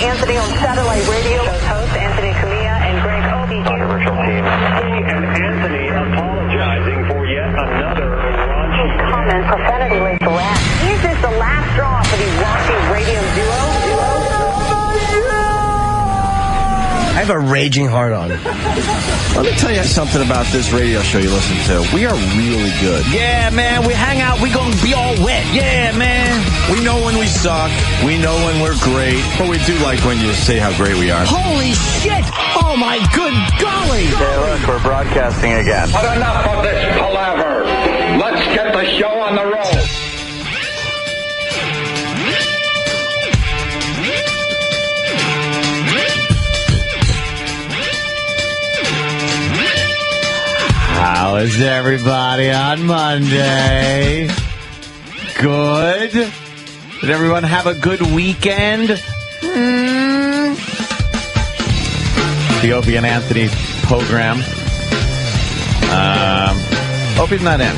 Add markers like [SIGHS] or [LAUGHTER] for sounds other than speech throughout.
Anthony on satellite radio. Host Anthony Cumia and Greg Obie. Commercial team. And Anthony apologizing for yet another raunchy Comment profanity laced rap. Is this the last straw for the raunchy radio duo? I have a raging heart on. Let me tell you something about this radio show you listen to. We are really good. Yeah, man, we hang out, we gonna be all wet. Yeah, man. We know when we suck. We know when we're great. But we do like when you say how great we are. Holy shit! Oh my good golly! Hey, look, we're broadcasting again. But enough of this palaver. Let's get the show on the road. How is everybody on Monday? Good? Did everyone have a good weekend? Hmm. The Opie and Anthony program. Um, Opie's not in.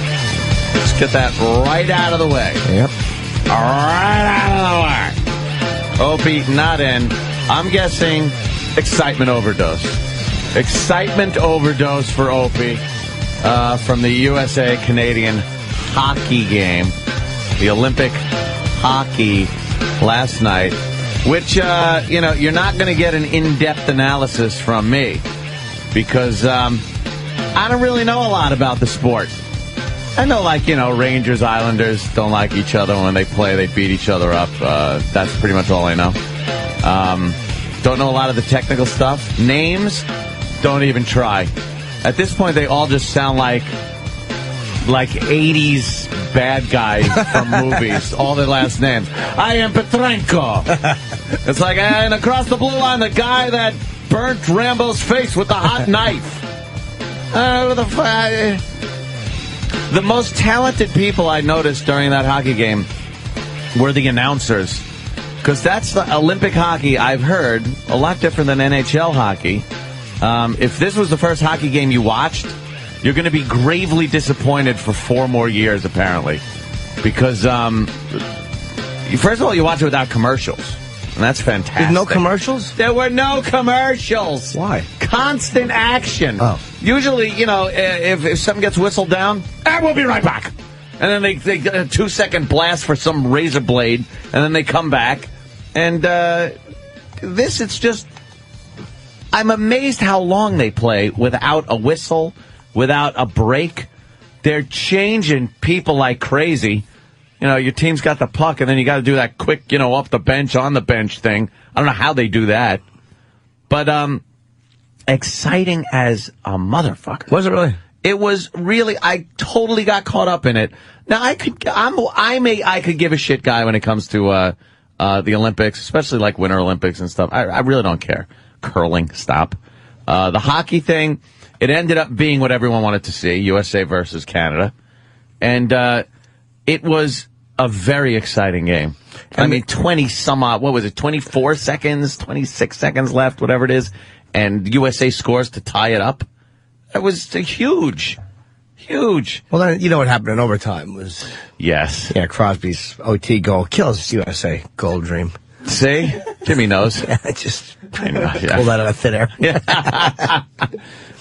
Let's get that right out of the way. Yep. Right out of the way. Opie not in. I'm guessing excitement overdose. Excitement overdose for Opie uh, from the USA Canadian hockey game, the Olympic hockey last night, which, uh, you know, you're not going to get an in depth analysis from me because um, I don't really know a lot about the sport. I know, like, you know, Rangers, Islanders don't like each other when they play, they beat each other up. Uh, that's pretty much all I know. Um, don't know a lot of the technical stuff. Names, don't even try. At this point, they all just sound like like 80s bad guys from [LAUGHS] movies. All their last names. I am Petrenko. [LAUGHS] it's like, and across the blue line, the guy that burnt Rambo's face with the hot [LAUGHS] knife. Uh, the, the most talented people I noticed during that hockey game were the announcers. Because that's the Olympic hockey I've heard, a lot different than NHL hockey. Um, if this was the first hockey game you watched, you're going to be gravely disappointed for four more years, apparently. Because, um, first of all, you watch it without commercials. And that's fantastic. There's no commercials? There were no commercials. Why? Constant action. Oh. Usually, you know, if, if something gets whistled down, ah, we'll be right back. And then they, they get a two second blast for some razor blade, and then they come back. And uh, this, it's just. I'm amazed how long they play without a whistle, without a break. They're changing people like crazy. You know, your team's got the puck, and then you got to do that quick, you know, off the bench, on the bench thing. I don't know how they do that. But, um, exciting as a motherfucker. Was it really? It was really, I totally got caught up in it. Now I could, I'm, I'm a, I could give a shit guy when it comes to, uh, uh, the Olympics, especially like Winter Olympics and stuff. I, I really don't care. Curling, stop. Uh, the hockey thing, it ended up being what everyone wanted to see, USA versus Canada. And, uh, it was a very exciting game. I mean, 20 some odd, what was it, 24 seconds, 26 seconds left, whatever it is, and USA scores to tie it up. That was huge. Huge. Well, then, you know what happened in overtime was, Yes. yeah, Crosby's OT goal kills USA gold dream. See? Jimmy knows. [LAUGHS] Yeah, I just I know, yeah. pulled that out of thin air. [LAUGHS]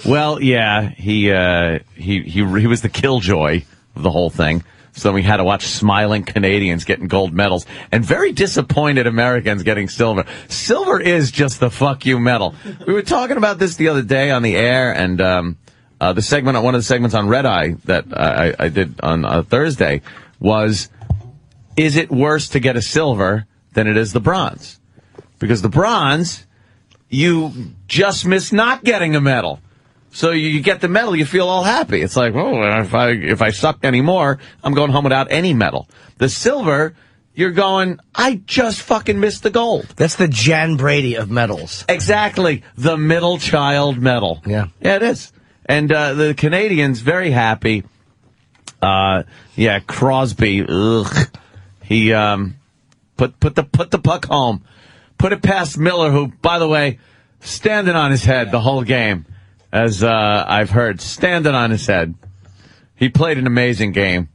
Well, yeah, he, uh, he, he, he was the killjoy of the whole thing. So we had to watch smiling Canadians getting gold medals and very disappointed Americans getting silver. Silver is just the fuck you medal. We were talking about this the other day on the air and, um, uh, the segment, one of the segments on Red Eye that I, I did on uh, Thursday was, is it worse to get a silver than it is the bronze? Because the bronze, you just miss not getting a medal. So you get the medal, you feel all happy. It's like, oh, if I if I suck anymore, I'm going home without any medal. The silver, you're going, I just fucking missed the gold. That's the Jan Brady of medals. Exactly, the middle child medal. Yeah. yeah, it is. And uh, the Canadians very happy. Uh, yeah, Crosby, ugh, he um, put put the put the puck home, put it past Miller, who, by the way, standing on his head the whole game, as uh, I've heard, standing on his head. He played an amazing game.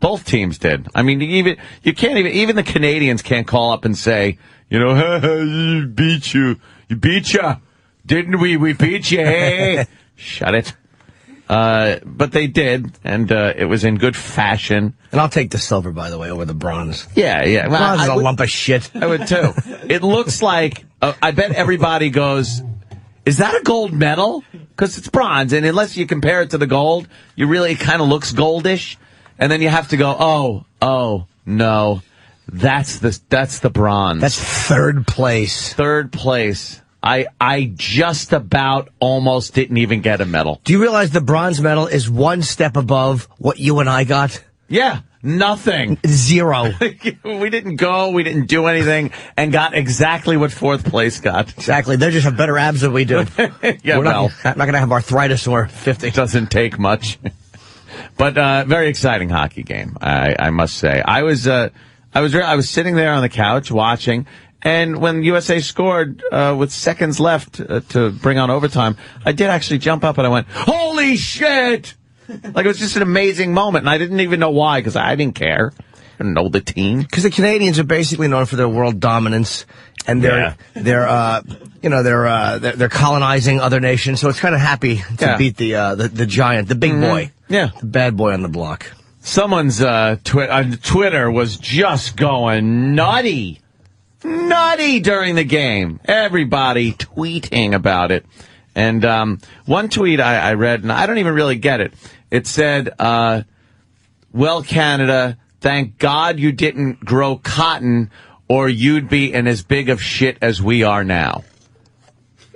Both teams did. I mean, even you can't even even the Canadians can't call up and say, You know, [LAUGHS] you beat you. You beat you. Didn't we? We beat you. Hey, [LAUGHS] shut it. Uh, but they did, and uh, it was in good fashion. And I'll take the silver, by the way, over the bronze. Yeah, yeah. Well, Bronze is I a would- lump of shit. I would too. [LAUGHS] It looks like uh, I bet everybody goes, "Is that a gold medal?" Because it's bronze, and unless you compare it to the gold, you really it kind of looks goldish. And then you have to go, "Oh, oh, no, that's the that's the bronze." That's third place. third place. I I just about almost didn't even get a medal. Do you realize the bronze medal is one step above what you and I got? Yeah, nothing. Zero. [LAUGHS] we didn't go, we didn't do anything, and got exactly what fourth place got. exactly. They just have better abs than we do. [LAUGHS] Yeah, We're well. not, not going to have arthritis when we're 50. It doesn't take much. [LAUGHS] but uh, very exciting hockey game, I, I must say. I was uh, I was I was sitting there on the couch watching, and when USA scored uh, with seconds left uh, to bring on overtime, I did actually jump up and I went, "Holy shit!" [LAUGHS] like it was just an amazing moment, and I didn't even know why because I didn't care. I didn't know the team. Because the Canadians are basically known for their world dominance, and they're Yeah. they're uh, you know they're, uh, they're they're colonizing other nations. So it's kind of happy to Yeah. beat the, uh, the the giant, the big boy, Yeah. the bad boy on the block. Someone's uh, twi- uh, Twitter was just going nutty, nutty during the game. Everybody tweeting about it. And um, one tweet I, I read, and I don't even really get it. It said, uh, "Well, Canada, thank God you didn't grow cotton, or you'd be in as big of shit as we are now."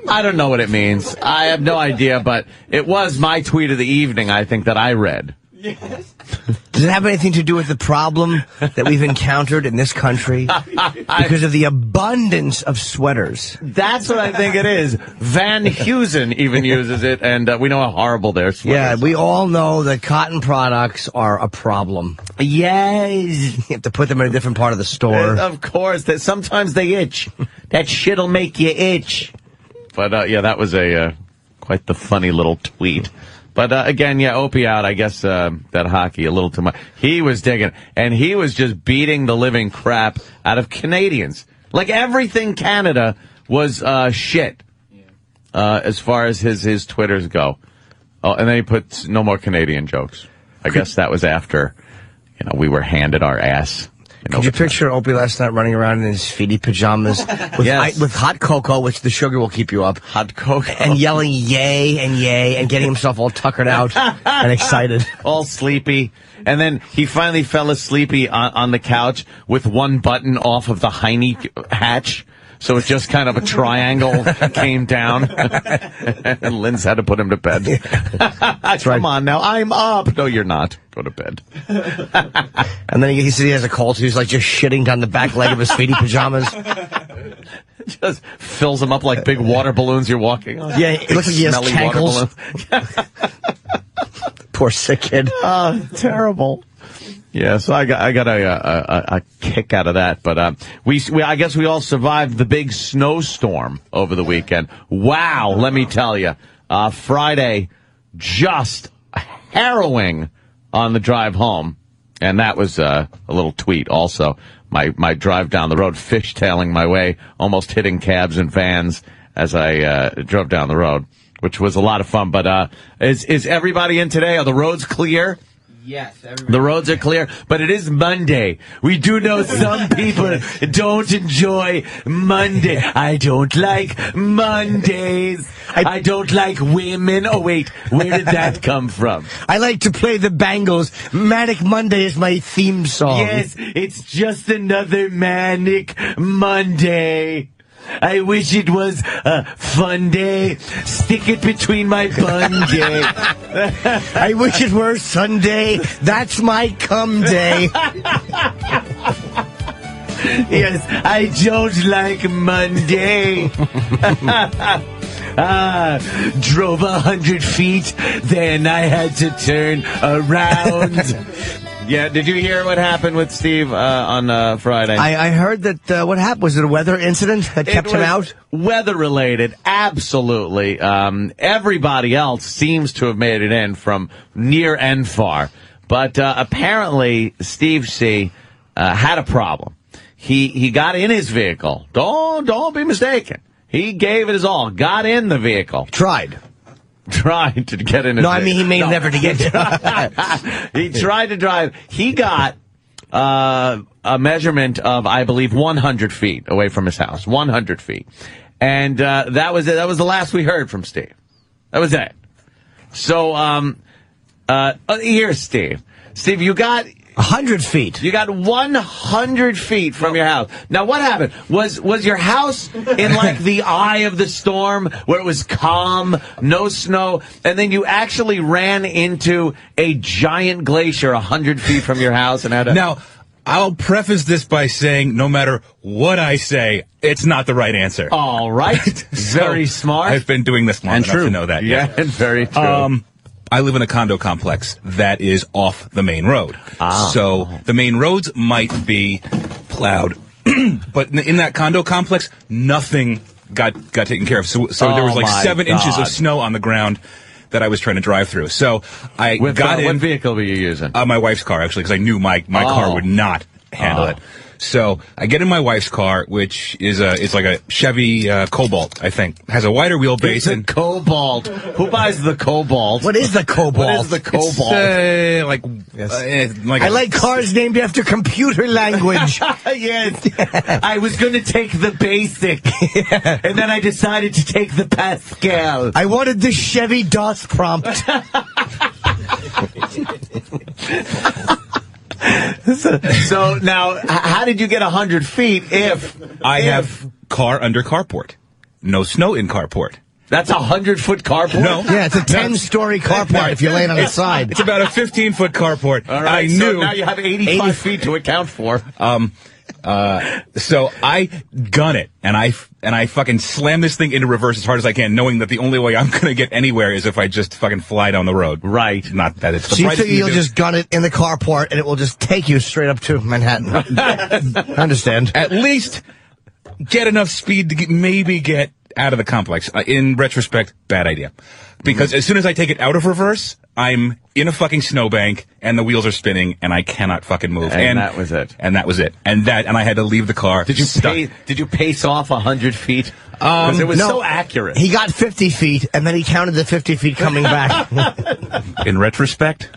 I don't know what it means. I have no idea, but it was my tweet of the evening. I think that I read. [LAUGHS] Does it have anything to do with the problem that we've encountered in this country [LAUGHS] because of the abundance of sweaters? That's what I think it is. Van Heusen even uses it, and uh, we know how horrible their sweaters. Yeah, we all know that cotton products are a problem. yes, [LAUGHS] You have to put them in a different part of the store. of course. That sometimes they itch. That shit'll make you itch. But uh, yeah, that was a uh, quite the funny little tweet. But uh, again, yeah, Opie out. I guess uh, that hockey a little too much. He was digging, and he was just beating the living crap out of Canadians. Like everything Canada was uh, shit. uh, as far as his his twitters go. Oh, and then he puts no more Canadian jokes. I guess that was after, you know, we were handed our ass. Could you picture Opie last night running around in his feety pajamas [LAUGHS] with, Yes. I- with hot cocoa, which the sugar will keep you up, hot cocoa and yelling yay and yay and getting himself all tuckered out and excited. [LAUGHS] all sleepy. And then he finally fell asleepy on, on the couch with one button off of the Heine hatch. So it just kind of a triangle [LAUGHS] came down. [LAUGHS] and Lynn's had to put him to bed. [LAUGHS] Come right. on now, I'm up. No, you're not. Go to bed. And then he, he said he has a cold, so he's like just shitting down the back leg of his feety pajamas. Just fills him up like big water balloons you're walking on. Yeah, it looks like he has Smelly water cankles. balloons. Poor sick kid. Oh, terrible. Yeah, so I got I got a a, a, kick out of that, but uh, we, we I guess we all survived the big snowstorm over the weekend. Wow, let me tell you, uh, Friday just harrowing on the drive home, and that was uh, a little tweet also. My my drive down the road, fishtailing my way, almost hitting cabs and vans as I uh, drove down the road, which was a lot of fun. But uh, is is everybody in today? Are the roads clear? Yes, The roads are clear, but it is Monday. We do know [LAUGHS] some people don't enjoy Monday. I don't like Mondays. I don't like women. Oh wait, where did that [LAUGHS] come from? I like to play the Bangles. Manic Monday is my theme song. Yes, it's just another manic Monday. I wish it was a fun day. Stick it between my bun [LAUGHS] day. I wish it were Sunday. That's my cum day. [LAUGHS] Yes, I don't like Monday. [LAUGHS] ah, drove a hundred feet, then I had to turn around. Yeah, did you hear what happened with Steve uh, on uh, Friday? I, I heard that uh, what happened was it a weather incident that kept him out. Weather related, absolutely. Um, everybody else seems to have made it in from near and far, but uh, apparently Steve C uh, had a problem. he he got in his vehicle. Don't don't be mistaken. He gave it his all. Got in the vehicle. Tried. [LAUGHS] Tried to get in. No, I mean he may No. never to get [LAUGHS] he tried to drive. He got uh, a measurement of, I believe, 100 feet away from his house. 100 feet, and uh, that was it. That was the last we heard from Steve. That was it. So, um, uh, uh, here's Steve. Steve, you got A hundred feet. you got 100 feet from your house. Now, what happened? Was was your house in like the [LAUGHS] eye of the storm, where it was calm, no snow, and then you actually ran into a giant glacier 100 feet from your house and had a Now, I'll preface this by saying no matter what I say, it's not the right answer. All right, [LAUGHS] So, very smart I've been doing this long and enough true. to know that. yeah, and [LAUGHS] very true. Um, I live in a condo complex that is off the main road. Ah. So the main roads might be plowed, [CLEARS THROAT] but in, that condo complex, nothing got got taken care of. So, so there Oh was like my seven inches of snow on the ground that I was trying to drive through. So I With, got uh, in. what vehicle were you using? Uh, my wife's car, actually, because I knew my, my Oh. car would not handle Oh. it. So I get in my wife's car, which is a it's like a Chevy uh, Cobalt, I think, has a wider wheelbase it's a and Cobalt. Who buys the Cobalt? What is the cobalt? What is the it's, Cobalt? uh, like Yes. uh, like I a- like cars named after computer language. [LAUGHS] yes. I was going to take the basic, [LAUGHS] and then I decided to take the Pascal. I wanted the Chevy DOS prompt. [LAUGHS] [LAUGHS] So now, how did you get hundred feet? If I if- have car under carport, no snow in carport. that's a hundred foot carport. No. Yeah, it's a 10 story carport if you're laying on the [LAUGHS] side. It's about a 15 foot carport. All right. I so knew. now you have eighty-five 80 feet to account for. Um, So I gun it and I and I fucking slam this thing into reverse as hard as I can, knowing that the only way I'm gonna get anywhere is if I just fucking fly down the road. Right. Not that it's the So you think you'll just gun it in the carport and it will just take you straight up to Manhattan? [LAUGHS] I understand. at least get enough speed to get, maybe get out of the complex. Uh, in retrospect, bad idea. Because as soon as I take it out of reverse, I'm in a fucking snowbank and the wheels are spinning and I cannot fucking move. And that was it. And that was it. And that, and I had to leave the car. Did you stuck. pay, Did you pace off hundred feet? Because it was no. so accurate. He got 50 feet and then he counted the 50 feet coming back. [LAUGHS] In retrospect,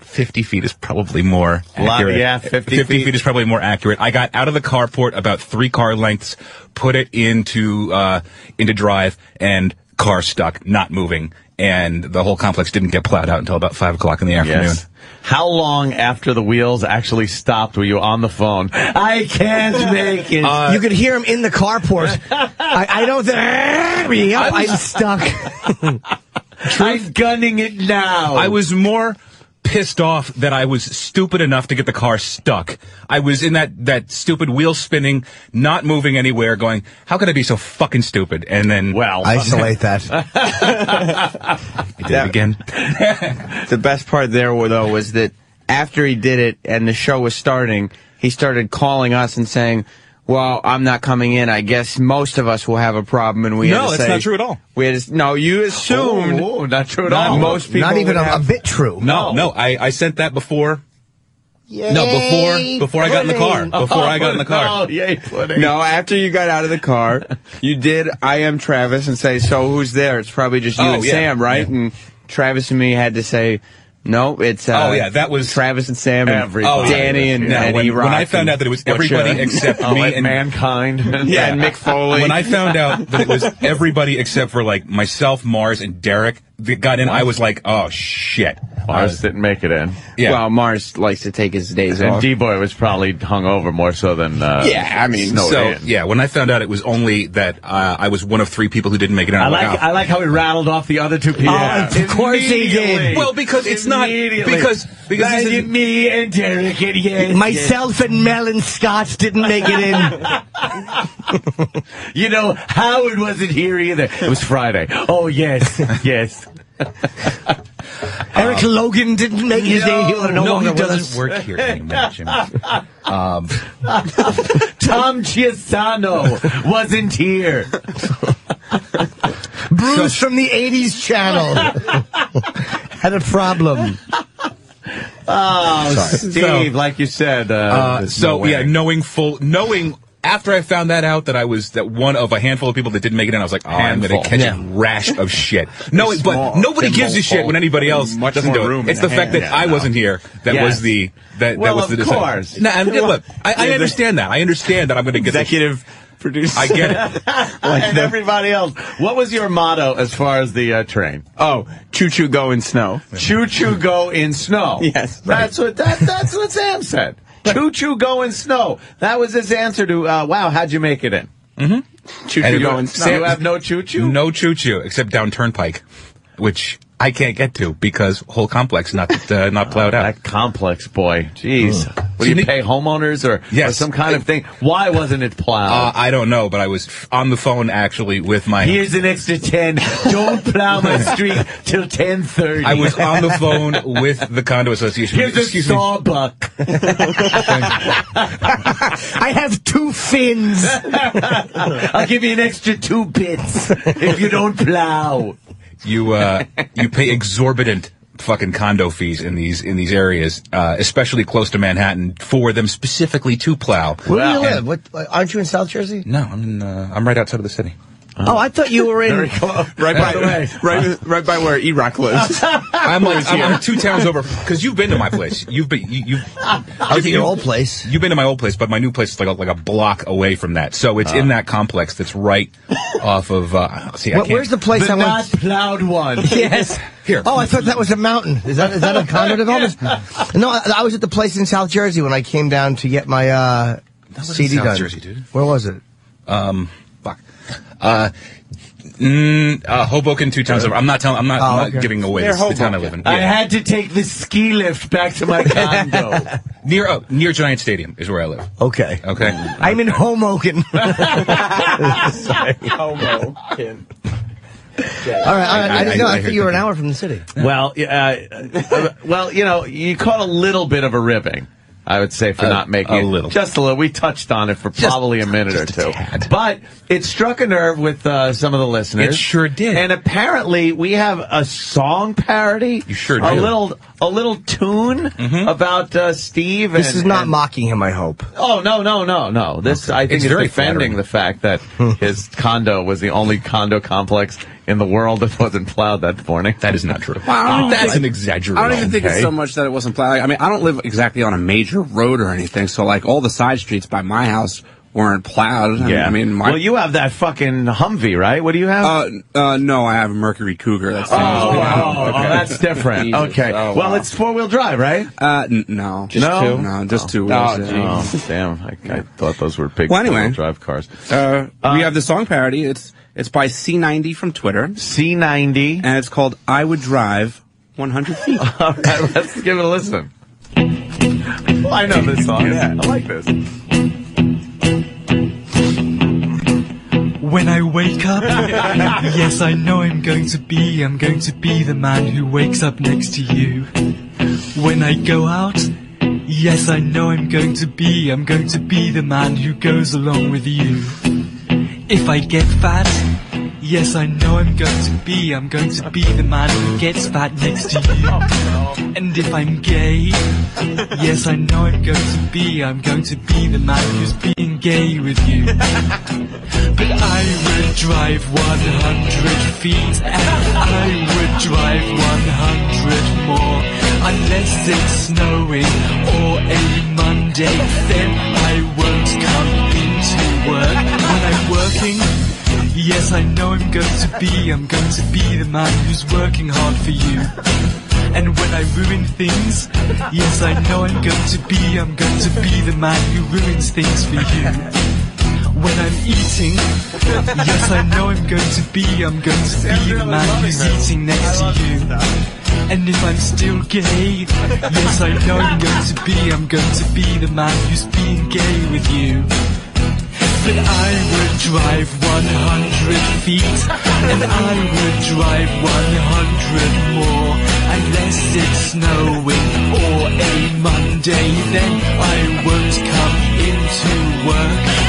50 feet is probably more Lot- accurate. yeah, 50 feet. feet. is probably more accurate. I got out of the carport about three car lengths, put it into, uh, into drive and car stuck, not moving. And the whole complex didn't get plowed out until about five o'clock in the afternoon. Yes. How long after the wheels actually stopped were you on the phone? I can't [LAUGHS] make it. Uh, you could hear him in the carport. [LAUGHS] I, I don't think. Yep, I'm stuck. [LAUGHS] I'm gunning it now. I was more pissed off that I was stupid enough to get the car stuck. I was in that, that stupid wheel spinning, not moving anywhere, going, how could I be so fucking stupid? And then, well. Isolate that. [LAUGHS] I did it again. [LAUGHS] The best part there, though, was that after he did it and the show was starting, he started calling us and saying, "Well, I'm not coming in. I guess most of us will have a problem." And we No, had to say- not true at all. We had to, no, you assumed Oh, oh. not true at not all. most people. Not even would a, a bit true. No, no, I, I sent that before. No, before before I got in the car. Before I got in the car. Oh, yay, pudding. No, after you got out of the car, you did I am Travis and say, so who's there? It's probably just you Oh, and yeah, Sam, right? yeah. And Travis and me had to say, no, it's uh, Oh, yeah, that was- Travis and Sam and Everybody. Danny and, No, and when, E-Rock when I found out that it was Butcher. everybody except Oh, me and and mankind. [LAUGHS] yeah, and Mick Foley. when I found out that it was everybody except for like myself, Mars, and Derek that got in, I was like, oh shit. Mars didn't make it in. Yeah. Well, Mars likes to take his days And off. D Boy was probably hung over more so than. Uh, Yeah, I mean, snowed so in. yeah, when I found out it was only that uh, I was one of three people who didn't make it in, I I'm like oh. I like how he rattled off the other two people. Oh, of course he did. Well, because it's not- because- because Like this me and Derek and yes, Myself and Mel and Scott didn't make it in. [LAUGHS] You know, Howard wasn't here either. It was Friday. Oh yes, yes. [LAUGHS] Eric Logan didn't make his day. He no, no, he doesn't work here anymore, Jim. [LAUGHS] [LAUGHS] Tom Chiusano wasn't here. Bruce from the 80s channel had a problem. Oh, Sorry. Steve, So- like you said. Uh, Uh, so no yeah, knowing full, knowing after I found that out that I was that one of a handful of people that didn't make it in, I was like, oh, I'm going to catch Yeah. a rash of shit. [LAUGHS] No, but nobody gives a shit when anybody else Much doesn't more do room it. It's the the fact that hand. I Yeah, wasn't here that Yes. was the that Well, that was of the decision. course. No, and look, I, I understand that. I understand that I'm going to get the Executive producer. I get it. [LAUGHS] and everybody else. What was your motto as far as the uh, train? Oh, choo choo go in snow. Choo choo go in snow. [LAUGHS] Yes. that's what that, that's what Sam said. Choo choo going snow. That was his answer to uh, wow. How'd you make it in? Choo And choo you- go in So snow. you have no choo choo. No choo choo except down Turnpike, which I can't get to because whole complex not uh, not plowed [LAUGHS] out. That complex boy. Jeez. What do you pay homeowners or, or some kind of thing? Why wasn't it Uh, plowed? I don't know, but I was on the phone actually with my. Here's an extra ten. Don't plow my [LAUGHS] street till ten thirty. I was on the phone with the condo association. Here's a Excuse me. sawbuck. [LAUGHS] I have two fins. I'll give you an extra two bits if you don't plow. You uh, you pay exorbitant fucking condo fees in these in these areas, uh, especially close to Manhattan, for them specifically to plow. Where do you live? What, aren't you in South Jersey? No, I'm in, uh, I'm right outside of the city. Oh, I thought you were in. [LAUGHS] right by the way, [LAUGHS] right, right by where E-Rock lives. [LAUGHS] I'm like I'm, I'm two towns over because you've been to my place. You've been you, you've I was at your old place. You've been to my old place, but my new place is like a, like a block away from that. So it's in that complex that's right off of. Uh, see, I can't. where's the place The I not went? plowed one. Yes. Here. Oh, I thought that was a mountain. Is that is that a condo development? No, I, I was at the place in South Jersey when I came down to get my uh, was in CD South done. Jersey, dude. Where was it? Fuck. Uh, mm, uh, Hoboken, two towns over. I'm not telling. I'm not, Oh, I'm not okay. giving away Near the, the town I live in. I had to take the ski lift back to my [LAUGHS] condo. near oh, near Giant Stadium is where I live. Okay. Okay. I'm in Hoboken. [LAUGHS] Homo. All right. All right. I, I- didn't know. I- I, I thought you were an hour from the city. well, uh, uh, well, you know, you caught a little bit of a ribbing. I would say for A- not making a it. little. just a little. We touched on it for probably a minute or just a two, but it struck a nerve with uh, some of the listeners. It sure did. And apparently, we have a song parody. You sure a do. Mm-hmm. little a little tune about uh, Steve. This and- is not and- mocking him. I hope. Oh no no no no! This I think It's is very defending flattering. the fact that [LAUGHS] his condo was the only condo complex in the world that wasn't plowed that morning. That is not true. I don't That's think- an exaggeration. I don't even think Okay. it's so much that it wasn't plowed. I mean, I don't live exactly on a major road or anything, so like all the side streets by my house weren't plowed. I mean, my, well, you have that fucking Humvee, right? What do you have? uh, uh, no, I have a Mercury Cougar. That's oh, oh, [LAUGHS] oh, that's different. Jesus. Okay, Oh, well, wow. it's four wheel drive, right? Uh, n- no, Just No? two? No, just two Oh, wheels. yeah. oh, damn! I, I thought those were big Well, anyway. four-wheel drive cars. Uh, we have the song parody. It's it's by C90 from Twitter, C90. and it's called "I Would Drive 100 Feet." [LAUGHS] All right, let's give it a listen. Well, I know this song. Yeah, I like this. When I wake up, [LAUGHS] yes, I know I'm going to be, I'm going to be the man who wakes up next to you. When I go out, yes, I know I'm going to be, I'm going to be the man who goes along with you. If I get fat, yes, I know I'm going to be, I'm going to be the man who gets fat next to you. And if I'm gay, yes, I know I'm going to be, I'm going to be the man who's being gay with you. But I would drive 100 feet and I would drive 100 more Unless it's snowing or a Monday Then I won't come into work working Yes, I know I'm going to be I'm going to be the man who's working hard for you and when I ruin things, yes, I know I'm going to be, I'm going to be the man who ruins things for you. When I'm eating, yes, I know I'm going to be, I'm going to be the man who's eating next to you. And if I'm still gay, yes, I know I'm going to be, I'm going to be the man who's being gay with you. But I would drive 100 feet, and I would drive 100 more. Unless it's snowing or a Monday, then I won't come into work.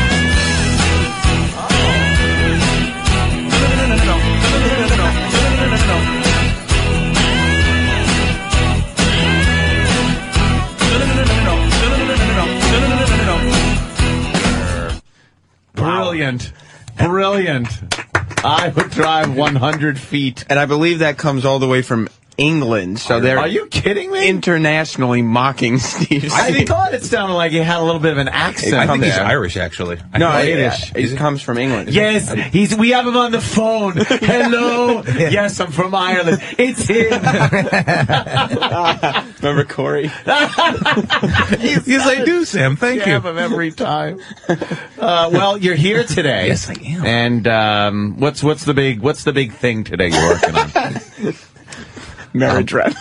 Brilliant. Brilliant. I would drive 100 feet. And I believe that comes all the way from England. So they're Are you kidding me? internationally mocking Steve. I Steve. thought it sounded like he had a little bit of an accent. I think he's there. Irish, actually. I no, think- Irish. He comes from England. Yes, he's. We have him on the phone. [LAUGHS] Hello. yes, I'm from Ireland. It's him. [LAUGHS] Remember Corey? [LAUGHS] Yes, I do, Sam. Thank you. have him every time. Uh, well, you're here today. Yes, I am. And um, what's what's the big what's the big thing today you're working on? Marriage rep.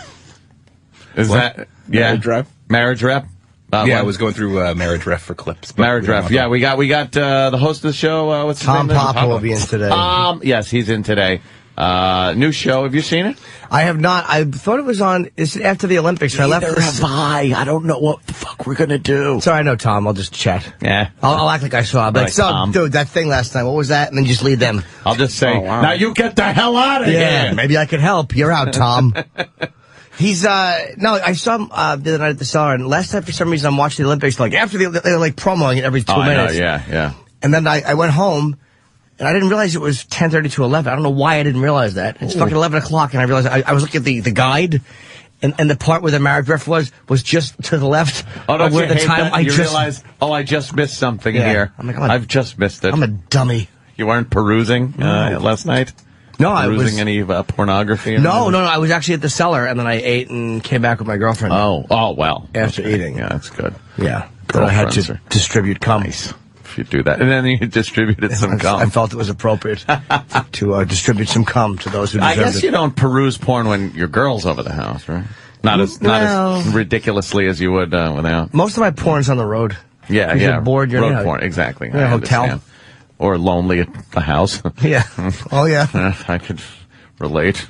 [LAUGHS] Is What? that yeah Marriage rep. marriage rep? Uh, Yeah, I was going through uh, marriage ref for clips. marriage we don't ref. Yeah, we got we got uh, the host of the show. Uh, what's his Tom name? Papa will be in today. Um, yes, he's in today. Uh, new show. Have you seen it? I have not. I thought it was on. Is it after the Olympics? I left. this- I. I don't know what the fuck we're gonna do. Sorry, I know Tom. I'll just chat. Yeah. I'll, I'll act like I saw. it. But Right, so, Tom. dude, that thing last time. What was that? And then just lead them. I'll just say, Oh, wow. now you get the hell out of here. Yeah, here. maybe I could help. You're out, Tom. [LAUGHS] He's uh no, I saw him uh, the other night at the cellar, and last time for some reason I'm watching the Olympics. Like after the they're like promoing it every two Oh, I know, minutes. yeah, yeah. And then I, I went home, and I didn't realize it was ten thirty to eleven. I don't know why I didn't realize that. It's fucking eleven o'clock, and I realized I, I was looking at the the guide. And, and the part where the marriage ref was was just to the left Oh, don't of where the time? I you just realize, oh, I just missed something Yeah. here. I'm like, I've just missed it. I'm a dummy. you weren't perusing uh, last night? No, I was any uh, pornography? no, no, no. I was actually at the cellar, and then I ate and came back with my girlfriend. Oh, oh, well. After Okay. eating. Yeah, that's good. yeah, I had to distribute cum. If you do that. And then you [LAUGHS] distributed some I, gum. I felt it was appropriate [LAUGHS] to uh, distribute some cum to those who I guess it. you don't peruse porn when your girl's over the house, right? Not as not as ridiculously as you would uh, without. Most of my porn's on the road. Yeah, yeah. You're bored. You're road in a- porn, exactly. you're in a I hotel. understand. Or lonely at the house. [LAUGHS] Yeah. Oh yeah. I could relate.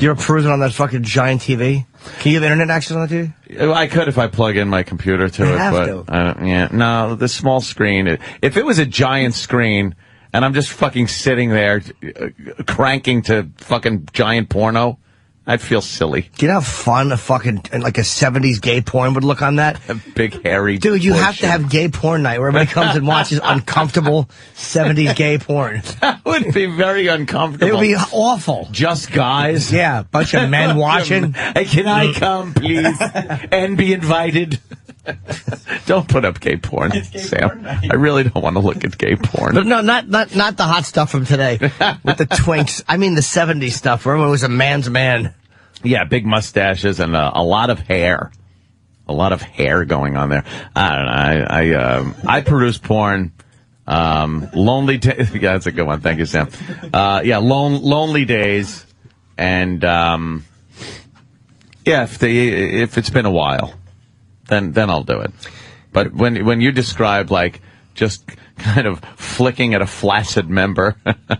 You're perusing on that fucking giant TV. Can you have internet access on the TV? I could if I plug in my computer to You it, but to. I don't- yeah, no, the small screen. it- If it was a giant screen and I'm just fucking sitting there uh, cranking to fucking giant porno, I'd feel silly. Do you know how fun a fucking like a '70s gay porn would look on that? [LAUGHS] A big hairy Dude, you have to have gay porn night where everybody comes and watches [LAUGHS] uncomfortable '70s gay porn. That would be very uncomfortable. It would be awful. just guys. Yeah, bunch of men [LAUGHS] watching. Hey, can I mm. come, please, and be invited? [LAUGHS] don't put up gay porn, Sam. I really don't want to look at gay porn. But no, not not not the hot stuff from today [LAUGHS] with the twinks. I mean the '70s stuff where it was a man's man. Yeah, big mustaches and uh, a lot of hair. A lot of hair going on there. I don't know. I I, um, I produce porn. Um, lonely days. [LAUGHS] Yeah, that's a good one. Thank you, Sam. Uh, yeah, lone, lonely days, and um, yeah, if the if it's been a while, then then I'll do it. But when when you describe like just kind of flicking at a flaccid member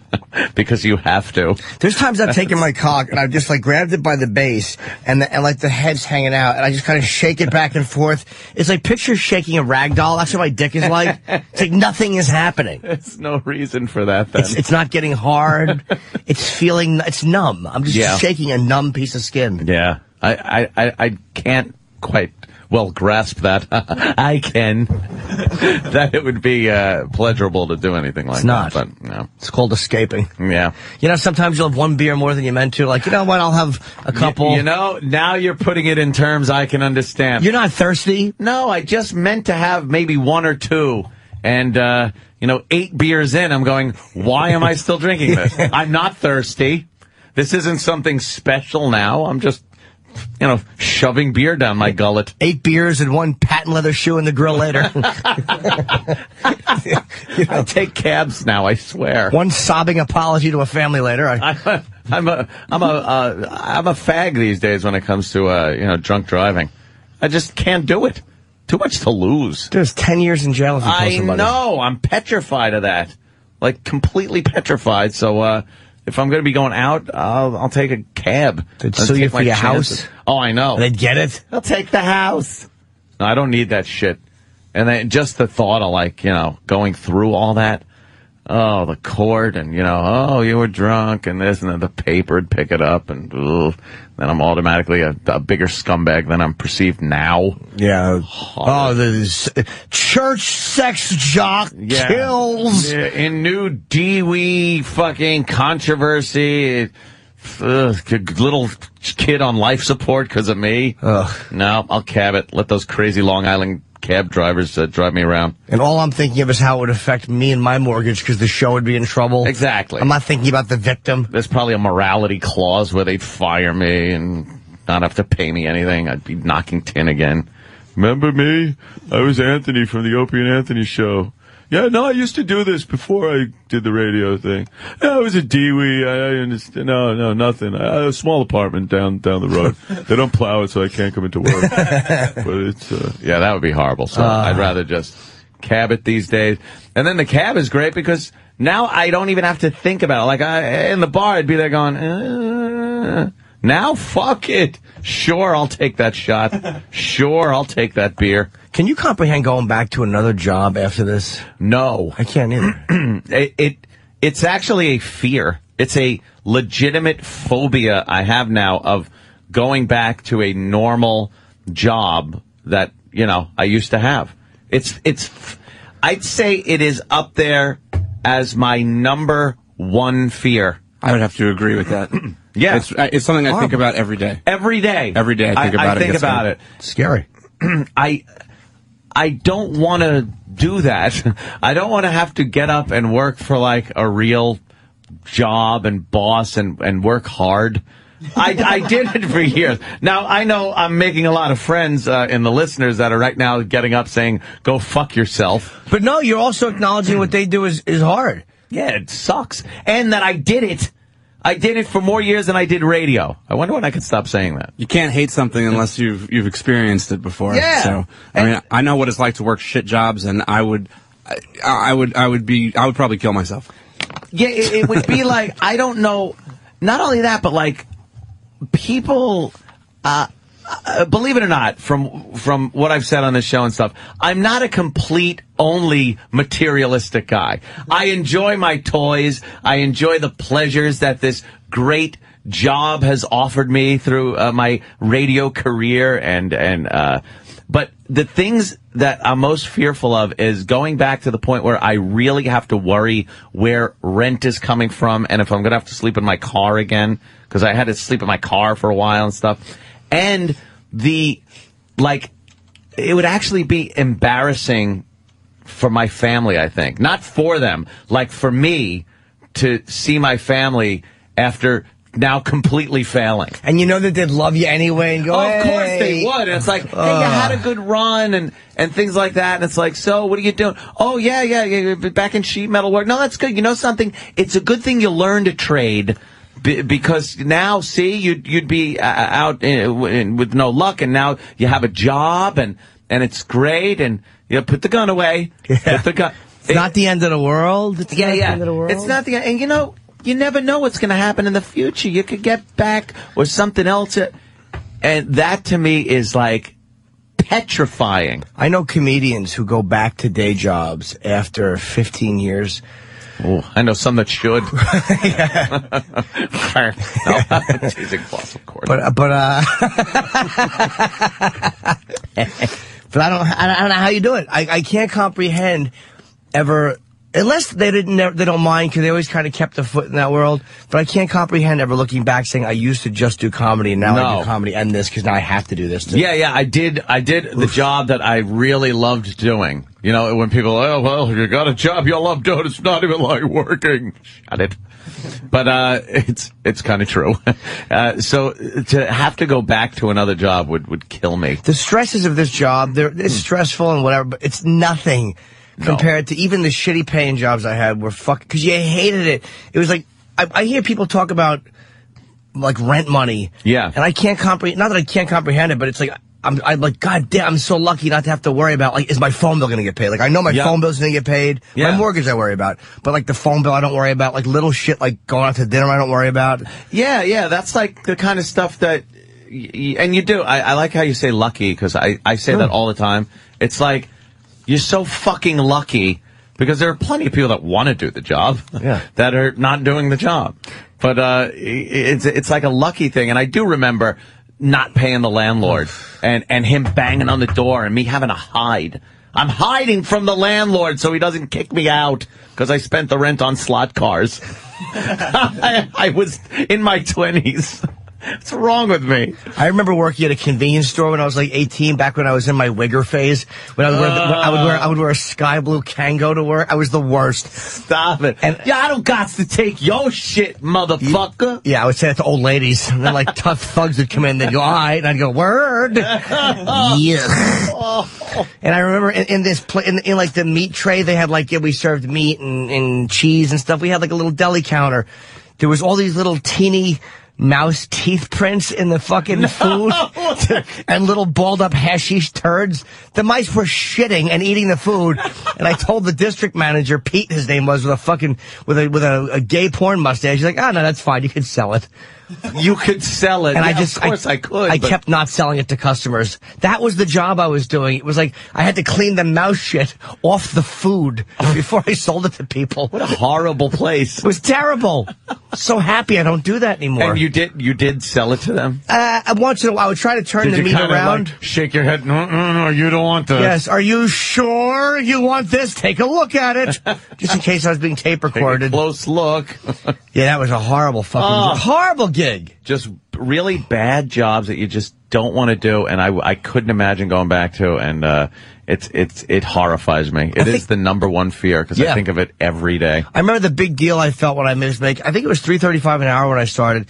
[LAUGHS] because you have to. There's times I've taken my cock and I've just like grabbed it by the base and the, and like the head's hanging out and I just kind of shake it back and forth. It's like picture shaking a rag doll. That's what my dick is like. It's like nothing is happening. There's no reason for that. Then It's, it's not getting hard. It's feeling, it's numb. I'm just Yeah. shaking a numb piece of skin. Yeah, I, I, I, I can't quite well grasp that. [LAUGHS] I can [LAUGHS] that it would be uh, pleasurable to do anything like It's not. that. But no, It's called escaping. yeah. You know, sometimes you'll have one beer more than you meant to. Like, you know what? I'll have a couple. You, you know, now you're putting it in terms I can understand. You're not thirsty. no, I just meant to have maybe one or two, and uh, you know, eight beers in, I'm going. Why am I still drinking this? [LAUGHS] I'm not thirsty. This isn't something special now. I'm just, you know, shoving beer down my gullet. Eight beers and one patent leather shoe in the grill later. [LAUGHS] [LAUGHS] You I take cabs now. I swear. one sobbing apology to a family later. I, I'm a, I'm a, I'm a, uh, I'm a fag these days when it comes to, uh, you know, drunk driving. I just can't do it. Too much to lose. there's 10 years in jail if you I somebody. know. I'm petrified of that. Like completely petrified. So, uh, if I'm going to be going out, I'll, I'll take a cab. They'd sue you for your chances. house? Oh, I know. They'd get it. I'll take the house. No, I don't need that shit. And then just the thought of like, you know, going through all that, oh, the court and, you know, oh, you were drunk and this and then the paper would pick it up and ugh, then I'm automatically a, a bigger scumbag than I'm perceived now. Yeah. Oh, the church sex jock kills. Yeah, In new Dewey fucking controversy. Ugh, little kid on life support because of me. Ugh. No, I'll cab it. Let those crazy Long Island cab drivers uh, drive me around. And all I'm thinking of is how it would affect me and my mortgage because the show would be in trouble. Exactly. I'm not thinking about the victim. There's probably a morality clause where they'd fire me and not have to pay me anything. I'd be knocking tin again. Remember me? I was Anthony from the Opie and Anthony show. Yeah, no, I used to do this before I did the radio thing. Yeah, I was a Dewey. I, I understand. No, no, nothing. I, I have a small apartment down down the road. [LAUGHS] they don't plow it, so I can't come into work. [LAUGHS] but it's uh, yeah, that would be horrible. So I'd rather just cab it these days. And then the cab is great because now I don't even have to think about it. Like I, in the bar, I'd be there going, uh, now fuck it. Sure, I'll take that shot. [LAUGHS] Sure, I'll take that beer. Can you comprehend going back to another job after this? No, I can't either. [CLEARS THROAT] it, it it's actually a fear. It's a legitimate phobia I have now of going back to a normal job that you know I used to have. It's it's I'd say it is up there as my number one fear. I would have to agree with that. [CLEARS THROAT] Yeah. It's, uh, it's something I think about every day. Every day. Every day I think about I it. think about me. it. Scary. [CLEARS THROAT] I I don't want to do that. [LAUGHS] I don't want to have to get up and work for like a real job and boss and, and work hard. I, I did it for years. Now I know I'm making a lot of friends uh, in the listeners that are right now getting up saying, "Go fuck yourself." But no, you're also acknowledging what they do is, is hard. Yeah, it sucks, and that I did it. I did it for more years than I did radio. I wonder when I could stop saying that. You can't hate something unless you've you've experienced it before. Yeah. So I mean, I know what it's like to work shit jobs, and I would, I, I would, I would be, I would probably kill myself. Yeah, it, it would be [LAUGHS] like I don't know. Not only that, but like people. Uh, uh, believe it or not, from from what I've said on this show and stuff, I'm not a complete only materialistic guy. I enjoy my toys. I enjoy the pleasures that this great job has offered me through uh, my radio career and and uh, but the things that I'm most fearful of is going back to the point where I really have to worry where rent is coming from and if I'm going to have to sleep in my car again because I had to sleep in my car for a while and stuff. And the like it would actually be embarrassing for my family, I think. Not for them, like for me to see my family after now completely failing. And you know that they'd love you anyway and go, Of course they would. And it's like, hey, you had a good run and, and things like that. And it's like, so what are you doing? Oh, yeah, yeah, yeah, back in sheet metal work. No, that's good. You know something? It's a good thing you learned to trade. Be- Because now, see, you'd you'd be uh, out in, in, with no luck, and now you have a job, and and it's great, and you put the gun away. Put the gun. It's not the end of the world. It's Yeah, not yeah. the end of the world. It's not the end. and you know you never know what's going to happen in the future. You could get back or something else, uh, and that to me is like petrifying. I know comedians who go back to day jobs after 15 years. Oh, I know some that should. no, teasing boss, of course. But uh, but uh, [LAUGHS] but I don't I don't know how you do it. I, I can't comprehend ever unless they didn't they don't mind because they always kind of kept a foot in that world. But I can't comprehend ever looking back saying I used to just do comedy and now I do comedy and this because now I have to do this. Too. Yeah, yeah, I did. I did the job that I really loved doing. You know, when people, oh well, you got a job you love doing. It's not even like working. Shut it. But uh, it's it's kind of true. [LAUGHS] Uh, so to have to go back to another job would would kill me. the stresses of this job, they're it's stressful and whatever, but it's nothing compared to even the shitty paying jobs I had were fuck because you hated it. It was like I, I hear people talk about like rent money. Yeah. and I can't comprehend. Not that I can't comprehend it, but it's like. I'm, I'm like, God damn, I'm so lucky not to have to worry about, like, is my phone bill going to get paid? Like, I know my Yeah. phone bill's going to get paid. Yeah. My mortgage I worry about. But, like, the phone bill I don't worry about. Like, little shit like going out to dinner I don't worry about. Yeah, yeah, that's like the kind of stuff that, and you do. I, I like how you say lucky because I, I say that all the time. It's like you're so fucking lucky because there are plenty of people that want to do the job Yeah. that are not doing the job. But uh, it's it's like a lucky thing, and I do remember not paying the landlord and and him banging on the door and me having to hide. I'm hiding from the landlord so he doesn't kick me out because I spent the rent on slot cars. [LAUGHS] I, I was in my twenties. What's wrong with me? I remember working at a convenience store when I was like 18, back when I was in my wigger phase. When I would wear, the, I would wear, I would wear a sky blue Kangol to work. I was the worst. Stop it. And- yeah, I don't got to take your shit, motherfucker. Yeah, I would say that to old ladies. And then like tough thugs would come in. They'd go, all right. And I'd go, word. [LAUGHS] yeah. Oh. And I remember in, in this, in, in like the meat tray, they had like, yeah, we served meat and, and cheese and stuff. We had like a little deli counter. There was all these little teeny mouse teeth prints in the fucking food [LAUGHS] and little balled up hashish turds. The mice were shitting and eating the food. And I told the district manager, Pete, his name was, with a fucking, with a, with a, a gay porn mustache. He's like, oh no, that's fine. You can sell it. You could sell it. And I just, of course, I, could. I but- kept not selling it to customers. That was the job I was doing. It was like I had to clean the mouse shit off the food [LAUGHS] before I sold it to people. What a horrible place. [LAUGHS] It was terrible. so happy I don't do that anymore. And you did you did sell it to them? uh, uh once in a while, I would try to turn the meat around. like, shake your head? No, no, no, you don't want this. Yes. Are you sure you want this? Take a look at it. [LAUGHS] Just in case I was being tape Take a recorded. close look. Yeah, that was a horrible fucking, Oh. horrible gig. just really bad jobs that you just don't want to do, and I, I couldn't imagine going back to, and uh, it's it's it horrifies me. It is think- the number one fear because I think of it every day. I remember the big deal I felt when I missed make. I think it was three thirty five an hour when I started.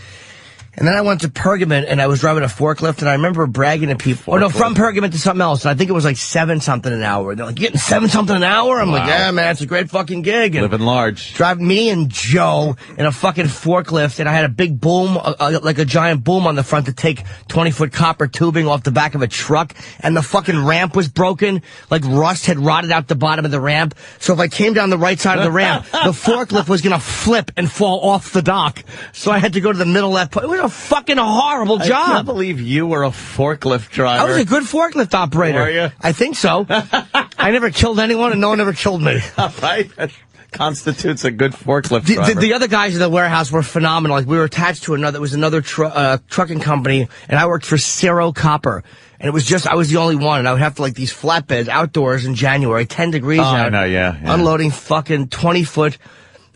And then I went to Pergament and I was driving a forklift and I remember bragging to people. Oh no, from Pergament to something else. And I think it was like seven something an hour. They're like, getting seven something an hour? I'm like, yeah, man, it's a great fucking gig. And Living large. drive me and Joe in a fucking forklift, and I had a big boom, uh, uh, like a giant boom on the front to take 20 foot copper tubing off the back of a truck, and the fucking ramp was broken, like rust had rotted out the bottom of the ramp. So if I came down the right side of the ramp, the [LAUGHS] forklift was gonna flip and fall off the dock. So I had to go to the middle left. It was a fucking horrible job. I can't believe you were a forklift driver. I was a good forklift operator. Were you? I think so. [LAUGHS] I never killed anyone, and no one ever killed me. [LAUGHS] right. That constitutes a good forklift The, driver. the, the other guys in the warehouse were phenomenal. Like we were attached to another, it was another tru- uh, trucking company, and I worked for Cerro Copper. And it was just, I was the only one, and I would have to like these flatbeds outdoors in January, 10 degrees Oh, out. I know, yeah, yeah. Unloading fucking 20 foot,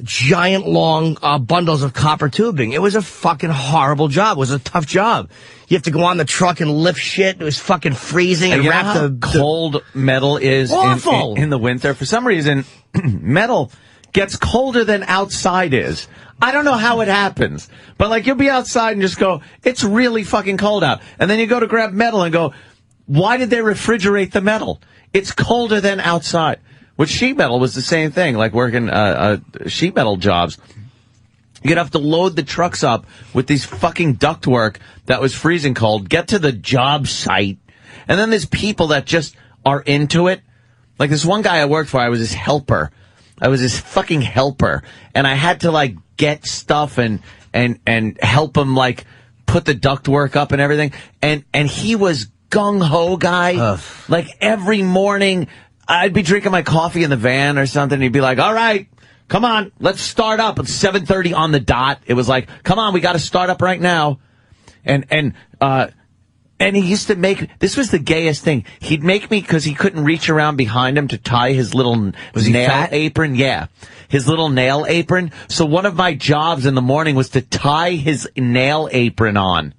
giant long uh, bundles of copper tubing. It was a fucking horrible job. It was a tough job. You have to go on the truck and lift shit. It was fucking freezing And and wrap the, the cold metal is in- Awful. In, in the winter. For some reason, [CLEARS THROAT] metal gets colder than outside is. I don't know how it happens, but like you'll be outside and just go, it's really fucking cold out. And then you go to grab metal and go, why did they refrigerate the metal? It's colder than outside. With sheet metal was the same thing, like working uh, uh, sheet metal jobs. You'd have to load the trucks up with these fucking ductwork that was freezing cold, get to the job site, and then there's people that just are into it. Like this one guy I worked for, I was his helper. I was his fucking helper. And I had to like get stuff and, and, and help him like put the ductwork up and everything. And, and he was gung ho guy. Like every morning I'd be drinking my coffee in the van or something. And he'd be like, all right, come on, let's start up. It's 730 on the dot. It was like, come on, we got to start up right now. And, and, uh, and he used to make, this was the gayest thing. He'd make me, cause he couldn't reach around behind him to tie his little nail fat? apron. Yeah. His little nail apron. So one of my jobs in the morning was to tie his nail apron on.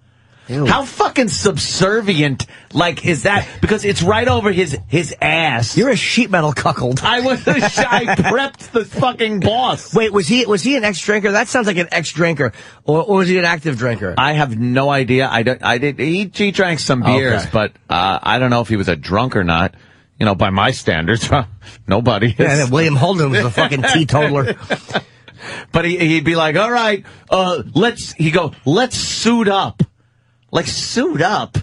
How fucking subservient, like, is that? Because it's right over his, his ass. You're a sheet metal cuckold. I was, I [LAUGHS] prepped the fucking boss. Wait, was he was he an ex drinker? That sounds like an ex drinker, or, or was he an active drinker? I have no idea. I don't. I did. He, he drank some beers, Okay. but uh, I don't know if he was a drunk or not. You know, by my standards, [LAUGHS] nobody. Is. Yeah, and William Holden was a fucking teetotaler. [LAUGHS] But he, he'd be like, "All right, uh, let's." He go, "Let's suit up." Like suit up.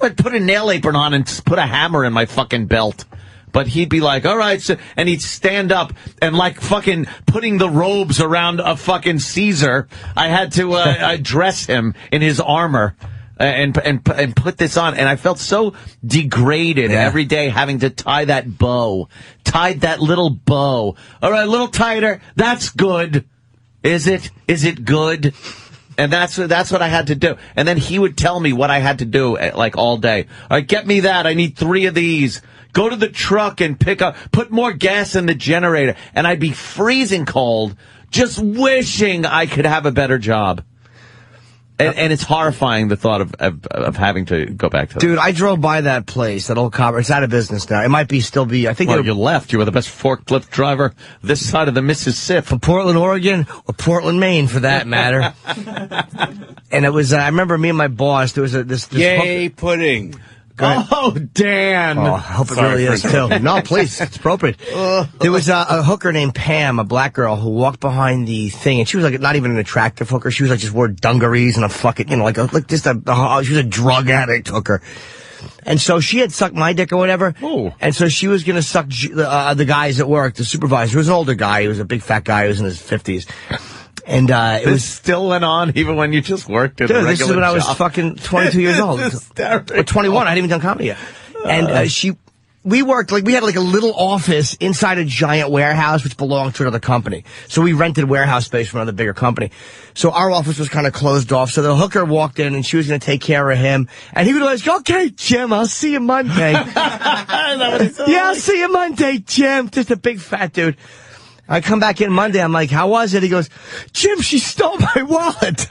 I'd put a nail apron on and put a hammer in my fucking belt. But he'd be like, all right, so, and he'd stand up and like fucking putting the robes around a fucking Caesar. I had to uh, [LAUGHS] uh, dress him in his armor. and and and put this on, and I felt so degraded Yeah. every day having to tie that bow, tied that little bow. All right, a little tighter. That's good. Is it? Is it good? And that's that's what I had to do. And then he would tell me what I had to do eh, like all day. All right, get me that. I need three of these. Go to the truck and pick up, put more gas in the generator. And I'd be freezing cold, just wishing I could have a better job. And, and it's horrifying the thought of, of of having to go back to. That. Dude, I drove by that place, that old copper. It's out of business now. It might be still be. I think well, you left. You were the best forklift driver this side of the Mississippi. for Portland, Oregon, or Portland, Maine, for that matter. [LAUGHS] and it was. Uh, I remember me and my boss. There was a this. this Yay, pudding. Oh, Dan! Oh, I hope it Sorry really is too. No, please, it's appropriate. [LAUGHS] there was a, a hooker named Pam, a black girl, who walked behind the thing, and she was like not even an attractive hooker. She was like just wore dungarees and a fucking, you know, like a, like just a, a she was a drug addict hooker. And so she had sucked my dick or whatever. Ooh. And so she was going to suck uh, the guys at work, the supervisor, who was an older guy. He was a big fat guy. He was in his 50s. And uh, it This was still went on even when you just worked at a Dude, this is regular when I was fucking 22 [LAUGHS] years old. This is hysterical. Or 21. I hadn't even done comedy yet. And uh, she, we worked, like, we had like a little office inside a giant warehouse which belonged to another company. So we rented warehouse space from another bigger company. So our office was kind of closed off. So the hooker walked in and she was going to take care of him. And he would always go, okay, Jim, I'll see you Monday. [LAUGHS] yeah, I'll see you Monday, Jim. Just a big fat dude. I come back in Monday. I'm like, how was it? He goes, Jim, she stole my wallet.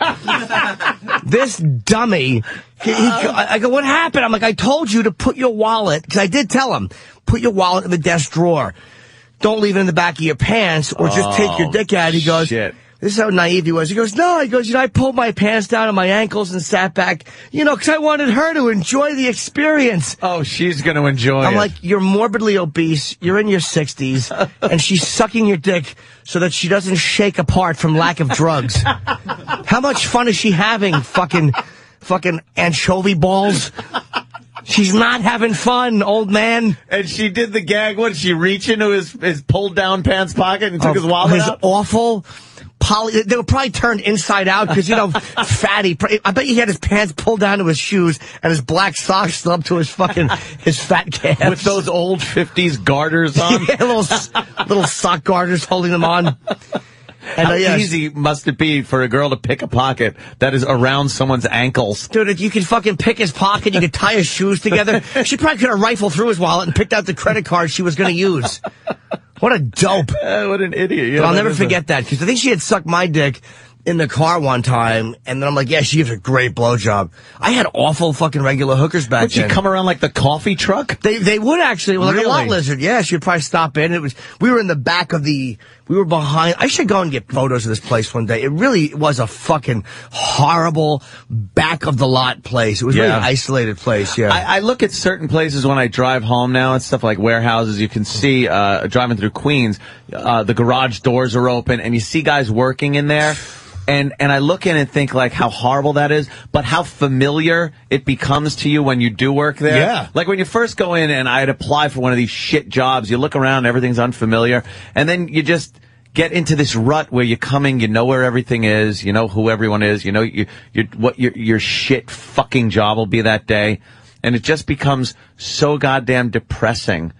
[LAUGHS] this dummy. He, he, I go, what happened? I'm like, I told you to put your wallet, because I did tell him, put your wallet in the desk drawer. Don't leave it in the back of your pants, or just take your oh, dick out. He goes, shit. This is how naive he was. He goes, no. He goes, you know, I pulled my pants down on my ankles and sat back, you know, because I wanted her to enjoy the experience. Oh, she's going to enjoy I'm it. like, you're morbidly obese, you're in your 60s, [LAUGHS] and she's sucking your dick so that she doesn't shake apart from lack of drugs. [LAUGHS] How much fun is she having, fucking, fucking anchovy balls? She's not having fun, old man. and she did the gag. Did she reached into his his pulled down pants pocket and took his Of wallet his out? awful. Poly, they were probably turned inside out because you know, [LAUGHS] fatty. I bet he had his pants pulled down to his shoes and his black socks up to his fucking his fat calves With those old '50s garters on. [LAUGHS] yeah, little little sock garters holding them on. And How easy must it be for a girl to pick a pocket that is around someone's ankles? dude, if you could fucking pick his pocket, you could tie his shoes together. [LAUGHS] She probably could have rifled through his wallet and picked out the credit card she was going to use. What a dope! Uh, what an idiot! Yeah, But I'll never is a- forget that because I think she had sucked my dick in the car one time, and then I'm like, yeah, she gives a great blowjob. I had awful fucking regular hookers back then. Would she come around like the coffee truck? They they would actually well, like a lot lizard. Yeah, she'd probably stop in. It was we were in the back of the we were behind. I should go and get photos of this place one day. It really was a fucking horrible back of the lot place. It was really an isolated place. Yeah. I, I look at certain places when I drive home now and stuff like warehouses. You can see uh, driving through Queens, uh, the garage doors are open, and you see guys working in there. And and I look in and think like how horrible that is, but how familiar it becomes to you when you do work there. Yeah. Like when you first go in and I'd apply for one of these shit jobs, you look around, everything's unfamiliar, and then you just get into this rut where you're coming, you know where everything is, you know who everyone is, you know you you what your your shit fucking job will be that day, and it just becomes so goddamn depressing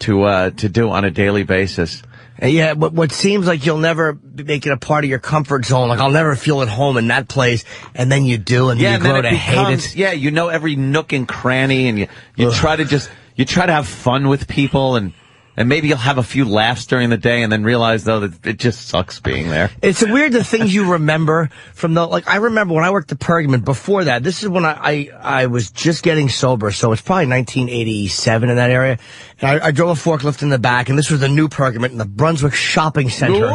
to uh to do on a daily basis. Yeah, what, what seems like you'll never make it a part of your comfort zone. Like I'll never feel at home in that place, and then you do, and Yeah, you and grow to it hate it. yeah, you know every nook and cranny, and you you try to just you try to have fun with people, and and maybe you'll have a few laughs during the day, and then realize though that it just sucks being there. It's weird the things you remember from the like. I remember when I worked at Pergament. Before that, this is when I I, I was just getting sober, so it's probably 1987 in that area. And I, I drove a forklift in the back, and this was the new Pergament in the Brunswick Shopping Center.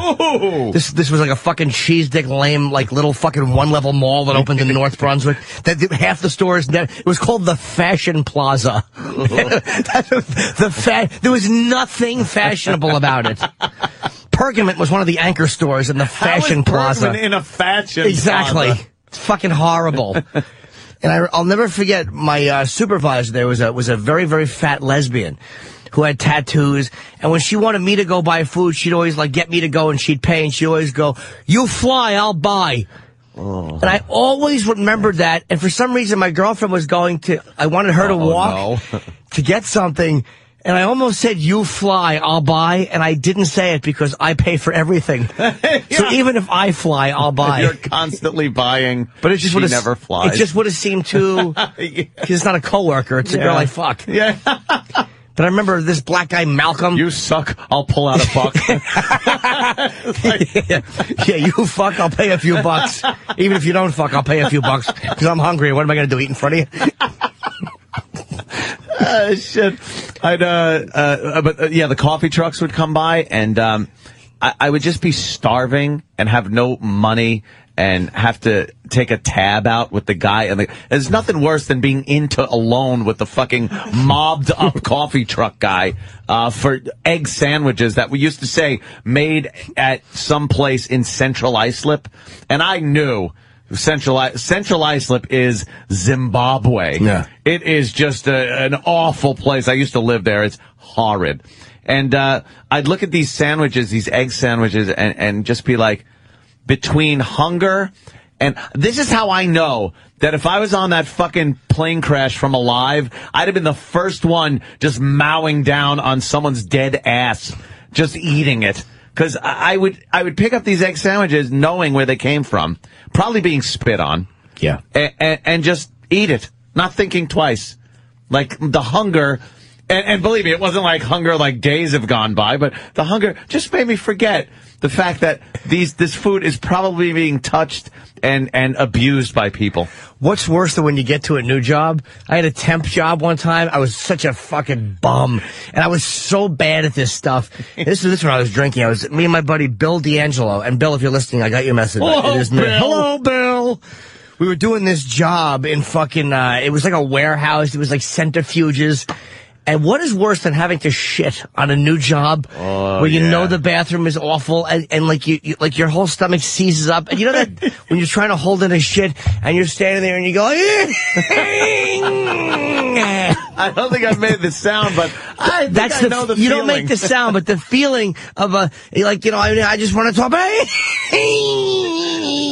This this was like a fucking cheese dick lame like little fucking one level mall that opened in North Brunswick. That that half the stores it was called the Fashion Plaza. [LAUGHS] the fa- there was nothing fashionable about it. Pergament was one of the anchor stores in the Fashion Plaza. in a fashion Exactly. plaza? It's fucking horrible. and I, I'll never forget my uh, supervisor there was a was a very very fat lesbian who had tattoos. And when she wanted me to go buy food, she'd always like get me to go and she'd pay and she'd always go, "You fly, I'll buy." And I always remembered that. And for some reason, my girlfriend was going to, I wanted her to Oh, walk no. [LAUGHS] to get something. And I almost said, you fly, I'll buy. And I didn't say it because I pay for everything. [LAUGHS] So even if I fly, I'll buy. You're constantly buying, but it just she would have never flies. It just would have seemed too. [LAUGHS] Because it's not a coworker; it's a girl I fuck. Yeah. [LAUGHS] But I remember this black guy Malcolm. You suck. I'll pull out a buck. yeah, yeah, you fuck, I'll pay a few bucks. Even if you don't fuck, I'll pay a few bucks because I'm hungry. What am I going to do? Eat in front of you? Uh, [LAUGHS] shit. I'd, uh, uh, but uh, yeah, the coffee trucks would come by and, um, I, I would just be starving and have no money and have to take a tab out with the guy. And the, there's nothing worse than being into alone with the fucking mobbed up [LAUGHS] coffee truck guy, uh, for egg sandwiches that we used to say made at some place in Central Islip. And I knew Central, I- Central Islip is Zimbabwe. Yeah. It is just a, an awful place. I used to live there. It's horrid. And, uh, I'd look at these sandwiches, these egg sandwiches, and, and just be like, between hunger and this is how I know that if I was on that fucking plane crash from Alive, I'd have been the first one just mowing down on someone's dead ass, just eating it. Cause I I would, I would pick up these egg sandwiches knowing where they came from, probably being spit on. Yeah. And, and, and just eat it, not thinking twice. Like the hunger, and, and believe me, it wasn't like hunger like days have gone by, but the hunger just made me forget the fact that these this food is probably being touched and and abused by people. What's worse than when you get to a new job? I had a temp job one time. I was such a fucking bum, and I was so bad at this stuff. this is this when I was drinking. I was me and my buddy Bill D'Angelo, and Bill, if you're listening, I got your message. Hello, It is. Bill. Hello, Bill. We were doing this job in fucking. Uh, it was like a warehouse. It was like centrifuges. And what is worse than having to shit on a new job oh, where you yeah. know the bathroom is awful and, and like you, you like your whole stomach seizes up? And you know that [LAUGHS] when you're trying to hold in a shit and you're standing there and you go [LAUGHS] I don't think I've made the sound, but I think that's I the, know the you don't make the sound but the feeling of a like you know I, I just want to talk [LAUGHS]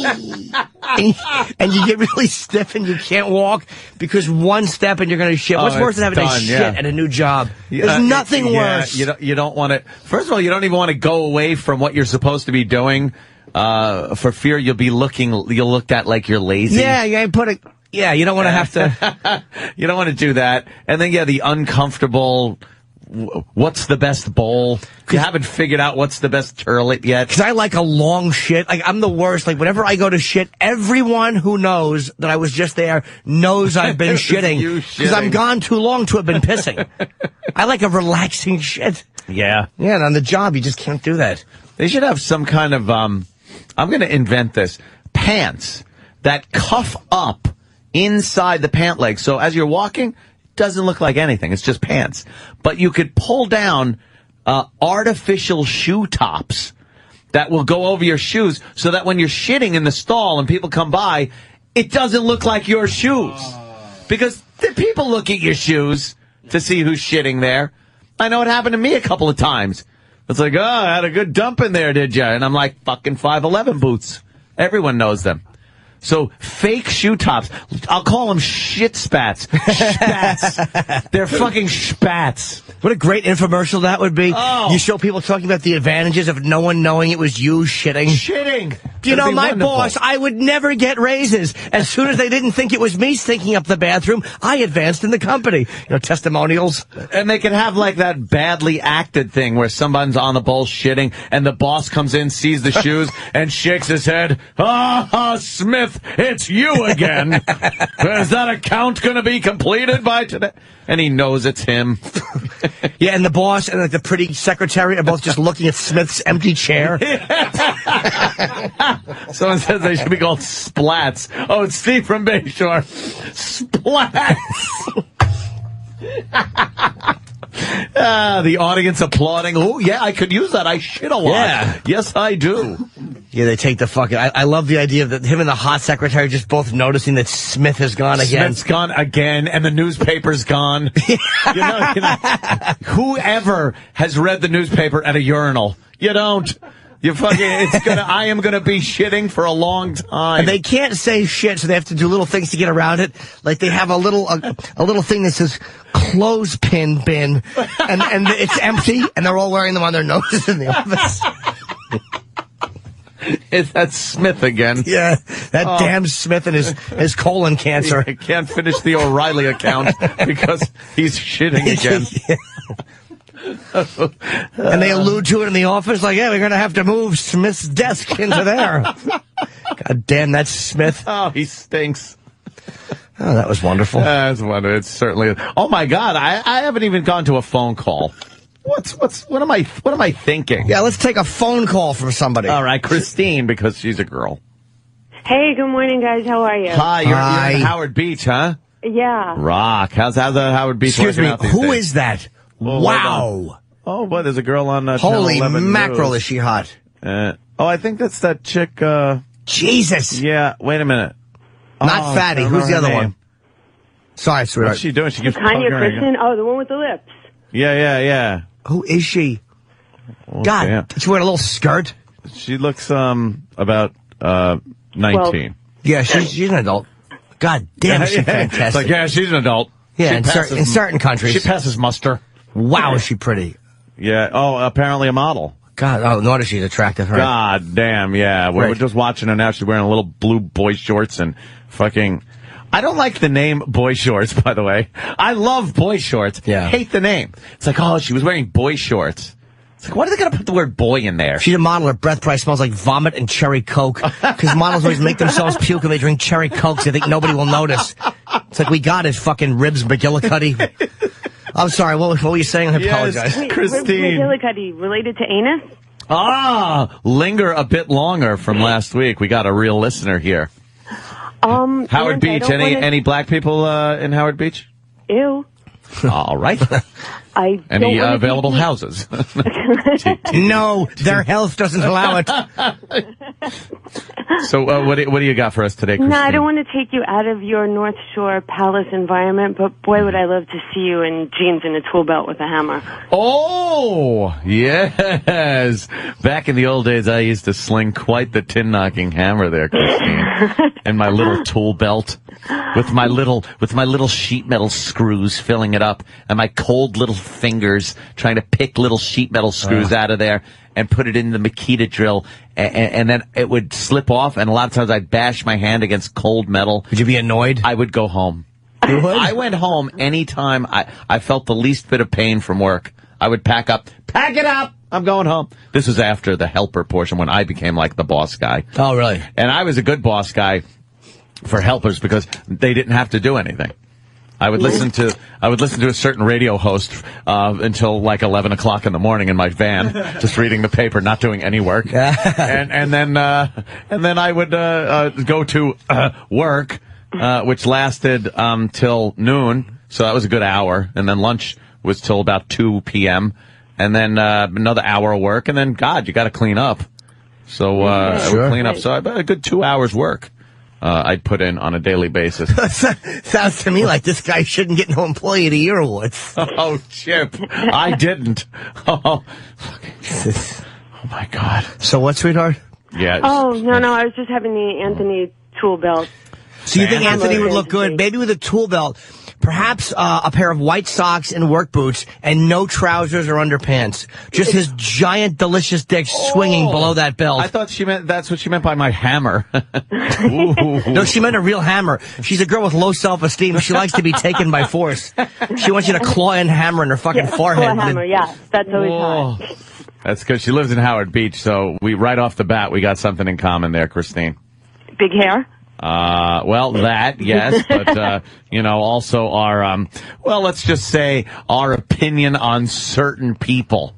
and, and you get really stiff and you can't walk because one step and you're going to shit. What's Oh, worse than having to done, shit yeah. at a new job? Yeah, There's nothing yeah, worse. You don't, you don't want to. First of all, you don't even want to go away from what you're supposed to be doing, uh, for fear you'll be looking. You'll look at like you're lazy. yeah, you ain't put it. Yeah, you don't want to have to. [LAUGHS] you don't want to do that. And then yeah, the uncomfortable. What's the best bowl? You haven't figured out what's the best turlet yet. Because I like a long shit. Like, I'm the worst. Like, whenever I go to shit, everyone who knows that I was just there knows I've been [LAUGHS] shitting. Because I'm gone too long to have been pissing. [LAUGHS] I like a relaxing shit. Yeah. Yeah, and on the job, you just can't do that. They should have some kind of um I'm going to invent this. Pants that cuff up inside the pant leg. So as you're walking, doesn't look like anything. It's just pants. But you could pull down uh artificial shoe tops that will go over your shoes so that when you're shitting in the stall and people come by, it doesn't look like your shoes. Because the people look at your shoes to see who's shitting there. I know it happened to me a couple of times. It's like, oh, I had a good dump in there, did ya? And I'm like, fucking 511 boots. Everyone knows them. So fake shoe tops. I'll call them shit spats. Spats. [LAUGHS] They're fucking spats. What a great infomercial that would be. Oh. You show people talking about the advantages of no one knowing it was you shitting. Shitting. Do you It'd know, my wonderful. boss, I would never get raises. As soon as they didn't think it was me stinking up the bathroom, I advanced in the company. You know, testimonials. And they can have like that badly acted thing where someone's on the bowl shitting and the boss comes in, sees the shoes [LAUGHS] and shakes his head. Ah, ah, Smith, it's you again. [LAUGHS] Is that account going to be completed by today? And he knows it's him. [LAUGHS] Yeah, and the boss and like the pretty secretary are both just looking at Smith's empty chair. [LAUGHS] Someone says they should be called splats. Oh, it's Steve from Bayshore. Splats. Ah, the audience applauding. Oh, yeah, I could use that. I shit a lot. Yeah. Yes, I do. Yeah, they take the fucking. I, I love the idea of that him and the hot secretary just both noticing that Smith has gone again. Smith's gone again, and the newspaper's gone. [LAUGHS] you know, you know, whoever has read the newspaper at a urinal? You don't. You fucking, it's gonna, I am gonna be shitting for a long time. And they can't say shit, so they have to do little things to get around it. Like they have a little a, a little thing that says clothespin bin, and and it's empty, and they're all wearing them on their noses in the office. [LAUGHS] Is that Smith again? Yeah, that Oh. damn Smith and his his colon cancer. [LAUGHS] I can't finish the O'Reilly account because he's shitting [LAUGHS] again. And they allude to it in the office, like, "Yeah, we're gonna have to move Smith's desk into there." [LAUGHS] God damn, that's Smith. Oh, he stinks. Oh, that was wonderful. That's wonderful. It's certainly. Oh my God, I, I haven't even gone to a phone call. What's what's what am I what am I thinking? Yeah, let's take a phone call from somebody. All right, Christine, because she's a girl. Hey, good morning, guys. How are you? Hi, you're, you're Hi. in Howard Beach, huh? Yeah. Rock. How's how's the Howard Beach? Excuse me, out these who days? is that? Well, wow. Oh, boy, there's a girl on uh, Channel Holy 11 mackerel, News. is she hot? Uh, oh, I think that's that chick. Uh, Jesus. yeah. Wait a minute. Not Oh, Fatty. Who's the other name. one? Sorry, sweetheart. What's she doing? She keeps Tanya puckering. Kristen? Oh, the one with the lips. Yeah, yeah, yeah. Who is she? God, damn. she wearing a little skirt. She looks um about uh nineteen. Yeah, she's she's an adult. God damn, is she [LAUGHS] Yeah, fantastic. It's like, yeah, she's an adult. Yeah, She in, cer- in certain countries. She passes muster. Wow, is she pretty? Yeah. Oh, apparently a model. God, oh, no wonder she's attractive. Right? God damn, yeah. We're, Right. we're just watching her now. She's wearing a little blue boy shorts and fucking. I don't like the name boy shorts, [LAUGHS] by the way. I love boy shorts. Yeah. Hate the name. It's like, oh, she was wearing boy shorts. It's like, why are they gonna put the word boy in there? She's a model. Her breath probably smells like vomit and cherry coke. Because [LAUGHS] models always make themselves puke when they drink cherry coke. So they think nobody will notice. It's like we got it, fucking ribs McGillicuddy. [LAUGHS] I'm sorry. What, what were you saying? I Yes. apologize. [LAUGHS] Wait, Christine. Rib McGillicuddy related to anus? Ah, linger a bit longer from last week. We got a real listener here. Um, Howard Lance, Beach. Any wanna- any black people uh, in Howard Beach? Ew. All right. [LAUGHS] I don't Any uh, available take houses? [LAUGHS] No, their health doesn't allow it. [LAUGHS] so uh, what do, what do you got for us today, Christine? No, I don't want to take you out of your North Shore Palace environment, but boy, would I love to see you in jeans and a tool belt with a hammer. Oh, yes. Back in the old days, I used to sling quite the tin knocking hammer there, Christine. [LAUGHS] and my little tool belt with my little, with my little sheet metal screws filling it up and my cold little fingers trying to pick little sheet metal screws ah. out of there and put it in the Makita drill. And, and then it would slip off. And a lot of times I'd bash my hand against cold metal. Would you be annoyed? I would go home. I went home anytime I, I felt the least bit of pain from work. I would pack up, pack it up. I'm going home. This was after the helper portion when I became like the boss guy. Oh, really? And I was a good boss guy for helpers because they didn't have to do anything. I would listen to I would listen to a certain radio host uh, until like eleven o'clock in the morning in my van, [LAUGHS] just reading the paper, not doing any work, [LAUGHS] and and then uh, and then I would uh, uh, go to uh, work, uh, which lasted um, till noon, so that was a good hour, and then lunch was till about two p.m. and then uh, another hour of work, and then God, you got to clean up. So uh, I would Sure. clean up. So about a good two hours work uh, I'd put in on a daily basis. [LAUGHS] Sounds to me like this guy shouldn't get no Employee of the Year awards. [LAUGHS] oh, Chip, I didn't. [LAUGHS] Oh, oh my God. So what, sweetheart? Yeah. Oh, no, no, I was just having the Anthony tool belt. So you think Anthony would look good? Maybe with a tool belt, perhaps uh, a pair of white socks and work boots, and no trousers or underpants. Just his giant, delicious dick swinging Oh. below that belt. I thought she meant that's what she meant by my hammer. [LAUGHS] No, she meant a real hammer. She's a girl with low self-esteem. She likes to be taken by force. She wants you to claw and hammer in her fucking Yeah, forehead. claw hammer, yeah. That's always Whoa. hot. That's because she lives in Howard Beach, so we right off the bat we got something in common there, Christine. Big hair? Uh, well, that, yes, but, uh, [LAUGHS] you know, also our, um, well, let's just say our opinion on certain people.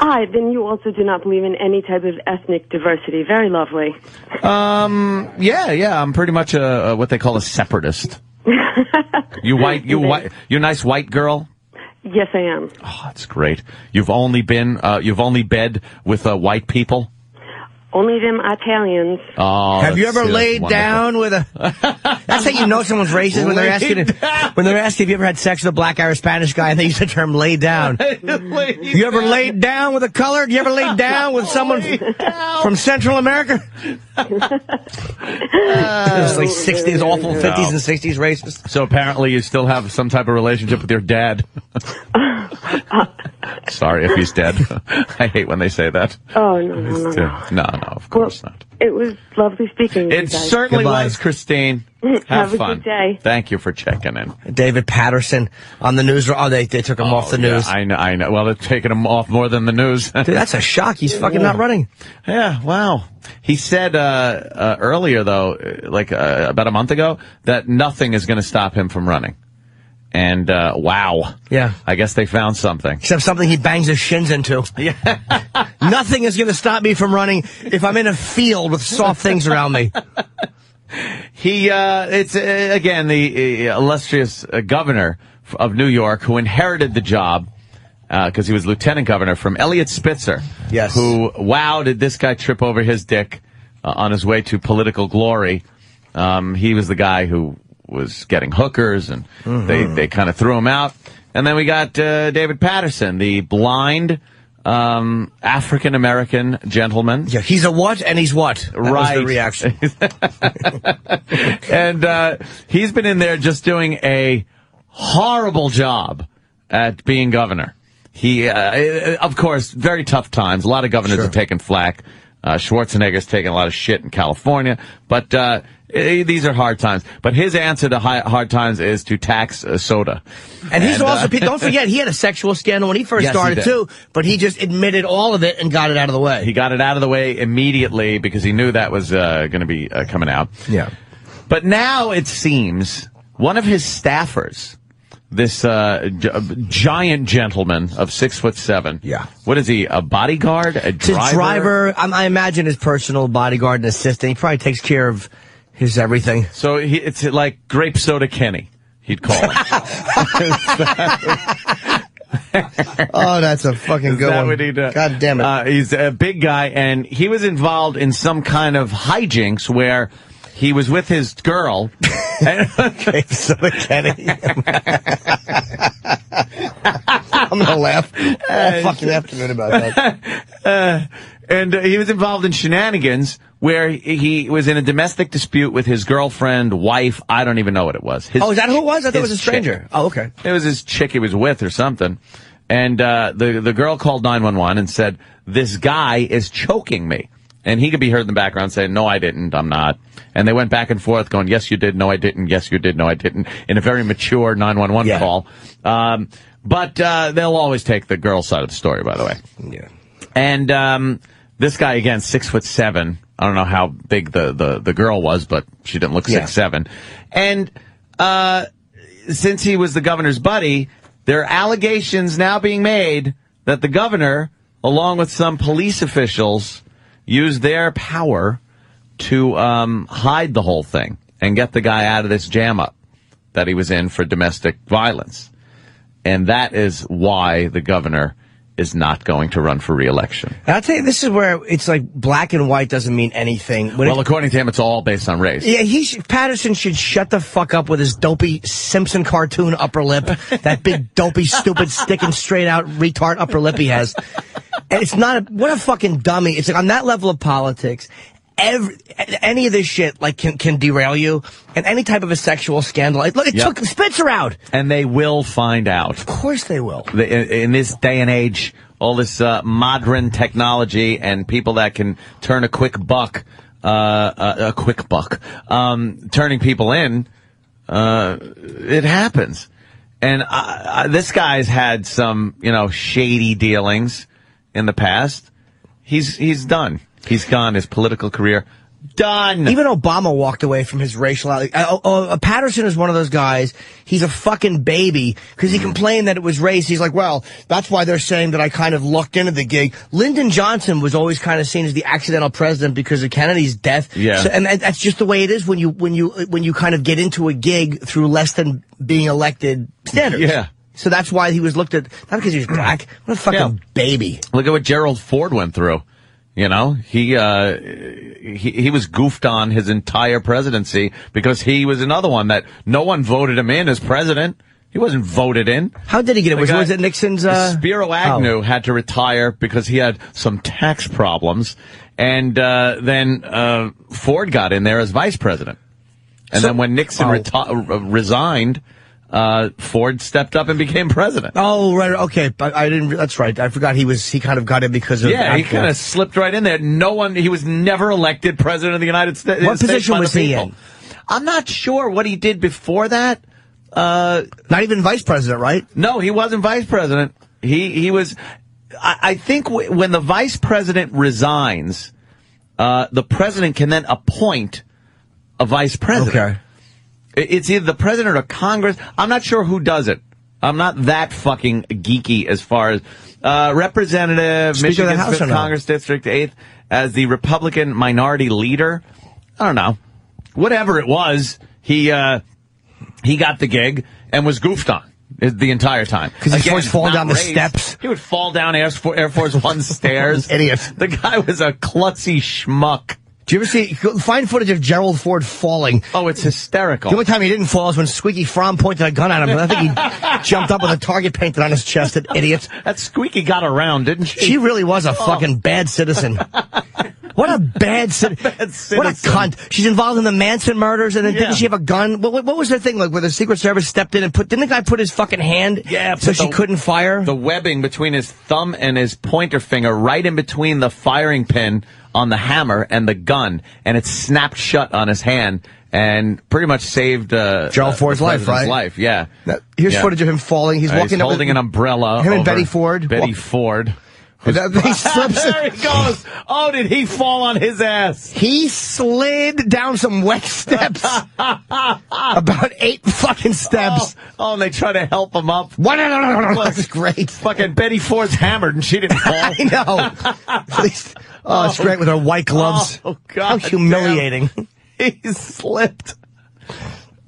Ah, then you also do not believe in any type of ethnic diversity. Very lovely. Um, yeah, yeah, I'm pretty much a, a what they call a separatist. [LAUGHS] You white, you white, you nice white girl. Yes, I am. Oh, that's great. You've only been, uh, you've only bed with uh, white people. Only them Italians. Oh, Have you ever that's laid wonderful. down with a? That's how you know someone's racist when they're asking if, when they're asking if you ever had sex with a black Irish Spanish guy and they use the term "lay [LAUGHS] down." You ever laid down with a colored? You ever laid down with someone from Central America? [LAUGHS] it's like sixties, awful fifties and sixties racist. So apparently you still have some type of relationship with your dad. [LAUGHS] [LAUGHS] Sorry if he's dead. [LAUGHS] I hate when they say that. Oh no, no, no, no. No, no, of course not. It was lovely speaking. to you It certainly Goodbye. was, Christine. [LAUGHS] Have, Have a fun. good day. Thank you for checking in. David Paterson on the news. Oh, they they took him off the Oh, yeah, news. I know. I know. Well, they're taking him off more than the news. Dude, that's a shock. He's fucking not running. Yeah, wow. He said uh, uh, earlier, though, uh, like uh, about a month ago, that nothing is going to stop him from running. And uh, wow, Yeah. I guess they found something. Except something he bangs his shins into. [LAUGHS] Yeah, [LAUGHS] Nothing is going to stop me from running if I'm in a field with soft things around me. he. Uh, it's uh, again the uh, illustrious uh, governor of New York who inherited the job because he was lieutenant governor from Eliot Spitzer. Yes. Who? Wow, did this guy trip over his dick uh, on his way to political glory? Um, he was the guy who was getting hookers, and they they kind of threw him out. And then we got uh, David Paterson, the blind um, African American gentleman. Yeah, he's a what and he's what? That was Right. the reaction. [LAUGHS] and uh, he's been in there just doing a horrible job at being governor. He, uh, of course, very tough times. A lot of governors Sure. have taken flack. Uh, Schwarzenegger's taking a lot of shit in California, but uh, eh, these are hard times. But his answer to hard times is to tax uh, soda. And he's And, uh, also, don't [LAUGHS] forget, he had a sexual scandal when he first Yes, started did. too, but he just admitted all of it and got it out of the way. He got it out of the way immediately because he knew that was uh, going to be uh, coming out. Yeah. But now it seems one of his staffers, this uh, gi- giant gentleman of six foot seven. Yeah. What is he? A bodyguard? A It's his driver? driver, um, I imagine his personal bodyguard and assistant. He probably takes care of his everything. So he, it's like grape soda Kenny. He'd call him. [LAUGHS] Oh, that's a fucking good one. he? God damn it. Uh, he's a big guy, and he was involved in some kind of hijinks where he was with his girl. and, Grape soda Kenny. [LAUGHS] I'm gonna laugh all fucking afternoon about that. [LAUGHS] uh, and uh, he was involved in shenanigans where he, he was in a domestic dispute with his girlfriend, wife. I don't even know what it was. His, Oh, is that who it was? I thought it was a stranger. chick. Oh, okay. It was his chick he was with or something. And uh, the the girl called 911 and said, "This guy is choking me." And he could be heard in the background saying, "No, I didn't. I'm not." And they went back and forth, going, "Yes, you did. No, I didn't. Yes, you did. No, I didn't." In a very mature 911 Yeah. call. Um, but uh, they'll always take the girl's side of the story, by the way. Yeah. And um, this guy again, six foot seven. I don't know how big the the, the girl was, but she didn't look Yeah. six seven. And uh, since he was the governor's buddy, there are allegations now being made that the governor, along with some police officials, used their power to um, hide the whole thing and get the guy out of this jam up that he was in for domestic violence. And that is why the governor is not going to run for reelection. And I'll tell you, this is where it's like black and white doesn't mean anything. When Well, it- according to him, it's all based on race. yeah, he should, Paterson should shut the fuck up with his dopey Simpson cartoon upper lip. that big dopey, stupid, sticking straight out retard upper lip he has. And it's not a, what a fucking dummy. It's like on that level of politics. Every, any of this shit like can can derail you, and any type of a sexual scandal. Like, look, it Yep. took Spitzer out. And they will find out. Of course they will. The- In, in this day and age, all this uh, modern technology and people that can turn a quick buck, uh, a, a quick buck, um, turning people in, uh, it happens. And I, I, this guy's had some, you know, shady dealings in the past. He's he's done. He's gone. His political career done. Even Obama walked away from his racial. Uh, uh, uh, Paterson is one of those guys. He's a fucking baby because he complained that it was race. He's like, well, that's why they're saying that I kind of lucked into the gig. Lyndon Johnson was always kind of seen as the accidental president because of Kennedy's death. Yeah. So, and that- that's just the way it is when you when you when you kind of get into a gig through less than being elected standards. Yeah. So that's why he was looked at not because he was black. What a fucking Yeah. baby. Look at what Gerald Ford went through. You know, he, uh, he, he was goofed on his entire presidency because he was another one that no one voted him in as president. He wasn't voted in. How did he get it? Was, guy- was it Nixon's? Uh, Spiro Agnew had to retire because he had some tax problems, and uh, then uh, Ford got in there as vice president. And So- then when Nixon Oh. reti- uh, resigned, uh, Ford stepped up and became president. Oh, right. Okay. But I didn't. That's right. I forgot he was. He kind of got in because of. Yeah, he kind of slipped right in there. No one. He was never elected president of the United Sta- States. What position was he in? I'm not sure what he did before that. Uh, Not even vice president, right? No, he wasn't vice president. He he was. I, I think w- when the vice president resigns, uh, the president can then appoint a vice president. Okay. It's either the president or Congress. I'm not sure who does it. I'm not that fucking geeky as far as uh, Representative Speaker Michigan's House or Fifth? Congress District Eighth as the Republican minority leader. I don't know. Whatever it was, he uh, he got the gig and was goofed on the entire time. 'Cause he's always falling down the steps. He would fall down Air Force, Air Force One [LAUGHS] stairs. Idiot. The guy was a klutzy schmuck. Do you ever see find footage of Gerald Ford falling? Oh, it's hysterical. The only time he didn't fall is when Squeaky Fromme pointed a gun at him. I think he [LAUGHS] jumped up with a target painted on his chest. An idiot. That Squeaky got around, didn't she? She really was a Oh. fucking bad citizen. What a bad, [LAUGHS] bad What a cunt. She's involved in the Manson murders, and then Yeah. didn't she have a gun? What, what, what was the thing like where the Secret Service stepped in and put? Didn't the guy put his fucking hand? Yeah, so she the- couldn't fire. the webbing between his thumb and his pointer finger right in between the firing pin on the hammer and the gun, and it snapped shut on his hand and pretty much saved uh, Gerald uh, Ford's life, right? Life, yeah. Now, here's Yeah. footage of him falling. He's Uh, walking up holding with, an umbrella. Him and Betty Ford. Betty Walk- Ford. That- he slips. [LAUGHS] there he goes. Oh, did he fall on his ass? He slid down some wet steps. [LAUGHS] About eight fucking steps. Oh, oh, and they try to help him up. What? [LAUGHS] That's great. Fucking Betty Ford's hammered and she didn't fall. I know. At least, oh, it's oh, great with her white gloves. Oh, God. How humiliating. he slipped.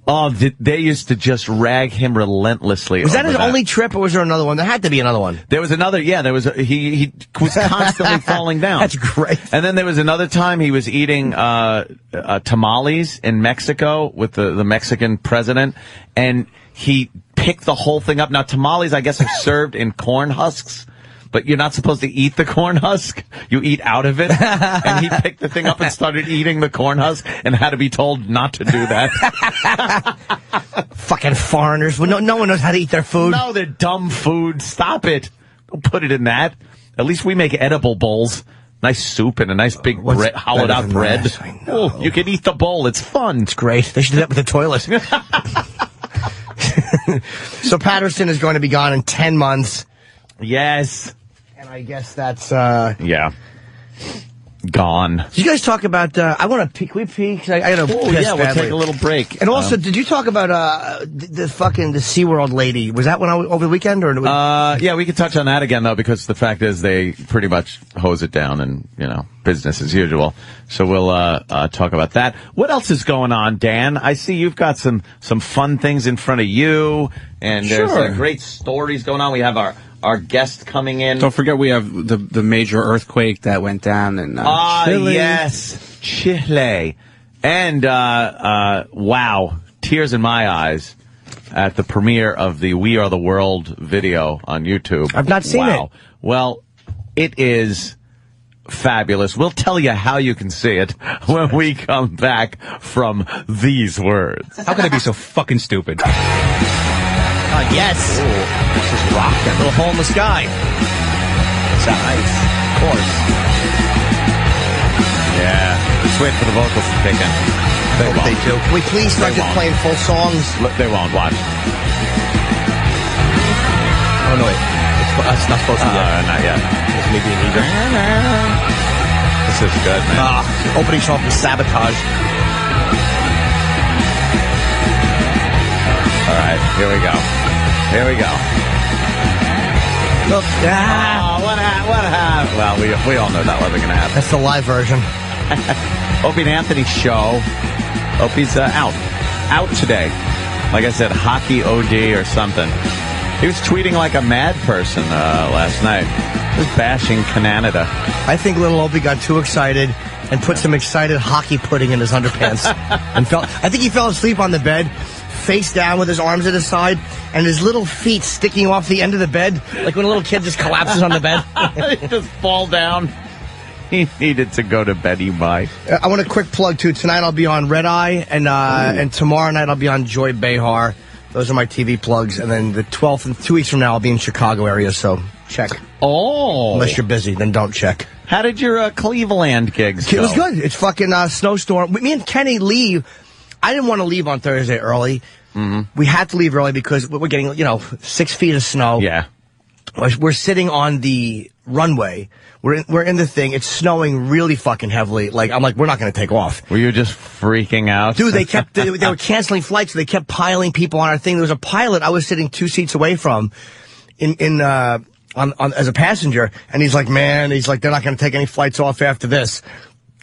Oh, th- they used to just rag him relentlessly. Was that his only trip, or was there another one? There had to be another one. There was another. Yeah, there was. A, he he was constantly [LAUGHS] falling down. That's great. And then there was another time he was eating uh, uh, tamales in Mexico with the the Mexican president, and he picked the whole thing up. Now tamales, I guess, are served in corn husks. But you're not supposed to eat the corn husk. You eat out of it. [LAUGHS] and he picked the thing up and started eating the corn husk and had to be told not to do that. [LAUGHS] Fucking foreigners. No, no one knows how to eat their food. No, they're dumb food. Stop it. Don't put it in that. At least we make edible bowls. Nice soup and a nice big What's bread, hollowed out bread. that? I know. Oh, you can eat the bowl. It's fun. It's great. They should do that with the toilet. [LAUGHS] so Paterson is going to be gone in 10 months. Yes. And I guess that's, uh, Yeah. Gone. did you guys talk about, uh, I want to peek. we peek. I, I gotta Oh, piss yeah, we'll take a little break. And also, Um, did you talk about, uh, the, the fucking, the SeaWorld lady? Was that one over the weekend or? Uh, yeah, we could touch on that again though, because the fact is they pretty much hose it down and, you know, business as usual. So we'll, uh, uh, talk about that. What else is going on, Dan? I see you've got some, some fun things in front of you and there's Sure. uh, great stories going on. We have our, our guest coming in. Don't forget we have the the major earthquake that went down in uh, Ah, Chile. yes, Chile, and uh, uh, wow, tears in my eyes at the premiere of the "We Are the World" video on YouTube. I've not seen wow. it. Well, it is fabulous. We'll tell you how you can see it [LAUGHS] when we come back from these words. How could I be so fucking stupid? Uh, yes. This is rocking. little hole in the sky. It's nice, of course. Yeah, just wait for the vocals to kick in. They won't. They do. Can we please start just playing full songs? Look, They won't watch. Oh, no, wait. It's, it's not supposed to Uh, yet. not yet. It's maybe an either. This is good, man. Ah, opening song from Sabotage. All right, here we go. Here we go. Look, ah, Oh, what ha- what happened? Well, we, we all know that wasn't going to happen. that's the live version. [LAUGHS] Opie and Anthony show. Opie's uh, out. Out today. Like I said, hockey OD or something. He was tweeting like a mad person uh, last night. Just bashing Canada. I think little Opie got too excited and put some excited hockey pudding in his underpants [LAUGHS] and fell. I think he fell asleep on the bed, face down with his arms at his side and his little feet sticking off the end of the bed, like when a little kid just collapses on the bed. [LAUGHS] just fall down. He needed to go to bed, you might. Uh, I want a quick plug too. Tonight I'll be on Red Eye, and uh, and tomorrow night I'll be on Joy Behar. Those are my TV plugs, and then the 12th and two weeks from now I'll be in Chicago area. So check. Oh, Unless you're busy, then don't check. How did your uh, Cleveland gigs It was good. It's fucking uh, snowstorm. Me and Kenny leave. I didn't want to leave on Thursday early. Mm-hmm. We had to leave early because we're getting, you know, six feet of snow. Yeah. We're sitting on the runway. We're in, we're in the thing. It's snowing really fucking heavily. Like I'm like, we're not going to take off. Were you just freaking out? Dude, they kept they, they were [LAUGHS] canceling flights. So they kept piling people on our thing. There was a pilot I was sitting two seats away from, in in uh, on, on as a passenger, and he's like, man, he's like, they're not going to take any flights off after this.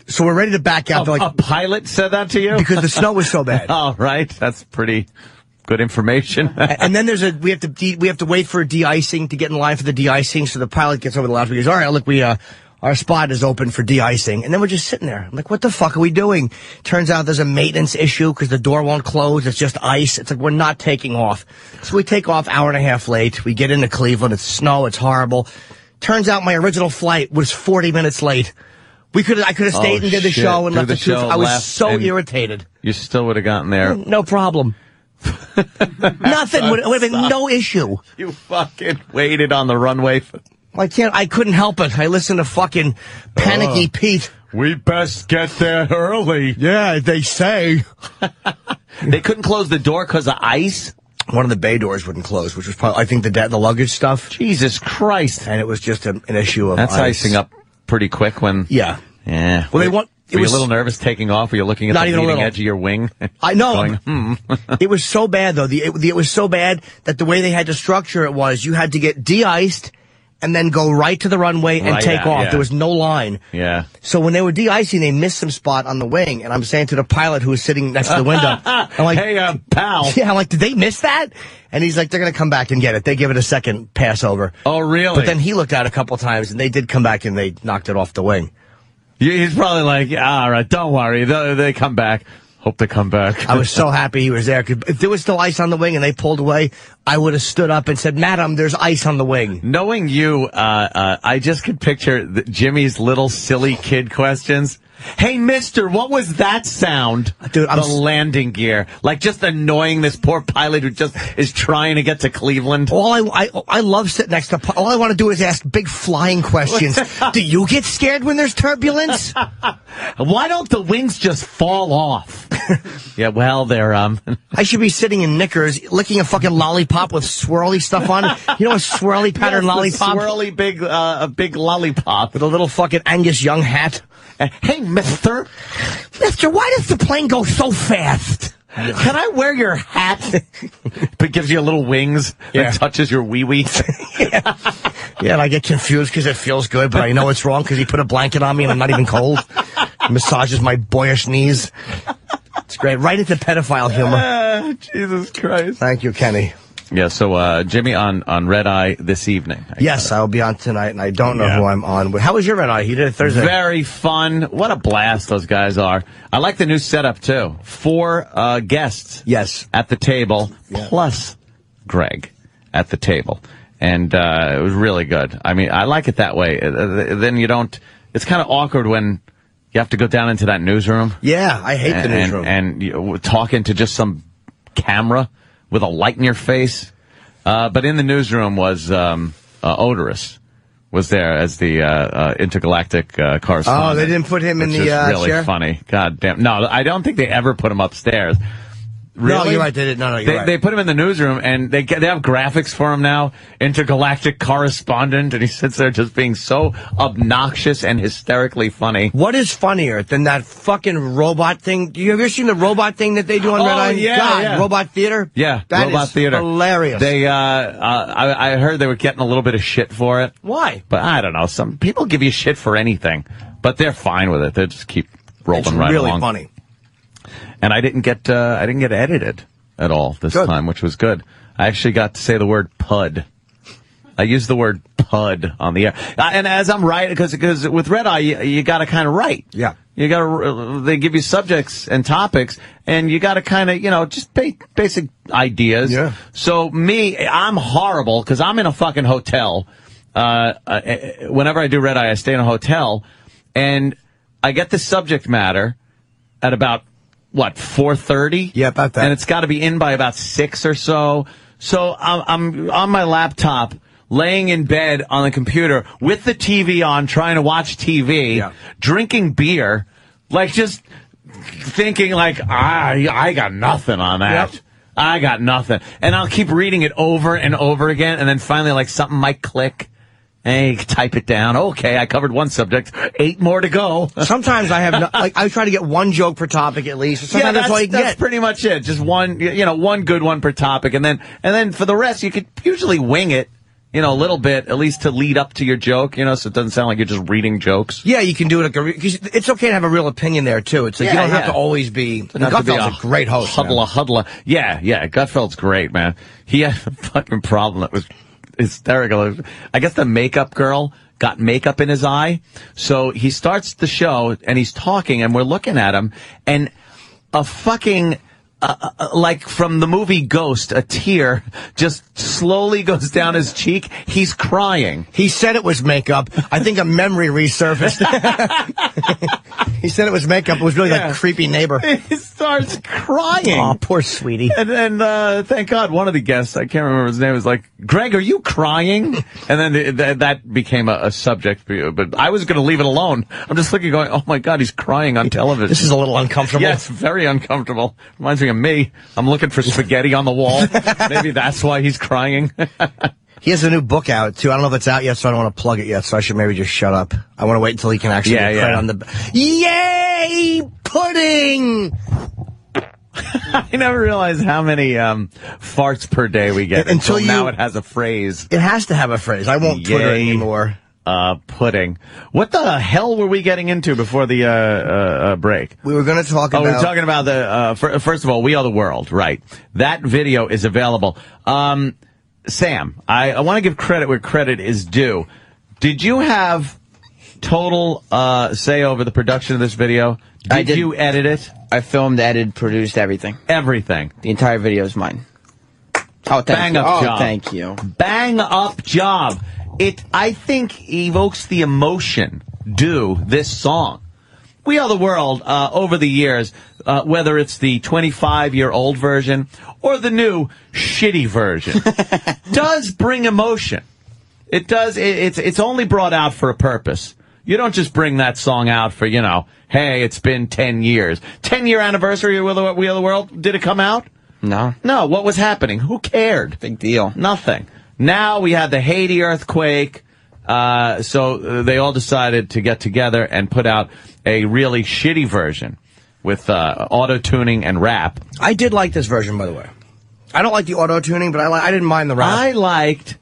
So we're ready to back out. a, like, a pilot said that to you because the snow was so bad. [LAUGHS] All right, that's pretty good information. [LAUGHS] and then there's a we have to de- we have to wait for a de-icing to get in line for the de-icing. So the pilot gets over the loudspeaker. He goes, "All right, look, we uh, our spot is open for de-icing." And then we're just sitting there. I'm like, "What the fuck are we doing?" Turns out there's a maintenance issue because the door won't close. It's just ice. It's like we're not taking off. So we take off hour and a half late. We get into Cleveland. It's snow. It's horrible. Turns out my original flight was 40 minutes late. We could I could have oh, stayed Oh, and did the shit. show and Do left the the two. show, I was so irritated. you still would have gotten there. Mm, no problem. [LAUGHS] Nothing would, would have been no issue. You fucking waited on the runway. For- I can't. I couldn't help it. I listened to fucking panicky Oh. Pete. we best get there early. Yeah, they say. [LAUGHS] They couldn't close the door because of ice. One of the bay doors wouldn't close, which was probably I think the da- the luggage stuff, Jesus Christ! and it was just a, an issue of That's ice. icing up pretty quick when. Yeah, Yeah. Well, they Were- want- it Were you a little nervous taking off? Were you looking at Not the leading edge of your wing? [LAUGHS] I know. [LAUGHS] Going, hmm. [LAUGHS] it was so bad though. The it, it was so bad that the way they had to structure it was you had to get de-iced and then go right to the runway and Right take off. yeah. There was no line. yeah. So when they were de-icing, they missed some spot on the wing, and I'm saying to the pilot who was sitting next to the window, [LAUGHS] I'm like, hey, uh, pal. [LAUGHS] Yeah, I'm like, did they miss that? And he's like, they're going to come back and get it. They give it a second pass over. Oh, really? But then he looked out a couple times and they did come back and they knocked it off the wing. He's probably like, "Yeah, all right, don't worry. They, they come back. Hope they come back. I was so happy he was there. 'cause if there was still ice on the wing and they pulled away, I would have stood up and said, Madam, there's ice on the wing. Knowing you, uh, uh, I just could picture the, Jimmy's little silly kid questions. Hey, mister, what was that sound? Dude, I'm the landing gear. Like just annoying this poor pilot who just is trying to get to Cleveland. All I, I, I love sitting next to, all I want to do is ask big flying questions. [LAUGHS] do you get scared when there's turbulence? [LAUGHS] Why don't the wings just fall off? [LAUGHS] yeah, well, they're, um, I should be sitting in knickers, licking a fucking lollipop with swirly stuff on it. You know a swirly pattern yes, lollipop? swirly big, uh, a big lollipop. With a little fucking Angus Young hat. Uh, hey, mister, Mister, why does the plane go so fast? can I wear your hat? but gives you a little wings Yeah. and touches your wee wee. [LAUGHS] Yeah, and I get confused because it feels good, but I know it's wrong because he put a blanket on me and I'm not even cold. Massages my boyish knees. It's great. Right into pedophile humor. Ah, Jesus Christ. Thank you, Kenny. Yeah, so uh, Jimmy on, on Red Eye this evening. Yes, I'll be on tonight, and I don't know Yeah. who I'm on with. How was your red eye? You did it Thursday. Very fun. What a blast those guys are. I like the new setup too. Four uh, guests yes. at the table, plus Greg at the table. And uh, it was really good. I mean, I like it that way. Uh, Then you don't, it's kind of awkward when you have to go down into that newsroom. Yeah, I hate the newsroom. And, you, talking to just some camera with a light in your face. Uh, but in the newsroom was um, uh, Odorous was there as the uh, uh, intergalactic uh, correspondent. Oh, they didn't put him in the, uh, really chair? funny. God damn! No, I don't think they ever put him upstairs. No, Really? you're right. They did. No, no, you're They, right. they put him in the newsroom, and they get, they have graphics for him now. Intergalactic correspondent, and he sits there just being so obnoxious and hysterically funny. What is funnier than that fucking robot thing? Do you ever seen the robot thing that they do on Oh, Red Eye? yeah, God, yeah. Robot theater. Yeah, That robot theater, hilarious. They, uh, uh, I, I heard they were getting a little bit of shit for it, Why? but I don't know. Some people give you shit for anything, but they're fine with it. They just keep rolling It's right really along. funny. And I didn't get, uh, I didn't get edited at all this Good. time, which was good. I actually got to say the word pud. I used the word pud on the air. Uh, and as I'm writing, because because with Red Eye, you, you got to kind of write. Yeah. You got to. They give you subjects and topics, and you got to kind of, you know, just ba- basic ideas. Yeah. So me, I'm horrible because I'm in a fucking hotel. Uh, uh, whenever I do Red Eye, I stay in a hotel, and I get the subject matter at about what 4:30. Yeah, about that. And it's got to be in by about six or so. So I'm, I'm on my laptop, laying in bed on the computer with the TV on, trying to watch TV, Yeah. drinking beer, like just thinking like I I got nothing on that. Yep. I got nothing. And I'll keep reading it over and over again, and then finally, like, something might click. Hey, type it down. Okay, I covered one subject. Eight more to go. [LAUGHS] Sometimes I have, no, like, I try to get one joke per topic at least. Sometimes yeah, that's, all you that's get. pretty much it. Just one, you know, one good one per topic, and then and then for the rest, you could usually wing it, you know, a little bit at least to lead up to your joke, you know, so it doesn't sound like you're just reading jokes. Yeah, you can do it like a. Re- cause it's okay to have a real opinion there too. It's like you don't have to always be. Doesn't have to be Gutfeld's a, great host. man. Huddler, huddler. Yeah, yeah. Gutfeld's great, man. He had a [LAUGHS] fucking problem that was hysterical. I guess the makeup girl got makeup in his eye. So he starts the show and he's talking and we're looking at him and a fucking, uh, like from the movie Ghost, a tear just slowly goes down his cheek. He's crying. He said it was makeup. I think a memory resurfaced. [LAUGHS] he said it was makeup. It was really Yeah. like creepy neighbor. [LAUGHS] He starts crying. Oh, poor sweetie. And then, uh, thank God, one of the guests, I can't remember his name, was like, Greg, are you crying? And then th- th- that became a, a subject, for you. but I was going to leave it alone. I'm just looking going, oh my God, he's crying on television. This is a little uncomfortable. Yes, very uncomfortable. Reminds me me. I'm looking for spaghetti on the wall. [LAUGHS] Maybe that's why he's crying. [LAUGHS] He has a new book out too. I don't know if it's out yet, so I don't want to plug it yet. So I should maybe just shut up. I want to wait until he can actually Yeah, get yeah. on the. Yay, pudding! I never realized how many um, farts per day we get Until until, now it has a phrase. It has to have a phrase. I won't Twitter anymore. Uh, pudding. What the hell were we getting into before the uh, uh, uh, break? We were going to talk Oh, about. we're talking about the, uh, fir- first of all, We Are the World, right. That video is available. Um, Sam, I, I want to give credit where credit is due. Did you have total, uh, say over the production of this video? Did, I did. you edit it? I filmed, edited, produced everything. Everything. The entire video is mine. Oh, thank Bang you. up oh, job. thank you. Bang up job. It, I think, evokes the emotion do this song. We Are the World, uh, over the years, uh, whether it's the 25 year old version or the new shitty version, [LAUGHS] does bring emotion. It does, it, it's, it's only brought out for a purpose. You don't just bring that song out for, you know, hey, it's been 10 years. 10 year anniversary of We Are the- We Are the World, did it come out? No. No, what was happening? Who cared? Big deal. Nothing. Now we had the Haiti earthquake. Uh, so uh, they all decided to get together and put out a really shitty version with uh, auto tuning and rap. I did like this version, by the way. I don't like the auto tuning, but I li- I didn't mind the rap. I liked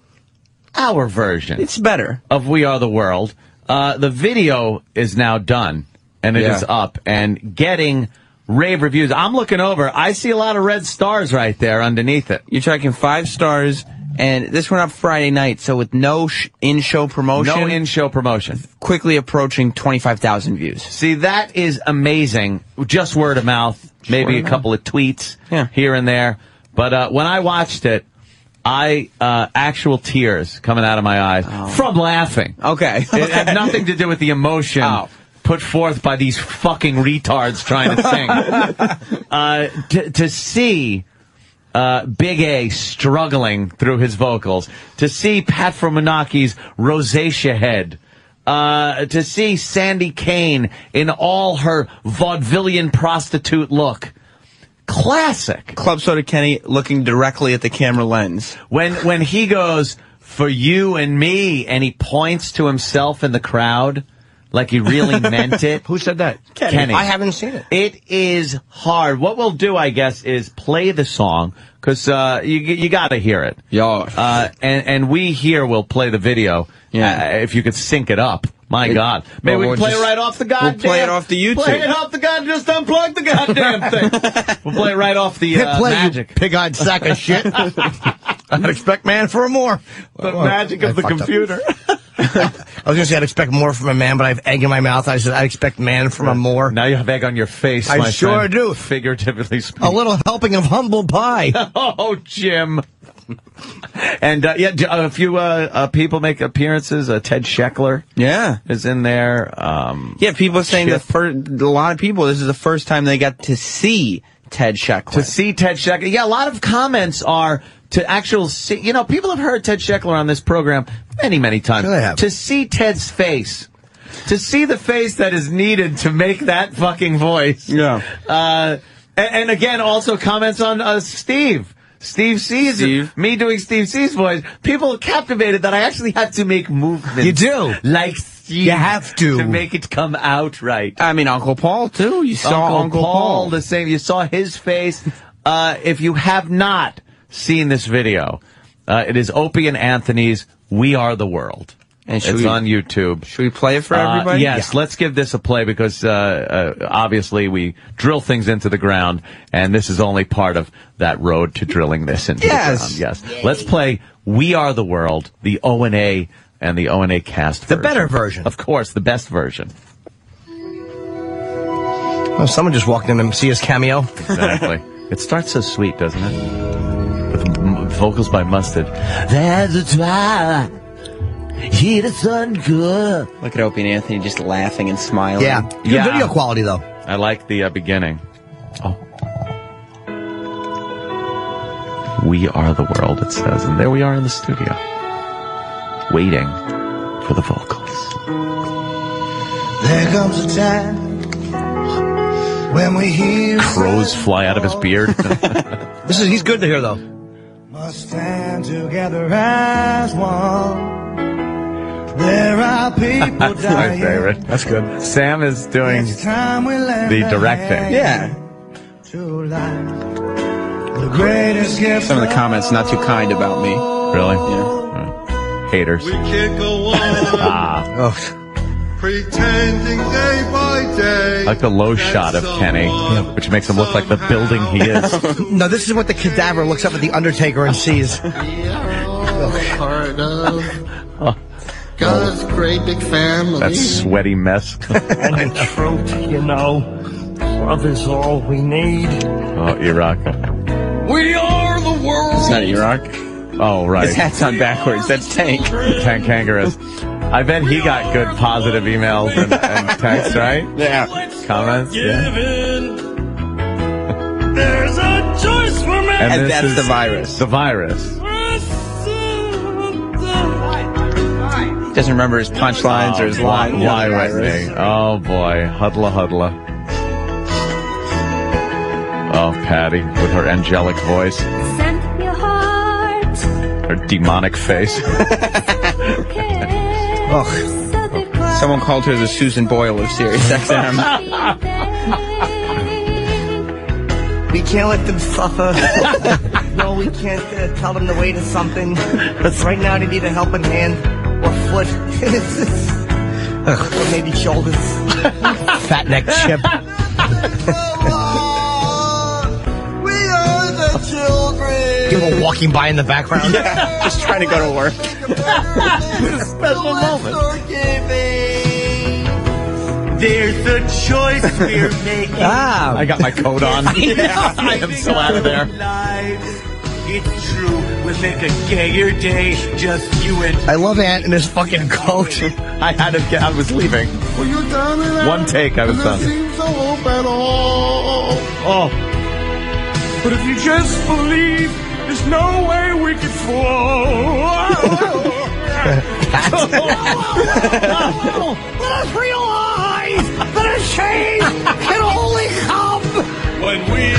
our version It's better. of We Are the World. Uh, the video is now done and it is Yeah. up and getting rave reviews. I'm looking over. I see a lot of red stars right there underneath it. You're tracking five stars, and this went up Friday night, so with no sh- in-show promotion, No in-show promotion. quickly approaching 25,000 views. See, that is amazing. Just word of mouth, maybe word a of couple of tweets Yeah. here and there. But uh, when I watched it, I uh, actual tears coming out of my eyes from laughing. Okay. It had nothing to do with the emotion Oh. put forth by these fucking retards trying to sing. [LAUGHS] uh, to, to see uh, Big A struggling through his vocals, to see Pat from Moonachie's rosacea head, uh, to see Sandy Kane in all her vaudevillian prostitute look. Classic. Club Soda Kenny looking directly at the camera lens. When when he goes for you and me, and he points to himself in the crowd like he really meant it. [LAUGHS] Who said that? Kenny. I haven't seen it. It is hard. What we'll do, I guess, is play the song because uh, you you got to hear it. Yo. Uh, and and we here will play the video. Yeah. uh, if you could sync it up. My God. Maybe well, we we'll can play just- it right off the we'll goddamn. play it off the YouTube. Play it off the god. Just unplug the goddamn [LAUGHS] thing. we'll play it right off the Hit uh, play, magic. pig-eyed sack of shit. [LAUGHS] I'd expect man for a more. The magic of the computer. I was gonna say I'd expect more from a man, but I have egg in my mouth. I said I'd expect man from a more. Now you have egg on your face. I sure friend, do. Figuratively speaking. A little helping of humble pie. [LAUGHS] oh, Jim. and uh, yeah, a few uh, uh, people make appearances. Uh, Ted Sheckler, yeah, is in there. Um, Yeah, people are saying Chip. that for a lot of people, this is the first time they got to see Ted Sheckler. to see Ted Sheckler. Yeah, a lot of comments are to actual see. You know, people have heard Ted Sheckler on this program many, many times. Sure they have. To see Ted's face. To see the face that is needed to make that fucking voice. Yeah. Uh, and, and again, also comments on uh, Steve. Steve C's, Steve. me doing Steve C's voice. People are captivated that I actually have to make movements. You do. Like Steve. You have to. To make it come out right. I mean, Uncle Paul too. You saw Uncle, Paul. the same. You saw his face. Uh, if you have not seen this video, uh, it is Opie and Anthony's "We Are the World." And it's we- on YouTube. Should we play it for Uh, everybody? yes, let's give this a play because uh, uh, obviously we drill things into the ground, and this is only part of that road to drilling this into Yes. the ground. Yes, let's play "We Are the World," the O and A and the O and A cast. The better version. of course, the best version. Oh, someone just walked in to see his cameo. Exactly. it starts so sweet, doesn't it? With m- vocals by Mustard. There's a twilight. Hear the sun good. Look at Opie and Anthony just laughing and smiling. Yeah. Good Yeah. video quality though. I like the uh, beginning. Oh. We are the world, it says. And there we are in the studio. Waiting for the vocals. There comes a time when we hear Crows fly out of his beard. [LAUGHS] This is he's good to hear though. Must stand together as one. There are [LAUGHS] people That's my favorite. That's good. Sam is doing time we lend the directing. Yeah. To. The greatest gift Some of the comments not too kind about me. Really? Yeah. Haters. can't go on Ah. Oh, pretending day by day. I like the low shot of Kenny, which makes him look like the building he is. [LAUGHS] no, this is what the cadaver looks up at the Undertaker and sees. [LAUGHS] part of God's great big family. That sweaty mess. [LAUGHS] and the truth, you know. Love is all we need. oh, Iraq. we are the world. It's not Iraq. Oh, right. His hat's on backwards. That's Tank. Tank Kangaroos. I bet he got good positive emails and, and texts, right? Yeah. Comments? Yeah. There's a choice for me. And this that's the virus. The virus. He doesn't remember his punchlines or his Oh, line. why Yeah, Whitney? Oh boy, huddla huddla. Oh, Patty with her angelic voice, Send your heart. her demonic face. [LAUGHS] Oh, Someone called her the Susan Boyle of Sirius XM. [LAUGHS] we can't let them suffer. [LAUGHS] no, we can't uh, tell them the way to something. But right now, they need a helping hand or foot. [LAUGHS] or maybe shoulders. Fat neck chip. People walking by in the background. [LAUGHS] Yeah, Just trying to go to work. [LAUGHS] it's a Special moment. There's the choice we're [LAUGHS] making. Ah, I got my coat on. I am so out of there. Lives. It's true. We'll make a gayer day, just you and I love Ant in his fucking coat. I had to get. I was leaving. Well, you're down and. One take, I was and done. It seems so hope at all. Oh, But if you just believe, there's no way we could fall. Let us realize that a change can only come when we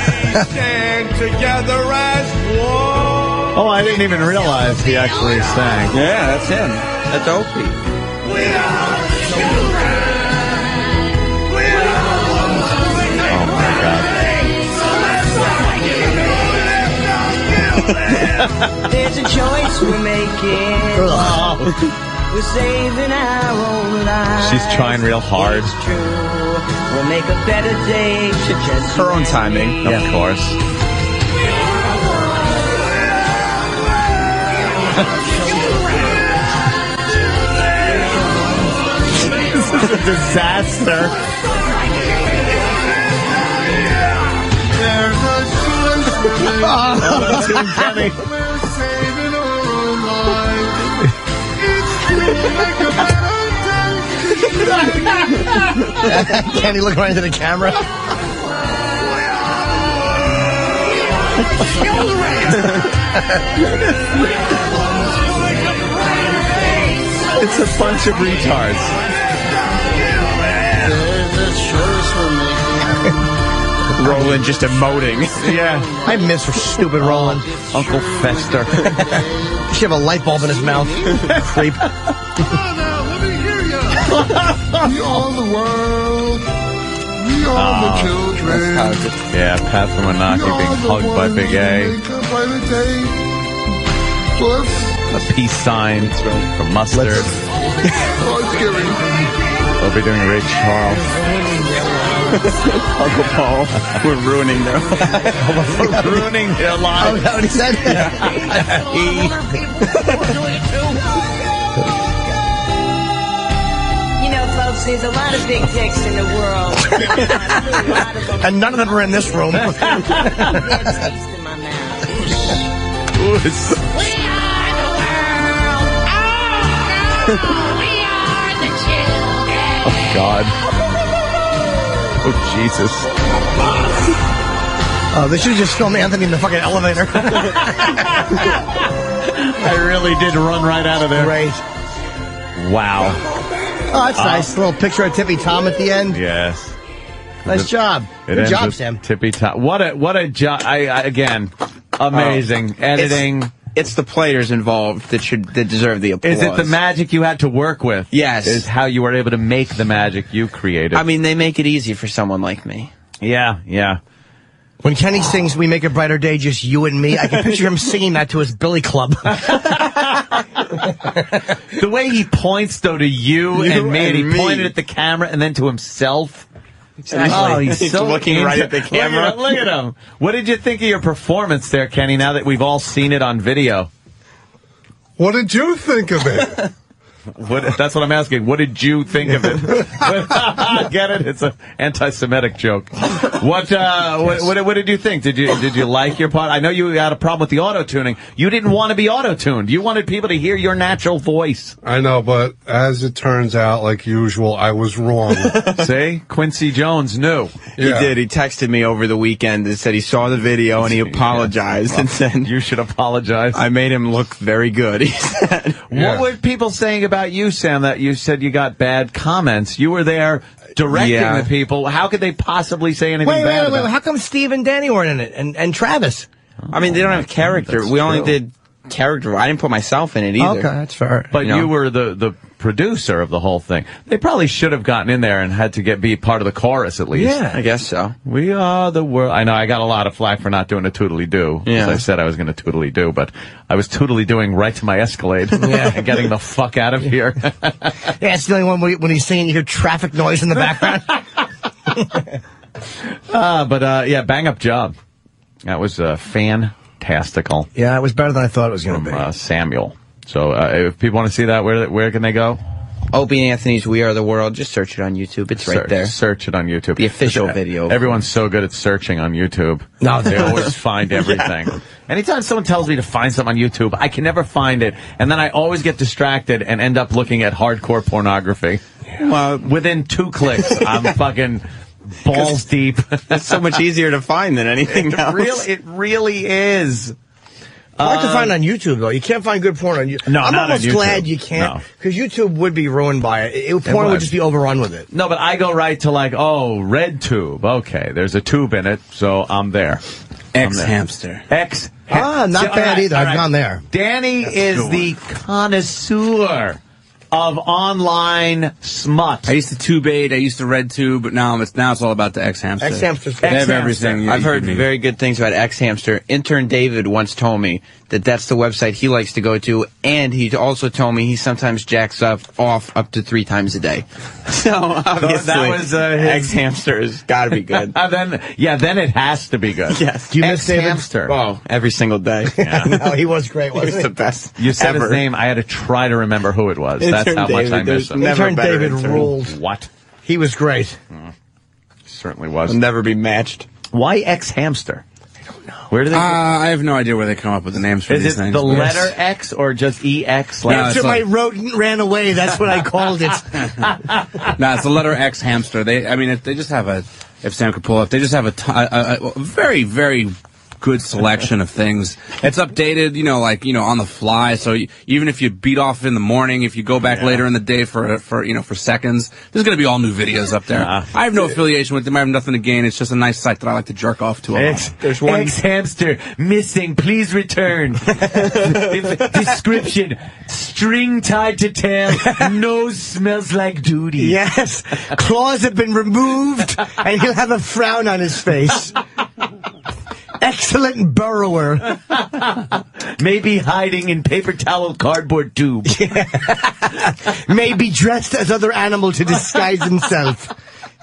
stand together as one. oh! I didn't even realize he actually sang. Yeah, that's him. That's Opie. We are There's a choice we're making. We're saving our own lives. She's trying real hard. It's true. We'll make a better day. Her own timing. Of course. [LAUGHS] this is a disaster. Day. Kenny look right into the camera. It's a bunch of retards. Roland just emoting. Yeah. I miss her stupid Roland. Uncle Fester. [LAUGHS] He should have a light bulb in his mouth. Creep. Come on now, let me hear ya. We are the world. We are the children. Yeah, Pat from Moonachie We being are the hugged by ones Big who A. make a brighter day. Plus, A peace sign from Mustard. Thanksgiving. [LAUGHS] Oh, we'll be doing Ray Charles. [LAUGHS] Uncle Paul. We're ruining their We're ruining their Oh, lives. is that what he said? You know, folks, there's a lot of big dicks in the world. [LAUGHS] a lot of them. and none of them are in this room. Bad taste in my mouth. Ooze. We are the world. Oh, no. We are the children. Oh, God. Oh, Jesus. [LAUGHS] Oh, they should have just filmed Anthony in the fucking elevator. [LAUGHS] I really did run right out of there. Great. Wow. Oh, that's uh, nice. little picture of Tippy Tom at the end. Yes. Nice job. It Good job, Sam. Tippy top. What a what a job! I, I again, oh. amazing editing. It's, it's the players involved that should that deserve the applause. Is it the magic you had to work with? Yes. Is how you were able to make the magic you created. I mean, they make it easy for someone like me. yeah, yeah. When Kenny sings "We Make a Brighter Day," just you and me, I can picture him singing that to his Billy Club. [LAUGHS] [LAUGHS] The way he points though to you, You and me, and he me. pointed at the camera and then to himself. Exactly. Oh, he's, He's so looking right at the [LAUGHS] Look camera. him, Look at him. What did you think of your performance there, Kenny? Now that we've all seen it on video. What did you think of it? [LAUGHS] What, that's what I'm asking. What did you think of it? [LAUGHS] Get it? It's an anti-Semitic joke. What, uh, what, what, what did you think? Did you did you like your part? I know you had a problem with the auto tuning. You didn't want to be auto tuned. You wanted people to hear your natural voice. I know, but as it turns out, like usual, I was wrong. [LAUGHS] See, Quincy Jones knew. He did. He texted me over the weekend and said he saw the video and he apologized and said You should apologize. I made him look very good. He said. Yeah. What were people saying about you, Sam? That you said you got bad comments. You were there directing Yeah. the people. How could they possibly say anything wait, bad? wait, wait, wait. How come Steve and Danny weren't in it, and and Travis? I mean, they don't have oh, character. That's we only did character. I didn't put myself in it either. Okay, that's fair. But You you, were the, the producer of the whole thing. They probably should have gotten in there and had to get be part of the chorus at least. Yeah. I guess so. We are the world. I know I got a lot of flack for not doing a tootly do. Yeah. As I said I was going to tootly do, but I was tootly doing right to my Escalade. [LAUGHS] Yeah. [LAUGHS] Getting the fuck out of here. [LAUGHS] Yeah, it's the only one when he's singing, you hear traffic noise in the background. uh, but uh, yeah, bang up job. That was uh, fantastical yeah, it was better than I thought it was going to be. uh, Samuel. So uh, if people want to see that, where where can they go? Opie and Anthony's "We Are the World." Just search it on YouTube. It's right search, there. Search it on YouTube. The official Uh, video. Everyone's so good at searching on YouTube. No, they always [LAUGHS] find everything. Anytime someone tells me to find something on YouTube, I can never find it, and then I always get distracted and end up looking at hardcore pornography. Well, within two clicks, I'm [LAUGHS] fucking balls deep. That's so much easier to find than anything it else. really, it really is. Hard to Um, find on YouTube though. You can't find good porn on YouTube. No, I'm not on almost YouTube. glad you can't No. because YouTube would be ruined by it. it porn would would. just be overrun with it. No, but I go right to like, oh, red tube. Okay, there's a tube in it, so I'm there. Ex there. hamster. X. Ah, not So, bad all right, either. all I've right. gone there. Danny is the connoisseur of online smut. I used to tube eight. I used to red tube, but now it's now it's all about the X hamster. X Hamster's They have everything. I've heard very good things about X Hamster. Intern David once told me that that's the website he likes to go to, and he also told me he sometimes jacks up off up to three times a day. [LAUGHS] So obviously, was, uh, his- X Hamster has got to be good. And [LAUGHS] then, yeah, then it has to be good. yes, Do you miss X David? Hamster. Oh, every single day. [LAUGHS] no, he was great, he was wasn't the best. You said ever. his name. I had to try to remember who it was. That's Intern how much I miss him. never Intern David intern. ruled. What? He was great. Certainly was. Will never be matched. Why X hamster? Where do they? Uh, I have no idea where they come up with the names for is these it things. the but- letter X or just EX? Like, No, After it's my like- rodent ran away, that's what I called it. [LAUGHS] [LAUGHS] no, it's the letter X hamster. They, I mean, if they just have a, if Sam could pull up, they just have a, t- a, a, a very, very good selection of things. It's updated, you know, like you know, on the fly. So y even if you beat off in the morning, if you go back later in the day for for you know for seconds, there's going to be all new videos up there. I have no affiliation with them. I have nothing to gain. It's just a nice site that I like to jerk off to. A lot. X, X hamster missing. Please return. [LAUGHS] Description: string tied to tail. Nose smells like duty. Yes, claws have been removed, and he'll have a frown on his face. [LAUGHS] Excellent burrower. [LAUGHS] Maybe hiding in paper towel cardboard tube. [LAUGHS] May be dressed as other animal to disguise himself.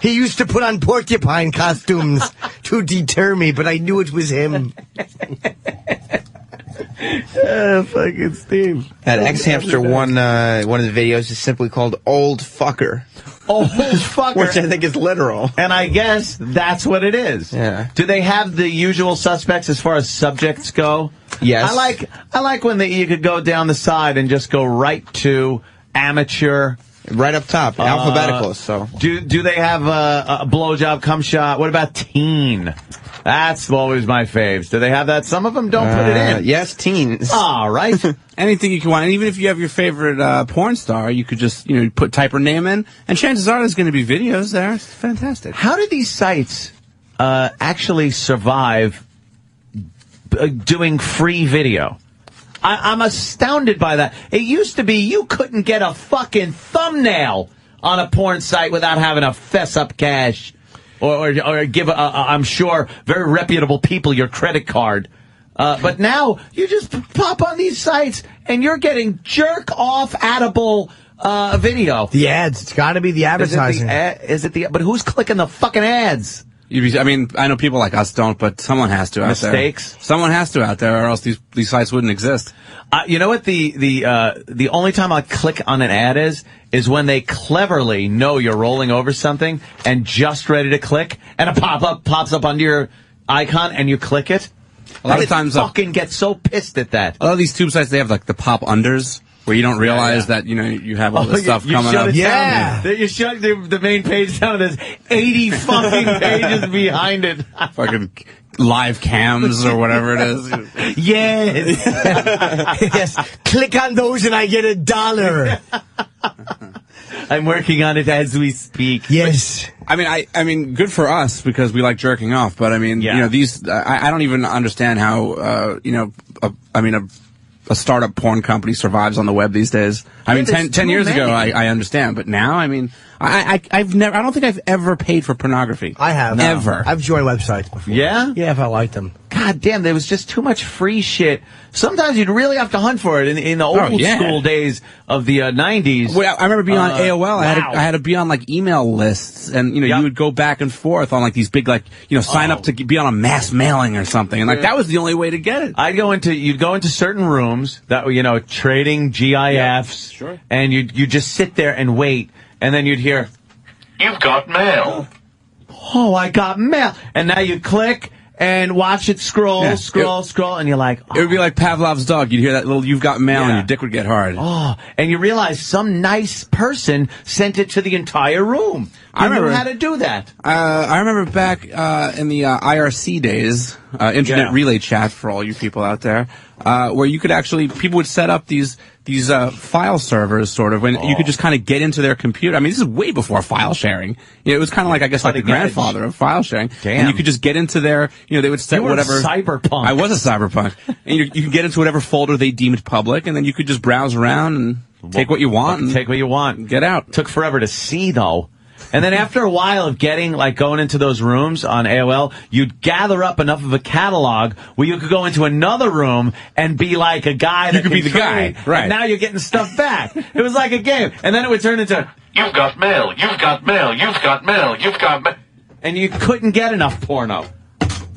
He used to put on porcupine costumes to deter me, but I knew it was him. Uh, fucking Steve. That X Hamster one uh, one of the videos is simply called "Old Fucker," Old [LAUGHS] fucker. which I think is literal. And I guess that's what it is. Yeah. Do they have the usual suspects as far as subjects go? Yes. I like I like when they, you could go down the side and just go right to amateur. Right up top, Uh, alphabetical. So Do do they have a, a blowjob cum shot? What about teen? That's always my faves. Do they have that? Some of them don't put it Uh, in. Yes, teens. All right. [LAUGHS] Anything you can want, and even if you have your favorite uh, porn star, you could just you know put type her name in, and chances are there's going to be videos there. It's fantastic. How do these sites uh, actually survive uh, doing free video? I, I'm astounded by that. It used to be you couldn't get a fucking thumbnail on a porn site without having to fess up cash or, or, or give, I'm sure, very reputable people your credit card. Uh, but now you just pop on these sites and you're getting jerk off adable uh, video. The ads. It's got to be the Is it advertising. the, ad, is it the? But who's clicking the fucking ads? I mean, I know people like us don't, but someone has to out Mistakes? there. Someone has to out there, or else these these sites wouldn't exist. Uh, you know what the the uh, the only time I click on an ad is is when they cleverly know you're rolling over something and just ready to click, and a pop up pops up under your icon, and you click it. A lot I of times, uh, fucking get so pissed at that. A lot of these tube sites, they have like the pop unders where you don't realize that you know you have all this stuff Oh, you, coming shut up. It down. You shut the, the main page down, and there's 80 fucking [LAUGHS] pages behind it. Fucking live cams or whatever it is. [LAUGHS] Yes. [LAUGHS] yes. Click on those and I get a dollar. I'm working on it as we speak. Yes. I mean, I, I mean, good for us because we like jerking off. But I mean, Yeah. you know, these, I, I don't even understand how, uh, you know, a, I mean, a, a startup porn company survives on the web these days. I Yeah, mean, there's 10, 10 too years ago, I. I understand, but now, I mean, I, I, I've never, I don't think I've ever paid for pornography. I have. Ever. I've joined websites before. Yeah? Yeah, if I liked them. God damn, there was just too much free shit. Sometimes you'd really have to hunt for it in, in the old Oh, yeah. school days of the uh, 90s. Well, I remember being on Uh, AOL. I had, wow. to, I had to be on like email lists, and you know, you would go back and forth on like these big, like you know, sign Oh. up to be on a mass mailing or something, and like that was the only way to get it. I'd go into you'd go into certain rooms that were you know trading GIFs, sure. and you you just sit there and wait, and then you'd hear, You've got mail. "Oh, I got mail," and now you click and watch it scroll, Yeah. scroll, scroll, and you're like, It would be like Pavlov's dog. You'd hear that little "You've got mail" and your dick would get hard. Oh, and you realize some nice person sent it to the entire room. I You knew remember- how to do that. Uh, I remember back uh, in the uh, IRC days, uh, internet Yeah. relay chat for all you people out there, uh, where you could actually people would set up these these uh, file servers, sort of, when you Oh. could just kind of get into their computer. I mean, this is way before file sharing. You know, it was kind of like I guess like the edge. grandfather of file sharing. Damn. And you could just get into their, you know, they would set You were whatever cyberpunk. I was a cyberpunk, and you, you could get into whatever folder they deemed public, and then you could just browse around and Take what you want. and Take what you want. Get out. Took forever to see though. And then after a while of getting like going into those rooms on AOL, you'd gather up enough of a catalog where you could go into another room and be like a guy. That could be can the guy, right. And now you're getting stuff back. it was like a game, and then it would turn into You've got mail. You've got mail. You've got mail. You've got mail. and you couldn't get enough porno.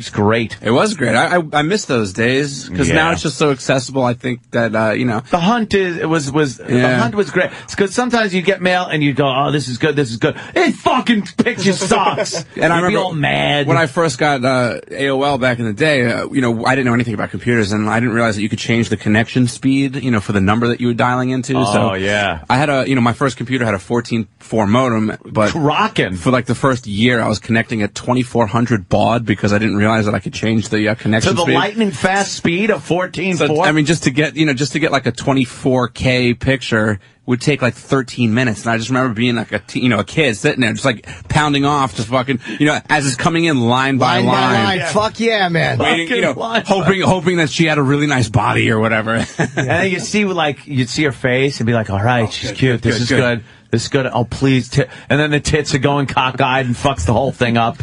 It was great. It was great. I I, I miss those days because Yeah. now it's just so accessible. I think that uh, you know. The hunt is it was was the hunt was great because sometimes you get mail and you go, oh, this is good, this is good. It fucking picture sucks, [LAUGHS] And I You'd remember all mad when I first got uh, AOL back in the day. Uh, you know, I didn't know anything about computers, and I didn't realize that you could change the connection speed. You know, for the number that you were dialing into. Oh, so yeah. I had a you know my first computer had a 14.4 modem, but rocking for like the first year, I was connecting at 2400 baud because I didn't realize that I could change the uh, connection to the speed. lightning fast speed of fourteen So. I mean, just to get you know, just to get like a 24k picture would take like 13 minutes, and I just remember being like a t- you know a kid sitting there just like pounding off, just fucking you know as it's coming in line by Line by line. line. Fuck yeah, man. Waiting, you know, line hoping hoping that she had a really nice body or whatever. [LAUGHS] and then you see like you'd see her face and be like, all right, she's cute. This good, is good. good. This is good. Oh please, ti-. and then the tits are going cockeyed and fucks the whole thing up.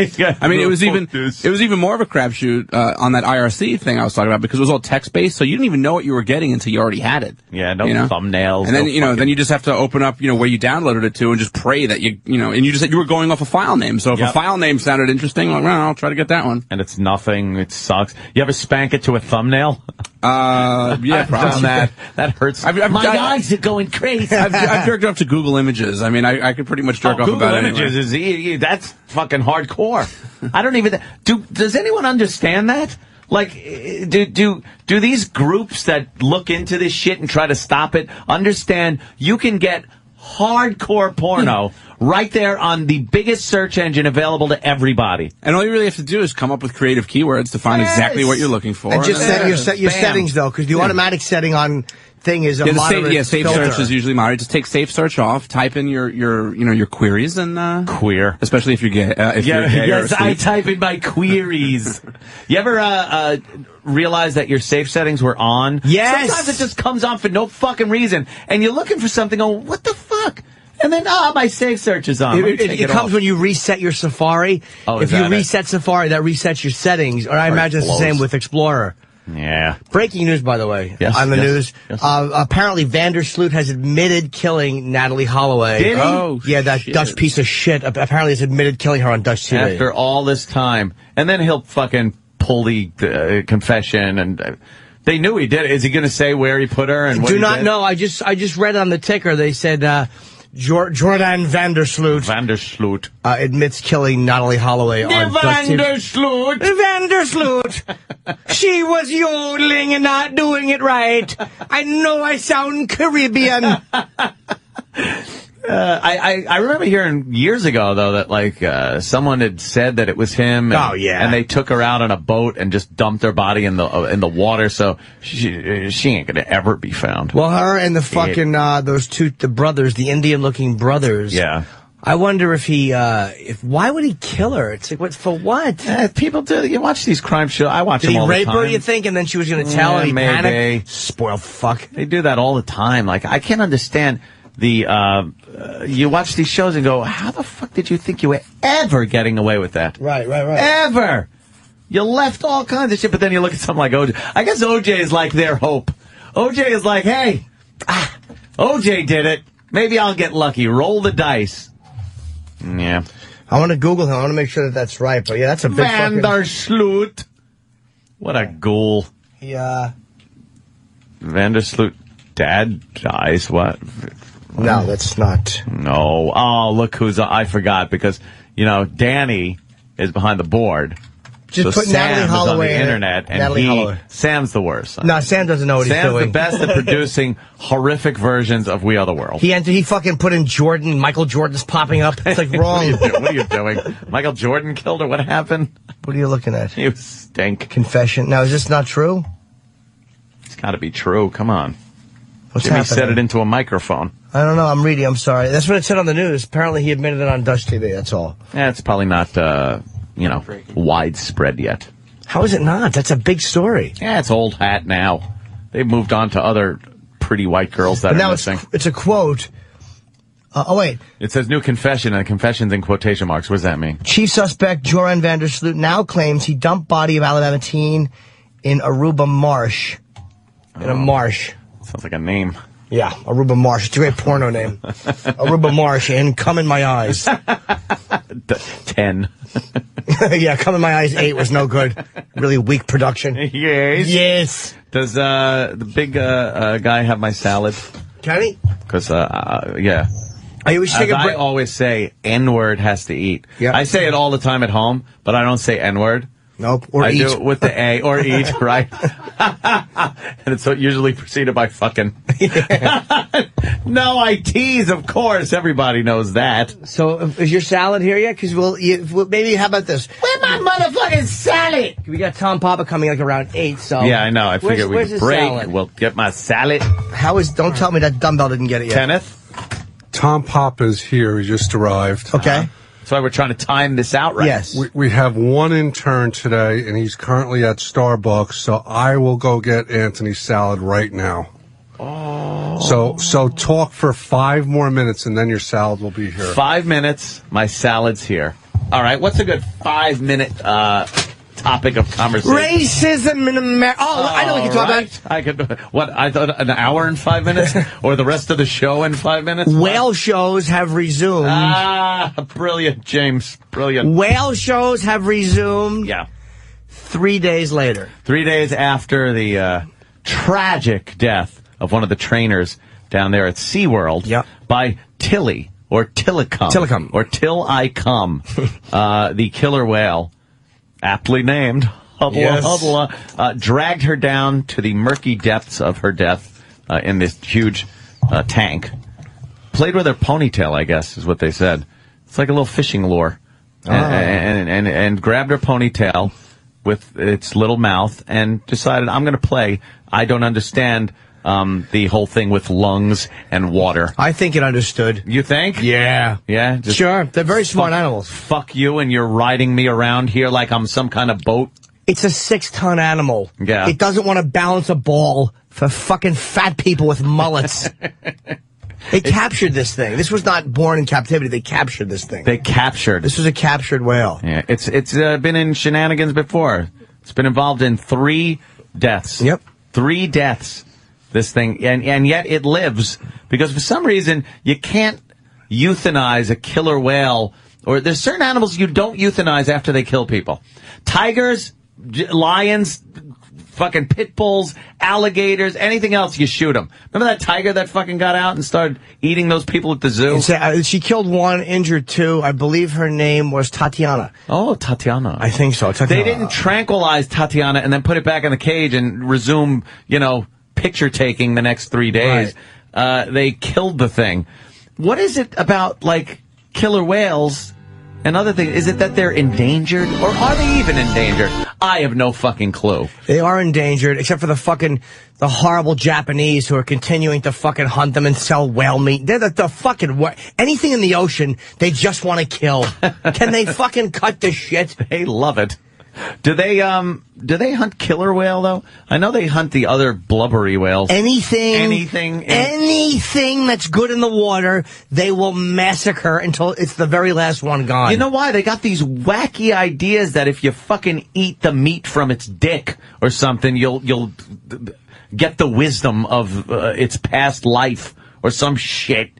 [LAUGHS] I mean, it was even it was even more of a crapshoot uh, on that IRC thing I was talking about because it was all text based, so you didn't even know what you were getting until you already had it. Yeah, no you know? thumbnails. And then no you know, fucking- then you just have to open up, you know, where you downloaded it to, and just pray that you, you know, and you just you were going off a file name. So if Yep. a file name sounded interesting, like, well, I'll try to get that one. and it's nothing. It sucks. You ever spank it to a thumbnail? [LAUGHS] Uh, yeah, probably. that. That hurts. I've, I've, My I- eyes are going crazy. I've, I've jerked off to Google Images. I mean, I, I could pretty much jerk Oh, off Google about Images anywhere. is e- e- that's fucking hardcore. I don't even do. Does anyone understand that? Like, eh, do do do these groups that look into this shit and try to stop it understand you can get hardcore porno right there on the biggest search engine available to everybody. And all you really have to do is come up with creative keywords to find exactly what you're looking for. And just set your set your Bam. settings though, because the Yeah. automatic setting on thing is a yeah, the moderate safe, yeah, safe filter. search is usually moderate. Just take safe search off, type in your, your you know your queries, and uh, Queer. especially if you're gay. Uh, if Yeah, you're gay yes, I type in my queries. you ever uh, uh, realize that your safe settings were on? Yes. Sometimes it just comes on for no fucking reason, and you're looking for something. Going, what the fuck? And then, ah, my safe search is on. It, it- it it comes off. when you reset your Safari. Oh, if you reset Safari, that resets your settings. Or I Or imagine it's the same with Explorer. Yeah. Breaking news, by the way, Yes, on the yes, news. yes. Uh, apparently, van der Sloot has admitted killing Natalee Holloway. Did he? Oh, yeah, that shit. Dutch piece of shit. Apparently, has admitted killing her on Dutch TV. After all this time, and then he'll fucking pull the uh, confession, and uh, they knew he did. it. Is he going to say where he put her? And what Do not know. I just I just read on the ticker. They said uh, Jor- Jordan van der Sloot Vandersloot. uh, admits killing Natalee Holloway on Dutch TV. van der Sloot. Vandersloot. [LAUGHS] she was yodeling and not doing it right. I know I sound Caribbean. [LAUGHS] Uh, I, I I remember hearing years ago though that like uh, someone had said that it was him. And, Oh, yeah. and they took her out on a boat and just dumped her body in the uh, in the water. So she she ain't gonna ever be found. Well, her and the fucking uh, those two the brothers, the Indian-looking brothers. Yeah. I wonder if he, uh, if why would he kill her? It's like, what for? What? People do. You watch these crime shows. I watch Did them all the time. rape time. her? You think? And then she was going to tell Yeah, and he maybe. panicked. Spoiled fuck. They do that all the time. Like I can't understand the. Uh, uh, you watch these shows and go, "How the fuck did you think you were ever getting away with that? Right, right, right. Ever? You left all kinds of shit, but then you look at something like OJ. I guess OJ is like their hope. OJ is like, hey, ah, OJ did it. Maybe I'll get lucky. Roll the dice. Yeah. I want to Google him. I want to make sure that that's right. But yeah, that's a big fucking. van der Sloot. What a ghoul. Yeah. van der Sloot dad dies. What? No, that's not. No. Oh, look who's I forgot because you know Danny is behind the board. Just so put Sam Natalee Holloway on the in internet, and Natalee he Holloway. Sam's the worst. No, Sam doesn't know what he's Sam's doing. the best at [LAUGHS] producing horrific versions of We Are the World. He entered. He fucking put in Jordan. Michael Jordan's popping up. It's like [LAUGHS] wrong. what are you doing? Michael Jordan killed her. What happened? what are you looking at? You stink. Confession. Now, is this not true? It's got to be true. Come on. What's Jimmy happening? said it into a microphone. I don't know. I'm reading. I'm sorry. That's what it said on the news. Apparently, he admitted it on Dutch TV. That's all. Yeah, it's probably not, uh, you know, widespread yet. How is it not? That's a big story. Yeah, it's old hat now. They've moved on to other pretty white girls that But are now it's, missing. it's a quote. Uh, oh, wait. It says new confession, and confession's in quotation marks. What does that mean? Chief suspect Joran van der Sloot now claims he dumped body of Alabama teen in Aruba Marsh. In a marsh. Sounds like a name. Yeah, Aruba Marsh. It's a great porno name. [LAUGHS] Aruba Marsh and Come in My Eyes. Ten. [LAUGHS] yeah, Come in My Eyes 8 was no good. Really weak production. Yes. Yes. Does uh, the big uh, uh, guy have my salad? Kenny? Because, uh, uh, yeah. I we should take a I always say, N word has to eat. Yeah. I say it all the time at home, but I don't say N word. Nope. Or I eat. do it with the A or eat, [LAUGHS] right? [LAUGHS] and it's usually preceded by fucking. [LAUGHS] no, I tease, of course. Everybody knows that. So, uh, is your salad here yet? Because we'll, we'll, maybe, how about this? Where my motherfucking salad? We got Tom Papa coming like around 8, so. yeah, I know. I. Figured we where's could break. salad? We'll get my salad. How is, don't tell me that dumbbell didn't get it yet. Kenneth? Tom Papa is here. He just arrived. Okay. That's why we're trying to time this out right. Yes. We, we have one intern today, and he's currently at Starbucks. So I will go get Anthony's salad right now. Oh. So so talk for five more minutes, and then your salad will be here. Five minutes, my salad's here. All right, what's a good five minute uh, topic of conversation? Racism in America. Oh, I know we can talk about it. I could. What I thought an hour and five minutes, [LAUGHS] or the rest of the show in five minutes. Whale shows have resumed. Ah, brilliant, James. Brilliant. Whale shows have resumed Yeah. three days later. Three days after the uh, tragic death of one of the trainers down there at SeaWorld Yep. by Tilly or Tilikum. Tilikum. Or Till I Come, [LAUGHS] uh, the killer whale, aptly named Hubla Yes. Hubla, uh, dragged her down to the murky depths of her death uh, in this huge uh, tank. Played with her ponytail, I guess, is what they said. It's like a little fishing lure. And, and, and, and grabbed her ponytail with its little mouth and decided, I'm going to play. I don't understand um, the whole thing with lungs and water. I think it understood. You think? Yeah. Yeah? Just Sure. They're very smart fuck- animals. Fuck you and you're riding me around here like I'm some kind of boat. It's a six ton animal. Yeah. It doesn't want to balance a ball for fucking fat people with mullets. [LAUGHS] they captured this thing. This was not born in captivity. They captured this thing. They captured. this was a captured whale. Yeah, it's it's uh, been in shenanigans before. It's been involved in three deaths. Yep. Three deaths. This thing, and and yet it lives because for some reason you can't euthanize a killer whale, or there's certain animals you don't euthanize after they kill people. Tigers, lions, fucking pit bulls, alligators, anything else, you shoot them. Remember that tiger that fucking got out and started eating those people at the zoo? Uh, she killed one, injured two. I believe her name was Tatiana. Oh, Tatiana. I think so. Tatiana. They didn't tranquilize Tatiana and then put it back in the cage and resume, you know, picture taking the next three days. Uh, they killed the thing. What is it about, like, killer whales and other things? Is it that they're endangered or are they even endangered? I have no fucking clue. They are endangered, except for the fucking the horrible Japanese who are continuing to fucking hunt them and sell whale meat. They're the, the fucking anything in the ocean they just want to kill. [LAUGHS] Can they fucking cut the shit? They love it. Do they um do they hunt killer whale though? I know they hunt the other blubbery whales. Anything, Anything in- anything that's good in the water, they will massacre until it's the very last one gone. You know why? They got these wacky ideas that if you fucking eat the meat from its dick or something, you'll you'll get the wisdom of uh, its past life or some shit.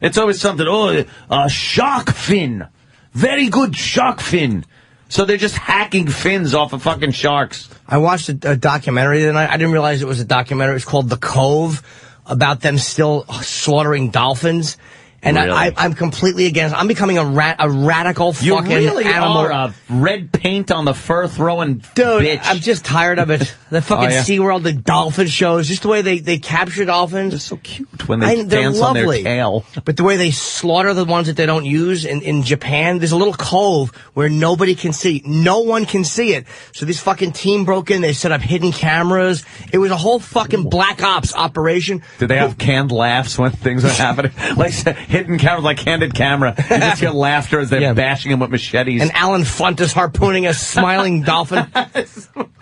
It's always something. Oh, a shark fin, very good shark fin. So they're just hacking fins off of fucking sharks. I watched a, a documentary tonight. I didn't realize it was a documentary. It's called The Cove about them still slaughtering dolphins. And Really? I, I, I'm completely against. I'm becoming a rat, a radical You fucking really animal. are a red paint on the fur throwing Dude, bitch. I'm just tired of it. [LAUGHS] The fucking Oh, yeah? SeaWorld, the dolphin shows, just the way they, they capture dolphins. They're so cute when they I- dance on their lovely. tail. [LAUGHS] But the way they slaughter the ones that they don't use in, in Japan, there's a little cove where nobody can see. No one can see it. So this fucking team broke in, they set up hidden cameras. It was a whole fucking black ops operation. Did they have canned laughs when things are happening? [LAUGHS] Like hidden cameras, like candid camera. You just [LAUGHS] hear laughter as they're bashing him with machetes. And Allen Funt is harpooning a smiling [LAUGHS] dolphin.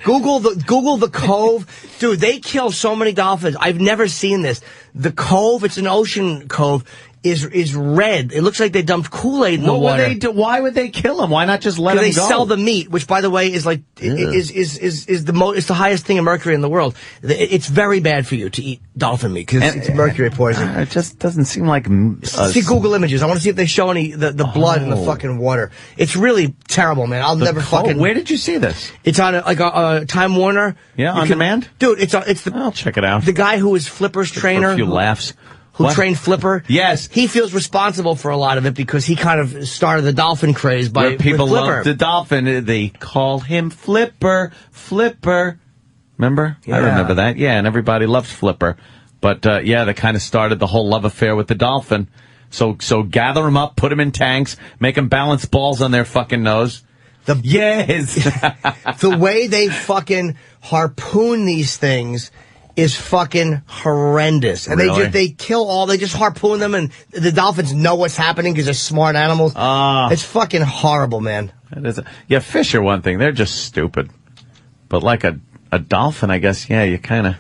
Google the Google the Cove, dude. They kill so many dolphins. I've never seen this. The Cove, it's an ocean cove, is is red. It looks like they dumped Kool Aid in the what water. would they do? Why would they kill him? Why not just let him they go? sell the meat, which by the way is like i- is is is is the most it's the highest thing of mercury in the world. It's very bad for you to eat dolphin meat because it's mercury poison. It just doesn't seem like. Uh, see Google images. I want to see if they show any the, the blood in the Oh. fucking water. It's really terrible, man. I'll The never fucking. Where did you see this? It's on a, like a, Time Warner. Yeah, You on can- demand? dude. It's a, it's the. I'll check it out. The guy who is Flipper's trainer. A few laughs. Who What? trained Flipper? Yes. He feels responsible for a lot of it because he kind of started the dolphin craze by Where people love the dolphin. uh, They call him Flipper. Flipper. Remember? I remember that. Yeah, and everybody loves Flipper. But uh, yeah, they kind of started the whole love affair with the dolphin. So so gather them up, put them in tanks, make them balance balls on their fucking nose. The yes. [LAUGHS] the way they fucking harpoon these things is fucking horrendous. And they just they kill all. They just harpoon them, and the dolphins know what's happening because they're smart animals. Ah. it's fucking horrible, man. Is yeah, fish are one thing. They're just stupid. But like a a dolphin, I guess. Yeah, you kind of.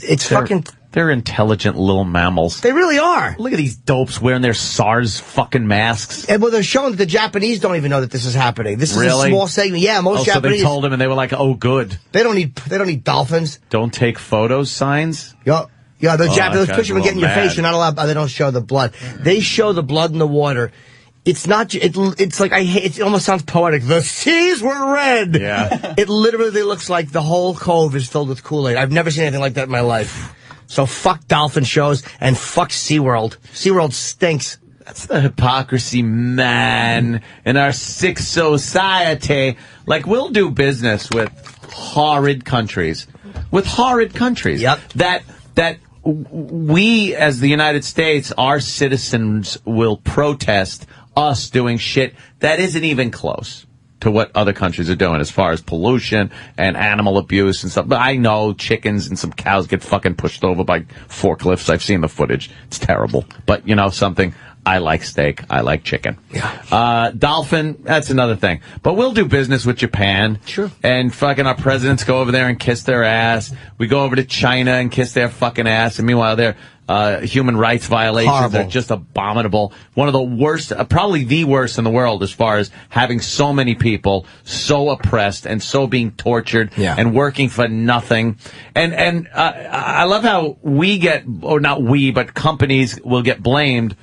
It's fucking. They're intelligent little mammals. They really are. Look at these dopes wearing their SARS fucking masks. And well, they're showing that the Japanese don't even know that this is happening. This is Really? a small segment. Yeah, most oh, so Japanese they told him, and they were like, "Oh, good. they don't need they don't need dolphins. Don't take photos." Signs. Yo, yeah, the Oh, Japanese them and get in your little face. You're not allowed. They don't show the blood. They show the blood in the water. It's not. It, it's like I. hate It almost sounds poetic. The seas were red. Yeah. [LAUGHS] it literally looks like the whole cove is filled with Kool Aid. I've never seen anything like that in my life. So fuck dolphin shows and fuck SeaWorld. SeaWorld stinks. That's the hypocrisy, man, in our sick society. Like, we'll do business with horrid countries. With horrid countries. Yep. That, that we, as the United States, our citizens will protest us doing shit that isn't even close to what other countries are doing as far as pollution and animal abuse and stuff. But I know chickens and some cows get fucking pushed over by forklifts. I've seen the footage. It's terrible. But you know something? I like steak. I like chicken. Yeah. Uh, dolphin, that's another thing. But we'll do business with Japan. Sure. And fucking our presidents go over there and kiss their ass. We go over to China and kiss their fucking ass. And meanwhile, their uh, human rights violations Horrible. are just abominable. One of the worst, uh, probably the worst in the world as far as having so many people so oppressed and so being tortured Yeah. and working for nothing. And and uh, I love how we get, or not we, but companies will get blamed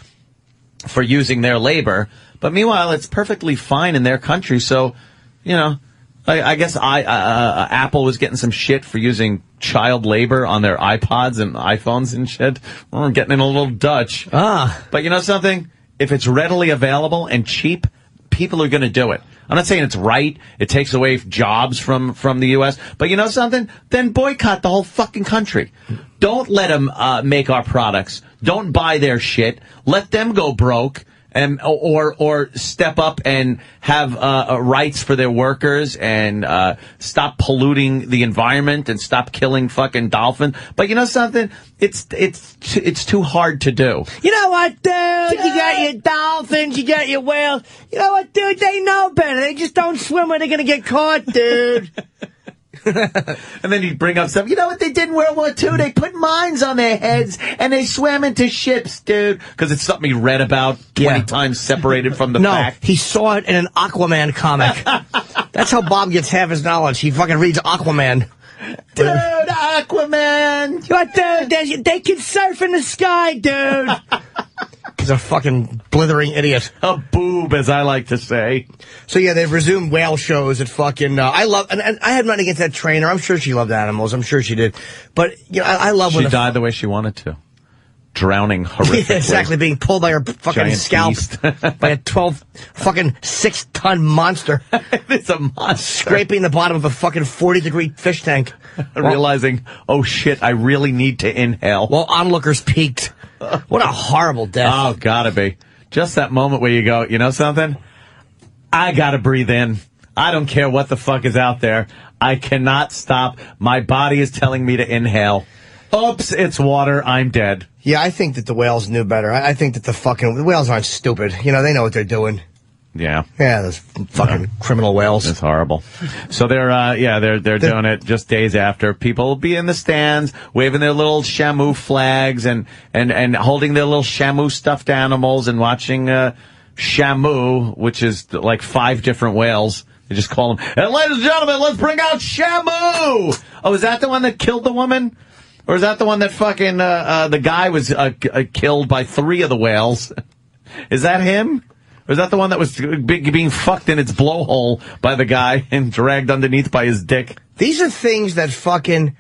for using their labor. But meanwhile, it's perfectly fine in their country. So, you know, I, I guess I uh, uh, Apple was getting some shit for using child labor on their iPods and iPhones and shit. Getting in a little Dutch. Ah. But you know something? If it's readily available and cheap, people are going to do it. I'm not saying it's right. It takes away jobs from, from the U.S. But you know something? Then boycott the whole fucking country. Don't let them uh, make our products. Don't buy their shit. Let them go broke. And, or or step up and have uh, uh, rights for their workers and uh, stop polluting the environment and stop killing fucking dolphins. But you know something? It's it's t- it's too hard to do. You know what, dude? You got your dolphins, you got your whales. You know what, dude? They know better. They just don't swim when they're gonna get caught, dude. [LAUGHS] [LAUGHS] And then you bring up stuff. You know what they did in World War II? They put mines on their heads and they swam into ships, dude. Because it's something he read about 20 Yeah. times separated from the [LAUGHS] no, fact. he saw it in an Aquaman comic. [LAUGHS] That's how Bob gets half his knowledge. He fucking reads Aquaman. Dude, Aquaman! What, dude? They, they can surf in the sky, dude. He's a fucking blithering idiot. A boob, as I like to say. So yeah, they've resumed whale shows at fucking. Uh, I love, and, and I had nothing against that trainer. I'm sure she loved animals. I'm sure she did. But you know, I, I love She when the died the way she wanted to. Drowning [LAUGHS] horrifically. Yeah, exactly, being pulled by her fucking Giant scalp [LAUGHS] by a 12 fucking six ton monster. [LAUGHS] it's a monster. Scraping the bottom of a fucking 40 degree fish tank. Realizing, oh shit, I really need to inhale. While onlookers peaked. [LAUGHS] What a horrible death. Oh, gotta be. Just that moment where you go, you know something? I gotta breathe in. I don't care what the fuck is out there. I cannot stop. My body is telling me to inhale. Oops, it's water. I'm dead. Yeah, I think that the whales knew better. I, I think that the fucking the whales aren't stupid. You know, they know what they're doing. Yeah. Yeah, those fucking criminal whales. It's horrible. So they're, uh, yeah, they're, they're doing it just days after. People will be in the stands waving their little Shamu flags and, and, and holding their little Shamu stuffed animals and watching, uh, Shamu, which is like five different whales. They just call them, and ladies and gentlemen, let's bring out Shamu! Oh, is that the one that killed the woman? Or is that the one that fucking, uh, uh, the guy was, uh, uh, killed by three of the whales? [LAUGHS] Is that him? Is that the one that was being fucked in its blowhole by the guy [LAUGHS] and dragged underneath by his dick? These are things that fucking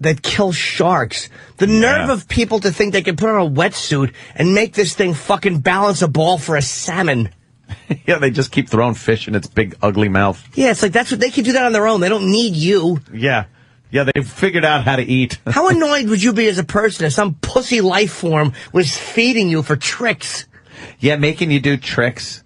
that kill sharks. The nerve of people to think they can put on a wetsuit and make this thing fucking balance a ball for a salmon. [LAUGHS] yeah, they just keep throwing fish in its big ugly mouth. Yeah, it's like that's what they can do that on their own. They don't need you. Yeah. Yeah, they've figured out how to eat. How [LAUGHS] annoyed would you be as a person if some pussy life form was feeding you for tricks? Yeah, making you do tricks.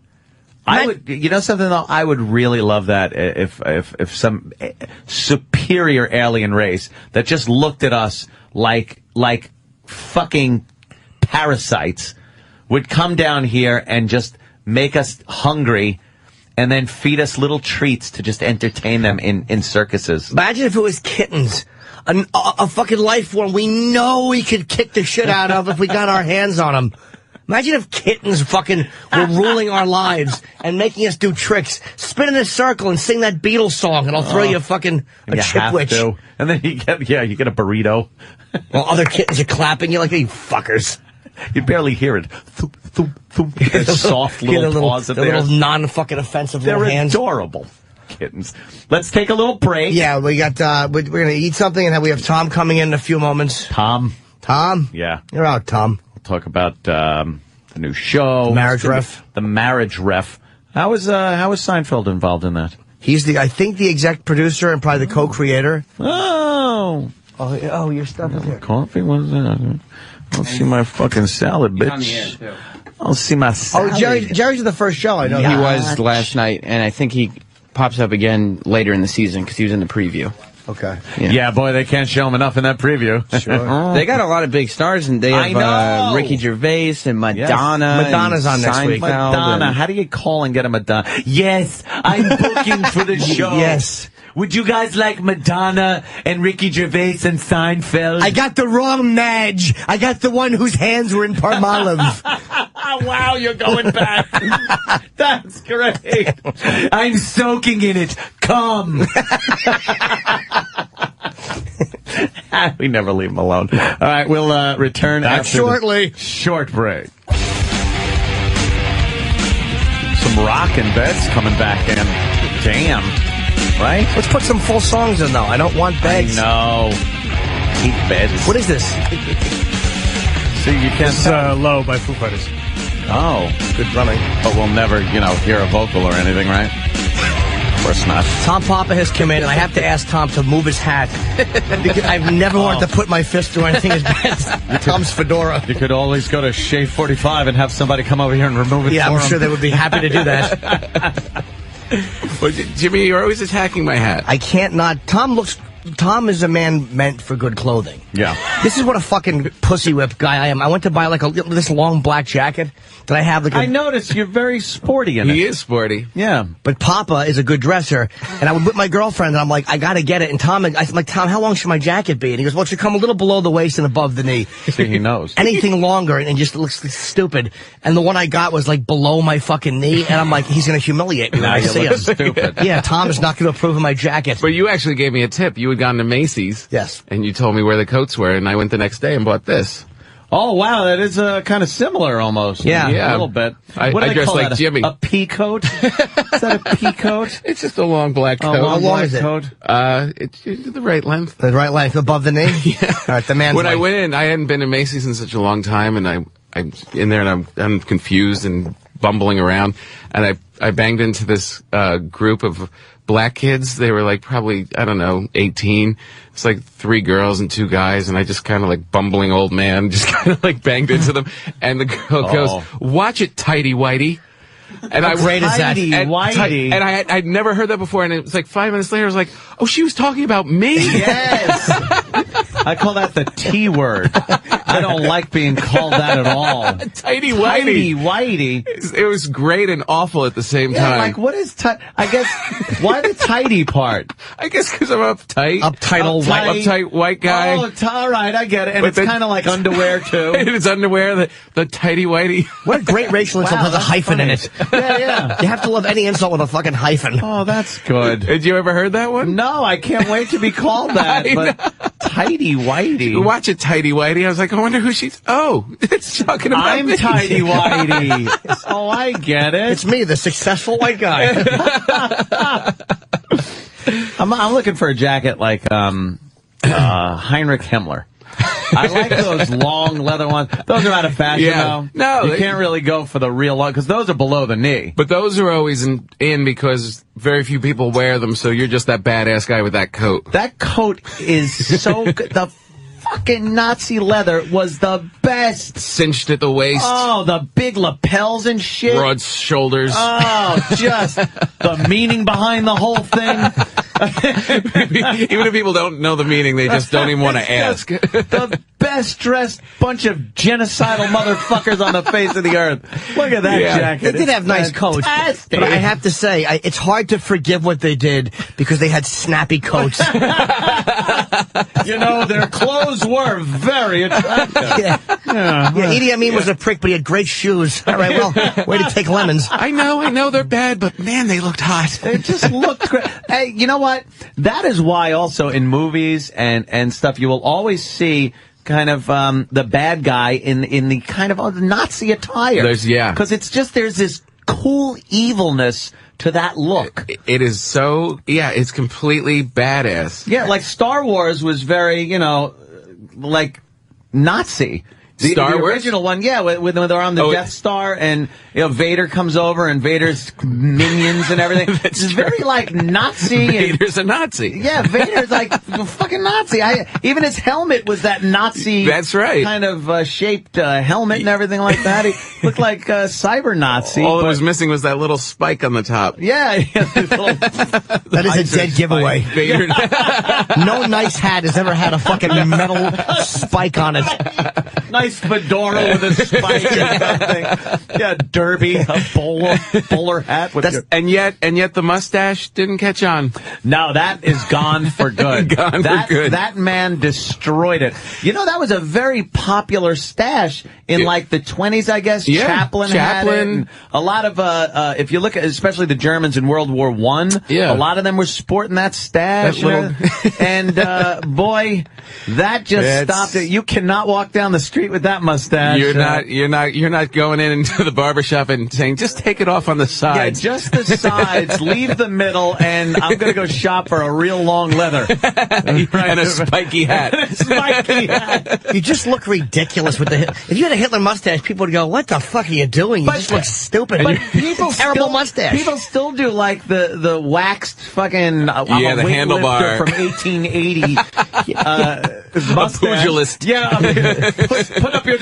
I would, you know something though, I would really love that if, if, if some eh, superior alien race that just looked at us like, like fucking parasites would come down here and just make us hungry and then feed us little treats to just entertain them in, in circuses. Imagine if it was kittens. An, a, a fucking life form we know we could kick the shit out of if we got our hands on them. Imagine if kittens fucking were [LAUGHS] ruling our lives and making us do tricks. Spin in a circle and sing that Beatles song and I'll throw you a fucking a Oh. you chip have witch. to. And then you get, yeah, you get a burrito. While other kittens are clapping you're like, you fuckers. You barely hear it. Thump, thump, thump. Their soft Yeah, little, the paws the of theirs. little non-fucking offensive They're little hands. adorable kittens. Let's take a little break. Yeah, we got. Uh, we're gonna eat something and then we have Tom coming in in a few moments. Tom. Tom? Yeah. You're out, Tom. We'll talk about um, the new show. The marriage It's gonna be- ref. The marriage ref. How was uh, how was Seinfeld involved in that? He's the, I think, the exec producer and probably the co-creator. Oh. Oh, yeah, oh, your stuff is here. Coffee? What's that? I'll see my fucking salad, bitch. I'll see my salad. Oh, Jerry, Jerry's in the first show. I know. He was last night, and I think he pops up again later in the season because he was in the preview. Okay. Yeah. boy, they can't show him enough in that preview. Sure. [LAUGHS] They got a lot of big stars, and they I have know. uh, Ricky Gervais and Madonna. Yes. Madonna's and on next week. Madonna. and- How do you call and get a Madonna? Yes, I'm booking for the [LAUGHS] show. Yes. Would you guys like Madonna and Ricky Gervais and Seinfeld? I got the wrong Madge. I got the one whose hands were in Palmolive. [LAUGHS] wow, you're going back. [LAUGHS] That's great. I'm soaking in it. Come. [LAUGHS] we never leave him alone. All right, we'll uh, return Back after shortly. short break. Some rock and beds coming back in. Damn. Right? Let's put some full songs in, though. I don't want beds. No. Keep beds. What is this? See, you can't It's tell. uh, low by Foo Fighters. Oh. Good drumming. But we'll never, you know, hear a vocal or anything, right? Of course not. Tom Papa has come in, and I have to ask Tom to move his hat. because I've never wanted to put my fist through anything as bad as Tom's fedora. You could always go to Shave 45 and have somebody come over here and remove it Yeah, for I'm him. sure they would be happy to do that. [LAUGHS] Jimmy, you're always attacking my hat. I can't not. Tom looks. Tom is a man meant for good clothing. Yeah. This is what a fucking pussy whip guy I am. I went to buy like a this long black jacket that I have like a I noticed you're very sporty in He is sporty. Yeah. But Papa is a good dresser, and I would with my girlfriend, and I'm like, I gotta get it. And Tom, I'm like, Tom, how long should my jacket be? And he goes, Well, it should come a little below the waist and above the knee. [LAUGHS] See, he knows. Anything longer, and it just looks stupid. And the one I got was like below my fucking knee, and I'm like, he's gonna humiliate me when Now I [LAUGHS] you see him. stupid. Yeah, Tom is not gonna approve of my jacket. But you actually gave me a tip. You had gone to Macy's. Yes. And you told me where the coats were, and I went the next day and bought this. Oh, wow, that is uh, kind of similar almost. Yeah. A Yeah. little bit. I- what do I dress like that? Jimmy. A, a pea coat? is that a pea [LAUGHS] coat? It's just a long black Oh, coat. long long black is it? coat. Uh, it's it's the right length. The right length above the knee. [LAUGHS] yeah. All right, the man's when I went in, I hadn't been to Macy's in such a long time, and I I'm in there and I'm I'm confused and bumbling around, and I I banged into this uh, group of black kids. They were like probably I don't know 18. It's like three girls and two guys, and I just kind of like bumbling old man, [LAUGHS] just kind of like banged into them, and the girl Oh. goes, "Watch it, tighty whitey." And How I great is that? Tidy and, whitey. and I I'd never heard that before, and it was like five minutes later, I was like, "Oh, she was talking about me." Yes. [LAUGHS] I call that the T word. I don't like being called that at all. Tidy [LAUGHS] Tidy Whitey. Whitey. It was great and awful at the same Yeah, time. like what is ti- I guess why the tidy part? I guess because I'm uptight. Uptight old white- Uptight white guy. Oh, all right, I get it, and But it's kind of like underwear [LAUGHS] too. it's underwear, the, the tidy whitey. What a great racial insult [LAUGHS] Wow, has a that's hyphen in it. Yeah, yeah. You have to love any insult with a fucking hyphen. Oh, that's good. Did you ever heard that one? No, I can't wait to be called that. I but tidy whitey. Watch it, tidy whitey. I was like, I wonder who she's. Oh, [LAUGHS] it's talking about I'm me. tidy whitey. [LAUGHS] oh, I get it. It's me, the successful white guy. [LAUGHS] I'm, I'm looking for a jacket like um, uh, Heinrich Himmler. I like those long leather ones. Those are out of fashion, Yeah. though. No, you they- can't really go for the real long because those are below the knee. But those are always in, in because very few people wear them, so you're just that badass guy with that coat. That coat is so [LAUGHS] good. The fucking Nazi leather was the best. Cinched at the waist, Oh, the big lapels and shit. broad shoulders. Oh, just [LAUGHS] the meaning behind the whole thing. [LAUGHS] even if people don't know the meaning, they just don't even want [LAUGHS] to ask. the best dressed bunch of genocidal motherfuckers on the face of the earth. Look at that Yeah. jacket. They did It's have nice coats, but I have to say, I, it's hard to forgive what they did because they had snappy coats. you know, their clothes were very attractive. yeah. [LAUGHS] yeah, Idi Amin was a prick, but he had great shoes. [LAUGHS] All right, well, way to take lemons. I know, I know they're bad, but man, they looked hot. They just [LAUGHS] looked great. Hey, you know what? That is why also in movies and, and stuff, you will always see kind of um, the bad guy in in the kind of uh, Nazi attire. There's- yeah. because it's just there's this cool evilness to that look. It is so, yeah, it's completely badass. Yeah, like Star Wars was very, you know, like Nazi. The, Star the Wars? original one, yeah, when, when they're on the Oh, Death Star and you know Vader comes over and Vader's minions and everything. [LAUGHS] it's very like Nazi. and- Vader's a Nazi. yeah, Vader's like [LAUGHS] a fucking Nazi. I, even his helmet was that Nazi. That's right. Kind of uh, shaped uh, helmet and everything like that. He [LAUGHS] looked like a cyber Nazi. All that was missing was that little spike on the top. yeah, yeah, little- That is a dead giveaway. Vader. No nice hat has ever had a fucking metal spike on it. nice fedora with a spike [LAUGHS] or something. Yeah, derby, a bowler, bowler hat with. your- and yet, and yet the mustache didn't catch on. no, that is gone for [LAUGHS] good. Gone for that, good. That man destroyed it. You know, that was a very popular stash in Yeah. like the twenties, I guess. Yeah, Chaplin, had it, Chaplin. a lot of uh, uh, if you look at especially the Germans in World War One, Yeah. a lot of them were sporting that stash. That little- [LAUGHS] and uh, boy, that just It's- stopped it. You cannot walk down the street with that mustache. You're Uh, not, you're not, you're not going in [LAUGHS] into the barbershop and saying, just take it off on the Yeah, sides. just the sides. [LAUGHS] leave the middle, and I'm gonna go shop for a real long leather [LAUGHS] and a spiky hat. spiky hat. You just look ridiculous with the. If you had a Hitler mustache, people would go, "What the fuck are you doing? You But- just look stupid." But people terrible still, mustache. People still do like the the waxed fucking uh, I'm Yeah, a the handlebar. from 1880. uh, mustache. pugilist. Yeah, I mean, put, put up your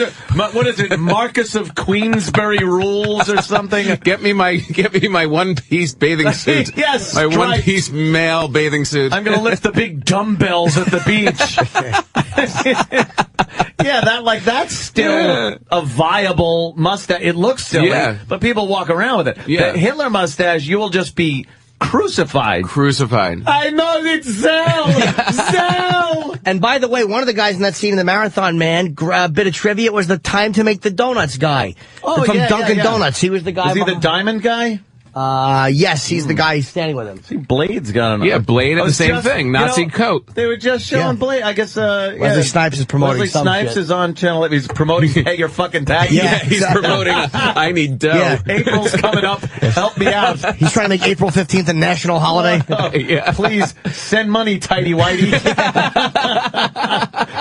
what is it, Marquess of Queensberry rules or something? Get me my, get me my one piece bathing [LAUGHS] suit. Yes, my striped. one piece male bathing suit. I'm gonna lift the big dumbbells at the beach. [LAUGHS] yeah, that like that's still Yeah. a viable mustache. It looks silly, Yeah. but people walk around with it. Yeah. The Hitler mustache, you will just be crucified. Crucified. I know it's Szell, [LAUGHS] Szell. And by the way, one of the guys in that scene in the Marathon Man, gr- uh, bit of trivia, was the time to make the donuts guy. Oh, from yeah, Dunkin' yeah, yeah. Donuts. He was the guy. Is he the diamond guy? Uh, yes, he's the guy standing with him. See, Blade's got an Yeah, Blade had the same just- thing. you Nazi know, coat. They were just showing Yeah. Blade. I guess uh, Wesley yeah. Snipes is promoting Wesley some Snipes shit. is on channel. He's promoting [LAUGHS] Pay Your Fucking Taxes. Yeah, [LAUGHS] He's exactly. promoting, [LAUGHS] I need dough. Yeah. April's coming up. Help me out. He's trying to make April 15th a national holiday. Yeah. Please send money, Tidy Whitey.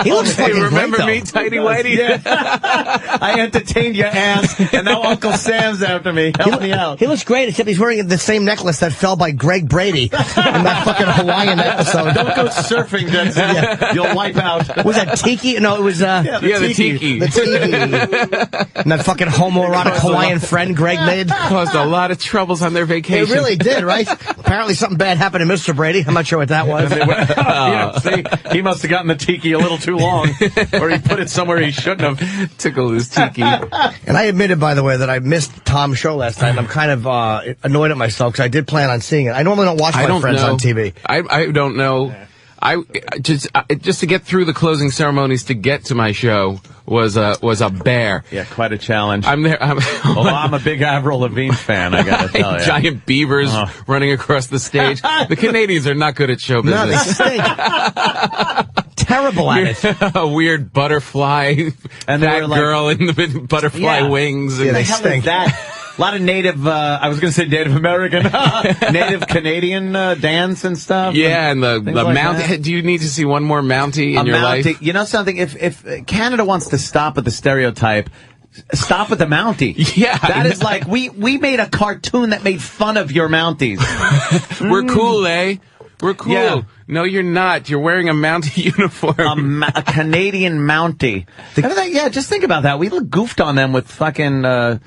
He looks Hey, fucking remember great, me, though. Tidy Whitey? I entertained your ass, and now Uncle Sam's after me. Help me out. He looks great, except he's wearing the same necklace that fell by Greg Brady in that [LAUGHS] fucking Hawaiian episode. Don't go surfing, Jensen. You'll wipe out. Was that Tiki? No, it was, uh... Yeah, the Yeah, the tiki. tiki. The Tiki. [LAUGHS] and that fucking homoerotic Hawaiian friend Greg made. [LAUGHS] Caused a lot of troubles on their It vacation. really did, right? Apparently something bad happened to Mr. Brady. I'm not sure what that was. yeah, see, he must have gotten the tiki a little too long, or he put it somewhere he shouldn't have. Tickled his tiki. And I admitted, by the way, that I missed Tom's show last night. and I'm kind of uh, annoyed at myself because I did plan on seeing it. I normally don't watch my don't friends know. on TV. I, I don't know. I I just I, just to get through the closing ceremonies to get to my show was a was a bear. Yeah, quite a challenge. I'm there. I'm, [LAUGHS] Although I'm a big Avril Lavigne fan, I gotta [LAUGHS] tell you. Giant beavers Oh. running across the stage. the [LAUGHS] Canadians are not good at show business. No, they business. stink. Terrible at it. a weird butterfly And that like- girl in the butterfly Yeah. wings. Yeah, And they the hell stink. is that? A lot of native, uh, I was going to say Native American, [LAUGHS] [LAUGHS] native Canadian uh, dance and stuff. Yeah, and the the like mount. that. [LAUGHS] Do you need to see one more Mountie in A your Mountie- life? You know something? If if Canada wants to stop with the stereotype, stop with the Mountie. Yeah, that is like we we made a cartoon that made fun of your Mounties. We're cool, eh? We're cool. Yeah. No, you're not. You're wearing a Mountie uniform. a, a Canadian Mountie. Mean, yeah, just think about that. We look goofed on them with fucking. Uh,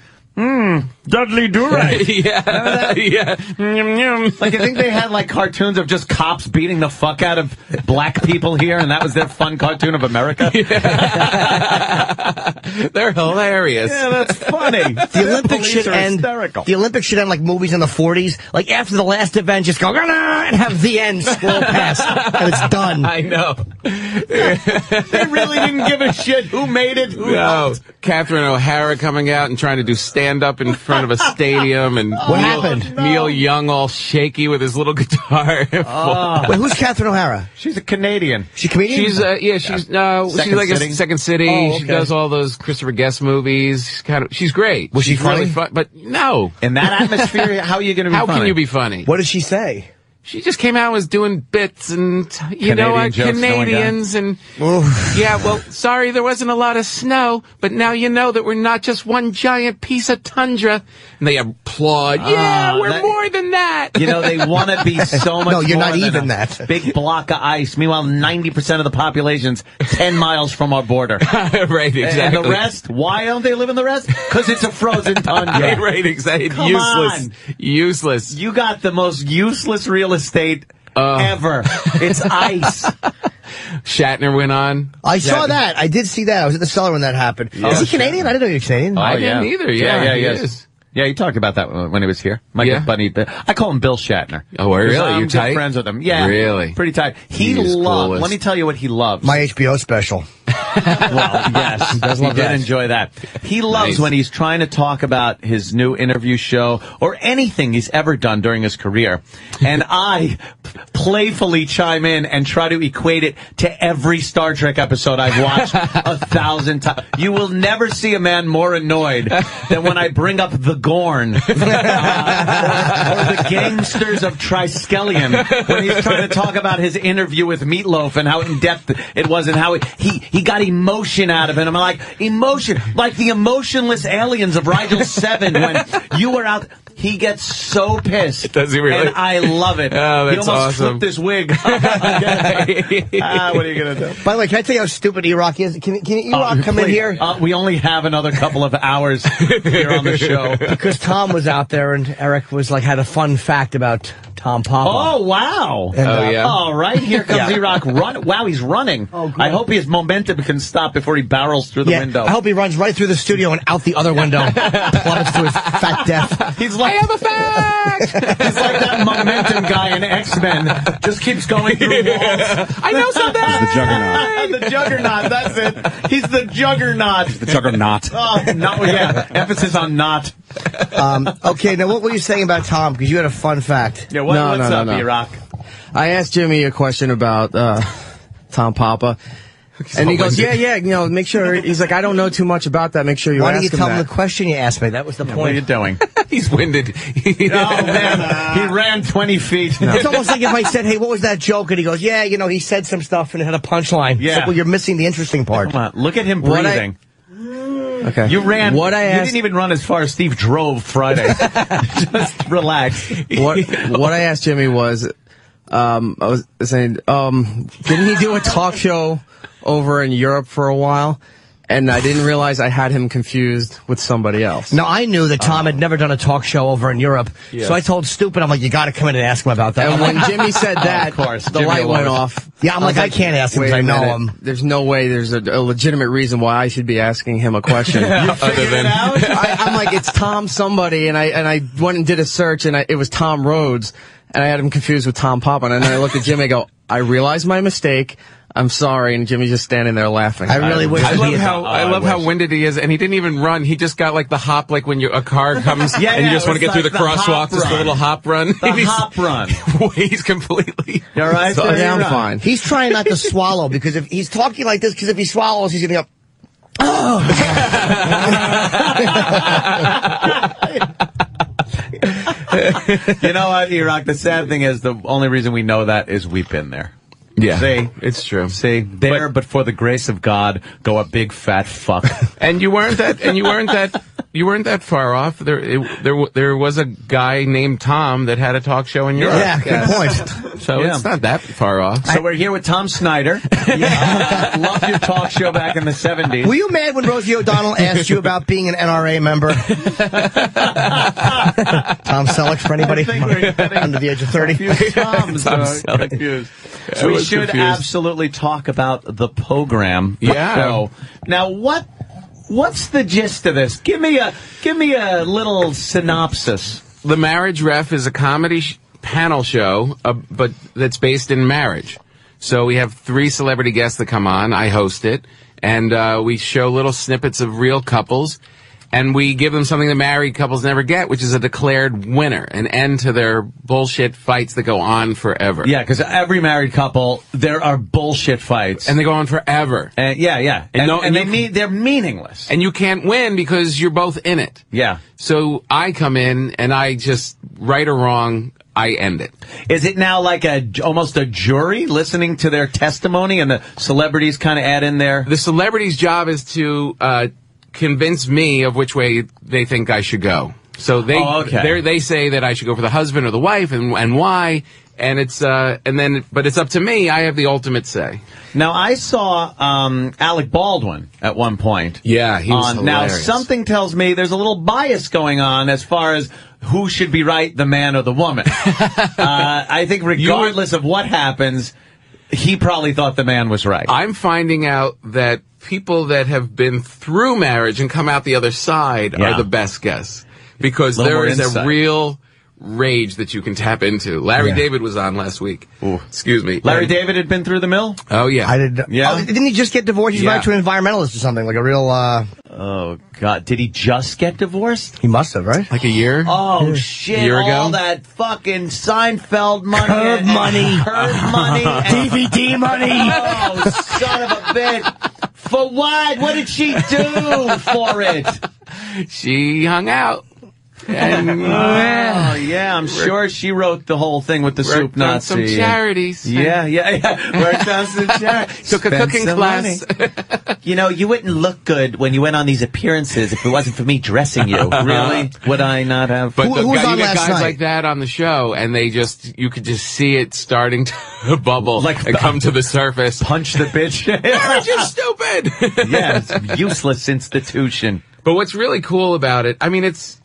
Mm, Dudley Do Right. [LAUGHS] yeah, [LAUGHS] yeah. Nyum, nyum. Like, I think they had like cartoons of just cops beating the fuck out of black people here, and that was their fun cartoon of America. [LAUGHS] They're hilarious. Yeah, that's funny. The Olympics should end. hysterical. The Olympics should end like movies in the 40s. Like after the last event, just go and have the end scroll past, and it's done. I know. they really didn't give a shit who made it. Who No, Catherine O'Hara coming out and trying to do stand up in front of a stadium, and What Neil, happened? Neil Young all shaky with his little [LAUGHS] guitar. Wait, who's Catherine O'Hara? She's a Canadian. She comedian? She's uh, yeah, she's no, she's Second like City? a Second City. Oh, She does all those Christopher Guest movies. She's kind of, she's great. Was she she's really funny? fun, but no. In that atmosphere, how are you going to be How funny? can you be funny? what does she say? She just came out and was doing bits and you know Canadian uh, jokes going down. Canadians and [LAUGHS] yeah. Well, sorry there wasn't a lot of snow, but now you know that we're not just one giant piece of tundra. And they applaud. yeah, Ah, we're that- more than that. You know, they want to be [LAUGHS] so much No, you're more not than even that. Big block of ice. Meanwhile, 90% of the population's 10 miles from our border. [LAUGHS] right, exactly. And the rest, why don't they live in the rest? Because it's a frozen tundra. Right, right, exactly. Come useless, on. useless. You got the most useless real estate Uh. ever. It's ice. [LAUGHS] Shatner went on. I saw that. I did see that. I was at the cellar when that happened. Is he Canadian? I didn't know he was Canadian. I didn't either. Yeah, yeah, he yes. is. Yeah, he talked about that when he was here. My Yeah. good buddy, I call him Bill Shatner. Oh, really? I'm You good tight? friends with him. Yeah, Really? pretty tight. He He is loved. coolest. Let me tell you what he loves. My HBO special. [LAUGHS] well, yes, he does love did enjoy that. He loves Nice. when he's trying to talk about his new interview show or anything he's ever done during his career, and [LAUGHS] I playfully chime in and try to equate it to every Star Trek episode I've watched [LAUGHS] a thousand times. You will never see a man more annoyed than when I bring up the Gorn uh, or, or the gangsters of Triskelion when he's trying to talk about his interview with Meatloaf and how in depth it was and how it, he he got emotion out of it. I'm like emotion, like the emotionless aliens of Rigel [LAUGHS] Seven when you were out. He gets so pissed. [LAUGHS] Does he really? And I love it. [LAUGHS] Oh, that's he that's almost awesome. flipped his wig. ah, what are you gonna do? By the way, can I tell you how stupid E-Rock is? Can, can E-Rock Oh, come in here? Uh, we only have another couple of hours here on the show. Because Tom was out there and Eric was like, had a fun fact about Tom Papa. Oh wow! And, Oh, uh, yeah? All right, here comes Yeah. E-Rock. Run! Wow, he's running. Oh, good. I hope his momentum can stop before he barrels through the yeah, window. I hope he runs right through the studio and out the other window. [LAUGHS] plummets to his fat death. He's like, I have a fact. he's like that momentum guy in X Men. Just keeps going through [LAUGHS] walls. I know something. The juggernaut. the juggernaut. That's it. He's the juggernaut. The juggernaut. [LAUGHS] Oh, no, yeah. Emphasis on not. Um, okay, now what were you saying about Tom? Because you had a fun fact. Yeah, what, No, what's no, no, up, no. E-Rock? I asked Jimmy a question about uh, Tom Papa. And he goes, yeah, yeah, you know, make sure. He's like, I don't know too much about that. Make sure you Why ask don't you him tell that. him the question you asked me? That was the point. What are you doing? [LAUGHS] He's winded. [LAUGHS] oh, man. He ran 20 feet. It's almost like if I said, "Hey, what was that joke?" and he goes, "Yeah, you know, he said some stuff and it had a punchline." Yeah. like, well, you're missing the interesting part. Come on, look at him breathing. Okay. You ran. What I you didn't even run as far as Steve drove Friday. [LAUGHS] Just relax. what what I asked Jimmy was, um, I was saying, um, didn't he do a talk show over in Europe for a while? And I didn't realize I had him confused with somebody else. No, I knew that Tom had uh, never done a talk show over in Europe, Yes. so I told Stupid, I'm like, you got to come in and ask him about that. And I'm when like- Jimmy said [LAUGHS] that, Of course, the Jimmy light went off. Yeah, I'm was like, I can't ask him wait 'cause a I know him. There's no way there's a, a legitimate reason why I should be asking him a question. [LAUGHS] Other than [LAUGHS] I, I'm like, it's Tom somebody, and I and I went and did a search, and I, it was Tom Rhodes, and I had him confused with Tom Papa, and then I looked at Jimmy, and I go, I realized my mistake. I'm sorry, and Jimmy's just standing there laughing. I really I love how I love how winded he is, and he didn't even run. He just got like the hop, like when you, a car [LAUGHS] comes Yeah, and you just want to it's get through the the crosswalk, just a little hop run. The [LAUGHS] he's- hop run. [LAUGHS] he's completely. All right? So, there? yeah, I'm You're fine. He's trying not to swallow because if he's talking like this, because if he swallows, he's going to go. Oh. you know what, E-Rock? The sad thing is the only reason we know that is we've been there. Yeah, See? it's true. See, there, but, for the grace of God, go a big fat fuck. [LAUGHS] And you weren't that, and you weren't that, you weren't that far off. There, it, there, there was a guy named Tom that had a talk show in Europe. Yeah, good point. [LAUGHS] So Yeah. it's not that far off. So we're here with Tom Snyder. [LAUGHS] yeah. loved your talk show back in the 70s. Were you mad when Rosie O'Donnell asked you about being an NRA member? Tom Selleck, for anybody under the age of 30? Tom's, I'm uh, so confused. I we was should confused. absolutely talk about the program. Yeah. show. Now, what what's the gist of this? Give me a give me a little synopsis. The Marriage Ref is a comedy sh- panel show, uh, but that's based in marriage. So we have three celebrity guests that come on. I host it, and uh, we show little snippets of real couples, and we give them something that married couples never get, which is a declared winner, an end to their bullshit fights that go on forever. Yeah, because every married couple, there are bullshit fights, and they go on forever. And yeah, yeah, And and, no- and they mean they're meaningless. And you can't win because you're both in it. Yeah. So I come in and I just right or wrong, I end it. Is it now like a almost a jury listening to their testimony, and the celebrities kind of add in there? The celebrity's job is to uh, convince me of which way they think I should go. So they Oh, okay. they're- say that I should go for the husband or the wife, and and why. And it's uh and then but it's up to me. I have the ultimate say. Now I saw um, Alec Baldwin at one point. Yeah, he was on- now something tells me there's a little bias going on as far as who should be right, the man or the woman. [LAUGHS] uh, I think regardless of what happens, he probably thought the man was right. I'm finding out that people that have been through marriage and come out the other side Yeah. are the best guests because there is there more is a real rage that you can tap into. Larry Yeah. David was on last week. Excuse me. Larry David had been through the mill. Oh yeah. I did. Yeah. Oh, didn't he just get divorced? He's Yeah. married to an environmentalist or something, like a real. uh Oh God, did he just get divorced? He must have, right? like a year. Oh shit! A year ago? All that fucking Seinfeld money, Curb money. curb money, [LAUGHS] DVD money. Oh, son of a bitch! For what? What did she do for it? [LAUGHS] She hung out. And [LAUGHS] Oh yeah, I'm sure she wrote the whole thing with the soup worked on Nazi. some charities. Yeah, yeah, yeah. [LAUGHS] Worked on some charities. Took a cooking class. You know, you wouldn't look good when you went on these appearances if it wasn't for me dressing you. [LAUGHS] Really? Would I not have? But Who- the who was guy- on you get last guys night? like that on the show, and they just you could just see it starting to bubble Like and come to the surface. punch the bitch. Marriage is stupid. yeah, it's useless institution. But what's really cool about it, I mean, it's,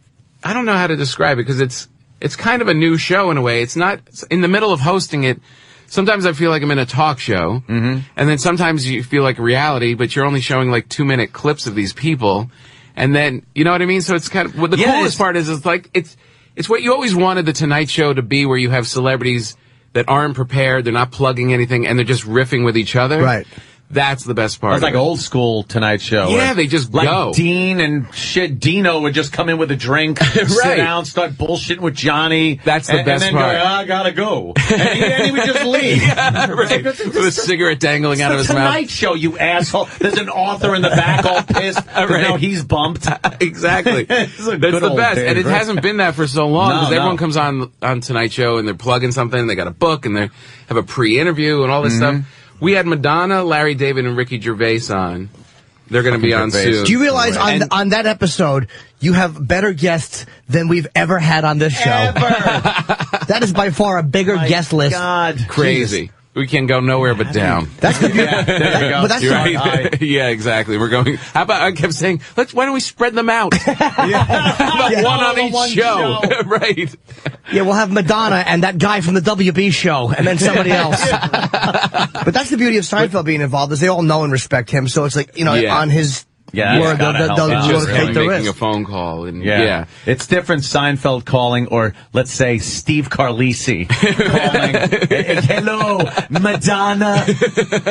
I don't know how to describe it because it's, it's kind of a new show in a way. It's not, it's in the middle of hosting it. Sometimes I feel like I'm in a talk show. Mm-hmm. And then sometimes you feel like reality, but you're only showing like two minute clips of these people. And then, you know what I mean? So it's kind of, well, the Yeah, coolest part is, it's like, it's, it's what you always wanted the Tonight Show to be where you have celebrities that aren't prepared, they're not plugging anything, and they're just riffing with each other. Right. That's the best part. It's like it. old school Tonight Show. Yeah, they just like go. Dean and shit. Dino would just come in with a drink, [LAUGHS] sit down, start bullshitting with Johnny. That's the and, best and then part. Go, I gotta go, [LAUGHS] and he, and he would just leave. [LAUGHS] yeah, right. With a cigarette dangling out of his the mouth. Tonight Show, you asshole. There's an author in the back all pissed. Right. Now he's bumped. exactly. This is a That's the best, and it right? hasn't been that for so long No, because no. everyone comes on on Tonight Show and they're plugging something. They got a book and they have a pre-interview and all this Mm-hmm. stuff. We had Madonna, Larry David, and Ricky Gervais on, They're going to be on soon. Do you realize on And- on that episode you have better guests than we've ever had on this show? Ever. [LAUGHS] that is by far a bigger guest list. God, crazy? We can go nowhere but down. [LAUGHS] That's the beauty. [LAUGHS] there you go. But that's You're not- right. [LAUGHS] yeah, exactly. We're going. How about I kept saying, let's. Why don't we spread them out? How about Yeah. one All on on each one show? show. right. Yeah, we'll have Madonna and that guy from the WB show, and then somebody else. but that's the beauty of Seinfeld being involved is they all know and respect him. So it's like you know Yeah. on his Yeah, word it's gotta they'll, they'll, they'll Just take the making risk. a phone call and Yeah. yeah. It's different Seinfeld calling or let's say Steve Carlesi [LAUGHS] calling. "Hey, Hello, Madonna.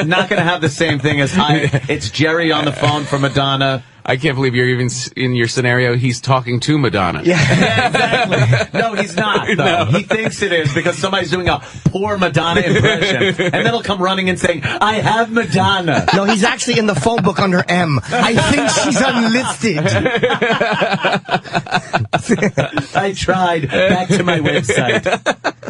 Not going to have the same thing as hi. [LAUGHS] It's Jerry on the phone for Madonna. I can't believe you're even in your scenario. He's talking to Madonna. Yeah, [LAUGHS] exactly. No, he's not. [LAUGHS] Though. He thinks it is because somebody's doing a poor Madonna impression, and then he'll come running and saying, "I have Madonna." No, he's actually in the phone book under M. I think she's unlisted. [LAUGHS] I tried. Back to my website.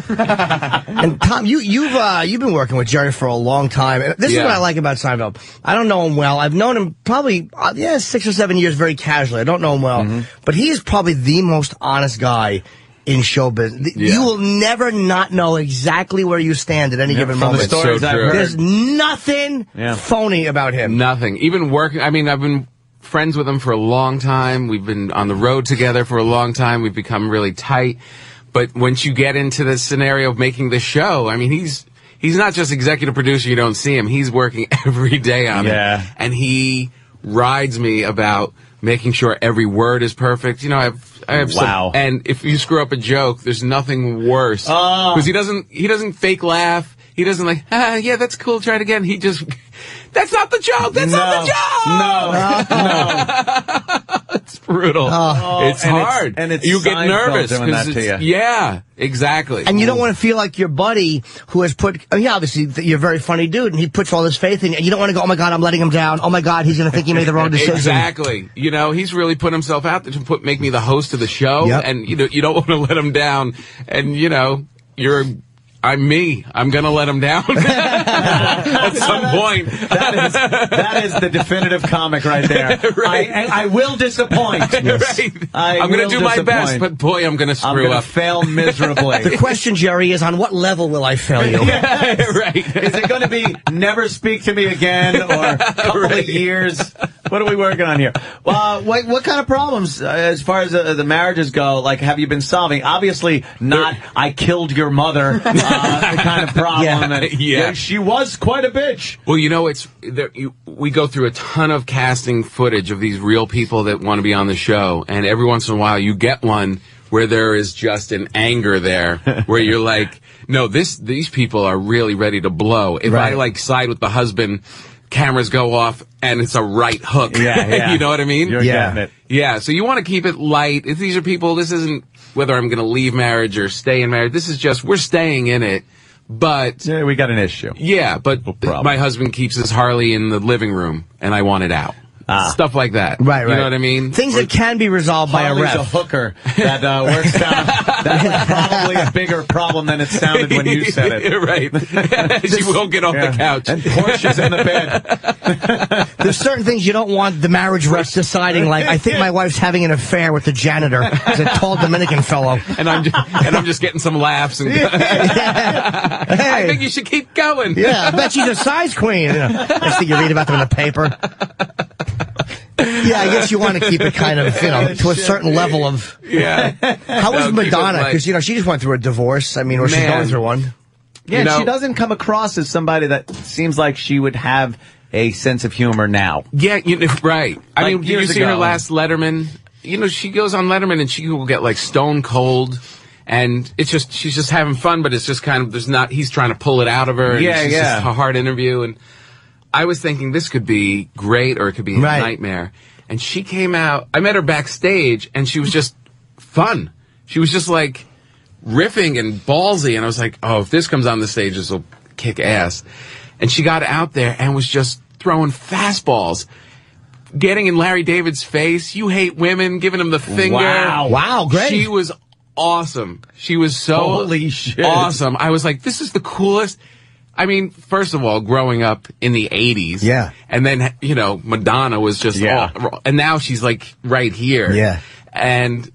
And Tom, you you've uh, you've been working with Jerry for a long time. And this is what I like about Seinfeld. I don't know him well. I've known him probably uh, yeah six or seven years very casually. I don't know him well, Mm-hmm. but he is probably the most honest guy in show business. Yeah. You will never not know exactly where you stand at any Yeah, given from the moment. so I've heard. There's nothing Yeah. phony about him. Nothing. Even working. I mean, I've been friends with him for a long time. We've been on the road together for a long time. We've become really tight. But once you get into the scenario of making the show, I mean, he's he's not just executive producer. You don't see him. He's working [LAUGHS] every day on Yeah. it, and he rides me about making sure every word is perfect. You know, I have I have some- Wow. and if you screw up a joke, there's nothing worse Oh. because he doesn't he doesn't fake laugh. He doesn't like, ah, yeah, that's cool. Try it again. He just, [LAUGHS] that's not the joke. That's not the joke. No, [LAUGHS] No, It's brutal. Oh. oh. it's and it's- hard. and it's you get nervous. doing 'cause that to it's- you. Yeah, exactly. And you don't want to feel like your buddy who has put, I mean, obviously, you're a very funny dude, and he puts all his faith in you, and you don't want to go, oh my God, I'm letting him down. Oh my God, he's going to think he made the wrong [LAUGHS] decision. Exactly. You know, he's really put himself out there to put make me the host of the show, Yep. and you know, you don't [LAUGHS] want to let him down. And you know, you're. I'm me. I'm gonna let him down [LAUGHS] at some point. that is that is the definitive comic right there. [LAUGHS] Right. I, I, I will disappoint. [LAUGHS] right. I I'm gonna will do my best, but boy, I'm gonna I'm screw gonna up. fail miserably. The question, Jerry, is on what level will I fail you? right. Is it going to be never speak to me again or a couple of years? What are we working on here? Well, what, what kind of problems, uh, as far as uh, the marriages go, like have you been solving? Obviously, not I killed your mother, uh, [LAUGHS] kind of problem. Yeah. And, Yeah. she was quite a bitch. Well, you know, it's there, you, we go through a ton of casting footage of these real people that want to be on the show, and every once in a while, you get one where there is just an anger there, [LAUGHS] where you're like, no, this these people are really ready to blow. If I like side with the husband, cameras go off, and it's a right hook. Yeah, [LAUGHS] yeah. you know what I mean? You're Yeah. getting it. Yeah, so you want to keep it light. If these are people, this isn't whether I'm going to leave marriage or stay in marriage. This is just we're staying in it, but Yeah, we got an issue. yeah, but problem. my husband keeps his Harley in the living room, and I want it out. Ah. Stuff like that. Right, right. You know what I mean? Things that can be resolved by a Harley's a hooker that uh, works [LAUGHS] down. That's probably a bigger problem than it sounded when you said it. [LAUGHS] right. [LAUGHS] she won't get off Yeah. the couch. And Portia's in the bed. There's certain things you don't want the marriage refs deciding, like, I think my wife's having an affair with the janitor. It's a tall Dominican fellow. and I'm just, and I'm just getting some laughs. And I Hey. think you should keep going. Yeah, I bet she's a size queen. You know, Next thing you read about them in the paper. Yeah, I guess you want to keep it kind of, you know, [LAUGHS] to a certain level of. Yeah. How was keep it Madonna? light. Because you know she just went through a divorce. I mean, or she's going through one. Yeah, You know- she doesn't come across as somebody that seems like she would have a sense of humor now. Yeah, you know, right. I Like mean, did you years see her last Letterman? You know, she goes on Letterman and she will get like stone cold. And it's just, she's just having fun, but it's just kind of, there's not, he's trying to pull it out of her. and Yeah, it's yeah. Just a hard interview. And I was thinking this could be great or it could be a Right. nightmare. And she came out, I met her backstage and she was just fun. She was just like riffing and ballsy. And I was like, oh, if this comes on the stage, this will kick ass. And she got out there and was just throwing fastballs getting in Larry David's face. You hate women, giving him the finger. Wow. Wow, great. She was awesome. She was so Holy shit. awesome. I was like, this is the coolest. I mean, first of all, growing up in the '80s, Yeah. and then you know Madonna was just, Yeah. all, and now she's like right here, Yeah. and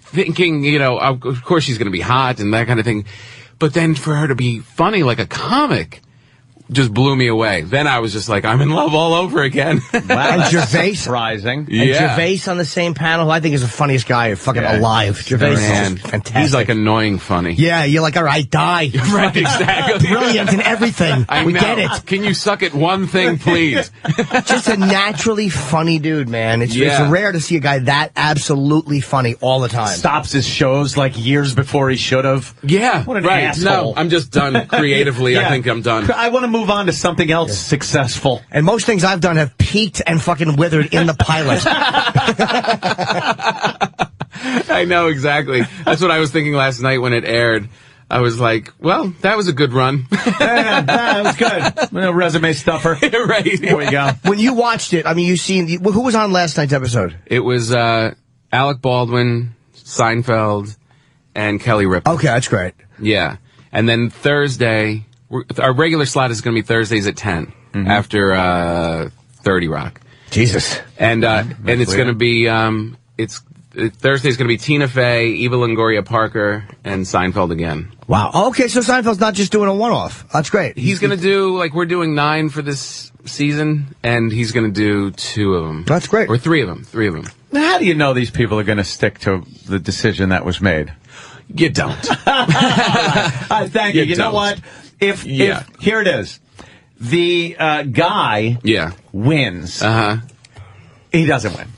thinking, you know, of of course she's going to be hot and that kind of thing, but then for her to be funny like a comic. Just blew me away. Then I was just like, I'm in love all over again. [LAUGHS] and Gervais. Surprising. And Yeah. Gervais on the same panel, who I think is the funniest guy fucking Yeah. alive. Gervais Man, is fantastic. he's like annoying funny. yeah, you're like, all right, die. [LAUGHS] Right, exactly. [LAUGHS] Brilliant in everything. I we know. get it. Can you suck at one thing, please? Just a naturally funny dude, man. It's, Yeah. it's rare to see a guy that absolutely funny all the time. Stops his shows like years before he should have. Yeah, What an right. asshole. No, I'm just done creatively. I think I'm done. I want to move on to something else successful. And most things I've done have peaked and fucking withered in the pilot. [LAUGHS] I know exactly. That's what I was thinking last night when it aired. I was like, well, that was a good run. [LAUGHS] yeah, that was good. No resume stuffer. [LAUGHS] right. There we go. when you watched it, I mean, you seen who was on last night's episode? It was uh, Alec Baldwin, Seinfeld, and Kelly Ripa. Okay, that's great. Yeah. And then Thursday, we're, our regular slot is going to be Thursdays at 10 Mm-hmm. after uh, 30 Rock. Jesus. And uh, and it's going to be um, it's Thursday's going to be Tina Fey, Eva Longoria Parker, and Seinfeld again. Wow. Okay, so Seinfeld's not just doing a one-off. That's great. He's going to do like we're doing nine for this season, and he's going to do two of them. That's great. Or three of them. Three of them. Now, how do you know these people are going to stick to the decision that was made? You don't. [LAUGHS] Uh, thank you. You You, know what? If, Yeah. if here it is, the uh, guy Yeah. wins. Uh huh. He doesn't win.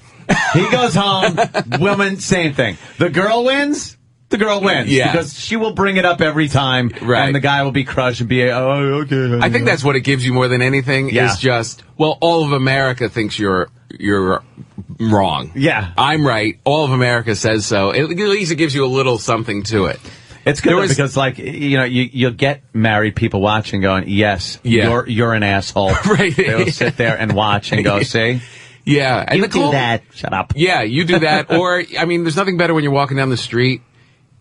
He goes home. [LAUGHS] woman, same thing. The girl wins. The girl wins. Yeah. Because she will bring it up every time. Right. And the guy will be crushed and be, oh, okay. I think that's what it gives you more than anything. Yeah. Is just well, all of America thinks you're you're wrong. Yeah. I'm right. All of America says so. At least it gives you a little something to it. It's good was- because, like, you know, you you'll get married people watching, going, "Yes, Yeah. you're you're an asshole." [LAUGHS] Right. They'll sit there and watch and go, [LAUGHS] "See, Yeah, and you do cool- that. Shut up." Yeah, you do that. [LAUGHS] or, I mean, there's nothing better when you're walking down the street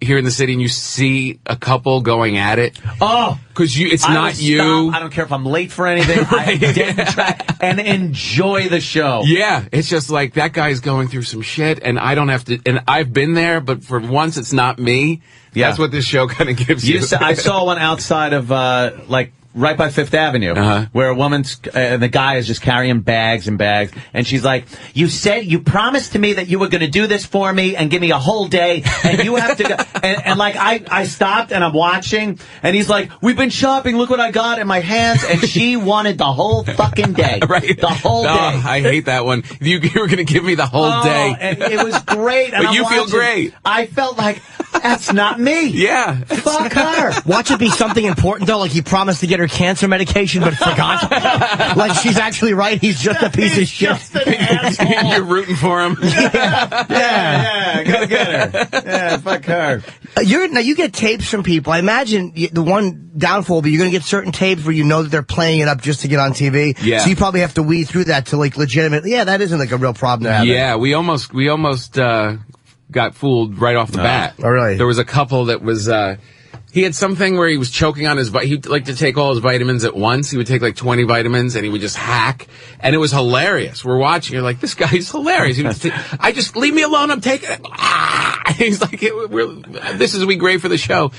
here in the city and you see a couple going at it. Oh, Because you, it's I not you. stop. I don't care if I'm late for anything. I [LAUGHS] get in track and enjoy the show. Yeah, it's just like that guy's going through some shit, and I don't have to. And I've been there, but for once, it's not me. Yeah. That's what this show [LAUGHS] kind of gives you. You I saw one outside of uh, like right by Fifth Avenue, Uh-huh. where a woman's uh, and the guy is just carrying bags and bags, and she's like, "You said you promised to me that you were going to do this for me and give me a whole day, and you have to." go. [LAUGHS] And, and like I, I stopped and I'm watching, and he's like, "We've been shopping. Look what I got in my hands," and she [LAUGHS] wanted the whole fucking day, [LAUGHS] right, The whole No, day. I hate that one. You, you were going to give me the whole Oh, day. and it was great. And But I'm you feel great. I felt like that's not me. yeah, Fuck her. Watch it be something important though, like he promised to get her cancer medication but forgot. [LAUGHS] like she's actually right. He's just a piece of shit. [LAUGHS] you're rooting for him. [LAUGHS] Yeah, yeah, go get her. Yeah, fuck her. Uh, You're now you get tapes from people. I imagine y- the one downfall, but you're going to get certain tapes where you know that they're playing it up just to get on TV. Yeah. So you probably have to weed through that to like legitimately. Yeah, that isn't like a real problem to have. Yeah, we almost we almost uh, got fooled right off the bat. Oh, really? There was a couple that was. Uh, he had something where he was choking on his. He'd like to take all his vitamins at once. He would take like twenty vitamins, and he would just hack, and it was hilarious. We're watching. You're like, this guy's [LAUGHS] hilarious. He just I just leave me alone. I'm taking it. Ah! [LAUGHS] He's like, we're, this is we great for the show.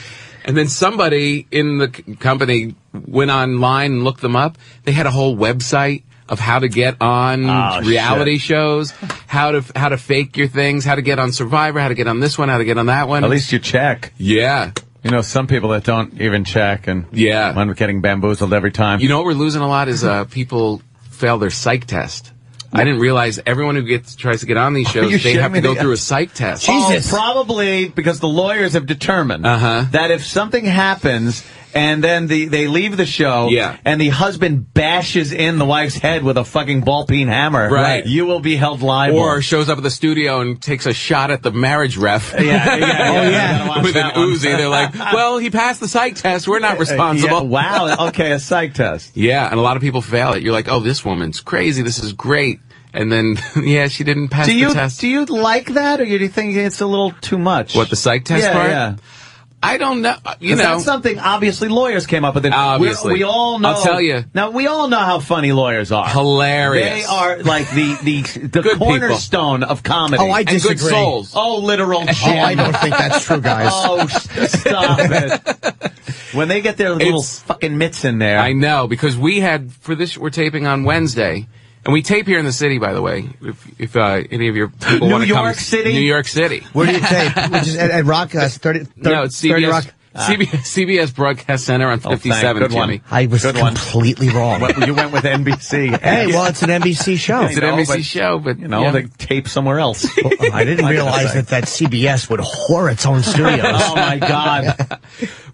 And then somebody in the company went online and looked them up. They had a whole website of how to get on Oh, reality shit. shows, how to how to fake your things, how to get on Survivor, how to get on this one, how to get on that one. At least you check. yeah. You know, some people that don't even check and Yeah. wind up getting bamboozled every time. You know what we're losing a lot is uh, people fail their psych test. I didn't realize everyone who gets tries to get on these shows, they have to me? go through a psych test. Oh, probably because the lawyers have determined Uh-huh. that if something happens and then the, they leave the show Yeah. and the husband bashes in the wife's head with a fucking ball peen hammer, Right. you will be held liable. Or shows up at the studio and takes a shot at the marriage ref. yeah, yeah, yeah, Oh, yeah. [LAUGHS] With an one. Uzi, they're like, "Well, he passed the psych test. We're not responsible." Yeah, wow. Okay, a psych test. [LAUGHS] Yeah, and a lot of people fail it. You're like, "Oh, this woman's crazy. This is great," and then, [LAUGHS] yeah, she didn't pass Do you the test. do you like that, or do you think it's a little too much? What the psych test yeah, part? Yeah. I don't know. Uh, you 'Cause know, that's something obviously lawyers came up with. It. Obviously. we, we all know. I'll tell you. Now we all know how funny lawyers are. Hilarious. They are like the the [LAUGHS] the Good people. cornerstone of comedy. Oh, I and good disagree. souls. Oh, literal Oh. I don't think that's true, guys. Oh, stop [LAUGHS] it. When they get their little It's- fucking mitts in there. I know because we had for this we're taping on Wednesday, and we tape here in the city. By the way, if if uh, any of your people New want to come, York City? New York City. Where do you tape? Which is at, at Rock, uh, 30, 30, No, it's 30 CBS. Rock. CBS, CBS Broadcast Center on Oh, thank- 57, one. I was Good one. completely wrong. Well, you went with NBC. [LAUGHS] Hey, well, it's an NBC [LAUGHS] show. It's an know, NBC but, show, but You know, yeah. they tape somewhere else. [LAUGHS] Well, I didn't realize that, that CBS would whore its own studios. Oh my God!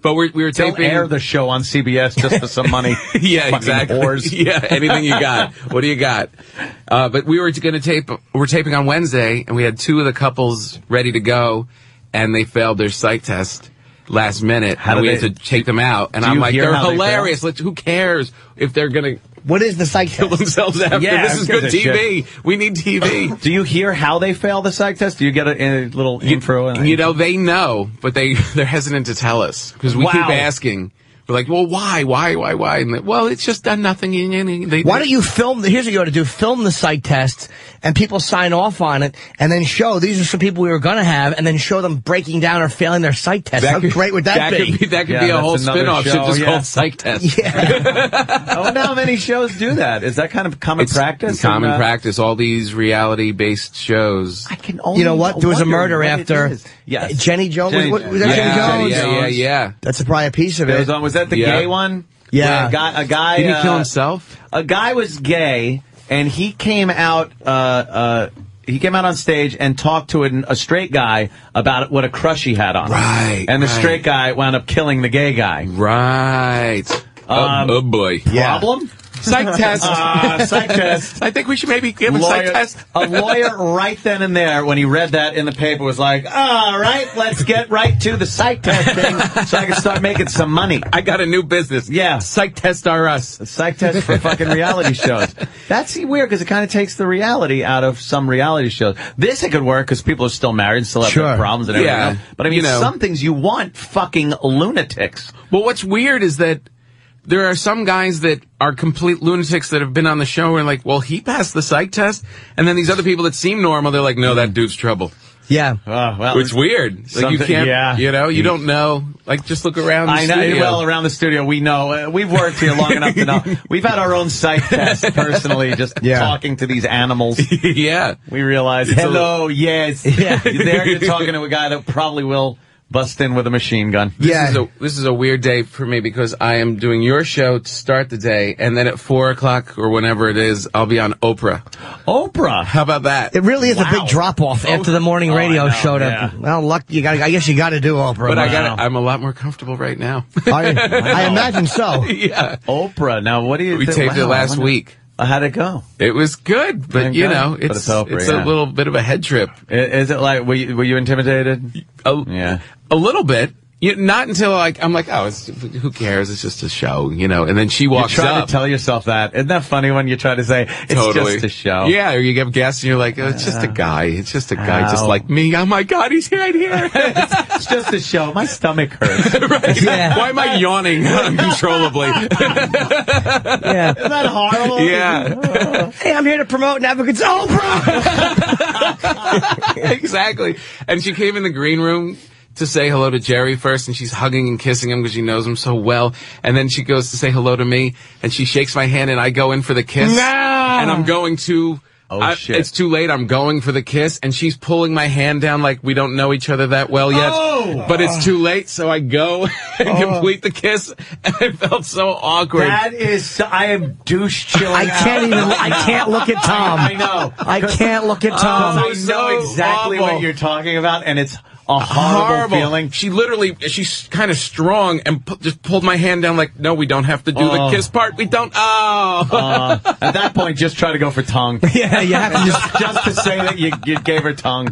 but we're, we were Don't taping. air the show on CBS just for some money. yeah, exactly. whores. Yeah, anything you got. what do you got? Uh, but we were going to tape. We're taping on Wednesday, and we had two of the couples ready to go, and they failed their psych test last minute. How and we they- had to take them out. And I'm like, they're how they hilarious. Let's, who cares if they're going to What is the psych kill test? themselves after? Yeah, this is who good gives a TV. We need TV. [COUGHS] Do you hear how they fail the psych test? Do you get a, a little intro? You know, they know, but they [LAUGHS] they're hesitant to tell us because we Wow. keep asking. We're like, well, why, why, why, why? And they, well, it's just done nothing. and- and They, Why don't you film? The, here's what you ought to do: film the psych test, and people sign off on it, and then show these are some people we were going to have, and then show them breaking down or failing their psych test. How could- great would that, be? Could be that could Yeah, be a whole another spin-off show, show just yeah. called Psych Test. [LAUGHS] Yeah. I wonder how many shows do that. Is that kind of common It's practice? Common And, uh, practice. All these reality-based shows. I can only You know what? There was a wonder murder what it after is. Yes. Jenny Jones. Jenny- was, was that yeah, Jenny Jones? yeah, yeah, yeah. That's probably a piece of it. was, uh, was that the Yeah. gay one? Yeah. Where a guy. A guy Did he kill uh, himself? A guy was gay, and he came out. Uh, uh, he came out on stage and talked to an, a straight guy about what a crush he had on him. Right, And the right. straight guy wound up killing the gay guy. Right. Um, oh, oh boy. Problem? Psych test. Ah, psych test. I think we should maybe give a Lawyer- psych test. a lawyer right then and there when he read that in the paper was like, all right, let's get right to the psych test thing so I can start making some money. I got a new business. Yeah. Psych test are us. The psych test for fucking reality shows. That's weird because it kind of takes the reality out of some reality shows. This it could work because people are still married and still have Sure. problems and everything. Yeah. else. But I mean, You know. some things you want fucking lunatics. Well, what's weird is that there are some guys that are complete lunatics that have been on the show and like, well, he passed the psych test. And then these other people that seem normal, they're like, no, that dude's trouble. yeah. Oh, well, It's weird. Like you can't, yeah. you know, you don't know. Like just look around the I know. studio. Well, around the studio, we know. Uh, we've worked here long enough to know. [LAUGHS] We've had our own psych test personally, just [LAUGHS] Yeah. talking to these animals. [LAUGHS] yeah. We realize, It's a- hello, yes. Yeah. You're there, you're talking to a guy that probably will bust in with a machine gun. This Yeah. is a this is a weird day for me because I am doing your show to start the day, and then at four o'clock or whenever it is, I'll be on Oprah. Oprah. How about that? It really is a big drop off oh, after the morning Oh, radio know, show. To, yeah. Well, luck. You got. I guess you got to do Oprah. but I got I'm a lot more comfortable right now. I, I [LAUGHS] imagine so. yeah, Oprah. Now, what do you we taped it Wow, I last week. How'd it go? It was good, but you know, But it's it's it's yeah. a little bit of a head trip. Is it like, were you, were you intimidated? A, Yeah. a little bit. You, not until like I'm like, oh, it's, who cares? It's just a show, you know. And then she walks You walks try up. to tell yourself that. Isn't that funny when you try to say, it's totally. just a show? Yeah, or you get guests and you're like, oh, it's just a guy. It's just a guy, just like me. Oh my God, he's right here. [LAUGHS] It's just a show. My stomach hurts. [LAUGHS] right? Yeah. Why am I yawning [LAUGHS] uncontrollably? Yeah. Isn't that horrible? yeah, oh. Hey, I'm here to promote and advocate Oprah. Oh, exactly. And she came in the green room to say hello to Jerry first, and she's hugging and kissing him because she knows him so well. And then she goes to say hello to me, and she shakes my hand, and I go in for the kiss. No! And I'm going to. Oh, I- shit. It's too late. I'm going for the kiss, and she's pulling my hand down like we don't know each other that well yet. Oh! But it's too late, so I go [LAUGHS] and oh. complete the kiss, and it felt so awkward. That is, so- I am douche chilling. I can't even. I can't look at [LAUGHS] Tom. I know. I can't look at Because Tom. I Oh, so know exactly awful. what you're talking about, and it's a horrible, horrible feeling. She literally, she's kind of strong and pu- just pulled my hand down like, no, we don't have to do Oh. the kiss part. We don't. Oh. Uh, at that point, just try to go for tongue. [LAUGHS] Yeah, you have to just just to say that you, you gave her tongue.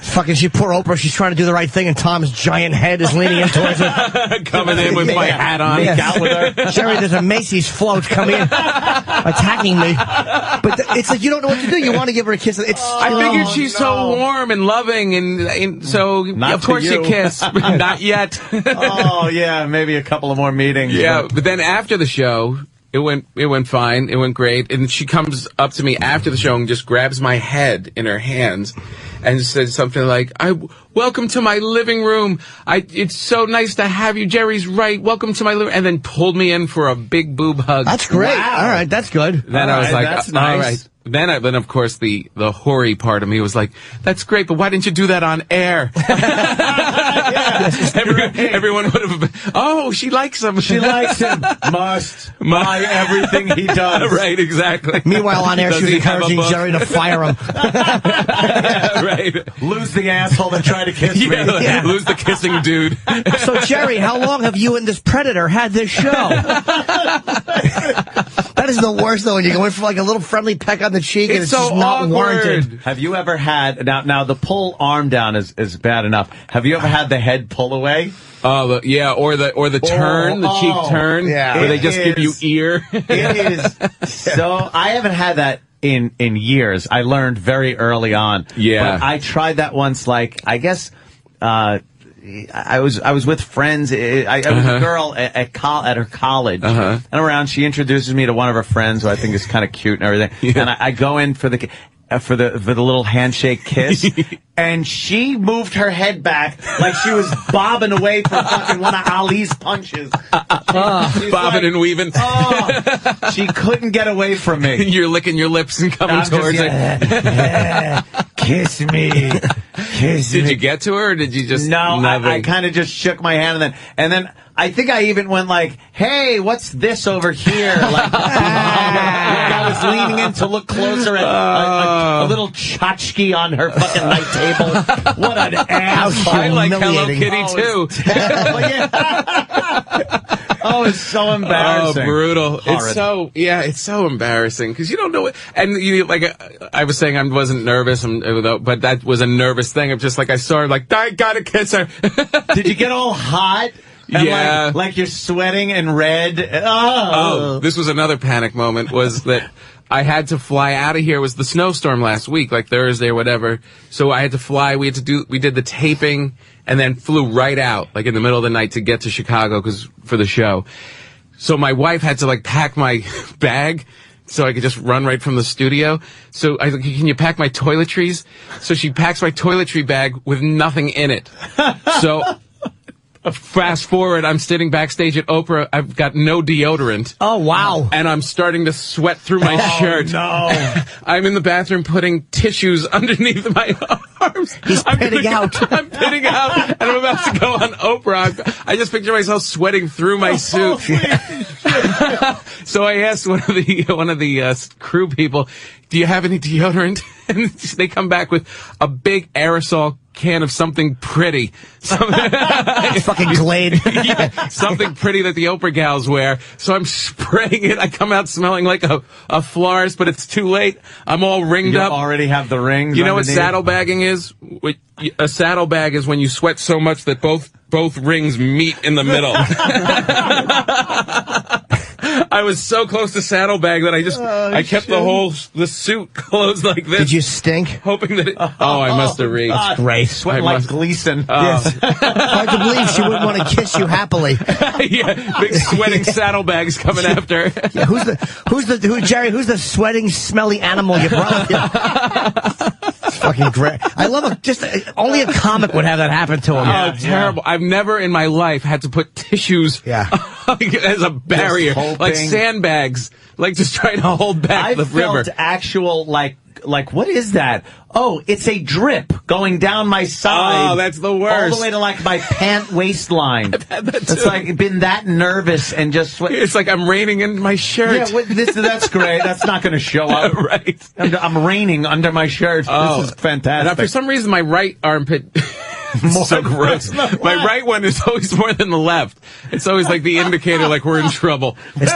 fucking. She poor Oprah. She's trying to do the right thing, and Tom's giant head is leaning in towards her. [LAUGHS] Coming in with my hat on. Make out with her. [LAUGHS] Jerry, there's a Macy's float coming in, attacking me. But th- it's like you don't know what to do. You want to give her a kiss. It's. I figured she's so warm and loving, and, and so Not of course you you. kiss. [LAUGHS] Not yet. oh yeah, maybe a couple of more meetings. Yeah, but- but then after the show, it went it went fine. It went great. And she comes up to me after the show and just grabs my head in her hands and says something like, "I welcome to my living room. I it's so nice to have you. Jerry's right. Welcome to my living." And then pulled me in for a big boob hug. That's great. All right, that's good. Then All I was right, like, that's uh, all nice. right. Then, I, then of course the the hoary part of me was like, "That's great, but why didn't you do that on air?" [LAUGHS] Every- Everyone would have. been, Oh, she likes him. She likes him. Must [LAUGHS] buy everything he does. [LAUGHS] right, exactly. Meanwhile, on air, Does she was he have a encouraging? Jerry to fire him. right. Lose the asshole and try to kiss Yeah, me. Yeah. lose the kissing dude. So, Jerry, how long have you and this predator had this show? That is the worst, though, when you're going for like a little friendly peck on the cheek and it's just not warranted. Have you ever had now? Now the pull arm down is is bad enough. Have you ever had the head pull away? Oh, the, yeah, or the or the turn, the oh, cheek turn, yeah. where they It just give you ear. It is [LAUGHS] so. I haven't had that in in years. I learned very early on. Yeah. but I tried that once. Like I guess. Uh, I was I was with friends. I, I was Uh-huh. a girl at at, col- at her college, Uh-huh. and around she introduces me to one of her friends who I think is kind of cute and everything. [LAUGHS] And I, I go in for the uh, for the for the little handshake kiss, [LAUGHS] and she moved her head back like she was bobbing away from fucking one of Ali's punches. [LAUGHS] She's Bobbing like, and weaving. Oh, she couldn't get away from me. You're licking your lips and coming I'm just, towards yeah, it. yeah, kiss me, [LAUGHS] kiss me. Did me. you get to her, or did you just No, I, nothing? I kind of just shook my hand and then and then I think I even went like, "Hey, what's this over here?" Like, [LAUGHS] [LAUGHS] I was leaning in to look closer at a, a, a uh. little tchotchke on her fucking night table. What an ass! I like Hello. Kitty Oh, too. It's terrible, yeah. oh, it's so [LAUGHS] embarrassing. Oh, brutal! Horrid. It's so yeah, it's so embarrassing because you don't know it. And you like uh, I was saying, I wasn't nervous, um, uh, but that was a nervous thing. I'm just like I saw her, like I gotta kiss her. [LAUGHS] Did you get all hot? And Yeah. Like, like you're sweating and red. Oh. Oh, this was another panic moment. Was that I had to fly out of here. It was the snowstorm last week, like Thursday or whatever. So I had to fly. We had to do. We did the taping and then flew right out, like in the middle of the night, to get to Chicago because for the show. So my wife had to like pack my [LAUGHS] bag. So I could just run right from the studio. So I was like, can you pack my toiletries? So she packs my toiletry bag with nothing in it. So fast forward, I'm sitting backstage at Oprah. I've got no deodorant. Oh, wow. And I'm starting to sweat through my Oh, shirt. no. [LAUGHS] I'm in the bathroom putting tissues underneath my [LAUGHS] arms. He's I'm pitting out. [LAUGHS] I'm pitting out, and I'm about to go on Oprah. I'm- I just picture myself sweating through my suit. so I asked one of the one of the uh, crew people, "Do you have any deodorant?" And they come back with a big aerosol can of something pretty, Some- [LAUGHS] Fucking Glade. [LAUGHS] Yeah, something pretty that the Oprah gals wear. So I'm spraying it. I come out smelling like a, a florist, but it's too late. I'm all ringed You up. already have the rings. You know what underneath? saddlebagging is? What- A saddlebag is when you sweat so much that both both rings meet in the middle. [LAUGHS] I was so close to saddlebag that I just I kept the whole the suit closed like this. Did you stink? hoping that it? [LAUGHS] Oh, I must have reeked. That's Great. Sweat I like must- Gleason. Oh. [LAUGHS] Hard to believe she wouldn't want to kiss you happily. [LAUGHS] yeah, big sweating saddlebags coming after. Yeah, who's the who's the who Jerry? Who's the sweating, smelly animal you brought with you? Fucking great. I love it. Just uh, only a comic would have that happen to him. Oh, terrible! I've never in my life had to put tissues Yeah. as a barrier, hoping- like sandbags, like just trying to hold back I the felt river. actual like like what is that? Oh, it's a drip going down my side. Oh, that's the worst. All the way to like my pant waistline. [LAUGHS] that It's like been that nervous and just. It's like I'm raining in my shirt. Yeah, this that's great. That's not going to show up. [LAUGHS] right. I'm, I'm raining under my shirt. Oh. this is fantastic. And uh, for some reason, my right armpit. [LAUGHS] [LAUGHS] so gross. than the My left. right one is always more than the left. It's always like the indicator, like we're in trouble. [LAUGHS] There's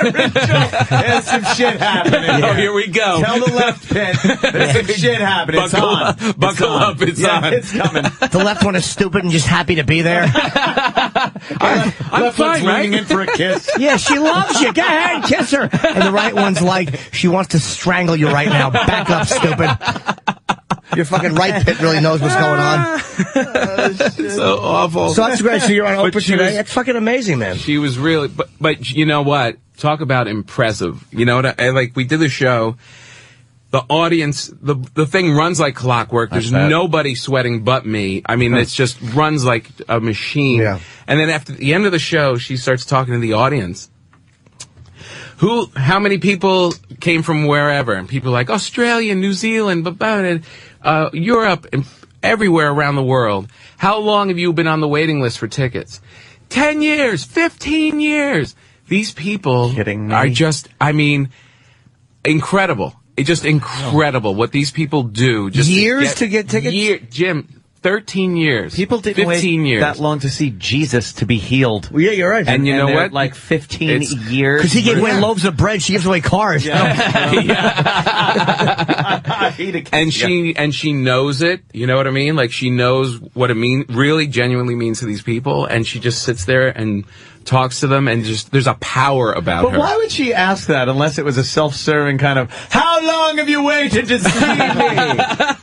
some shit happening. Oh, here we go. Tell the left pit. There's some [LAUGHS] shit happening. It's on. up. It's Buckle on. up. It's yeah, on. It's coming. The left one is stupid and just happy to be there. I'm left fine, one's right? leaning in for a kiss. Yeah, she loves you. Go ahead, kiss her. And the right one's like, she wants to strangle you right now. Back up, stupid. Your fucking right pit really knows what's going on. [LAUGHS] Oh, so awful. So that's great. So you're on But Oprah she today. was- That's fucking amazing, man. She was really, but but you know what? Talk about impressive. You know what? I, like we did the show. The audience, the the thing runs like clockwork. There's nobody sweating but me. I mean, it just runs like a machine. Yeah. And then after the end of the show, she starts talking to the audience. Who? How many people came from wherever? And people are like Australia, New Zealand, but uh, Europe, and everywhere around the world. How long have you been on the waiting list for tickets? Ten years, fifteen years. These people are just. I mean, incredible. It's just incredible what these people do. Just Years to get tickets? Year, Jim, thirteen years. People didn't fifteen wait years. that long to see Jesus to be healed. Well, yeah, you're right. And you know they're what? Like 15 It's- years. Because he gave away Yeah. loaves of bread, she gives away cars. Yeah. [LAUGHS] [LAUGHS] and she and she knows it. You know what I mean? Like she knows what it mean really genuinely means to these people, and she just sits there and talks to them, and just there's a power about it. But her. why would she ask that unless it was a self-serving kind of, how long have you waited to see me? [LAUGHS]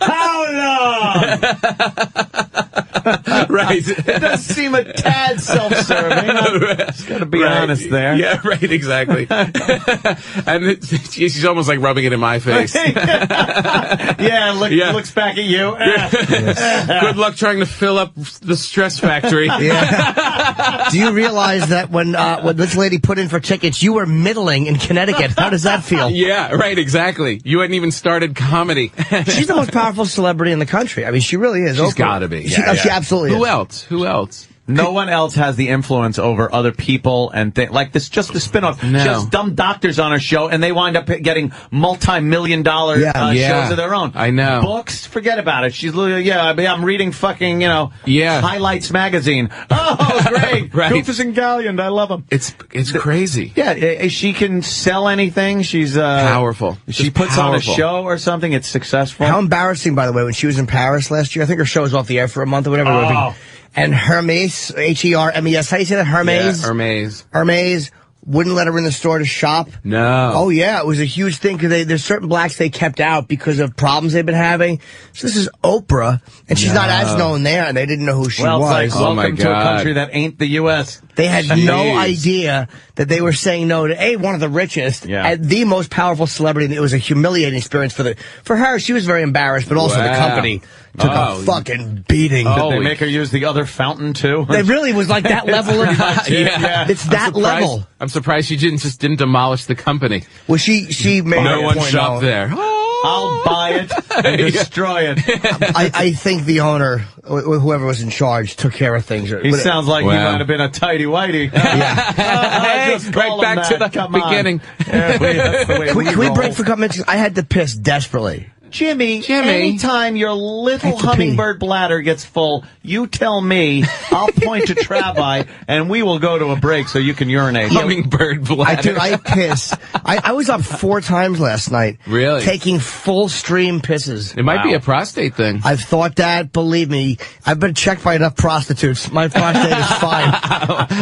How long? [LAUGHS] right? It does seem a tad self-serving. [LAUGHS] Just gotta be Right. honest there. Yeah, right, exactly. and it, she's almost like rubbing it in my face. yeah, look, Yeah. looks back at you. Good luck trying to fill up the stress factory. Yeah. Do you realize that when uh, when this lady put in for tickets, you were middling in Connecticut? How does that feel? [LAUGHS] Yeah, right, exactly. You hadn't even started comedy. [LAUGHS] She's the most powerful celebrity in the country. I mean, she really is. She's gotta be. She, Yeah, oh, she absolutely Who is. else? Who else? No one else has the influence over other people and things. like this. Just the spinoff. No. She has dumb doctors on her show, and they wind up getting multi-million dollar Yeah. uh, Yeah. shows of their own. I know. Books, forget about it. She's literally, yeah. I'm reading fucking, you know, Yeah. highlights magazine. [LAUGHS] Oh, great, [LAUGHS] Right. Goofus and Gallant, I love them. It's it's crazy. Yeah, i- i- she can sell anything. She's uh, Powerful. She puts on a show or something. It's successful. How embarrassing, by the way, when she was in Paris last year. I think her show was off the air for a month or whatever. Oh. And Hermes, H E R M E S. How do you say that? Hermes. Yeah, Hermes. Hermes wouldn't let her in the store to shop. No. Oh yeah, it was a huge thing because there's certain blacks they kept out because of problems they've been having. So this is Oprah, and she's not as known there, and they didn't know who she well, was. it's like Oh, my welcome to a country that ain't the U.S. They had no idea that they were saying no to a one of the richest Yeah. and the most powerful celebrity. And it was a humiliating experience for the for her. She was very embarrassed, but also the company took Oh. a fucking beating. Did they make her use the other fountain too? It really was like that [LAUGHS] level of Yeah. It's I'm that level. I'm surprised she didn't just didn't demolish the company. Well, she she made No one shop there. I'll oh. buy it and [LAUGHS] destroy it. I, I think the owner, wh- wh- whoever was in charge, took care of things. He But- sounds like he might have been a tighty whitey. [LAUGHS] Hey, Just call right back to the Come beginning. Yeah, we- that's Can we, can we break for a couple minutes? I had to piss desperately. Jimmy, Jimmy. anytime your little have pee. hummingbird bladder gets full, you tell me, I'll point to Travi, and we will go to a break so you can urinate. Hummingbird bladder. I do. I piss. I, I was up four times last night. Really? Taking full stream pisses. it might be a prostate thing. I've thought that. Believe me, I've been checked by enough prostitutes. My prostate is fine.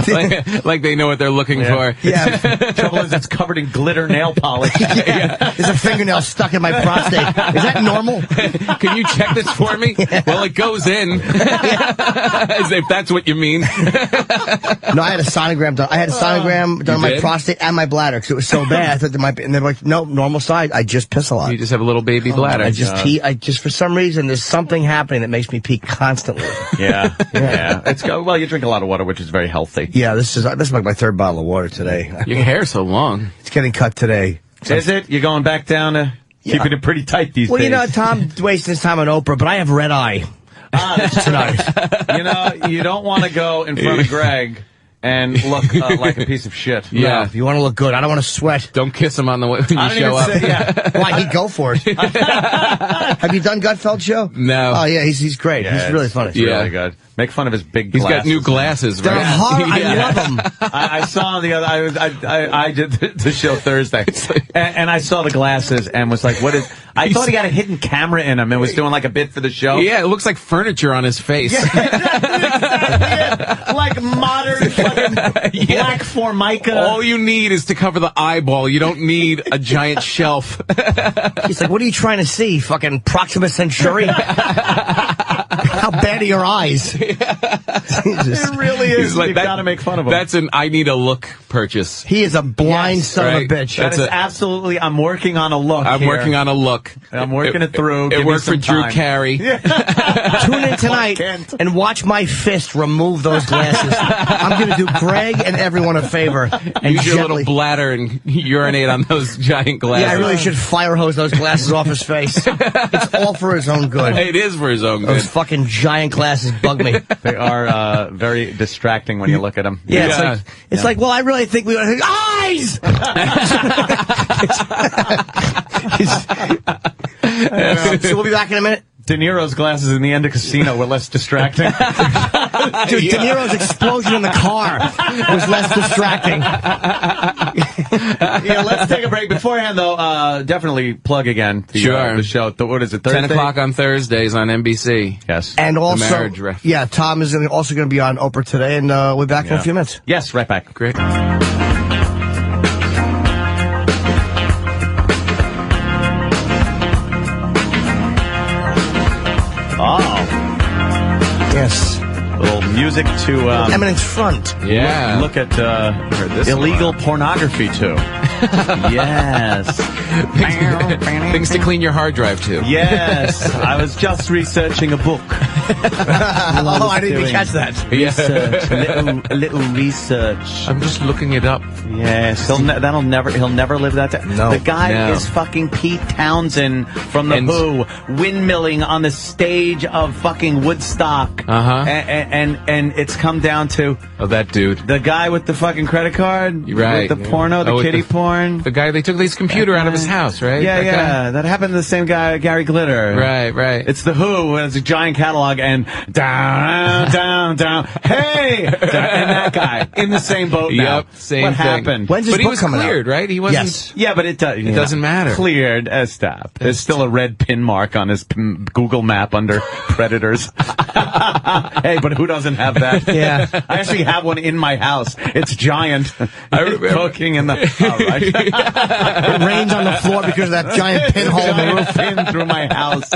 [LAUGHS] like, like they know what they're looking for. Yeah. [LAUGHS] Trouble is, it's covered in glitter nail polish. [LAUGHS] There's a fingernail stuck in my prostate. Is that normal? [LAUGHS] Can you check this for me? Well, it goes in. [LAUGHS] As if that's what you mean. No, I had a sonogram done. I had a oh. sonogram done on my did? prostate and my bladder because it was so bad. I thought there might be, and they're like, no, normal size. I just piss a lot. You just have a little baby oh, bladder. I just pee. I just for some reason there's something happening that makes me pee constantly. [LAUGHS] yeah, yeah. It's go, well, you drink a lot of water, which is very healthy. Yeah, this is this is like my third bottle of water today. Your hair's so long. It's getting cut today. Is it? You're going back down to keeping it pretty tight these Well, days. Well, you know, Tom [LAUGHS] wastes his time on Oprah, but I have red eye tonight. you know, you don't want to go in front of [LAUGHS] Greg and look uh, like a piece of shit. Yeah. If you want to look good, I don't want to sweat. Don't kiss him on the way when you I don't show up. say, yeah. [LAUGHS] Why he'd go for it? have you done Gutfeld show? No. Oh yeah, he's he's great. Yeah, he's really funny. It's Yeah. really good. Make fun of his big. He's got new glasses, They're right? hard. I [LAUGHS] love them. I, I saw the other. I. I, I, I did the, the show Thursday, [LAUGHS] and, and I saw the glasses and was like, "What is?" I thought he had a hidden camera in him and was doing like a bit for the show. Yeah, it looks like furniture on his face. [LAUGHS] like modern fucking yeah. black formica. All you need is to cover the eyeball. You don't need a giant shelf. He's like, what are you trying to see? Fucking Proxima Centauri? How bad are your eyes? [LAUGHS] Jesus. It really is. He's like, You've that- got to make fun of him. That's an I need a look purchase. He is a blind son right. of a bitch. That That's a- absolutely. I'm working on a look. I'm here. working on a look. I'm working it, through. It, Give me worked for some Drew time. Carey. [LAUGHS] Tune in tonight and watch my fist remove those glasses. I'm going to do Greg and everyone a favor and Use your gently. little bladder and urinate on those giant glasses. yeah, I really should fire hose those glasses off his face. [LAUGHS] It's all for his own good. It is for his own good. Those fucking giant glasses bug me. [LAUGHS] They are uh, very distracting when you look at them. Yeah, it's Yeah. like it's like. Well, I really think we eyes. [LAUGHS] [LAUGHS] so we'll be back in a minute. De Niro's glasses in the end of Casino were less distracting. [LAUGHS] Dude, De Niro's explosion in the car was less distracting. yeah, let's take a break. Beforehand, though, uh, definitely plug again the, uh, Sure. the show. The, what is it? Thursday? 10 o'clock on Thursdays on NBC. Yes. And also, marriage ref. yeah, Tom is also going to be on Oprah today, and uh, we'll be back in a few minutes. Yes, right back. Great. Music to um, Eminence Front. Yeah. look at uh, this illegal pornography too. Yes, Things to clean your hard drive to. yes. I was just researching a book. [LAUGHS] oh, I didn't even catch that. Research, a little, a little research. I'm just looking it up. Yes, he'll ne- that'll never he'll never live that down. No. the guy No. is fucking Pete Townshend from the And- Who, windmilling on the stage of fucking Woodstock. Uh-huh. And, and and it's come down to Oh, that dude. the guy with the fucking credit card, You're right. With the porno, the Oh, with kitty the- porn. The guy, they took his computer out of his house, right? Yeah, That yeah, that happened to the same guy, Gary Glitter. Right, right. It's the Who, and it's a giant catalog, and down, down, down, hey, and that guy in the same boat now. Yep, same What thing. happened? When's his but he was coming out? cleared, right? He wasn't. Yes. Yeah, but it, does. It doesn't matter. Cleared as stop. There's still a red pin mark on his p- Google map under [LAUGHS] predators. [LAUGHS] hey, but who doesn't have that? Yeah. I actually have one in my house. It's giant. I [LAUGHS] remember- Cooking in the. All oh, right. It rains on the floor because of that giant [LAUGHS] pinhole in the roof. in through my house.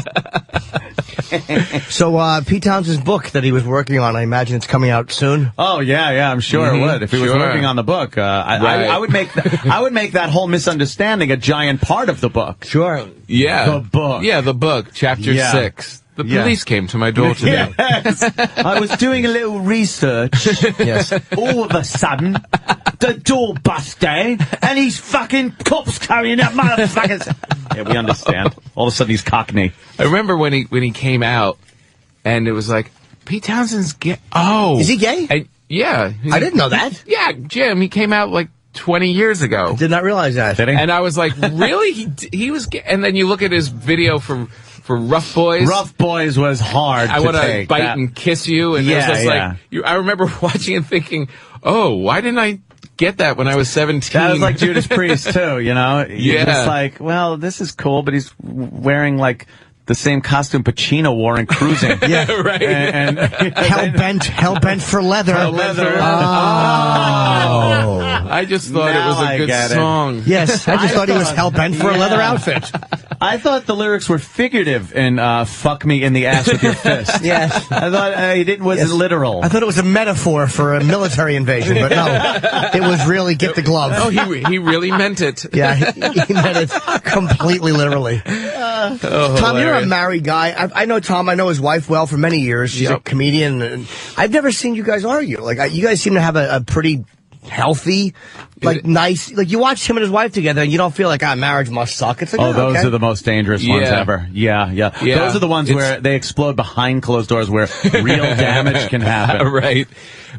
So, uh, Pete Townshend's book that he was working on, I imagine it's coming out soon. Oh yeah, yeah, I'm sure Mhm, it would. If he was working on the book, uh, I, Right. I, I would make th- I would make that whole misunderstanding a giant part of the book. Sure. Yeah. The book. Yeah, the book, chapter Yeah. six. The police came to my door today. [LAUGHS] Yes. I was doing a little research. [LAUGHS] Yes. All of a sudden, the door bust down, and he's fucking cops carrying out motherfuckers. yeah, we understand. All of a sudden, he's Cockney. I remember when he when he came out, and it was like Pete Townshend's gay. Oh, Is he gay? And, yeah, I didn't know that. Yeah, Jim. He came out like 20 years ago. Did not realize that. And I was like, really? He he was. Gay? And then you look at his video for for Rough Boys. Rough Boys was hard. I to want to take. bite That- and kiss you, and it was just yeah. like you, I remember [LAUGHS] watching and thinking, "Oh, why didn't I get that when I was 17?" That was like Judas [LAUGHS] Priest too, you know. You're Yeah. just like, well, this is cool, but he's wearing like the same costume Pacino wore in Cruising. [LAUGHS] Yeah. right. And, and Hell bent, hell bent for leather. For leather. Oh. I just thought Now it was I a good get it. song. Yes, I just thought he was hell bent for a leather outfit. I thought the lyrics were figurative in uh, "fuck me in the ass with your fist." [LAUGHS] Yes. I thought uh, he didn't wasn't Yes. literal. I thought it was a metaphor for a military invasion, but no, it was really get the glove. Oh, he he really meant it. Yeah, he, he meant it completely literally. [LAUGHS] Oh, Tom, you're a married guy. I, I know Tom. I know his wife well for many years. She's a comedian. And I've never seen you guys argue. Like I, you guys seem to have a, a pretty healthy, like nice. Like you watch him and his wife together, and you don't feel like ah, marriage must suck. It's like Oh, those okay. are the most dangerous ones Yeah. ever. Yeah, yeah, Yeah. Those are the ones It's- where they explode behind closed doors, where real [LAUGHS] damage can happen. [LAUGHS] right.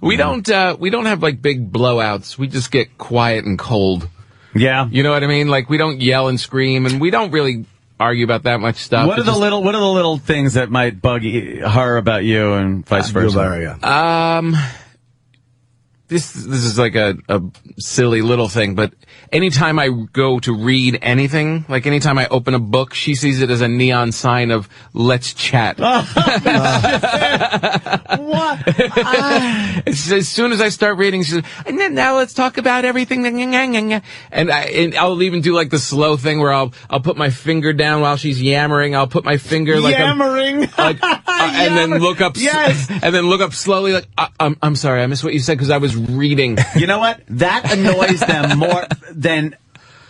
We don't uh, we don't have like big blowouts. We just get quiet and cold. Yeah, You know what I mean? Like we don't yell and scream, and we don't really argue about that much stuff. What are the just- little What are the little things that might bug you- her about you and vice versa? Um, this this is like a, a silly little thing, but anytime I go to read anything, like anytime I open a book, she sees it as a neon sign of "Let's chat." [LAUGHS] what? [LAUGHS] It's- as soon as I start reading, she's like, and then now let's talk about everything. And I and I'll even do like the slow thing where I'll I'll put my finger down while she's yammering. I'll put my finger like I'm- Yammering. [LAUGHS] like, uh, and then look up, Yes. and then look up slowly. Like, I, I'm, I'm sorry, I missed what you said because I was reading. [LAUGHS] You know what? That annoys them more than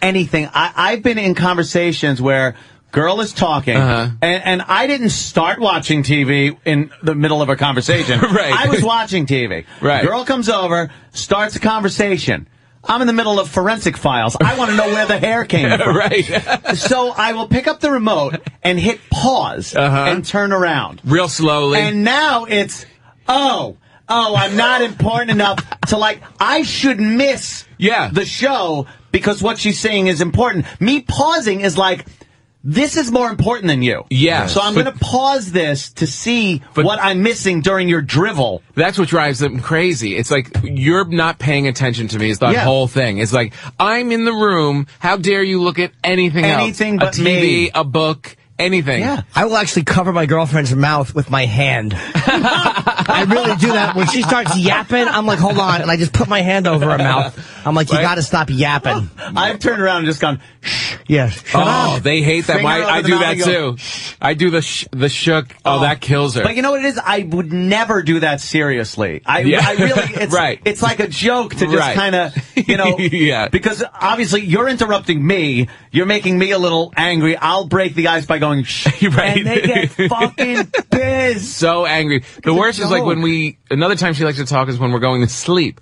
anything. I, I've been in conversations where girl is talking, Uh-huh. and, and I didn't start watching TV in the middle of a conversation. [LAUGHS] Right. I was watching TV. Right. Girl comes over, starts a conversation. I'm in the middle of forensic files. I want to know where the hair came [LAUGHS] from. right. so I will pick up the remote and hit pause Uh-huh. and turn around. Real slowly. And now it's, oh, oh, I'm not important enough to like, I should miss Yeah. the show because what she's saying is important. Me pausing is like, this is more important than you. Yeah. So I'm going to pause this to see But- what I'm missing during your drivel. That's what drives them crazy. It's like you're not paying attention to me. Is the Yeah. whole thing. It's like I'm in the room. How dare you look at anything else? Anything a but TV, me. a book, anything. Yeah. I will actually cover my girlfriend's mouth with my hand. [LAUGHS] [LAUGHS] I really do that. When she starts yapping, I'm like, hold on. And I just put my hand over her mouth. I'm like, you got to stop yapping. [LAUGHS] I've turned around and just gone, shh. Yes. Shut Oh, up. they hate that. Finger Why I do that go, too. I do the sh- the shook. Oh, that oh. kills her. But you know what it is? I would never do that seriously. I, Yeah. I really, [LAUGHS] it's, Right. it's like a joke to just Right. kind of, you know, [LAUGHS] Yeah. because obviously you're interrupting me. You're making me a little angry. I'll break the ice by going, shh. Right. And they get fucking pissed. so angry. The worst is like when we. Another time she likes to talk is when we're going to sleep.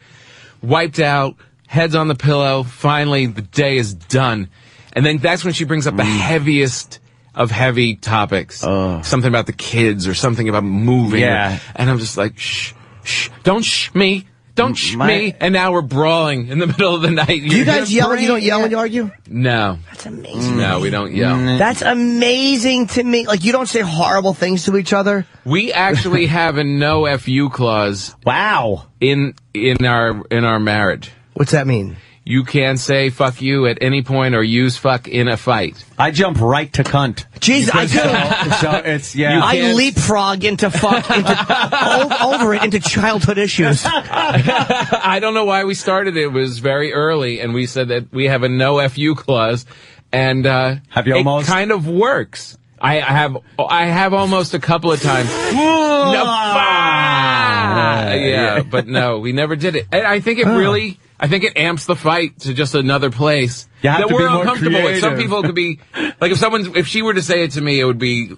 Wiped out, heads on the pillow. Finally, the day is done, and then that's when she brings up the Mm. heaviest of heavy topics. Something about the kids or something about moving. or- Yeah. and I'm just like, shh, shh, don't shh me. Don't shh My- me. And now we're brawling in the [LAUGHS] middle of the night. Do you guys yell when you don't yell Yeah. when you argue? No. That's amazing. No, we don't yell. That's amazing to me. Like, you don't say horrible things to each other. We actually [LAUGHS] have a no fu clause Wow. in in our in our marriage. What's that mean? You can say fuck you at any point or use fuck in a fight. I jump right to cunt. Jeez, I do. so it's, yeah. I can't- leapfrog into fuck, into, over it into childhood issues. [LAUGHS] I don't know why we started it. It was very early, and we said that we have a no fu clause, and uh, Have you it almost? kind of works. I, I have I have almost a couple of times. No, ah, yeah, but no, we never did it. And I think it really, I think it amps the fight to just another place You have that to we're be more uncomfortable with. Some people could be [LAUGHS] like if someone if she were to say it to me, it would be,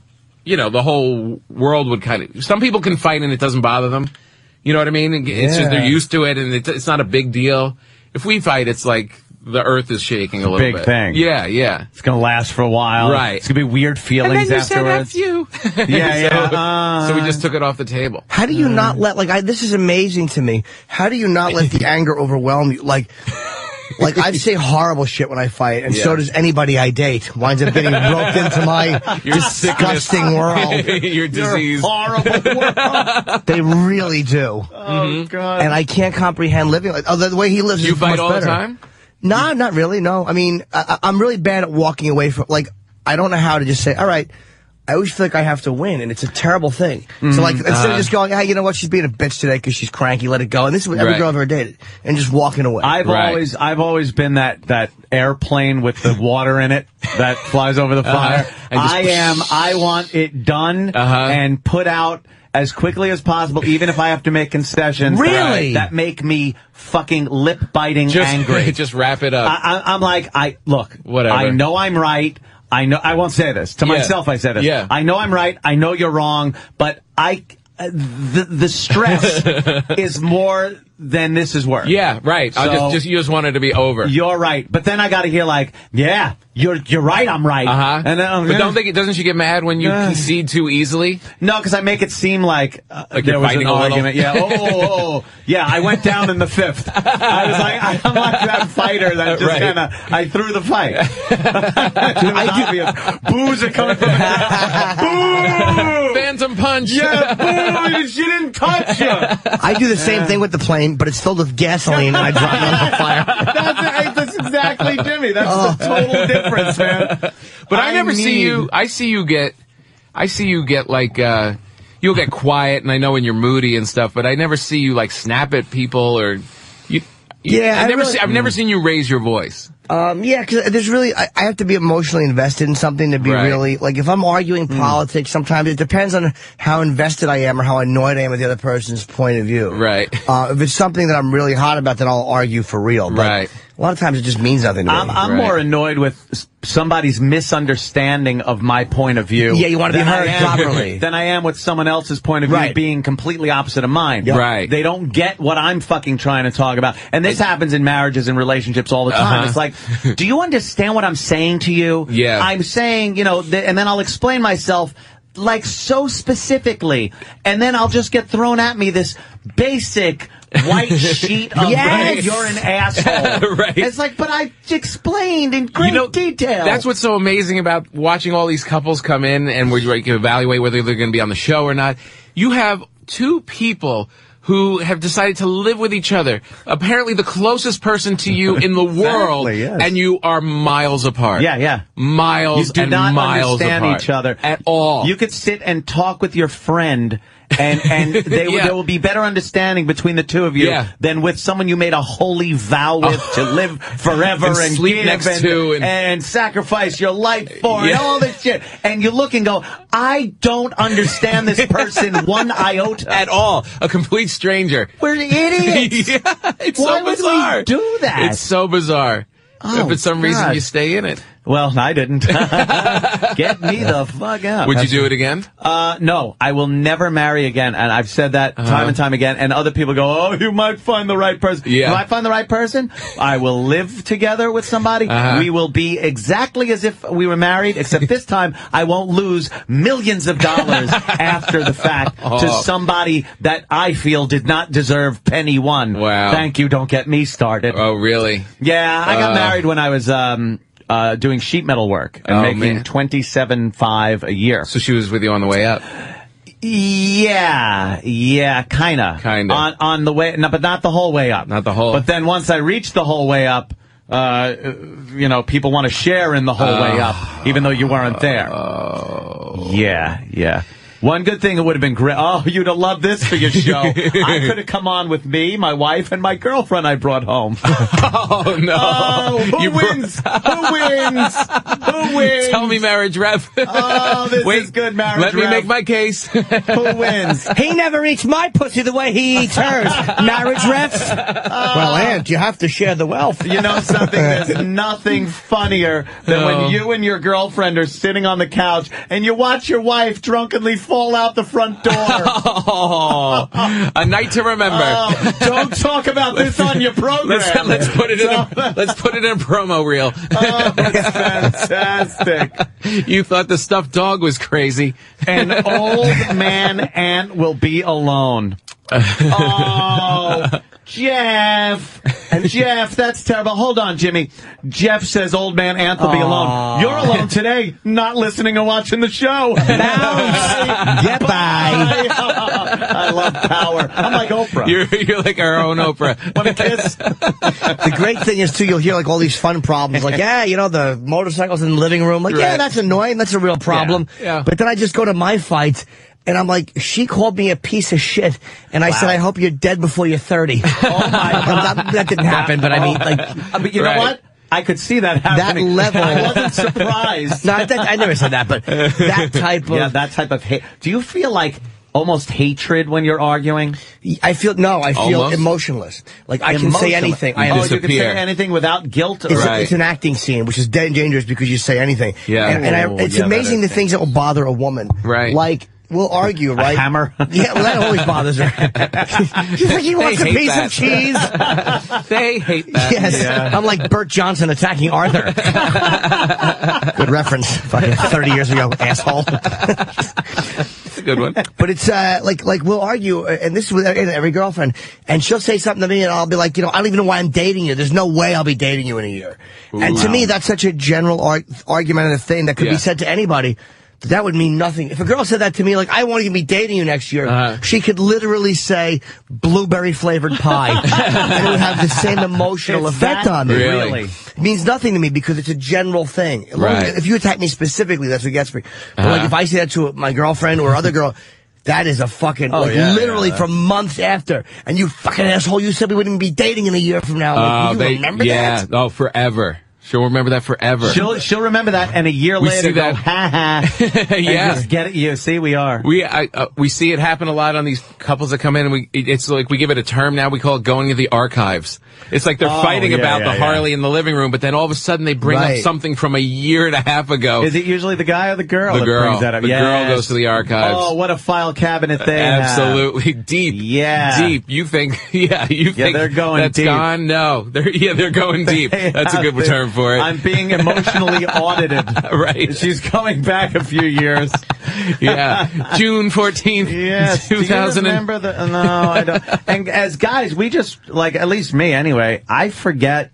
you know, the whole world would kind of. Some people can fight and it doesn't bother them. You know what I mean? It's just they're used to it and it's, it's not a big deal. If we fight, it's like the earth is shaking a little big bit. thing. Yeah, yeah. It's going to last for a while. Right. It's going to be weird feelings afterwards. you. Yeah, [LAUGHS] [LAUGHS] yeah. so, uh, so we just took it off the table. How do you not let like I? This is amazing to me. How do you not let the [LAUGHS] anger overwhelm you? Like, like I say horrible shit when I fight, and so does anybody I date. Winds up getting roped into my Your disgusting sickness. world. Your disease. horrible world. They really do, Oh, God. and I can't comprehend living like. Oh, the way he lives You is fight much all better. the time? No, not really. No, I mean, I, I- I'm really bad at walking away from. Like, I don't know how to just say, "All right." I always feel like I have to win, and it's a terrible thing. so, like, instead uh. of just going, "Hey, you know what? She's being a bitch today because she's cranky. Let it go." And this is what every Right. girl I've ever dated, and just walking away. I've Right. always, I've always been that that airplane with the water in it that flies over the fire. Uh-huh. I am. I want it done Uh-huh. and put out as quickly as possible, even if I have to make concessions. that- Really? That, make me fucking lip biting Just, angry. [LAUGHS] just wrap it up. I, I, I'm like, I look. Whatever. I know I'm right. I know. I won't say this to Yeah. myself. I said this. Yeah. I know I'm right. I know you're wrong. But I, uh, the the stress [LAUGHS] is more then this is worse. Yeah, right. I So- just, just you just want it to be over. You're right, but then I got to hear like, yeah, you're you're right, I'm right. Uh huh. And then but don't think it doesn't she get mad when you Yeah. concede too easily? No, because I make it seem like, uh, Like there was an fighting a little? argument. Yeah. Oh, oh, oh, yeah. I went down in the fifth. I was like, I'm like that fighter that just Right. kind of, I threw the fight. [LAUGHS] I do. Boos are coming from the crowd. Boo! Phantom punch. Yeah, boo! She didn't touch you. I do the same thing with the plane, but it's filled with gasoline and I drop it on the fire. [LAUGHS] That's, that's exactly Jimmy. That's Oh. the total difference, man. But I, never see you. I see you get. I see you get like. uh You'll get quiet, and I know when you're moody and stuff. But I never see you like snap at people or. You, Yeah, I I never. really- see, I've never seen you raise your voice. Um, yeah, because there's really, I, I have to be emotionally invested in something to be Right. really, like, if I'm arguing politics, sometimes it depends on how invested I am or how annoyed I am with the other person's point of view. Right. Uh, if it's something that I'm really hot about, then I'll argue for real. But Right. A lot of times it just means nothing to me. I'm, I'm more annoyed with somebody's misunderstanding of my point of view. Yeah, you wanna be heard properly. [LAUGHS] Than I am with someone else's point of view Right. being completely opposite of mine. Yep. Right. They don't get what I'm fucking trying to talk about. And this happens in marriages and relationships all the time. Uh-huh. It's like, [LAUGHS] do you understand what I'm saying to you? Yeah. I'm saying, you know, th- and then I'll explain myself like so specifically. And then I'll just get thrown at me this basic white sheet of Yes. you're an asshole. [LAUGHS] Right. It's like, but I explained in great you know, detail. That's what's so amazing about watching all these couples come in and where you can evaluate whether they're going to be on the show or not. You have two people who have decided to live with each other. Apparently the closest person to you in the [LAUGHS] world. Exactly, yes. And you are miles apart. Yeah, yeah. Miles You do and not miles understand apart. each other At all. You could sit and talk with your friend. And and [LAUGHS] they, Yeah. there will be better understanding between the two of you Yeah. than with someone you made a holy vow with oh. to live forever And and, sleep next and, to and- and sacrifice your life for and all this shit. And you look and go, I don't understand this person [LAUGHS] one iota At all. A complete stranger. We're [LAUGHS] idiots. yeah, it's Why so would we bizarre. do that? It's so bizarre. Oh, if for some reason you stay in it. Well, I didn't. [LAUGHS] Get me the fuck out. Would you do it again? Uh, no, I will never marry again, and I've said that Uh-huh. time and time again. And other people go, "Oh, you might find the right person." Yeah. If I find the right person, I will live together with somebody. Uh-huh. We will be exactly as if we were married, except this time I won't lose millions of dollars [LAUGHS] after the fact to Oh. somebody that I feel did not deserve penny one. Wow. Thank you. Don't get me started. Oh, really? Yeah, I got Uh. married when I was um, uh, doing sheet metal work and Oh, making twenty seven five a year. So she was with you on the way up. Yeah, yeah, kinda, Kinda. on on the way, no, but not the whole way up. Not the whole. But then once I reached the whole way up, uh, you know, people want to share in the whole way up, even though you weren't there. Oh. Yeah, yeah. One good thing it would have been great. Oh, you'd have loved this for your show. [LAUGHS] I could have come on with me, my wife, and my girlfriend I brought home. [LAUGHS] Oh no! Oh, who You wins? Who wins? Who [LAUGHS] wins? Tell me, marriage ref. Oh, this Wait, is good marriage ref Let me rep. make my case. Who wins? He never eats my pussy the way he eats hers. Marriage refs. Uh, well, Aunt, you have to share the wealth. You know something? There's nothing funnier than No. when you and your girlfriend are sitting on the couch and you watch your wife drunkenly fall out the front door. [LAUGHS] oh, a night to remember. Oh, don't talk about this on your [LAUGHS] program. Let's, let's put it in a [LAUGHS] let's put it in a promo reel. Oh, it's fantastic. you thought the stuffed dog was crazy. An old man ant will be alone. Oh, Jeff. And Jeff, that's terrible. Hold on, Jimmy. Jeff says old man ant will be alone. You're alone today, not listening and watching the show. Mouse. [LAUGHS] Goodbye. I love power. I'm like Oprah. You're you're like our own Oprah. [LAUGHS] Want a kiss? The great thing is too, you'll hear like all these fun problems, like yeah, you know the motorcycles in the living room, like yeah, that's annoying, that's a real problem. Yeah, yeah. But then I just go to my fights. And I'm like, she called me a piece of shit, and I said, I hope you're dead before you're 30. [LAUGHS] Oh my God, that didn't happen, but I mean, like, Uh, but you Right. know what? I could see that happening. That level. I wasn't surprised. [LAUGHS] no, that, I never said that, but that [LAUGHS] type of, yeah, that type of hate. Do you feel like almost hatred when you're arguing? I feel no, I feel Almost? emotionless. Like I can say anything. I oh, you can say anything without guilt. It's, or- Right. it's an acting scene, which is dead dangerous because you say anything. Yeah. And, and Oh, I, it's yeah, amazing the things that will bother a woman. Right. Like, we'll argue, right? hammer? Yeah, well, that always bothers her. [LAUGHS] She's like, he wants a hate piece that. of cheese. [LAUGHS] they hate that. Yes, I'm like Burt Johnson attacking Arthur. [LAUGHS] Good reference, fucking 30 years ago, asshole. It's a good one. But it's uh, like like we'll argue, uh, and this is with every girlfriend, and she'll say something to me, and I'll be like, you know, I don't even know why I'm dating you. There's no way I'll be dating you in a year. and to Wow. me, that's such a general ar- argumentative thing that could Yeah. be said to anybody. That that would mean nothing. If a girl said that to me, like, I won't even be dating you next year, Uh-huh. she could literally say blueberry flavored pie. and [LAUGHS] it would have the same emotional It's effect on me. Really? It means nothing to me because it's a general thing. As long as- Right. If you attack me specifically, that's what gets me. But Uh-huh. like if I say that to my girlfriend or other girl, that is a fucking, Oh, like yeah, literally yeah. from months after. And you fucking asshole, you said we wouldn't be dating in a year from now. Like, Oh, you they- remember yeah. that? Oh, forever. She'll remember that forever. She'll she'll remember that, and a year We later see go ha ha. [LAUGHS] Yeah. just get it. You see, we are. We I, uh, we see it happen a lot on these couples that come in, and we it's like we give it a term now. We call it going to the archives. It's like they're Oh, fighting yeah, about yeah, the yeah. Harley in the living room, but then all of a sudden they bring Right. up something from a year and a half ago. Is it usually the guy or the girl? The that girl. brings that up? The girl goes to the archives. Oh, what a file cabinet they have. Absolutely [LAUGHS] deep. Yeah. deep. You think? [LAUGHS] Yeah, you think they're going that's deep. gone? No, they're yeah, they're going deep. That's a good term for it. I'm being emotionally [LAUGHS] audited. right. She's coming back a few years. yeah, [LAUGHS] June fourteenth, Yes. Do you remember the? No, I don't. And as guys, we just like at least me anyway. I forget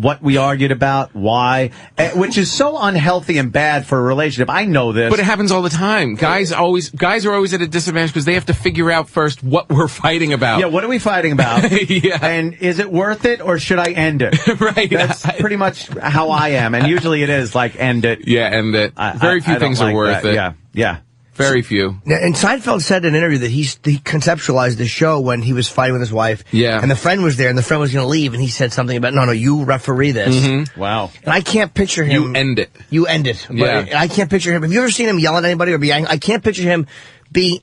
what we argued about, why, eh, which is so unhealthy and bad for a relationship. I know this, But it happens all the time. Guys always guys are always at a disadvantage because they have to figure out first what [LAUGHS] we're fighting about. Yeah, what are we fighting about? [LAUGHS] yeah. And is it worth it or should I end it? [LAUGHS] right. That's pretty much how I am. And usually it is like end it. Yeah, and that I- very I- few I things are like worth that. it. Yeah. Yeah. Very few. And Seinfeld said in an interview that he's, he conceptualized the show when he was fighting with his wife. Yeah. And the friend was there and the friend was going to leave and he said something about, no, no, you referee this. Mm-hmm. Wow. And I can't picture him. You end it. You end it. But Yeah. and I can't picture him. Have you ever seen him yell at anybody or be angry? I can't picture him be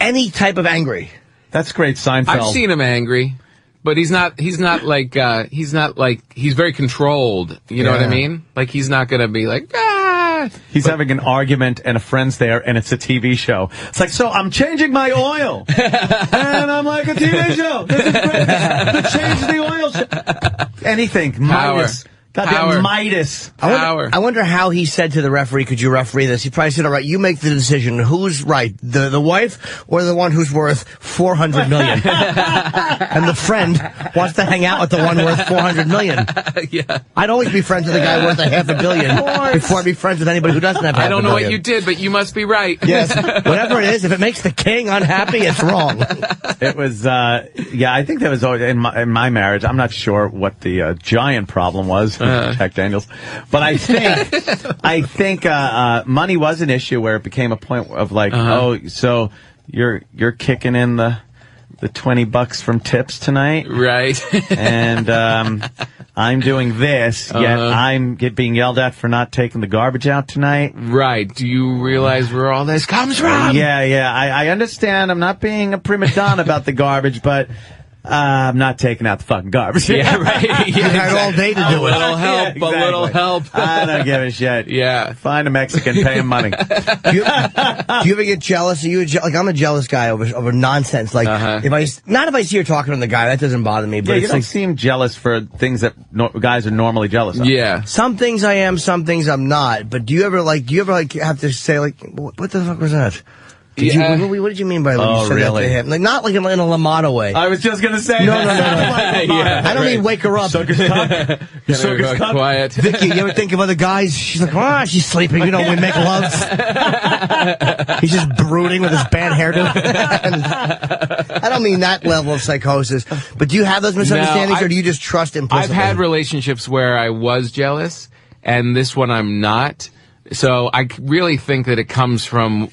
any type of angry. That's great Seinfeld. I've seen him angry, but he's not. He's not like. uh He's not like. He's very controlled. You know what I mean? Like he's not gonna be like. Ah. [LAUGHS] He's having an argument and a friend's there and it's a TV show. It's like, so I'm changing my oil. [LAUGHS] and I'm like, a TV show. This is great. To change the oil. Anything. Power. Midas. Goddamn Power. Midas. I Power. wonder, I wonder how he said to the referee, could you referee this? He probably said, all right, you make the decision. Who's right? The, the wife or the one who's worth 400 million? [LAUGHS] and the friend wants to hang out with the one worth 400 million. [LAUGHS] yeah. I'd always be friends with a guy worth a half a billion before I'd be friends with anybody who doesn't have half I don't know what you did, but you must be right. Yes, [LAUGHS] whatever it is, if it makes the king unhappy, it's wrong. It was, uh, yeah, I think that was always in my, in my marriage. I'm not sure what the uh, giant problem was, [LAUGHS] Uh. Jack Daniels, but I think, I think, uh, uh, money was an issue where it became a point of like, Uh-huh. oh, so you're, you're kicking in the, the 20 bucks from tips tonight. Right. [LAUGHS] and, um, I'm doing this, yet Uh-huh. I'm get, being yelled at for not taking the garbage out tonight. right. Do you realize where all this comes from? Yeah, yeah. I, I understand. I'm not being a prima donna about the garbage, but uh, I'm not taking out the fucking garbage. Yeah, right. [LAUGHS] Yeah, You had all day to a do it. little help, Yeah, a little help. I don't give a shit. [LAUGHS] Yeah. Find a Mexican, pay him money. [LAUGHS] Do you, do you ever get jealous? Are you a je- like I'm a jealous guy over over nonsense. Like Uh-huh. if I not if I see her talking to the guy, that doesn't bother me. But Yeah, you don't like seem jealous for things that no, guys are normally jealous of. Yeah. some things I am, some things I'm not. But do you ever like? Do you ever like have to say like, what, what the fuck was that? Did Yeah. you, what, what did you mean by when Oh, you said really? that to him? Like not like in, in a LaMotta way. I was just gonna say No, that. no, no, no. [LAUGHS] Yeah, I don't mean wake her up. Sucker's [LAUGHS] cock. Get Sucker's her cock. quiet. Vicky, you ever think of other guys? She's like, ah, she's sleeping. You know, we make love. [LAUGHS] He's just brooding with his bad hairdo. I don't mean that level of psychosis, but do you have those misunderstandings, No, or do you just trust him? I've had relationships where I was jealous, and this one I'm not. So I really think that it comes from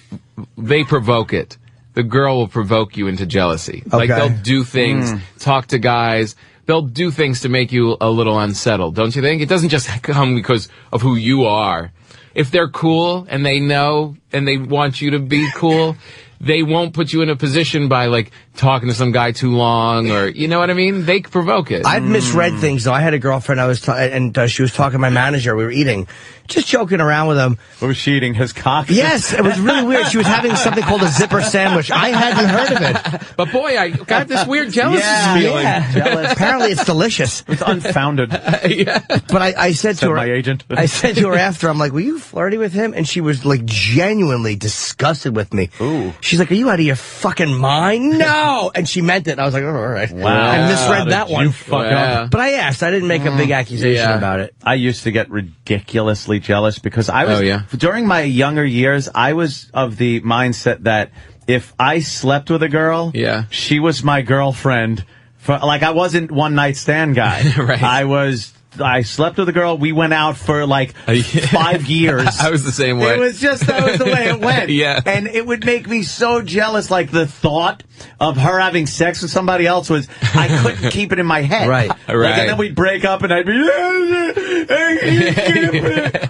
they provoke it. The girl will provoke you into jealousy. Like they'll do things, mm. talk to guys. They'll do things to make you a little unsettled, don't you think? It doesn't just [LAUGHS] come because of who you are. If they're cool and they know and they want you to be cool, they won't put you in a position by like talking to some guy too long or you know what I mean. They provoke it. I've misread things though. I had a girlfriend. I was, ta- and uh, she was talking to my manager. We were eating, just joking around with him. What was she eating? His cock? Yes, it was really weird. She was having something called a zipper sandwich. I hadn't heard of it. But boy, I got this weird jealous Yeah, feeling. yeah. Jealous. [LAUGHS] Apparently, it's delicious. It's unfounded. [LAUGHS] But I, I said to her, my agent. I said to her after, I'm like, "Were you flirty with him?" And she was like genuinely disgusted with me. Ooh. She's like, "Are you out of your fucking mind?" [LAUGHS] No, and she meant it. And I was like, "Oh, all right." Wow. I misread Did that you one. fuck Wow. up? But I asked. I didn't make a big mm. accusation Yeah. about it. I used to get ridiculously jealous because I was Oh, yeah? during my younger years. I was of the mindset that if I slept with a girl, Yeah. she was my girlfriend. For like, I wasn't one night stand guy. [LAUGHS] Right. I was. I slept with a girl. We went out for like [LAUGHS] five years. [LAUGHS] I was the same way. It was just that was the way it went. [LAUGHS] Yeah. And it would make me so jealous. Like the thought of her having sex with somebody else was, I couldn't keep it in my head. Right. Like, Right. and then we'd break up and I'd be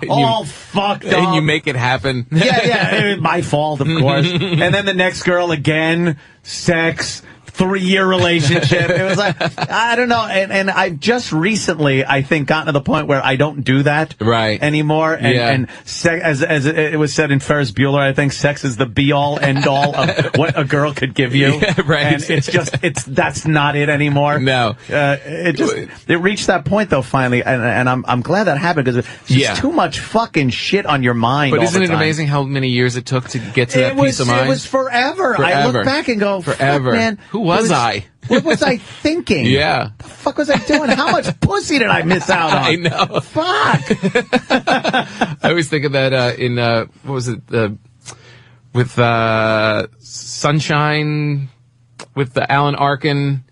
all fucked up. and you make it happen. yeah, yeah, it was my fault, of course. and then the next girl again, sex, three year relationship. It was like [LAUGHS] I don't know, and and I've just recently, I think, gotten to the point where I don't do that Right. anymore. And, Yeah. and as as it was said in Ferris Bueller, I think sex is the be all end all of [LAUGHS] what a girl could give you. Yeah, right. And it's just it's that's not it anymore. [LAUGHS] No. Uh, it just it reached that point though finally, and, and I'm I'm glad that happened because it's just Yeah. too much fucking shit on your mind. But isn't it amazing how many years it took to get to that it was, peace of mind? It was forever. I look back and go, Forever. man. Who was It I?" What was I thinking? [LAUGHS] yeah. What the fuck was I doing? How much [LAUGHS] pussy did I miss out on? I know. Fuck. [LAUGHS] I always think of that uh, in uh, what was it uh, with uh, Sunshine with the Alan Arkin.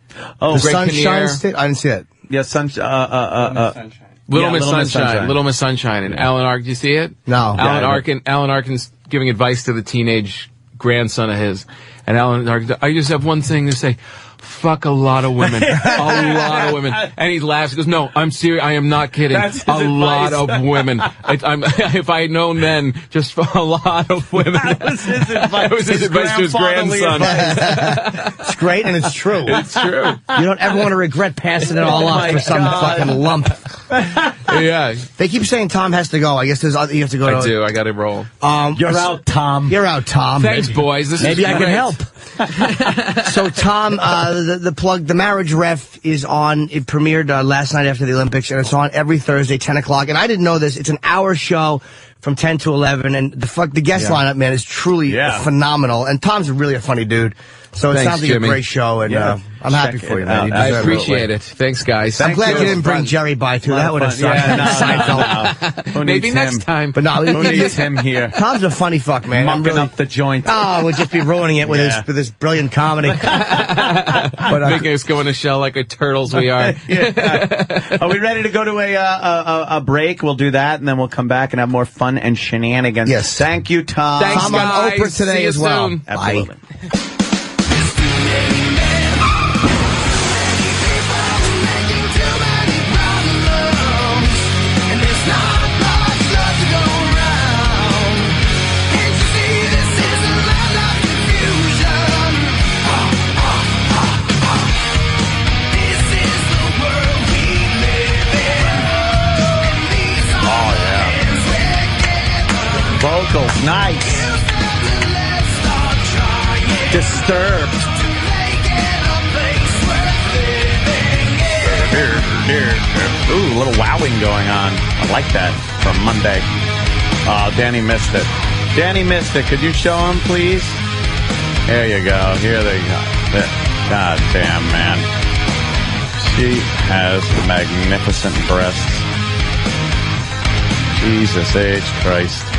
Oh, the Greg Sunshine State. I didn't see it. Yeah, sunshine. Uh, uh, uh, uh, Little Yeah, Miss Little Miss Sunshine, Sunshine. Little Miss Sunshine, and Alan Arkin. Do you see it? No. Alan Yeah, Arkin. Alan Arkin's giving advice to the teenage grandson of his, and Alan Arkin. I just have one thing to say. Fuck a lot of women, a [LAUGHS] lot of women, and he laughs. He goes, "No, I'm serious. I am not kidding. That's his a lot of women. I, I'm, [LAUGHS] if I had known then, just a lot of women." That was his [LAUGHS] advice. Was his advice to his grandson. It's great and it's true. It's true. You don't ever want to regret passing it all Oh off my for some God. fucking lump. [LAUGHS] yeah, They keep saying Tom has to go. I guess there's other, you have to go. I to, do. I got to roll. Um, You're out, Tom. You're out, Tom. Thanks, Maybe- boys. This Maybe is I can help. [LAUGHS] so, Tom, uh, the, the plug, the marriage ref is on. It premiered uh, last night after the Olympics, and it's on every Thursday, 10 o'clock. And I didn't know this. It's an hour show from 10 to 11, and the fuck, the guest Yeah. lineup, man, is truly Yeah. phenomenal. And Tom's really a funny dude. So it Thanks, sounds like Jimmy. a great show, and Yeah. uh, I'm happy for you, man. You. I appreciate it. Thanks, guys. I'm glad you. you didn't bring Fun. Jerry by too. That would have sucked. Yeah, no, Seinfeld. no, no. Who Maybe needs next him? time. But no, Who he- he- needs him here? Tom's a funny fuck, man. I'm Mucking really, up the joint. Oh, we'll just be ruining it with Yeah. his with his brilliant comedy. [LAUGHS] but uh, Making us go in a shell like a turtles we are. [LAUGHS] Yeah. Are we ready to go to a, uh, a a a break? We'll do that, and then we'll come back and have more fun and shenanigans. Yes. Thank you, Tom. Thanks, Tom on guys. Oprah today See you as well. soon. Absolutely. Disturbed. Ooh, a little wowing going on. I like that for Monday. Oh, Danny missed it. Danny missed it. Could you show him, please? There you go. Here they go. God damn, man. She has magnificent breasts. Jesus H. Christ.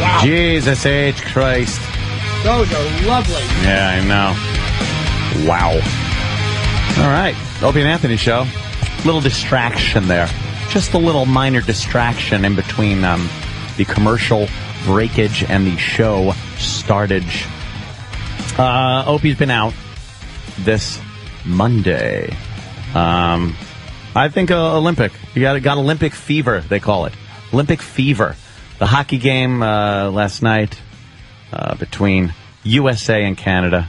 Wow. Jesus H. Christ. those are lovely. Yeah, I know. Wow. All right. Opie and Anthony show. Little distraction there. Just a little minor distraction in between um, the commercial breakage and the show startage. Uh, Opie's been out this Monday. Um, I think uh, Olympic. You got got Olympic fever. They call it Olympic fever. The hockey game uh, last night uh, between USA and Canada.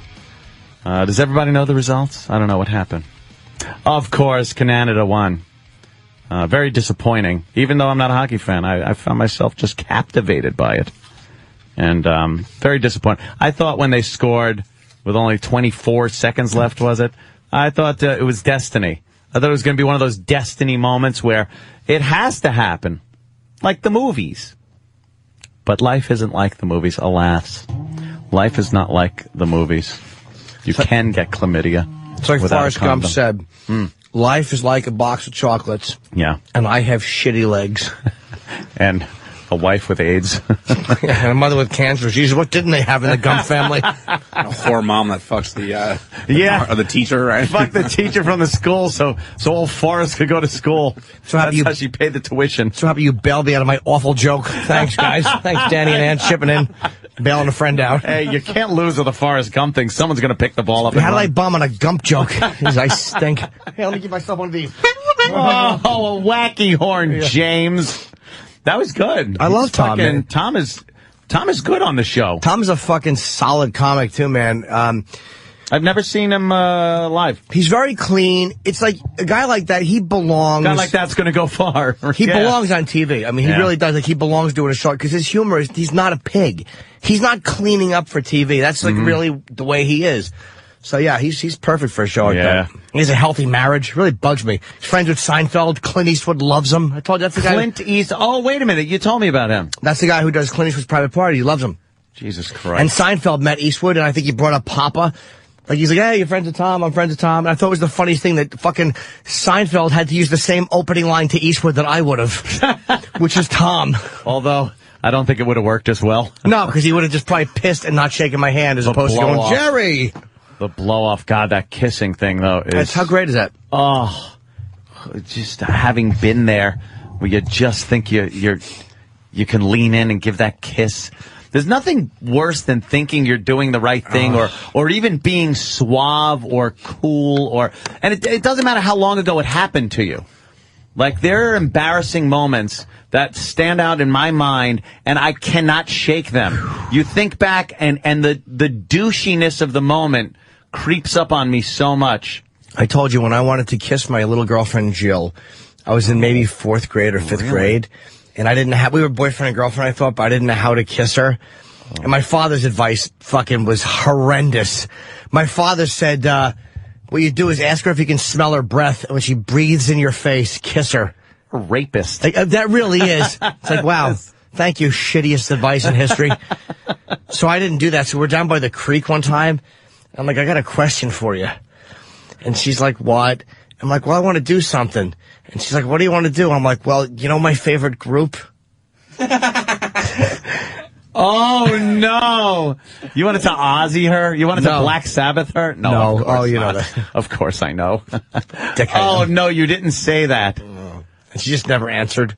Uh, does everybody know the results? I don't know what happened. Of course, Canada won. Uh, very disappointing. Even though I'm not a hockey fan, I, I found myself just captivated by it. And um, very disappointing. I thought when they scored with only 24 seconds left, was it? I thought uh, it was destiny. I thought it was going to be one of those destiny moments where it has to happen, like the movies. But life isn't like the movies, alas. Life is not like the movies. You can get chlamydia. It's like Forrest Gump said, hmm. life is like a box of chocolates, Yeah. and I have shitty legs. [LAUGHS] And a wife with AIDS. [LAUGHS] and a mother with cancer. Jesus, what didn't they have in the Gump family? [LAUGHS] A whore mom that fucks the uh, Yeah. or the teacher, right? Fuck the teacher from the school so so old Forrest could go to school. So happy That's you- how she paid the tuition. So happy you bailed me out of my awful joke. Thanks, guys. Thanks, Danny and Ann, shipping in, bailing a friend out. Hey, you can't lose with a Forrest Gump thing. Someone's going to pick the ball up. How and did I run. bum on a Gump joke? Jeez, I stink. Hey, let me give myself one of these. Oh, a wacky horn, James. That was good. I love He's Tom, fucking- man. Tom is Tom is good on the show. Tom's a fucking solid comic too, man. Um, I've never seen him uh, live. he's very clean. It's like a guy like that. He belongs. A Guy like that's going to go far. [LAUGHS] He Yeah. belongs on TV. I mean, he Yeah. really does. Like he belongs doing a show because his humor is. He's not a pig. He's not cleaning up for TV. That's like Mhm. really the way he is. So yeah, he's he's perfect for a show Yeah. He has a healthy marriage. Really bugs me. He's friends with Seinfeld. Clint Eastwood loves him. I told you that's the guy. Clint Eastwood. Oh, wait a minute. You told me about him. That's the guy who does Clint Eastwood's Private Party. He loves him. Jesus Christ. And Seinfeld met Eastwood, and I think he brought up Papa. Like he's like, hey, you're friends with Tom. I'm friends with Tom. And I thought it was the funniest thing that fucking Seinfeld had to use the same opening line to Eastwood that I would have, [LAUGHS] which is Tom. Although I don't think it would have worked as well. No, because he would have just probably pissed and not shaken my hand as The opposed to going, blow-off. Jerry. The blow off. God, that kissing thing though is. That's how great is that? Oh, just having been there, where you just think you you're you can lean in and give that kiss. There's nothing worse than thinking you're doing the right thing, or or even being suave or cool, or and it, it doesn't matter how long ago it happened to you. Like there are embarrassing moments that stand out in my mind and I cannot shake them. You think back and, and the, the douchiness of the moment creeps up on me so much. I told you when I wanted to kiss my little girlfriend Jill, I was in maybe fourth grade or fifth grade, and I didn't have. We were boyfriend and girlfriend, I thought, but I didn't know how to kiss her. And my father's advice fucking was horrendous. My father said, uh, "What you do is ask her if you can smell her breath, and when she breathes in your face, kiss her." A rapist. Like, uh, that really is. It's like, wow. [LAUGHS] Thank you, shittiest advice in history. so I didn't do that. So we're down by the creek one time. I'm like, I got a question for you. And she's like, what? I'm like, well, I want to do something. And she's like, what do you want to do? I'm like, well, you know my favorite group? [LAUGHS] Oh no! You wanted to Ozzy her? You wanted No. to Black Sabbath her? No, No. Oh, you know that. [LAUGHS] Of course I know. [LAUGHS] Oh no, you didn't say that. And she just never answered.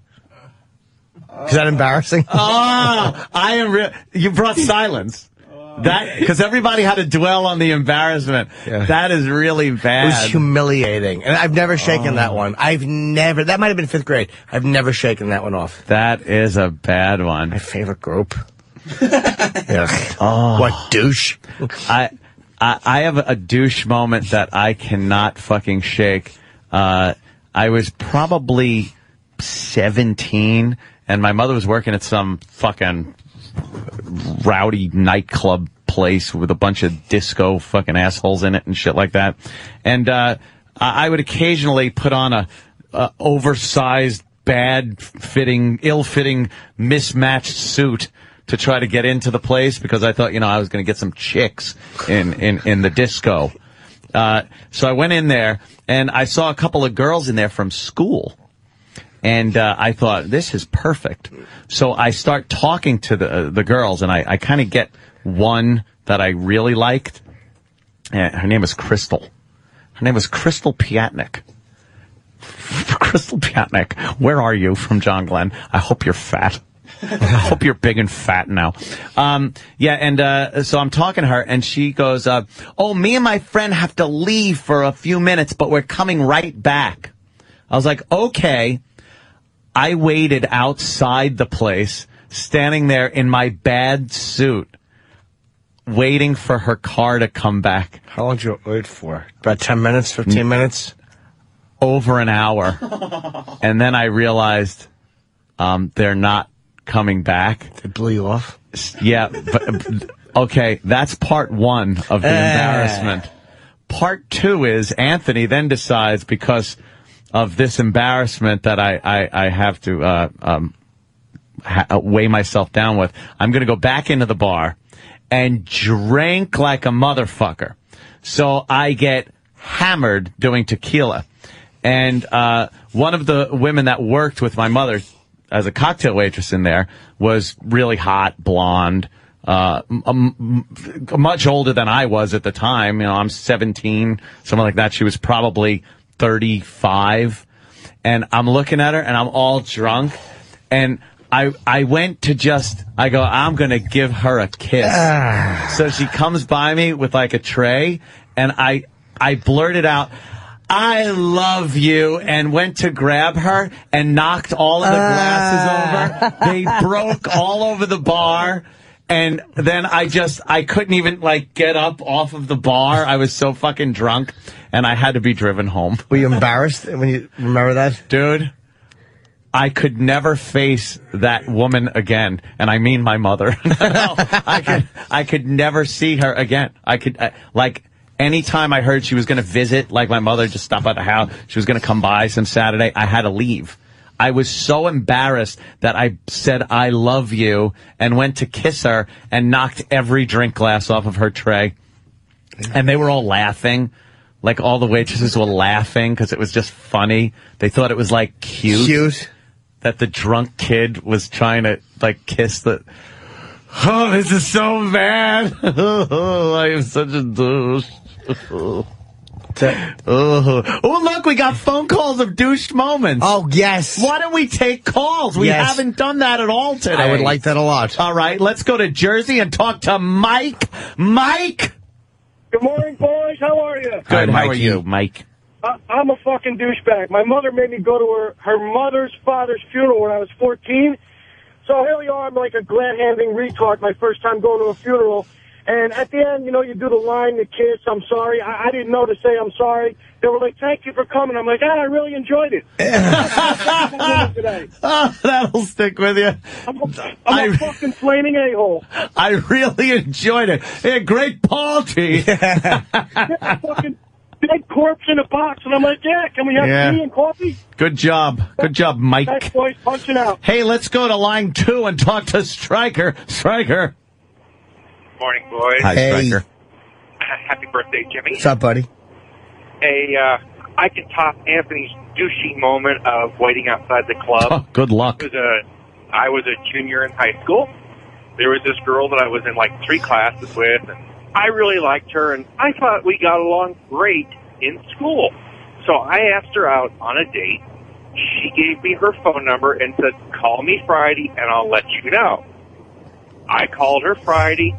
Is that embarrassing? Ah, I am. You brought silence. That [LAUGHS] because everybody had to dwell on the embarrassment. Yeah. That is really bad. It was humiliating. And I've never shaken that one. I've never, that might have been fifth grade. I've never shaken that one off. that is a bad one. My favorite group. [LAUGHS] Ugh. Oh. What douche? I, I I have a douche moment that I cannot fucking shake. Uh, I was probably seventeen, and my mother was working at some fucking rowdy nightclub place with a bunch of disco fucking assholes in it and shit like that. And uh, I would occasionally put on a, a oversized, bad fitting, ill fitting, mismatched suit to try to get into the place because I thought, you know, I was going to get some chicks in, in, in the disco. Uh, so I went in there and I saw a couple of girls in there from school. And uh, I thought this is perfect. So I start talking to the uh, the girls, and I, I kind of get one that I really liked. And her name is Crystal. Her name was Crystal Piatnik. [LAUGHS] Crystal Piatnik, where are you from John Glenn? I hope you're fat. [LAUGHS] I hope you're big and fat now. Um, yeah, and uh, so I'm talking to her, and she goes, uh, "Oh, me and my friend have to leave for a few minutes, but we're coming right back." I was like, "Okay." I waited outside the place, standing there in my bad suit, waiting for her car to come back. How long did you wait for? About 10 minutes, 15 minutes? Over an hour. [LAUGHS] and then I realized um, they're not coming back. They blew you off? Yeah. But, [LAUGHS] okay, that's part one of the Eh. embarrassment. Part two is Anthony then decides because of this embarrassment that I, I, I have to uh, um, ha- weigh myself down with. I'm going to go back into the bar and drink like a motherfucker. So I get hammered doing tequila. And uh, one of the women that worked with my mother as a cocktail waitress in there was really hot, blonde, uh, m- m- m- much older than I was at the time. You know, I'm 17, something like that. She was probably 35. And I'm looking at her and I'm all drunk. And I, I went to just, I go, I'm going to give her a kiss. Ah. so she comes by me with like a tray and I, I blurted out, I love you and went to grab her and knocked all of the glasses ah. over. They broke all over the bar. And then I just, I couldn't even like get up off of the bar. I was so fucking drunk and I had to be driven home. Were you embarrassed when you remember that? Dude, I could never face that woman again. And I mean my mother. [LAUGHS] No, I could, I could never see her again. I could, uh, like, anytime I heard she was going to visit, like my mother just stopped by the house, she was going to come by some Saturday, I had to leave. I was so embarrassed that I said, I love you, and went to kiss her and knocked every drink glass off of her tray. And they were all laughing. Like all the waitresses were laughing because it was just funny. They thought it was like cute. Cute. That the drunk kid was trying to like kiss the. [SIGHS] Oh, this is so bad. [LAUGHS] I am such a douche. [LAUGHS] Oh. oh, look, we got phone calls of douche moments. Oh, yes. Why don't we take calls? We Yes. haven't done that at all today. I would like that a lot. All right, let's go to Jersey and talk to Mike. Mike! Good morning, boys. How are you? Good, how are you, Mike? I, I'm a fucking douchebag. My mother made me go to her her mother's father's funeral when I was 14. So here we are. I'm like a glad-handing retard. My first time going to a funeral. And at the end, you know, you do the line, the kiss, I'm sorry. I, I didn't know to say I'm sorry. They were like, thank you for coming. I'm like, ah, I really enjoyed it. [LAUGHS] today. Oh, [LAUGHS] that'll stick with you. I'm a, I'm a fucking flaming a-hole. [LAUGHS] I really enjoyed it. Hey, great party. fucking dead corpse in a box. And I'm like, yeah, can we have Yeah. tea and coffee? Good job. Good job, Mike. Boys. Punching out. Hey, let's go to line two and talk to Stryker. Stryker. Morning, boys. Hi, Hey. Stryker. [LAUGHS] Happy birthday, Jimmy. What's up, buddy? Hey, uh, I can top Anthony's douchey moment of waiting outside the club. Oh, good luck. It was a, I was a junior in high school. There was this girl that I was in like three classes with, and I really liked her, and I thought we got along great in school. So I asked her out on a date. She gave me her phone number and said, call me Friday and I'll let you know. I called her Friday.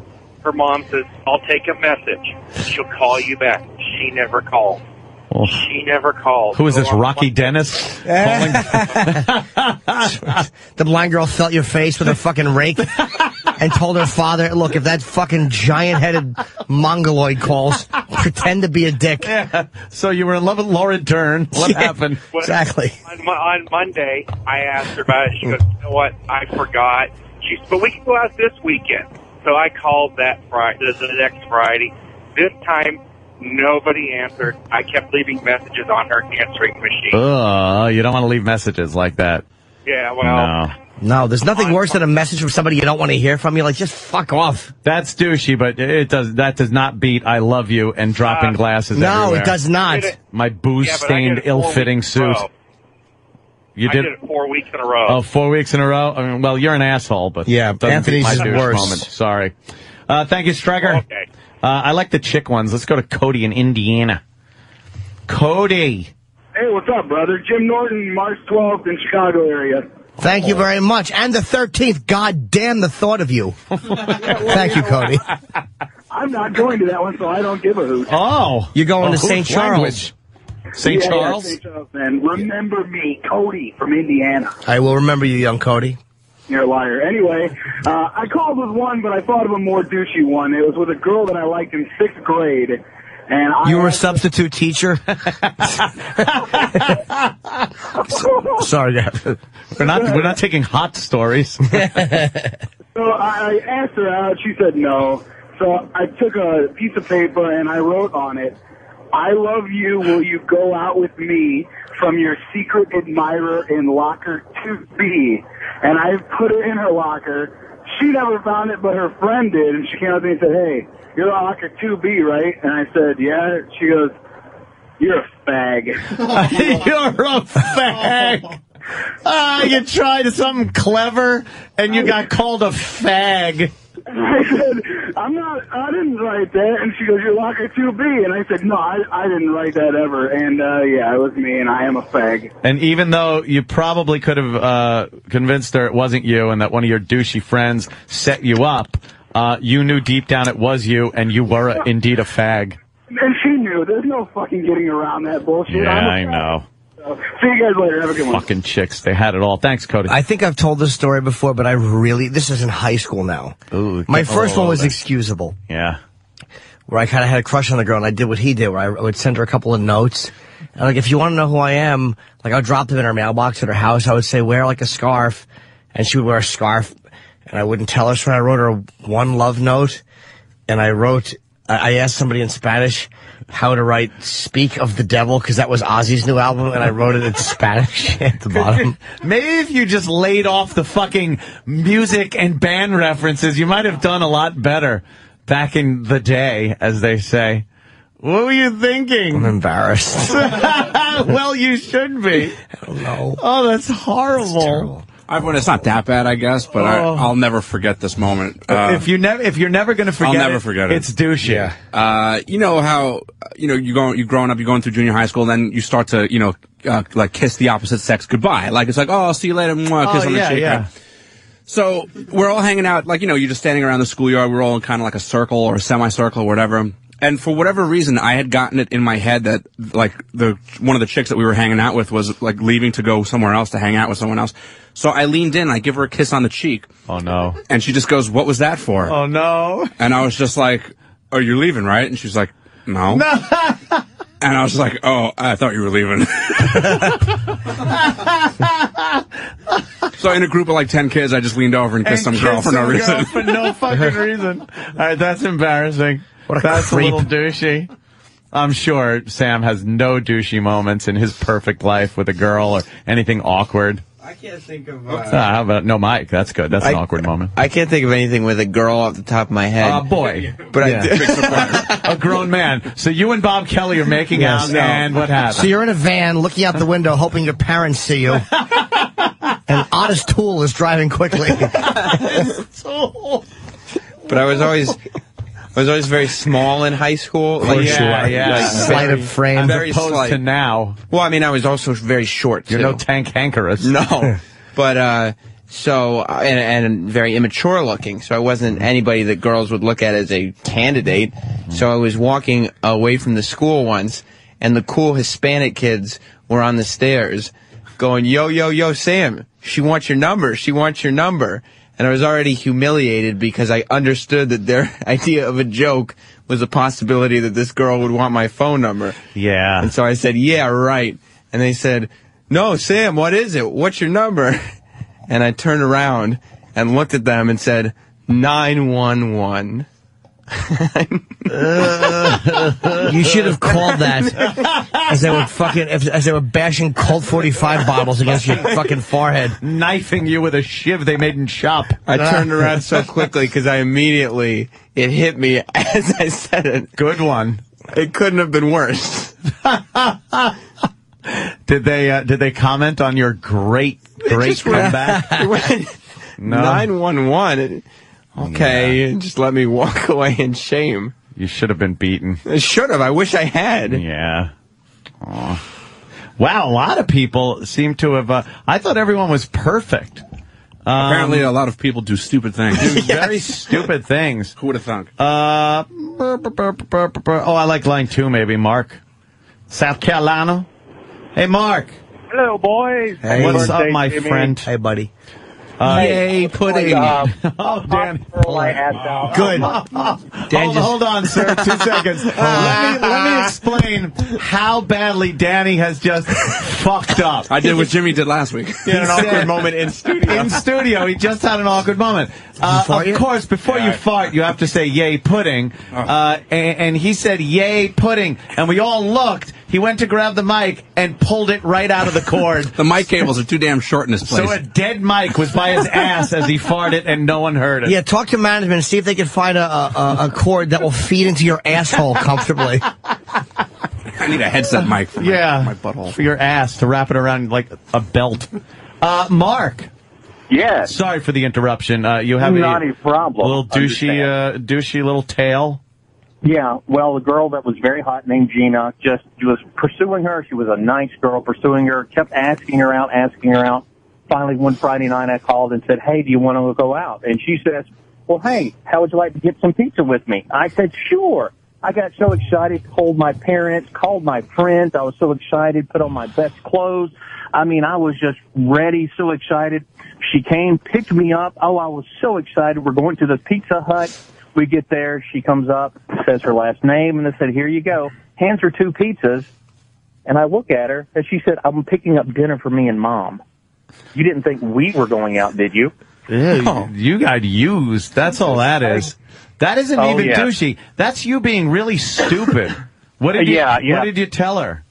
Her mom says, I'll take a message. She'll call you back. She never called. Oh. She never called. Who is this, Rocky Dennis? calling? [LAUGHS] the blind girl felt your face with a fucking rake and told her father, look, if that fucking giant-headed mongoloid calls, pretend to be a dick. Yeah. So you were in love with Laura Dern. What Yeah. happened? What- Exactly. On, on Monday, I asked her about it. She goes, you know what? I forgot. She said, but we can go out this weekend. So I called that Friday, the next Friday. This time, nobody answered. I kept leaving messages on her answering machine. Ugh, you don't want to leave messages like that. yeah, well, no. No, there's nothing worse than a message from somebody you don't want to hear from. You're like, just fuck off. That's douchey, but it does. That does not beat "I love you" and dropping Uh, glasses. No, everywhere. it does not. It- My Yeah, but I booze-stained, did it four ill-fitting weeks in a suit. row. You I did. did it four weeks in a row. Oh, four weeks in a row. I mean, well, you're an asshole, but Yeah, doesn't beat Anthony's my is worse. Moment. Sorry. Uh, thank you, Stryker. Okay. Uh, I like the chick ones. Let's go to Cody in Indiana. Cody. Hey, what's up, brother? Jim Norton, March 12th in Chicago area. Thank you very much. And the 13th, god damn the thought of you. [LAUGHS] Thank you, Cody. I'm not going to that one, so I don't give a hoot. Oh, You're going Oh, to St. Charles. language? St. Yeah, Charles. Yeah, St. Charles, man. Remember me, Cody from Indiana. I will remember you, young Cody. You're a liar. Anyway, uh, I called with one, but I thought of a more douchey one. It was with a girl that I liked in sixth grade. And I You were a substitute teacher? [LAUGHS] Sorry, Dad. We're not we're not taking hot stories. [LAUGHS] So I I asked her out. She said no. So I took a piece of paper and I wrote on it, I love you. Will you go out with me from your secret admirer in locker 2B? And I put it in her locker. She never found it, but her friend did. And she came up to me and said, hey, you're locker 2B, right? And I said, yeah. She goes, you're a fag. [LAUGHS] [LAUGHS] You're a fag. Ah, you tried something clever and you got called a fag. I said, I'm not, I didn't write that. And she goes, you're locker 2B. And I said, no, I, I didn't write that ever. And, uh, yeah, it was me and I am a fag. And even though you probably could have uh, convinced her it wasn't you and that one of your douchey friends set you up, uh, you knew deep down it was you and you were a, indeed a fag. And she knew. There's no fucking getting around that bullshit. Yeah, fag. know. So, see you guys later. Have a good one. Fucking chicks, they had it all. Thanks, Cody. I think I've told this story before, but I really, this is in high school now. Ooh, My first one was that- excusable. Yeah. Where I kind of had a crush on the girl and I did what he did, where I would send her a couple of notes. And like, if you want to know who I am, like I'll drop them in her mailbox at her house. I would say, wear like a scarf. And she would wear a scarf. And I wouldn't tell her. So I wrote her one love note. And I wrote, I I asked somebody in Spanish how to write Speak of the Devil because that was Ozzy's new album. And I wrote it in Spanish [LAUGHS] at the bottom. [LAUGHS] Maybe if you just laid off the fucking music and band references, you might have done a lot better back in the day, as they say. What were you thinking? I'm embarrassed. [LAUGHS] well, you should be. I don't know. Oh, that's horrible. I've, well, it's not that bad, I guess, but I, Oh. I'll never forget this moment. Uh, if you never, if you're never going to forget, I'll never it, forget it. It's douchey. Uh, you know how you know you go you growing up, you're going through junior high school, then you start to you know uh, like kiss the opposite sex goodbye. Like it's like oh, I'll see you later, mwah, kiss Oh, on the cheek. yeah. right? So we're all hanging out, like you know, you're just standing around the schoolyard. We're all in kind of like a circle or a semicircle or whatever. And for whatever reason, I had gotten it in my head that like the one of the chicks that we were hanging out with was like leaving to go somewhere else to hang out with someone else. So I leaned in, I give her a kiss on the cheek. Oh no! And she just goes, "What was that for?" Oh no! And I was just like, "Oh, you're leaving, right?" And she's like, "No." [LAUGHS] No. And I was like, "Oh, I thought you were leaving." [LAUGHS] so in a group of like ten kids, I just leaned over and kissed some And girl for no reason. for no fucking [LAUGHS] reason. All right, that's embarrassing. What a that's creep. a little douchey. I'm sure Sam has no douchey moments in his perfect life with a girl or anything awkward. I can't think of. Uh, ah, how about no Mike? That's good. That's an awkward moment. I can't think of anything with a girl off the top of my head. Oh boy, [LAUGHS] But Yeah. I do. a grown man. So you and Bob Kelly are making Yes. out, and what happened? So you're in a van looking out the window hoping your parents see you. [LAUGHS] and Honest Tool is driving quickly. [LAUGHS] Tool. But I was always, I was always very small in high school. you yeah, yeah. Like Slight very- of frame. Very opposed slight. to now, Well, I mean, I was also very short. you're too. no tank hankerus. No, [LAUGHS] but uh, so and, and very immature looking. So I wasn't anybody that girls would look at as a candidate. So I was walking away from the school once, and the cool Hispanic kids were on the stairs, going, "Yo, yo, yo, Sam, she wants your number. She wants your number." And I was already humiliated because I understood that their [LAUGHS] idea of a joke was a possibility that this girl would want my phone number. Yeah. And so I said, yeah, right. And they said, no, Sam, what is it? What's your number? [LAUGHS] And I turned around and looked at them and said, 911. [LAUGHS] you should have called that as they were fucking as they were bashing Colt 45 bottles against your fucking forehead. Knifing you with a shiv they made in shop. I turned around so quickly because I immediately, it hit me as I said it. Good one. It couldn't have been worse. Did they uh, did they comment on your great great just ran- comeback? It went No. 911. Okay, and just let me walk [LAUGHS] away in shame. You should have been beaten. I should have. I wish I had. Yeah. Aw. Wow, a lot of people seem to have. Uh, I thought everyone was perfect. Um, Apparently, a lot of people do stupid things. do [LAUGHS] very stupid things. Who would have thunk? Uh, burr, burr, burr, oh, I like line two, maybe. Mark, South Carolina. Hey, Mark. Hello, boys. Hey, What's up, my friend? Hey, buddy. Uh, Yay, [LAUGHS] pudding. oh, [LAUGHS] Dan. my ass. Good. Dan hold, just- hold on, sir. [LAUGHS] Two seconds. let, me, let me explain how badly Danny has just fucked up. I did what Jimmy did last week. He had an awkward moment in studio. In studio, he just had an awkward moment. Uh, of yet? course, before you fart, you have to say "yay pudding," uh, and, and he said "yay pudding," and we all looked. He went to grab the mic and pulled it right out of the cord. [LAUGHS] The mic cables are too damn short in this place. So a dead mic was by his ass as he farted, and no one heard it. Yeah, talk to management and see if they can find a, a, a- a cord that will feed into your asshole comfortably. I need a headset mic for my, yeah, my butthole. for your ass to wrap it around like a belt. Uh, Mark. Yes. Sorry for the interruption. Uh, you have Not a a problem. little douchey, uh, douchey little tail. Yeah, well, the girl that was very hot named Gina just was pursuing her. She was a nice girl pursuing her, kept asking her out, asking her out. Finally, one Friday night, I called and said, hey, do you want to go out? And she says, well, hey, how would you like to get some pizza with me? I said, sure. I got so excited, called my parents, called my friends. I was so excited, put on my best clothes. I mean, I was just ready, so excited. She came, picked me up. Oh, I was so excited. We're going to the Pizza Hut. We get there. She comes up, says her last name, and I said, here you go. Hands her two pizzas. And I look at her, and she said, I'm picking up dinner for me and mom. You didn't think we were going out, did you? Yeah, you got used. That's all that is. That isn't Oh, even yeah. douchey. That's you being really stupid. What did you? Yeah, yeah. What did you tell her?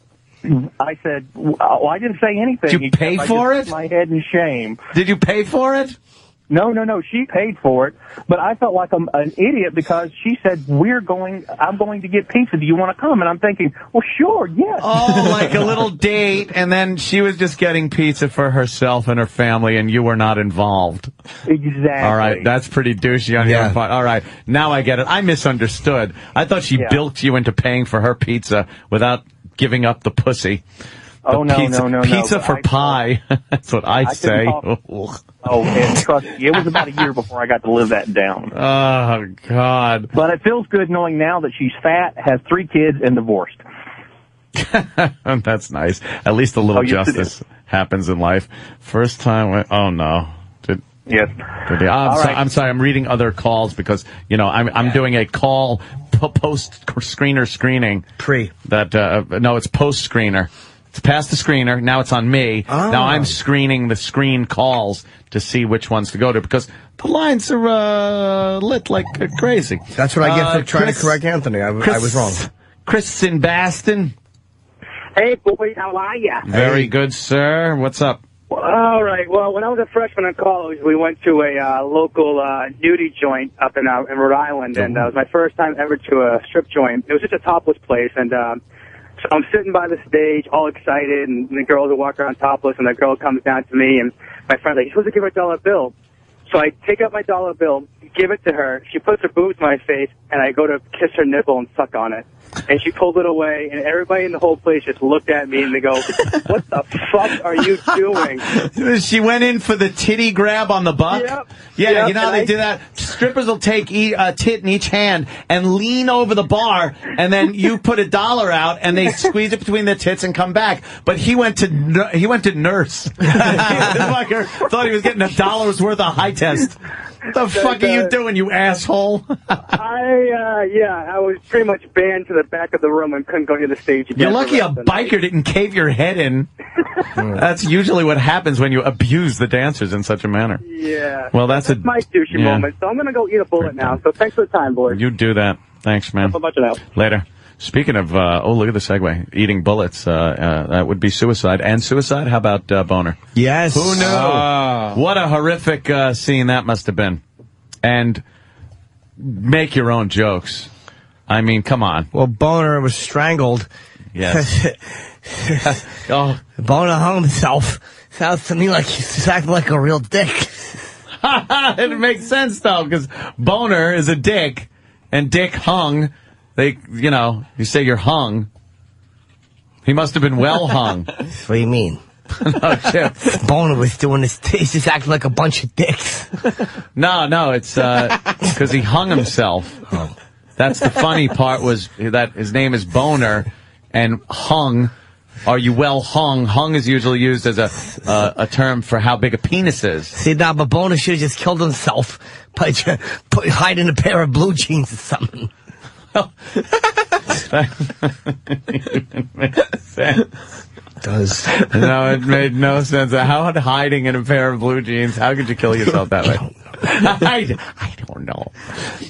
I said, well, I didn't say anything. Did you except pay I for just it? My head in shame. Did you pay for it? No, no, no. She paid for it, but I felt like I'm an idiot because she said we're going. I'm going to get pizza. Do you want to come? And I'm thinking, well, sure, yes. Oh, [LAUGHS] like a little date, and then she was just getting pizza for herself and her family, and you were not involved. Exactly. All right, that's pretty douchey on Yeah. your part. All right, now I get it. I misunderstood. I thought she Yeah. bilked you into paying for her pizza without giving up the pussy. The Oh, no, pizza, no, no, no, Pizza but for I- pie. [LAUGHS] That's what I, I say. talk- [LAUGHS] Oh, and trust me, it was about a year before I got to live that down. Oh God. But it feels good knowing now that she's fat, has three kids, and divorced. [LAUGHS] That's nice. At least a little Oh, yes, justice happens in life. First time. I- Oh no. Did, Yes. did they- I'm, All so- right. I'm sorry. I'm reading other calls because you know I'm I'm doing a call post screener screening. Pre. That uh, no, it's post screener. It's past the screener. Now it's on me. Oh. Now I'm screening the screen calls to see which ones to go to because the lines are uh, lit like uh, crazy. That's what I get Uh, for trying Chris- to correct Anthony. I, I was wrong. Chris in Baston. Hey, boys, how are ya? Very good, sir. What's up? All right. Well, when I was a freshman in college, we went to a uh, local uh, nudie joint up in uh, in Rhode Island, and uh, it was my first time ever to a strip joint. It was just a topless place, and uh, so I'm sitting by the stage, all excited, and the girls are walking around topless, and the girl comes down to me, and my friend's like, "You're supposed to give her a dollar bill." So I take out my dollar bill, give it to her. She puts her boobs in my face, and I go to kiss her nipple and suck on it. And she pulled it away, and everybody in the whole place just looked at me and they go, [LAUGHS] "What the fuck are you doing?" She went in for the titty grab on the buck. Yep. Yeah, Yep, you know how they I- do that. Strippers will take a uh, tit in each hand and lean over the bar, and then you put a dollar out, and they squeeze it between the tits and come back. But he went to he went to nurse. [LAUGHS] the fucker thought he was getting a dollar's worth of high test. What the fuck are you doing, you asshole? [LAUGHS] I, uh, yeah, I was pretty much banned to the back of the room and couldn't go near the stage. You're lucky a biker didn't cave your head in. [LAUGHS] That's usually what happens when you abuse the dancers in such a manner. Yeah. Well, that's a- my douchey yeah. moment. So I'm going to go eat a bullet now. So thanks for the time, boys. You do that. Thanks, man. Have a bunch of help. Later. Speaking of, uh, oh, look at the segue. Eating bullets, uh, uh, that would be suicide. And suicide? How about uh, boner? Yes. Who knew? What a horrific uh, scene that must have been. And make your own jokes. I mean, come on. Well, Boner was strangled. Yes. [LAUGHS] oh, Boner hung himself. Sounds to me like he's acting like a real dick. [LAUGHS] it makes sense though, because boner is a dick, and dick hung. They, you know, you say you're hung. He must have been well hung. [LAUGHS] what do you mean? [LAUGHS] no, shit. Boner was doing this. He's just acting like a bunch of dicks. [LAUGHS] No, no, it's because he hung himself. That's the funny part was that his name is Boner, and hung Are you well hung? Hung is usually used as a uh, a term for how big a penis is. See, now, but Boner should have just killed himself by put, hiding a pair of blue jeans or something. Does. no, it made no sense. How would hiding in a pair of blue jeans? How could you kill yourself that way? [LAUGHS] I, I don't know.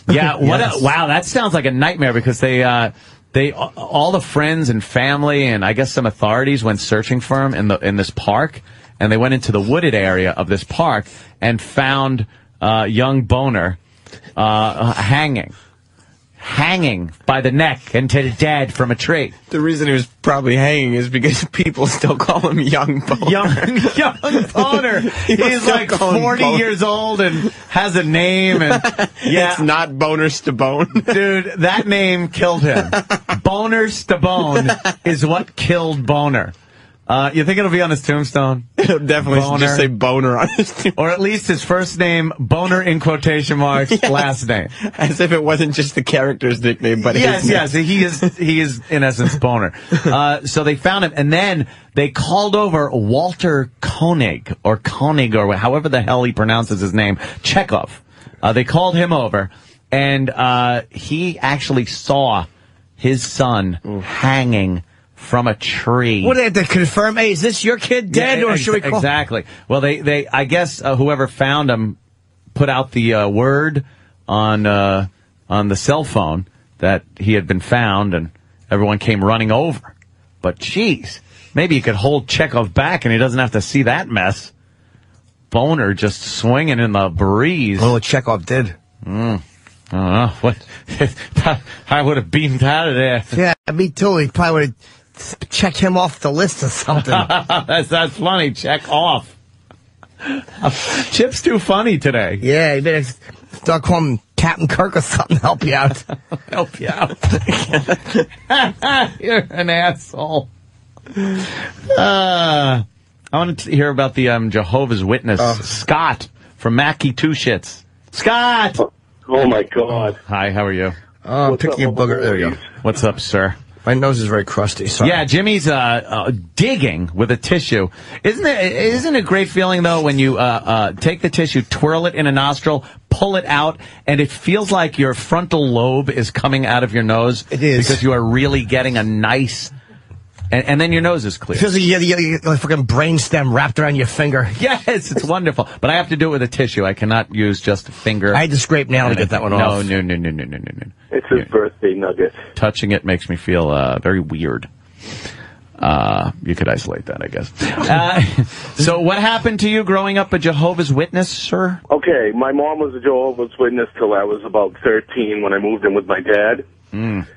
Yeah. What? Yes. A, wow. That sounds like a nightmare because they. Uh, they all the friends and family and I guess some authorities went searching for him in the in this park, and they went into the wooded area of this park and found uh, young Boner uh, hanging, hanging by the neck and to dead from a tree. The reason he was probably hanging is because [LAUGHS] people still call him Young Boner. Young, young [LAUGHS] Boner. People He's like 40 Boner. years old and has a name. And [LAUGHS] yeah, It's not Boners to Bone. dude, that name killed him. Boner Stabone is what killed Boner. Uh, you think it'll be on his tombstone? [LAUGHS] It'll definitely just say Boner on his tombstone. Or at least his first name, Boner in quotation marks, [LAUGHS] Yes. last name. As if it wasn't just the character's nickname, but yes, yes, he is. He is in essence boner. [LAUGHS] Uh, so they found him, and then they called over Walter Koenig or Koenig or however the hell he pronounces his name, Chekov. Uh, they called him over, and uh, he actually saw his son hanging from a tree. What, they have to confirm, hey, is this your kid dead, Yeah, or should we call... Exactly. Well, they, they, I guess uh, whoever found him put out the uh, word on uh, on the cell phone that he had been found, and everyone came running over. But geez, maybe you could hold Chekov back, and he doesn't have to see that mess. Boner just swinging in the breeze. Oh, Chekov did. Mm. I don't know [LAUGHS] what. [LAUGHS] I would have beamed out of there. Yeah, me too. He probably would have checked him off the list or something. [LAUGHS] that's that's funny. Check off. Chip's too funny today. yeah, you better start calling him Captain Kirk or something to help you out. [LAUGHS] help you out. [LAUGHS] You're an asshole. Uh, I want to hear about the um, Jehovah's Witness, Scott from Mackie Two Shits. Scott! Oh my God. Hi, how are you? Oh, I'm picking a booger. There you go. What's up, sir? My nose is very crusty. Sorry. Yeah, Jimmy's uh, uh, digging with a tissue. Isn't it? Isn't it a great feeling though when you uh, uh, take the tissue, twirl it in a nostril, pull it out, and it feels like your frontal lobe is coming out of your nose. It is. because you are really getting a nice, and, and then your nose is clear. Feels like you got you a fucking brain stem wrapped around your finger. [LAUGHS] Yes, it's wonderful. But I have to do it with a tissue. I cannot use just a finger. I had to scrape nail to get that one no, off. No, no, no, no, no, no, no. It's his birthday nugget. Touching it makes me feel uh, very weird. Uh, you could isolate that, I guess. [LAUGHS] Uh, so, what happened to you growing up a Jehovah's Witness, sir? Okay, my mom was a Jehovah's Witness till I was about 13 when I moved in with my dad. Mm.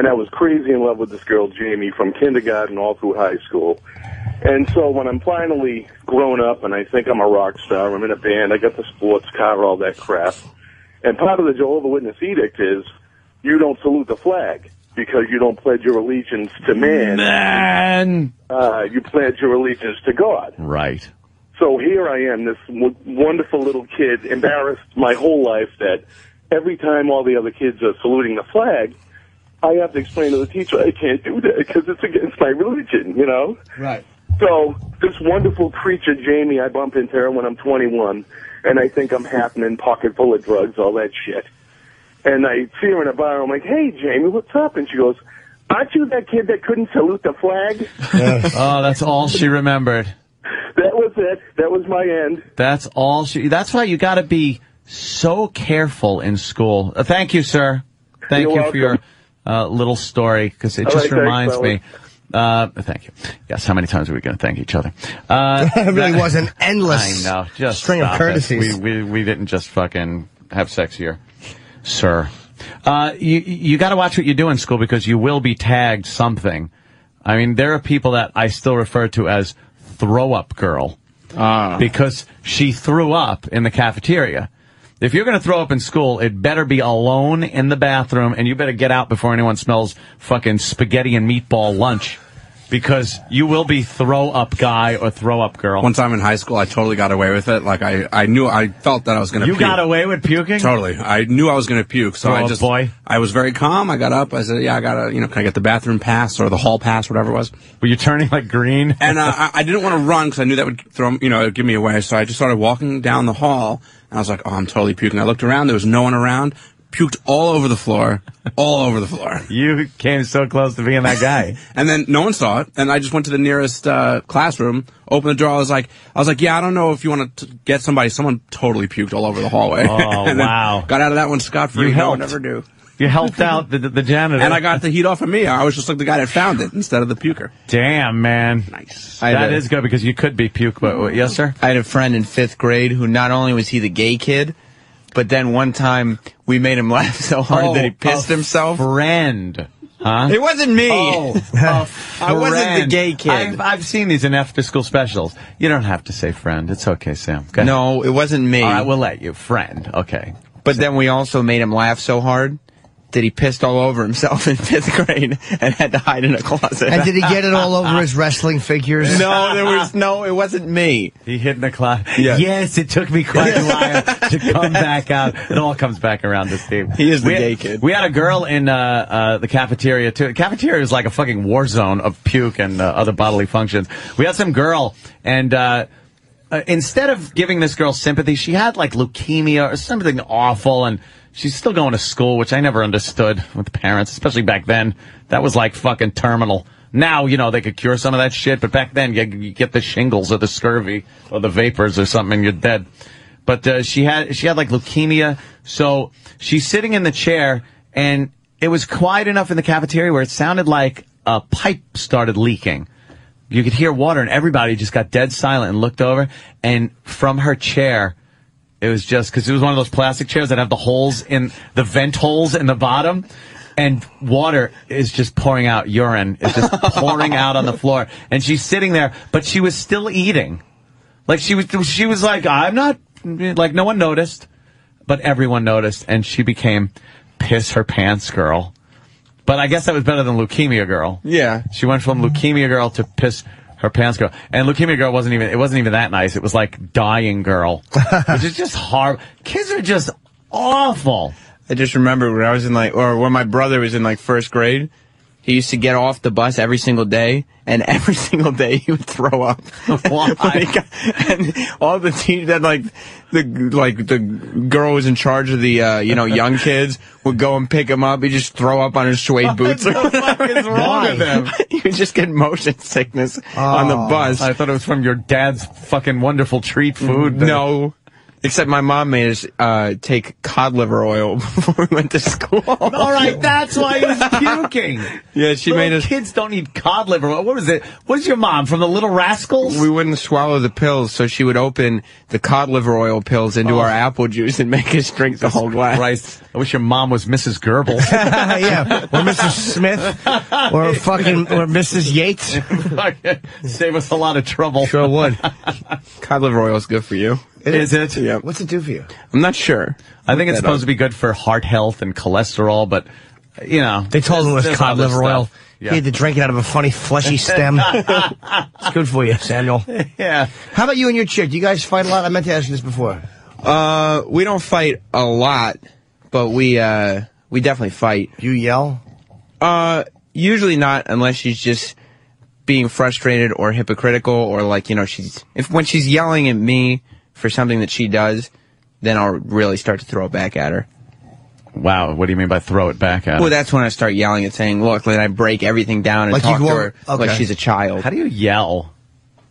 And I was crazy in love with this girl, Jamie, from kindergarten all through high school. And so when I'm finally grown up and I think I'm a rock star, I'm in a band, I got the sports car, all that crap. And part of the Jehovah Witness edict is you don't salute the flag because you don't pledge your allegiance to man. Man! Uh, you pledge your allegiance to God. Right. So here I am, this w- wonderful little kid, embarrassed my whole life that every time all the other kids are saluting the flag, I have to explain to the teacher I can't do that because it's against my religion, you know? Right. So this wonderful creature, Jamie, I bump into her when I'm 21, and I think I'm happening, pocket full of drugs, all that shit. And I see her in a bar. I'm like, "Hey, Jamie, what's up?" And she goes, "Aren't you that kid that couldn't salute the flag?" [LAUGHS] oh, that's all she remembered. That was it. That was my end. That's all she. That's why you got to be so careful in school. Uh, thank you, sir. Thank You're you for your uh, little story because it just right, reminds fellas. me. Uh, thank you. Yes, how many times are we going to thank each other? Uh, [LAUGHS] It really was an [LAUGHS] endless I know. Just string of stop courtesies. We, we we didn't just fucking have sex here, sir. Uh, you you got to watch what you do in school because you will be tagged something. I mean, there are people that I still refer to as throw up girl because she threw up in the cafeteria. If you're going to throw up in school, it better be alone in the bathroom, and you better get out before anyone smells fucking spaghetti and meatball lunch. because you will be throw up guy or throw up girl. One time in high school, I totally got away with it. Like I, I knew, I felt that I was going to. You puke. got away with puking? Totally. I knew I was going to puke, so Throw I just, boy? I was very calm. I got up. I said, "Yeah, I gotta, you know, can I get the bathroom pass or the hall pass, whatever it was?" Were you turning like green? And uh, I, I didn't want to run because I knew that would throw, you know, would give me away. So I just started walking down the hall, and I was like, "Oh, I'm totally puking." I looked around. There was no one around. Puked all over the floor, all over the floor. [LAUGHS] You came so close to being that guy. [LAUGHS] and then no one saw it, and I just went to the nearest uh, classroom, opened the door. I was like, I was like, yeah, I don't know if you want to get somebody. Someone totally puked all over the hallway. Oh, [LAUGHS] wow. Got out of that one scot free. You No one ever do. You helped out the, the, the janitor. And I got the heat off of me. I was just like the guy that found it instead of the puker. Damn, man. Nice. I That good because you could be puke, but what- yes, sir? I had a friend in fifth grade who not only was he the gay kid, but then one time we made him laugh [LAUGHS] so hard Oh, that he oh, pissed a himself. Friend. Huh? It wasn't me. Oh, [LAUGHS] I wasn't the gay kid. I've, I've seen these in after school specials. You don't have to say friend. It's okay, Sam. Go. No, it wasn't me. All right, we'll let you. Friend. Okay. But then we also made him laugh so hard that he pissed all over himself [LAUGHS] in fifth grade and had to hide in a closet. And did he get it all over his [LAUGHS] wrestling figures? No, there was no. It wasn't me. He hid in the closet. Yeah. Yes, it took me quite a while [LAUGHS] to come back out. It all comes back around to Steve. He is the we gay had, kid. We had a girl in uh, uh, the cafeteria too. The cafeteria is like a fucking war zone of puke and uh, other bodily functions. We had some girl and. Uh, uh, instead of giving this girl sympathy, she had like leukemia or something awful, and she's still going to school, which I never understood with parents, especially back then. That was like fucking terminal. Now, you know, they could cure some of that shit, but back then you, you get the shingles or the scurvy or the vapors or something and you're dead. But uh, she had she had like leukemia, so she's sitting in the chair, and it was quiet enough in the cafeteria where it sounded like a pipe started leaking. You could hear water, and everybody just got dead silent and looked over. And from her chair, it was just because it was one of those plastic chairs that have the holes in the vent holes in the bottom, and water is just pouring out. Urine is just [LAUGHS] pouring out on the floor, and she's sitting there, but she was still eating. Like she was, she was like, I'm not, like no one noticed, but everyone noticed, and she became piss her pants girl. But I guess that was better than leukemia girl. Yeah. She went from leukemia girl to piss her pants girl. And leukemia girl wasn't even, it wasn't even that nice. It was like dying girl, [LAUGHS] which is just hard. Kids are just awful. I just remember when I was in like, or when my brother was in like first grade, he used to get off the bus every single day, and every [LAUGHS] single day he would throw up. [LAUGHS] Why? [LAUGHS] He got- and all the teachers that like the like the girl was in charge of the uh, you know young kids would go and pick him up. He'd just throw up on his suede boots. What the fuck is wrong with him? he would just get motion sickness on the bus. I thought it was from your dad's fucking wonderful treat food. No. Except my mom made us uh, take cod liver oil [LAUGHS] before we went to school. All right, that's why he was [LAUGHS] puking. Yeah, she made us. kids don't eat cod liver. What was it? What is your mom from the Little Rascals? We wouldn't swallow the pills, so she would open the cod liver oil pills into Oh. our apple juice and make us drink the whole glass. Christ, I wish your mom was Mrs. Goebbels. [LAUGHS] yeah, or Mrs. Smith, or fucking, or Mrs. Yates. Save us a lot of trouble. Sure would. Cod liver oil is good for you. Is it? Yeah. What's it do for you? I'm not sure. I think it's supposed up. to be good for heart health and cholesterol, but you know They told him it was cod other liver oil. stuff. He had to drink it out of a funny fleshy stem. [LAUGHS] it's good for you, Samuel. [LAUGHS] Yeah. How about you and your chick? Do you guys fight a lot? I meant to ask you this before. Uh, we don't fight a lot, but we uh we definitely fight. You yell? Uh, usually not unless she's just being frustrated or hypocritical or like you know she's if when she's yelling at me for something that she does, then I'll really start to throw it back at her. Wow, what do you mean by throw it back at her? Well, that's when I start yelling and saying, "Look," then I break everything down and Like talk to go- her like she's a child. How do you yell?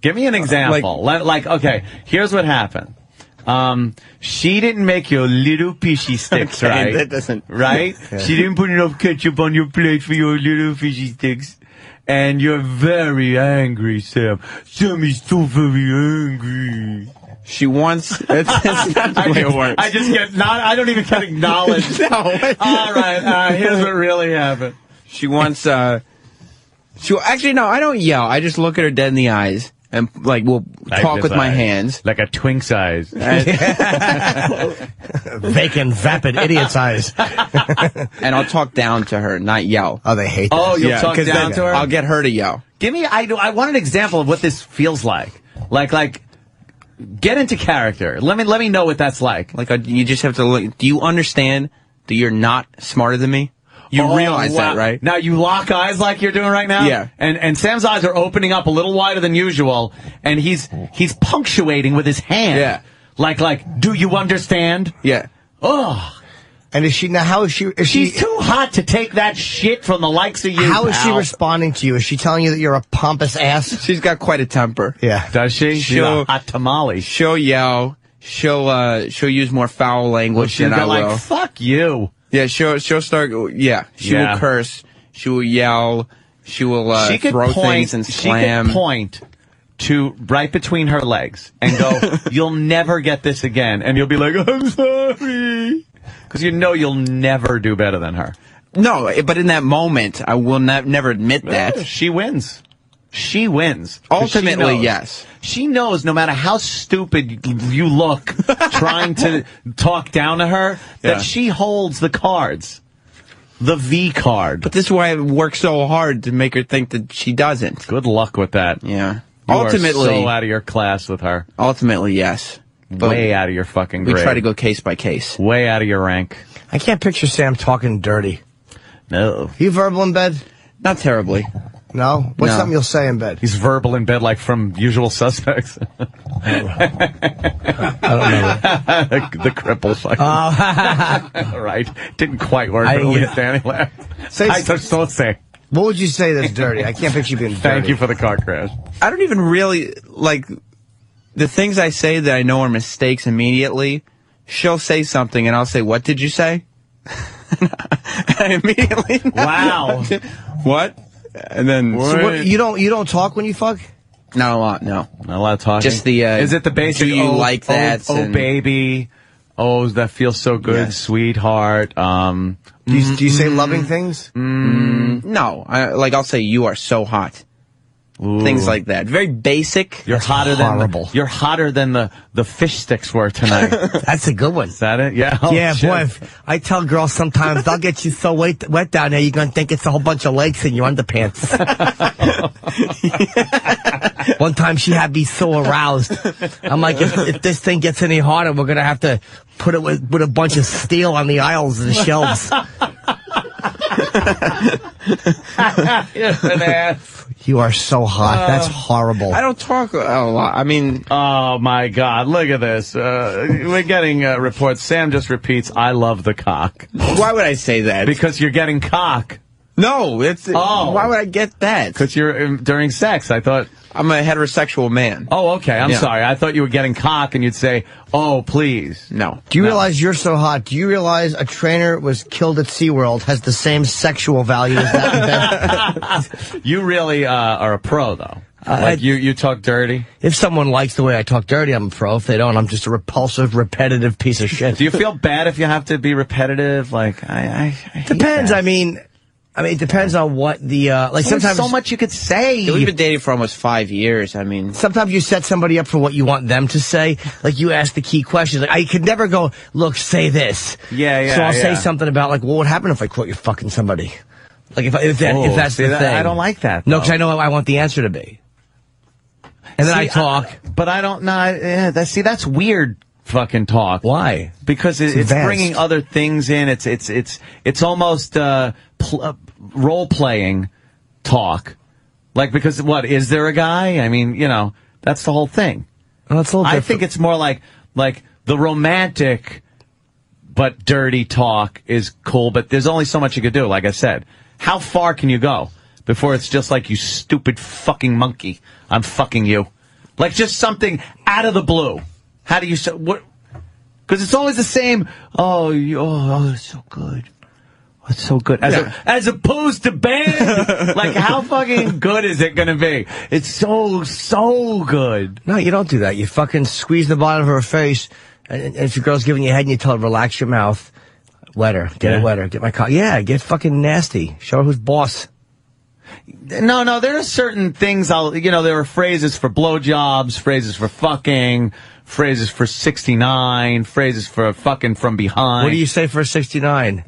Give me an example. like, like, okay, here's what happened. Um, she didn't make your little fishy [LAUGHS] sticks, Okay, right? that doesn't- Right? [LAUGHS] Yeah. She didn't put enough ketchup on your plate for your little fishy sticks. And you're very angry, Sam. Sam is so very angry. She wants. [LAUGHS] That's, that's not the I way it just, works. I just get not. I don't even get acknowledged. [LAUGHS] no. All right. Uh, here's what really happened. She wants. uh She actually no. I don't yell. I just look at her dead in the eyes and like we'll Like talk this with my hands. Like a twink size. [LAUGHS] Vacant, vapid idiot's eyes. and I'll talk down to her, not yell. Oh, they hate Oh, you'll talk 'cause down then to her? I'll get her to yell. Give me, I, I want an example of what this feels like. Like, like, get into character. Let me, let me know what that's like. Like, uh, you just have to look. Do you understand that you're not smarter than me? You Oh, realize wow. that, right? Now you lock eyes like you're doing right now. Yeah. And and Sam's eyes are opening up a little wider than usual, and he's he's punctuating with his hand. Yeah. Like like, do you understand? Yeah. Oh. And is she now? How is she? Is She's she? too hot to take that shit from the likes of you. How is she responding to you? Is she telling you that you're a pompous ass? She's got quite a temper. Yeah. Does she? She's She'll- a hot tamale. She'll yell. She'll uh, she'll use more foul language She'll than go I like, will. "Fuck you." Yeah, she'll she'll start. Yeah, she Yeah. will curse. She will yell. She will uh, she could throw point, things and She slam. could point to right between her legs and go, [LAUGHS] "You'll never get this again," and you'll be like, "I'm sorry," because you know you'll never do better than her. No, but in that moment, I will ne- never admit that. She wins. She wins. she Ultimately, knows. yes. She knows no matter how stupid you look [LAUGHS] trying to talk down to her, Yeah. that she holds the cards. The V card. But this is why I work so hard to make her think that she doesn't. Good luck with that. Yeah. You are ultimately, so out of your class with her. ultimately, yes. But Way out of your fucking we try to go case by case. Way out of your rank. I can't picture Sam talking dirty. No. You verbal in bed? Not terribly. No. What's No. something you'll say in bed? He's verbal in bed like from Usual Suspects. [LAUGHS] I don't know. the, [LAUGHS] the cripple fucking. Uh, [LAUGHS] right. Didn't quite work, I- but at least yeah. Danny laughed. Say- I just don't say. What would you say that's dirty? I can't picture you being [LAUGHS] dirty. Thank you for the car crash. I don't even really like the things I say that I know are mistakes immediately. She'll say something and I'll say, "What did you say?" [LAUGHS] I immediately. [LAUGHS] Wow. what? And then So what, you don't you don't talk when you fuck? not a lot. No. Not a lot of talking. Just the, uh, Is it the basic? do you oh, like oh, that Oh, and- baby. Oh, that feels so good, Yes. sweetheart. Um, Do you, do you say loving things? Mm, no. I, like I'll say, "You are so hot." Things like that. Very basic. You're hotter horrible. than you're hotter than the the fish sticks were tonight. [LAUGHS] That's a good one. Is that it? Yeah. Oh, yeah, shit. boy. If I tell girls sometimes they'll get you so wet, wet down there, you're gonna think it's a whole bunch of lakes in your underpants. [LAUGHS] One time she had me so aroused. I'm like, if, if this thing gets any harder, we're gonna have to put it with, with a bunch of steel on the aisles and the shelves. You're an ass. You are so hot. That's horrible. I don't talk a lot. I mean, Oh my God! Look at this. Uh, we're getting uh, reports. Sam just repeats, "I love the cock," why would I say that? because you're getting cock. No, it's. Oh. Why would I get that? Because you're um, during sex. I thought. I'm a heterosexual man. Oh, okay. I'm Yeah. sorry. I thought you were getting cock, and you'd say, "Oh, please." No. Do you realize you're so hot? Do you realize a trainer was killed at SeaWorld has the same sexual value as that? [LAUGHS] You really uh, are a pro, though. Uh, like I- you, you talk dirty. if someone likes the way I talk dirty, I'm a pro. If they don't, I'm just a repulsive, repetitive piece of shit. Do you feel bad if you have to be repetitive? Like I, I, I Depends. that. I mean, I mean, it depends on what the uh, like. There's Sometimes, so much you could say. Yeah, We've been dating for almost five years. I mean, sometimes you set somebody up for what you want them to say. Like you ask the key questions. Like I could never go, look, say this. Yeah, yeah, So I'll yeah. say something about like, well, what would happen if I quote you fucking somebody? Like if if, that, Oh, if that's the that- thing. I don't like that, No, because I know what I want the answer to be. And then I See, talk. but I don't know. Yeah, that, see, that's weird. Fucking talk. Why? Because it, It's it's bringing other things in. It's it's it's it's almost uh, pl- uh, role playing talk. Like because what is there a guy? I mean, you know, that's the whole thing. Well, it's a little I think it's more like like the romantic but dirty talk is cool, but there's only so much you could do. Like I said, how far can you go before it's just like you stupid fucking monkey? I'm fucking you, like just something out of the blue. How do you say what? Because it's always the same. Oh, you, oh, oh, it's so good. It's so good. As, Yeah. a, as opposed to bad. [LAUGHS] like, how fucking good is it going to be? It's so, so good. No, you don't do that. You fucking squeeze the bottom of her face, and, and if your girl's giving you head and you tell her, relax your mouth, wet her, get Yeah. it wetter, get my cock. Yeah, get fucking nasty. Show her who's boss. No, no, there are certain things I'll, you know, there are phrases for blowjobs, phrases for fucking, phrases for 69, phrases for fucking from behind. What do you say for 69?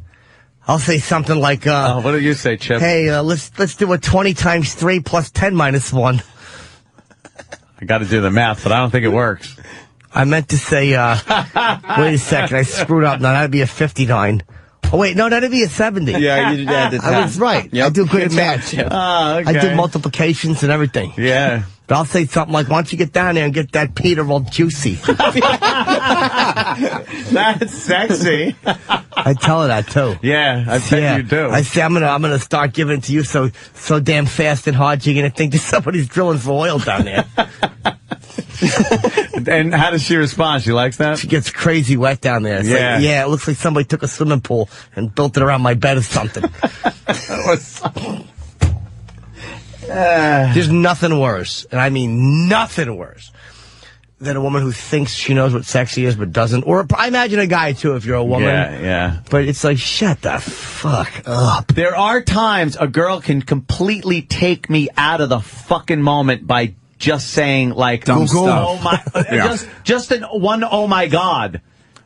I'll say something like, uh, Oh, what do you say, Chip? hey, uh, let's, let's do a 20 times 3 plus 10 minus 1. I got to do the math, but I don't think it works. I meant to say, uh, [LAUGHS] wait a second, I screwed up. No, that'd be a 59. Oh, wait, no, that'd be a 70. Yeah, you did add the I was 10. right. I Yep. do good at math. job, Chip. Ah, I do multiplications and everything. Yeah. But I'll say something like, why don't you get down there and get that Peter all juicy? [LAUGHS] [LAUGHS] That's sexy. I tell her that too. Yeah, I bet you do. I say I'm gonna I'm gonna start giving it to you so so damn fast and hard you're gonna think that somebody's drilling for oil down there. [LAUGHS] and how does she respond? She likes that? She gets crazy wet down there. It's like, Yeah. yeah, it looks like somebody took a swimming pool and built it around my bed or something. [SIGHS] There's nothing worse, and I mean nothing worse, than a woman who thinks she knows what sexy is but doesn't. Or I imagine a guy too if you're a woman. Yeah, yeah. But it's like, shut the fuck up. There are times a girl can completely take me out of the fucking moment by just saying like, Dumb oh stuff." oh my, [LAUGHS] Yeah. just just an one, oh my god.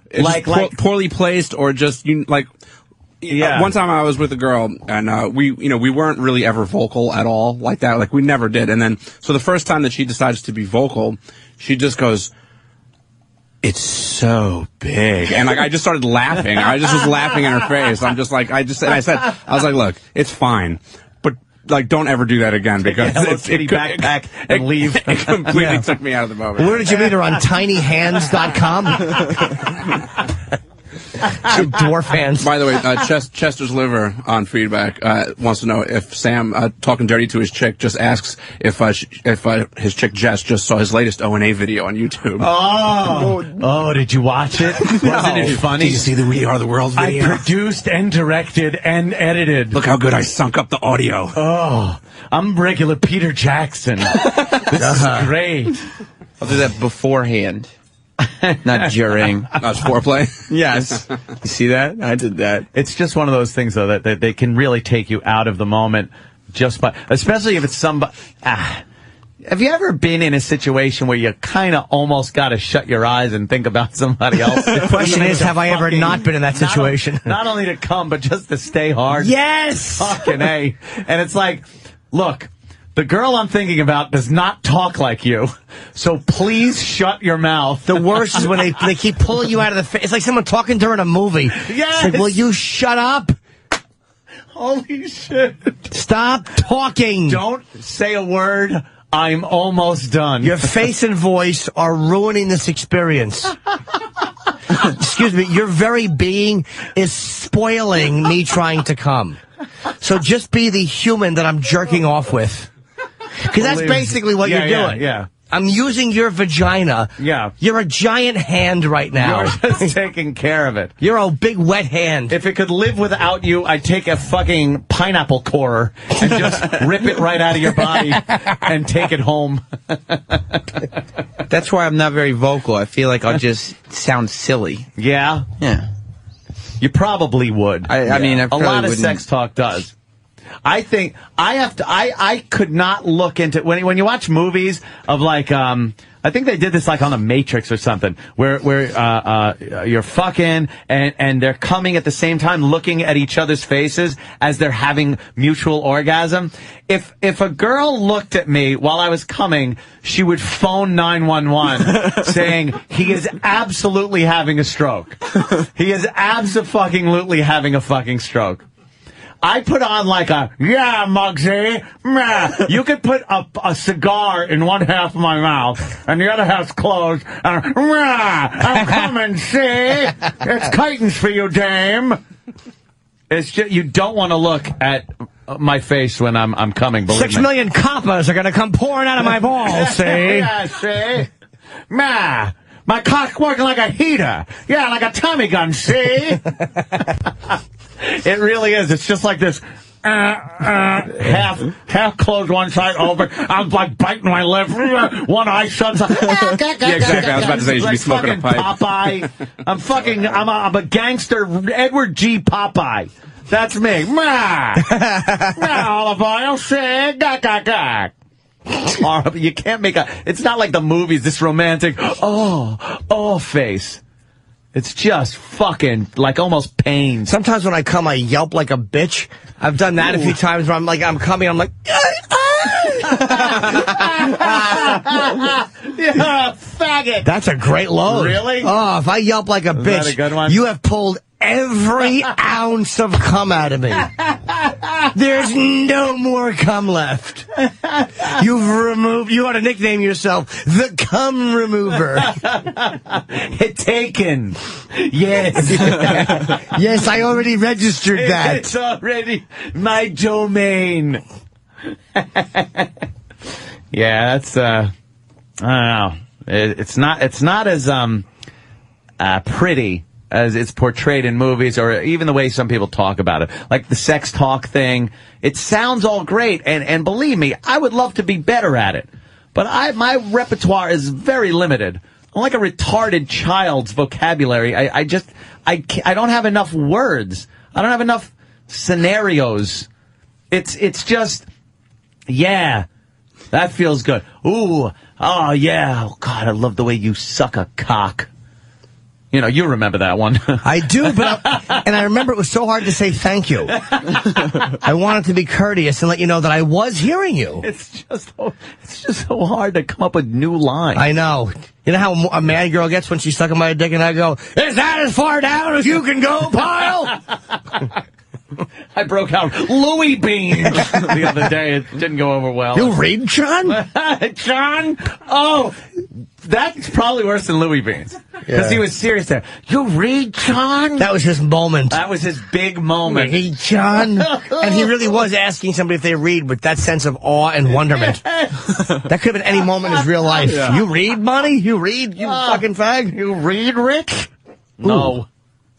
It's like, like, poorly placed or just you like. Yeah. uh, one time I was with a girl and uh, we, you know, we weren't really ever vocal at all like that. Like we never did. And then, so the first time that she decides to be vocal, she just goes, "It's so big," and like I just started laughing. I just was laughing in her face. I'm just like, I just, and I said, I was like, "Look, it's fine." but Like, don't ever do that again because Hello it's- Kitty it, co- backpack it, and leave. [LAUGHS] It completely Yeah. took me out of the moment. Where did you meet her on tinyhands.com? [LAUGHS] [LAUGHS] Two [LAUGHS] dwarf hands. By the way, uh, Ches- Chester's liver on feedback uh, wants to know if Sam, uh, talking dirty to his chick, just asks if uh, sh- if uh, his chick Jess just saw his latest O and A video on YouTube. Oh, oh, did you watch it? [LAUGHS] Wasn't it funny? Did you see the We Are the World video? I produced and directed and edited. Look how good I sunk up the audio. Oh, I'm regular Peter Jackson. [LAUGHS] this is great. I'll do that beforehand, [LAUGHS] not during. That's foreplay. [LAUGHS] Yes. You see that? I did that. It's just one of those things, though, that, that they can really take you out of the moment just by, especially if it's somebody. Ah, have you ever been in a situation where you kind of almost got to shut your eyes and think about somebody else? [LAUGHS] The question is, have I ever not been in that Not situation? Not, only to come, but just to stay hard. Yes! Fucking A. And it's like, look, the girl I'm thinking about does not talk like you. So please shut your mouth. The worst is when they they keep pulling you out of the face. It's like someone talking during a movie. Yes! It's like, will you shut up? Holy shit. Stop talking. Don't say a word. I'm almost done. Your face and voice are ruining this experience. [LAUGHS] Excuse me, your very being is spoiling me trying to come. So just be the human that I'm jerking off with. Because that's basically what Yeah, you're yeah, doing. yeah. I'm using your vagina. Yeah. You're a giant hand right now. You're just [LAUGHS] taking care of it. You're a big wet hand. If it could live without you, I'd take a fucking pineapple corer and just [LAUGHS] rip it right out of your body and take it home. [LAUGHS] That's why I'm not very vocal. I feel like I'll just sound silly. Yeah? Yeah. You probably would. I- I mean, I a lot of wouldn't- sex talk does. I think I have to. I I could not look into when when you watch movies of like um. I think they did this like on the Matrix or something, where where uh, uh, you're fucking and and they're coming at the same time, looking at each other's faces as they're having mutual orgasm. If if a girl looked at me while I was coming, she would phone nine one one [LAUGHS] saying he is absolutely having a stroke. He is absolutely having a fucking stroke. I put on like a, yeah, Muggsy, meh. You could put a, a cigar in one half of my mouth and the other half's closed. And, meh, I'm coming, see? It's curtains for you, dame. It's just, you don't want to look at my face when I'm, I'm coming, believe Six me. million coppers are going to come pouring out of my balls, [LAUGHS] see? yeah, see? Meh. My cock's working like a heater. Yeah, like a Tommy gun, see? [LAUGHS] It really is. It's just like this. Uh, uh, half half closed one side open. I'm like biting my lip. One eye shuts. yeah, exactly. I was about to say you should be smoking a pipe. Popeye. I'm fucking. I'm a, I'm a gangster. Edward G. Popeye. That's me. Ma. Ma, olive oil. It's. You can't make a. It's not like the movies. This romantic. Oh, oh, face. It's just fucking like almost pain. Sometimes when I come, I yelp like a bitch. I've done that a few times where I'm like, I'm coming, I'm like, [LAUGHS] ah. [LAUGHS] yeah, faggot. that's a great load. Really? Oh, if I yelp like a Is bitch, a good one? you have pulled every [LAUGHS] ounce of cum out of me. There's no more cum left. You've removed, you ought to nickname yourself the cum remover. [LAUGHS] Taken. Yes. [LAUGHS] yes, I already registered that. It's already my domain. yeah, that's uh, I don't know. It, it's not. It's not as um, uh, pretty as it's portrayed in movies, or even the way some people talk about it, like the sex talk thing. It sounds all great, and and believe me, I would love to be better at it, but I my repertoire is very limited. I'm like a retarded child's vocabulary. I, I just I I don't have enough words. I don't have enough scenarios. It's it's just yeah. That feels good. Ooh, oh yeah. Oh God, I love the way you suck a cock. You know, you remember that one. [LAUGHS] I do, but I, and I remember it was so hard to say thank you. I wanted to be courteous and let you know that I was hearing you. It's just it's just so hard to come up with new lines. I know. You know how a mad girl gets when she's sucking my dick and I go, is that as far down as you can go, pile? [LAUGHS] I broke out Louis beans [LAUGHS] the other day. It didn't go over well. You read, John? [LAUGHS] John? Oh, that's probably worse than Louis beans. Because Yeah. he was serious there. You read, John? That was his moment. That was his big moment. Hey, John. and he really was [LAUGHS] asking somebody if they read with that sense of awe and wonderment. that could have been any moment in his real life. Yeah. You read, money? You read, you ah. fucking fag? You read, Rich? No.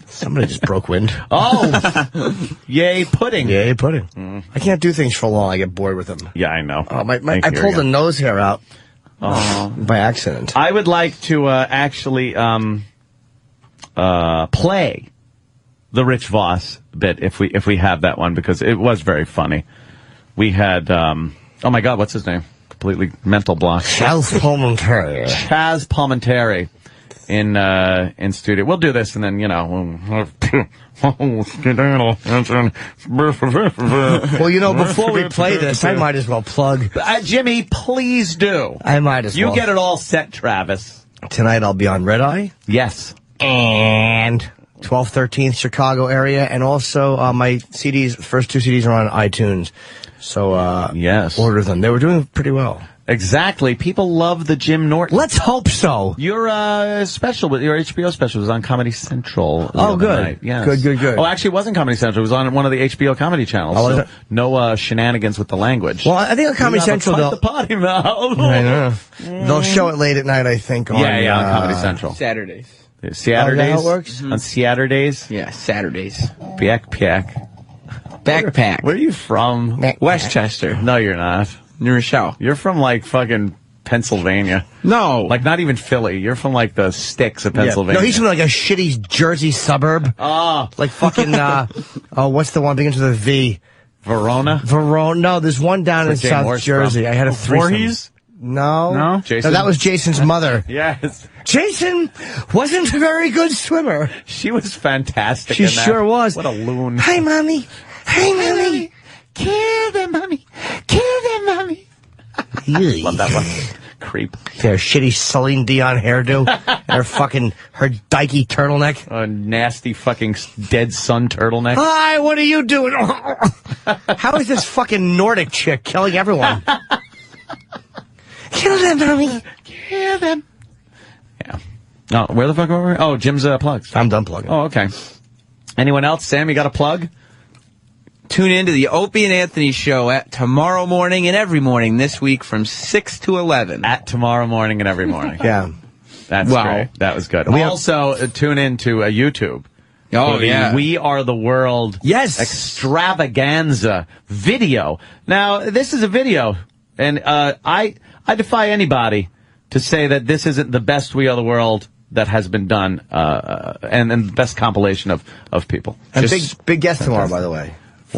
Somebody just broke wind. [LAUGHS] Oh, yay pudding. Yay pudding. I can't do things for long. I get bored with them. Yeah, I know. Oh, my, my, I pulled a nose hair out Oh. by accident. I would like to uh, actually um, uh, play the Rich Voss bit if we if we have that one because it was very funny. We had um, oh my god, what's his name? Completely mental block. Chaz Palminteri. Chaz Palminteri in uh, in studio. We'll do this and then you know. Well, you know, before we play [LAUGHS] this, I might as well plug. Uh, Jimmy, please do. I might as You well. You get it all set, Travis. Tonight I'll be on Red Eye. Yes. And 12th, 13th, Chicago area. And also, uh, my CDs, first two CDs are on iTunes. So, uh, yes. order them. They were doing pretty well. Exactly. People love the Jim Norton. Let's hope so. Your uh, special, your HBO special was on Comedy Central. the Oh, other good. night. Yes. Good, good, good. Oh, actually, it wasn't Comedy Central. It was on one of the HBO comedy channels. Oh, so? No uh, shenanigans with the language. Well, I think on Comedy You have a Central, fight they'll, the potty mouth. [LAUGHS] I know. They'll show it late at night, I think. On, Yeah, yeah, on uh, Comedy Central. Saturdays. Saturdays. how it works? On Saturdays. Yeah, Saturdays. Piak, piak. Backpack. Where are you from? Westchester. No, you're not. New Rochelle. You're from like fucking Pennsylvania. No. Like not even Philly. You're from like the sticks of Yeah. Pennsylvania. No, he's from like a shitty Jersey suburb. Ah, Like fucking, uh, [LAUGHS] oh, what's the one begins with a V? Verona. Verona. No, there's one down That's in South Jersey. from. I had a Oh, threesome. Voorhees? No. No? Jason? that was Jason's mother. [LAUGHS] Yes. Jason wasn't a very good swimmer. She was fantastic. She in that. sure was. What a loon. Hi, mommy. Hi, mommy. Kill them, mommy. Kill them, mommy. Love that one. Creep. Their shitty Celine Dion hairdo. her fucking, her dykey turtleneck. A nasty fucking dead sun turtleneck. Hi, what are you doing? [LAUGHS] How is this fucking Nordic chick killing everyone? Kill them, mommy. Kill them. Oh, where the fuck are we? Oh, Jim's uh, plugs. I'm done plugging. Oh, okay. Anyone else? Sam, you got a plug? Tune in to the Opie and Anthony show at tomorrow morning and every morning this week from 6 to 11. At tomorrow morning and every morning. [LAUGHS] Yeah. That's Wow. great. That was good. We also, uh, tune in to uh, YouTube. Oh, the yeah. We Are the World Yes. extravaganza video. Now, this is a video, and uh, I I defy anybody to say that this isn't the best We Are the World that has been done, uh, uh, and, and the best compilation of, of people. And Just- big big guest tomorrow, by the way.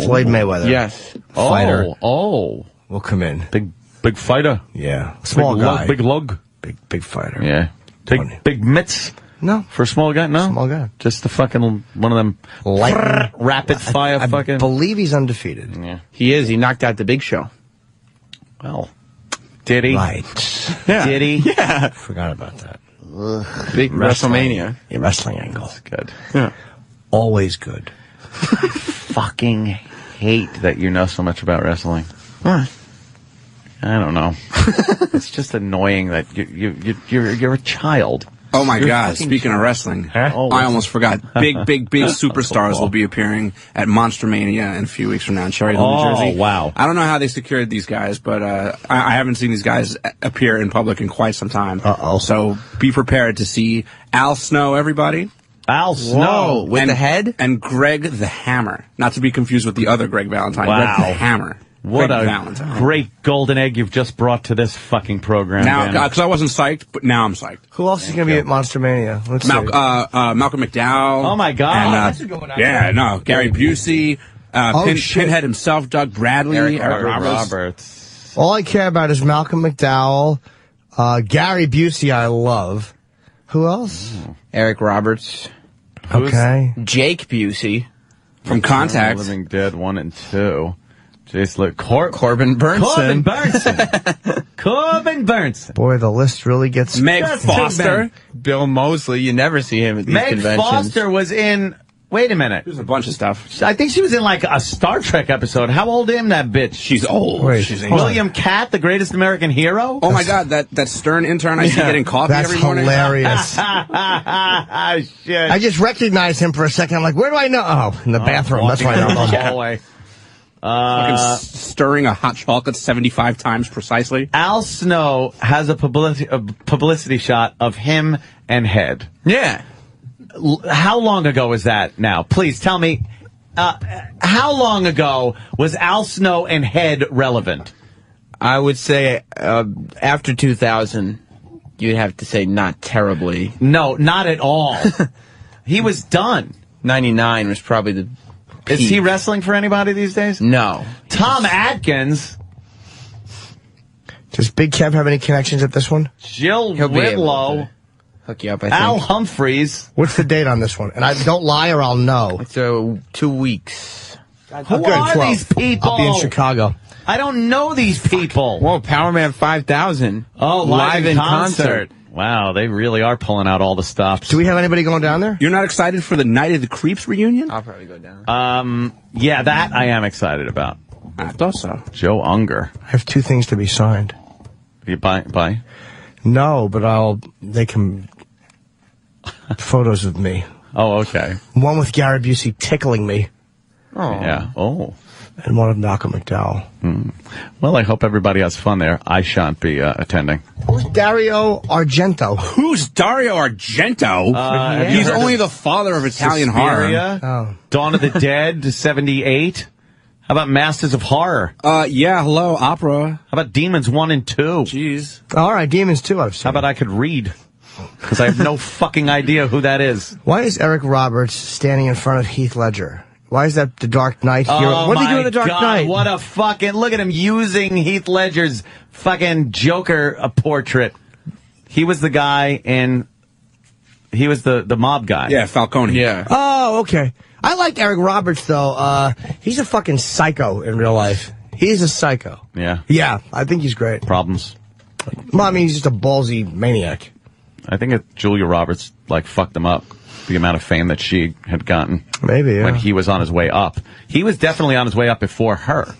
Floyd Mayweather. Yes. Oh. Fighter. Oh, oh. Will come in. Big big fighter. Yeah. Small big guy. Lug, big lug. Big big fighter. Yeah. Big big mitts. No. For a small guy? No. Small guy. Just the fucking one of them Light- [LAUGHS] rapid fire I fucking. believe he's undefeated. Yeah. He is. He knocked out the Big Show. Well, did he? Right. [LAUGHS] Yeah. Did he? [LAUGHS] Yeah. Forgot about that. Big Wrestling. WrestleMania. Yeah, wrestling angle. Good. Yeah. Always good. [LAUGHS] fucking hate that you know so much about wrestling. Why? I don't know. [LAUGHS] it's just annoying that you you you you're you're a child. Oh my You're God! Speaking of wrestling, Oh, I almost forgot. Big, [LAUGHS] big, big superstars will be appearing at Monster Mania in a few weeks from now in Cherry Hill, Oh, New Jersey. Oh wow. I don't know how they secured these guys, but uh, I, I haven't seen these guys appear in public in quite some time. Uh-oh. So be prepared to see Al Snow, everybody. Al Snow with and, the head. and Greg the Hammer, not to be confused with the other Greg Valentine. Wow. Greg the Hammer. What Greg a Valentine. great golden egg you've just brought to this fucking program. Now, because I wasn't psyched, but now I'm psyched. Who else is going to be at Monster Mania? Let's Mal- see. uh, uh, Malcolm McDowell. Oh, my God. And, uh, That's a good one. Yeah, no, Gary Busey, uh, Oh, Pin, shit. Pinhead himself, Doug Bradley, Eric Eric Roberts. Roberts. All I care about is Malcolm McDowell, uh, Gary Busey. I love. Who else? Eric Roberts. Okay. Jake Busey. From Contact. Living Dead one and two. Jason look Cor- Corbin Corbin Bernsen. Bernsen. [LAUGHS] Corbin Bernsen. Boy, the list really gets. Meg Foster. Bill Moseley. You never see him at these Meg conventions. Foster was in. Wait a minute. There's a bunch of stuff. I think she was in like a Star Trek episode. How old am that bitch? She's old. Wait, She's. William Katt, the greatest American hero. Oh my God, that, that stern intern I see getting coffee That's every morning. hilarious. [LAUGHS] Shit. I just recognized him for a second. I'm like, where do I know? Oh, in the bathroom. That's why I Walking know the hallway. Fucking Uh, s- stirring a hot chocolate 75 times precisely. Al Snow has a publicity, a publicity shot of him and Head. Yeah. L- How long ago was that now? Please tell me. Uh, how long ago was Al Snow and Head relevant? I would say uh, after 2000, you'd have to say not terribly. No, not at all. [LAUGHS] he was done. 99 was probably the. Is he wrestling for anybody these days? No. Tom Atkins, Does Big Kev have any connections at this one? Jill He'll be able Whitlow, to hook you up, I think. Al Humphreys. What's the date on this one? And I don't lie or I'll know. It's uh, two weeks. Who are these people? I'll be in Chicago. I don't know these people. Whoa, Power Man 5000. Oh, live, in concert. Wow, they really are pulling out all the stops. Do we have anybody going down there? You're not excited for the Night of the Creeps reunion? I'll probably go down. Um, yeah, that I am excited about. I thought so. Joe Unger. I have two things to be signed. You buy, buy? No, but I'll. They can. Photos of me. Oh, okay. One with Gary Busey tickling me, Oh. Yeah. Oh. and one of Malcolm McDowell. Well, I hope everybody has fun there. I shan't be uh, attending. Who's Dario Argento? Who's Dario Argento? Uh, have He's only the father of Italian horror. Suspiria, Oh. Dawn of the [LAUGHS] Dead, 78. How about Masters of Horror? Uh, yeah, hello, opera. How about Demons 1 and 2? Jeez. All right, Demons 2 I've seen. How about I could read? Because I have no fucking idea who that is. Why is Eric Roberts standing in front of Heath Ledger? Why is that the Dark Knight hero? Oh what did he do my in the Dark God, Knight? What a fucking look at him using Heath Ledger's fucking Joker uh, portrait. He was the guy in. He was the the mob guy. Yeah, Falcone. Yeah. Oh, okay. I like Eric Roberts though. Uh, he's a fucking psycho in real life. He's a psycho. Yeah. Yeah, I think he's great. Problems. Well, I mean, he's just a ballsy maniac. I think it, Julia Roberts like fucked him up. The amount of fame that she had gotten Maybe, yeah. when he was on his way up. He was definitely on his way up before her.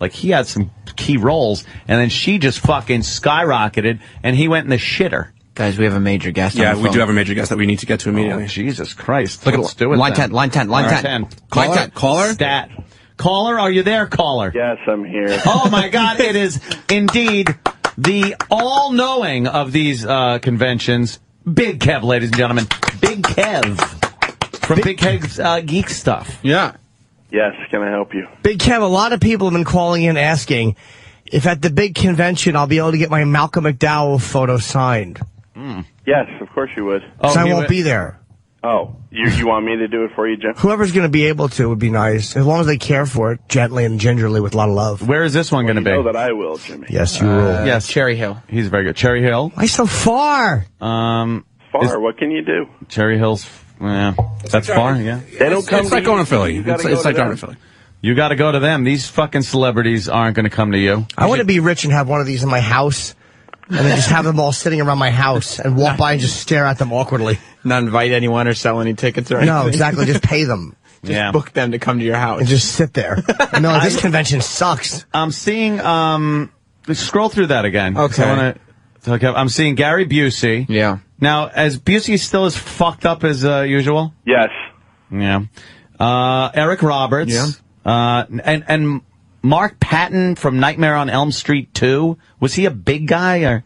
Like he had some key roles, and then she just fucking skyrocketed, and he went in the shitter. Guys, we have a major guest Yeah, on the we phone. do have a major guest that we need to get to immediately. Oh, Jesus Christ! Look Let's do it. line then. 10, line 10, line Line 10. Caller? Line 10. Caller? Stat. Caller, are you there, caller? Yes, I'm here. Oh my God! It is indeed the all-knowing of these uh, conventions. Big Kev, ladies and gentlemen. Big Kev from Big, Kev's uh, Geek Stuff. Yeah. Yes, can I help you? Big Kev, a lot of people have been calling in asking if at the big convention I'll be able to get my Malcolm McDowell photo signed. Yes, of course you would. Because I won't be there. Oh, you you want me to do it for you, Jim? Whoever's going to be able to would be nice, as long as they care for it gently and gingerly with a lot of love. Where is this one going to be? Know that I will, Jimmy. Yes, you will. Yes, Cherry Hill. He's very good. Cherry Hill. Why so far? Um, Far. is- what can you do? Cherry Hill's. Yeah, that's far. Yeah. They don't come. It's like going to Philly. You gotta It's, go it's to like going to Philly. You got to go to them. These fucking celebrities aren't going to come to you. I want to be rich and have one of these in my house, and then just have them all sitting around my house and walk by and just stare at them awkwardly. Not invite anyone or sell any tickets or anything. No, exactly. Just pay them [LAUGHS] Just Yeah. book them to come to your house. and just sit there. No, [LAUGHS] this convention sucks. I'm seeing. Um, scroll through that again. Okay. I wanna, okay, I'm seeing Gary Busey. Yeah. Now, as Busey still as fucked up as uh, usual. Yes. Yeah. Uh, Eric Roberts. Yeah. Uh, and and Mark Patton from Nightmare on Elm Street 2. Was he a big guy or?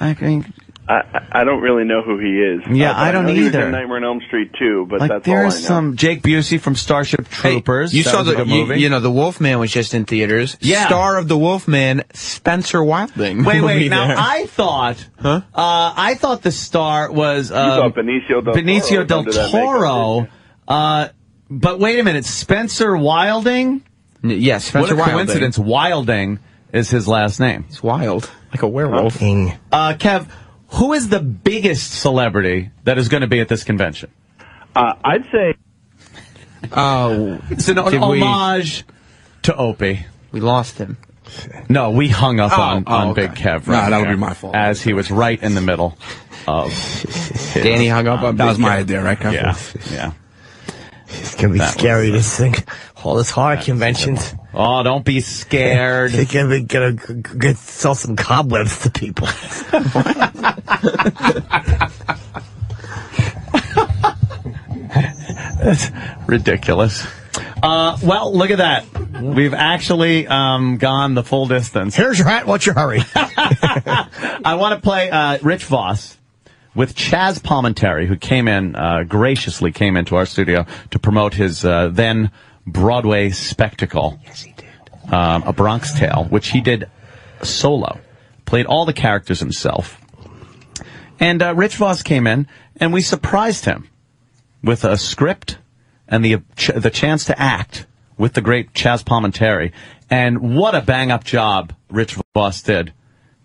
I think. I, I I don't really know who he is. Yeah, Uh, I don't know he was either. in Nightmare on Elm Street too, but Like that's all I know. there's some Jake Busey from Starship Troopers. You That saw the good you, movie. you know the Wolfman was just in theaters. Yeah. Star of the Wolfman, Spencer Wilding. Wait, will [LAUGHS] wait. Now there. I thought, Huh? uh, I thought the star was You um, thought Benicio del Benicio Toro del under that makeup, Toro. Uh, but wait a minute, Spencer Wilding. N- yes, Spencer what a Wilding. coincidence! Wilding is his last name. He's wild, like a werewolf. Ing. Uh, Kev, who is the biggest celebrity that is going to be at this convention? Uh, I'd say Oh, It's an, an Did we- homage to Opie. we lost him. No, we hung up Oh, on, oh, on okay. Big Kev. Nah, right that would there, be my fault. As he was right in the middle of. Danny hung up on That was Big my Kev. idea, right, Kev? Yeah, yeah. It's going to be That scary, this thing. All this horror conventions. Oh, don't be scared. [LAUGHS] They're going to g- g- get, sell some cobwebs to people. [LAUGHS] That's ridiculous. Uh, well, look at that. We've actually um, gone the full distance. Here's your hat. What's your hurry? [LAUGHS] I want to play uh, Rich Voss with Chaz Palminteri, who came in, uh, graciously came into our studio to promote his uh, then Broadway spectacle. Yes, he did. Um, a Bronx Tale, which he did solo. Played all the characters himself. And uh, Rich Voss came in, and we surprised him with a script and the ch- the chance to act with the great Chaz Palminteri. And what a bang up job Rich Voss did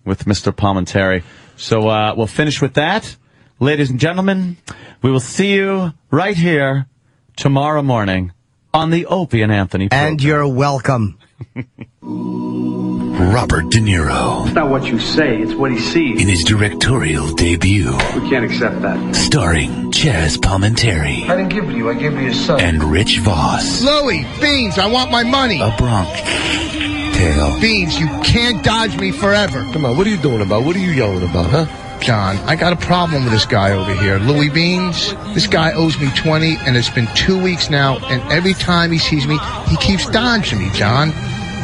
with Mr. Palminteri. So uh, we'll finish with that. Ladies and gentlemen, we will see you right here tomorrow morning on the Opie and Anthony program. and you're welcome. Robert De Niro It's not what you say, it's what he sees. in his directorial debut, We can't accept that. starring Chaz Palminteri I didn't give it you, I gave it you a son. and Rich Voss. Louie, Beans, I want my money. A Bronx Tale. Beans, you can't dodge me forever. Come on, what are you doing about? What are you yelling about, huh? John, I got a problem with this guy over here. Louis Beans, this guy owes me 20, and it's been two weeks now, and every time he sees me, he keeps dodging me, John.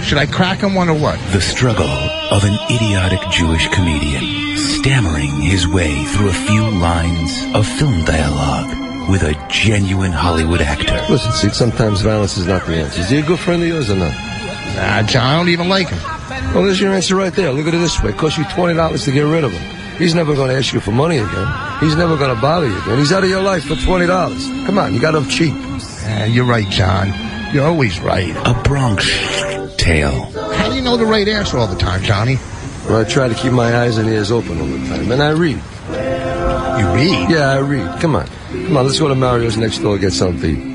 Should I crack him one or what? The struggle of an idiotic Jewish comedian stammering his way through a few lines of film dialogue with a genuine Hollywood actor. Listen, see, sometimes violence is not the answer. Is he a good friend of yours or not? Nah, John, I don't even like him. Well, there's your answer right there. Look at it this way. It costs you $20 to get rid of him. He's never going to ask you for money again. He's never going to bother you again. He's out of your life for $20. Come on, you got him cheap. Uh, you're right, John. You're always right. A Bronx Tale. How do you know the right answer all the time, Johnny? Well, I try to keep my eyes and ears open all the time, and I read. You read? Yeah, I read. Come on. Come on, let's go to Mario's next door and get something to eat.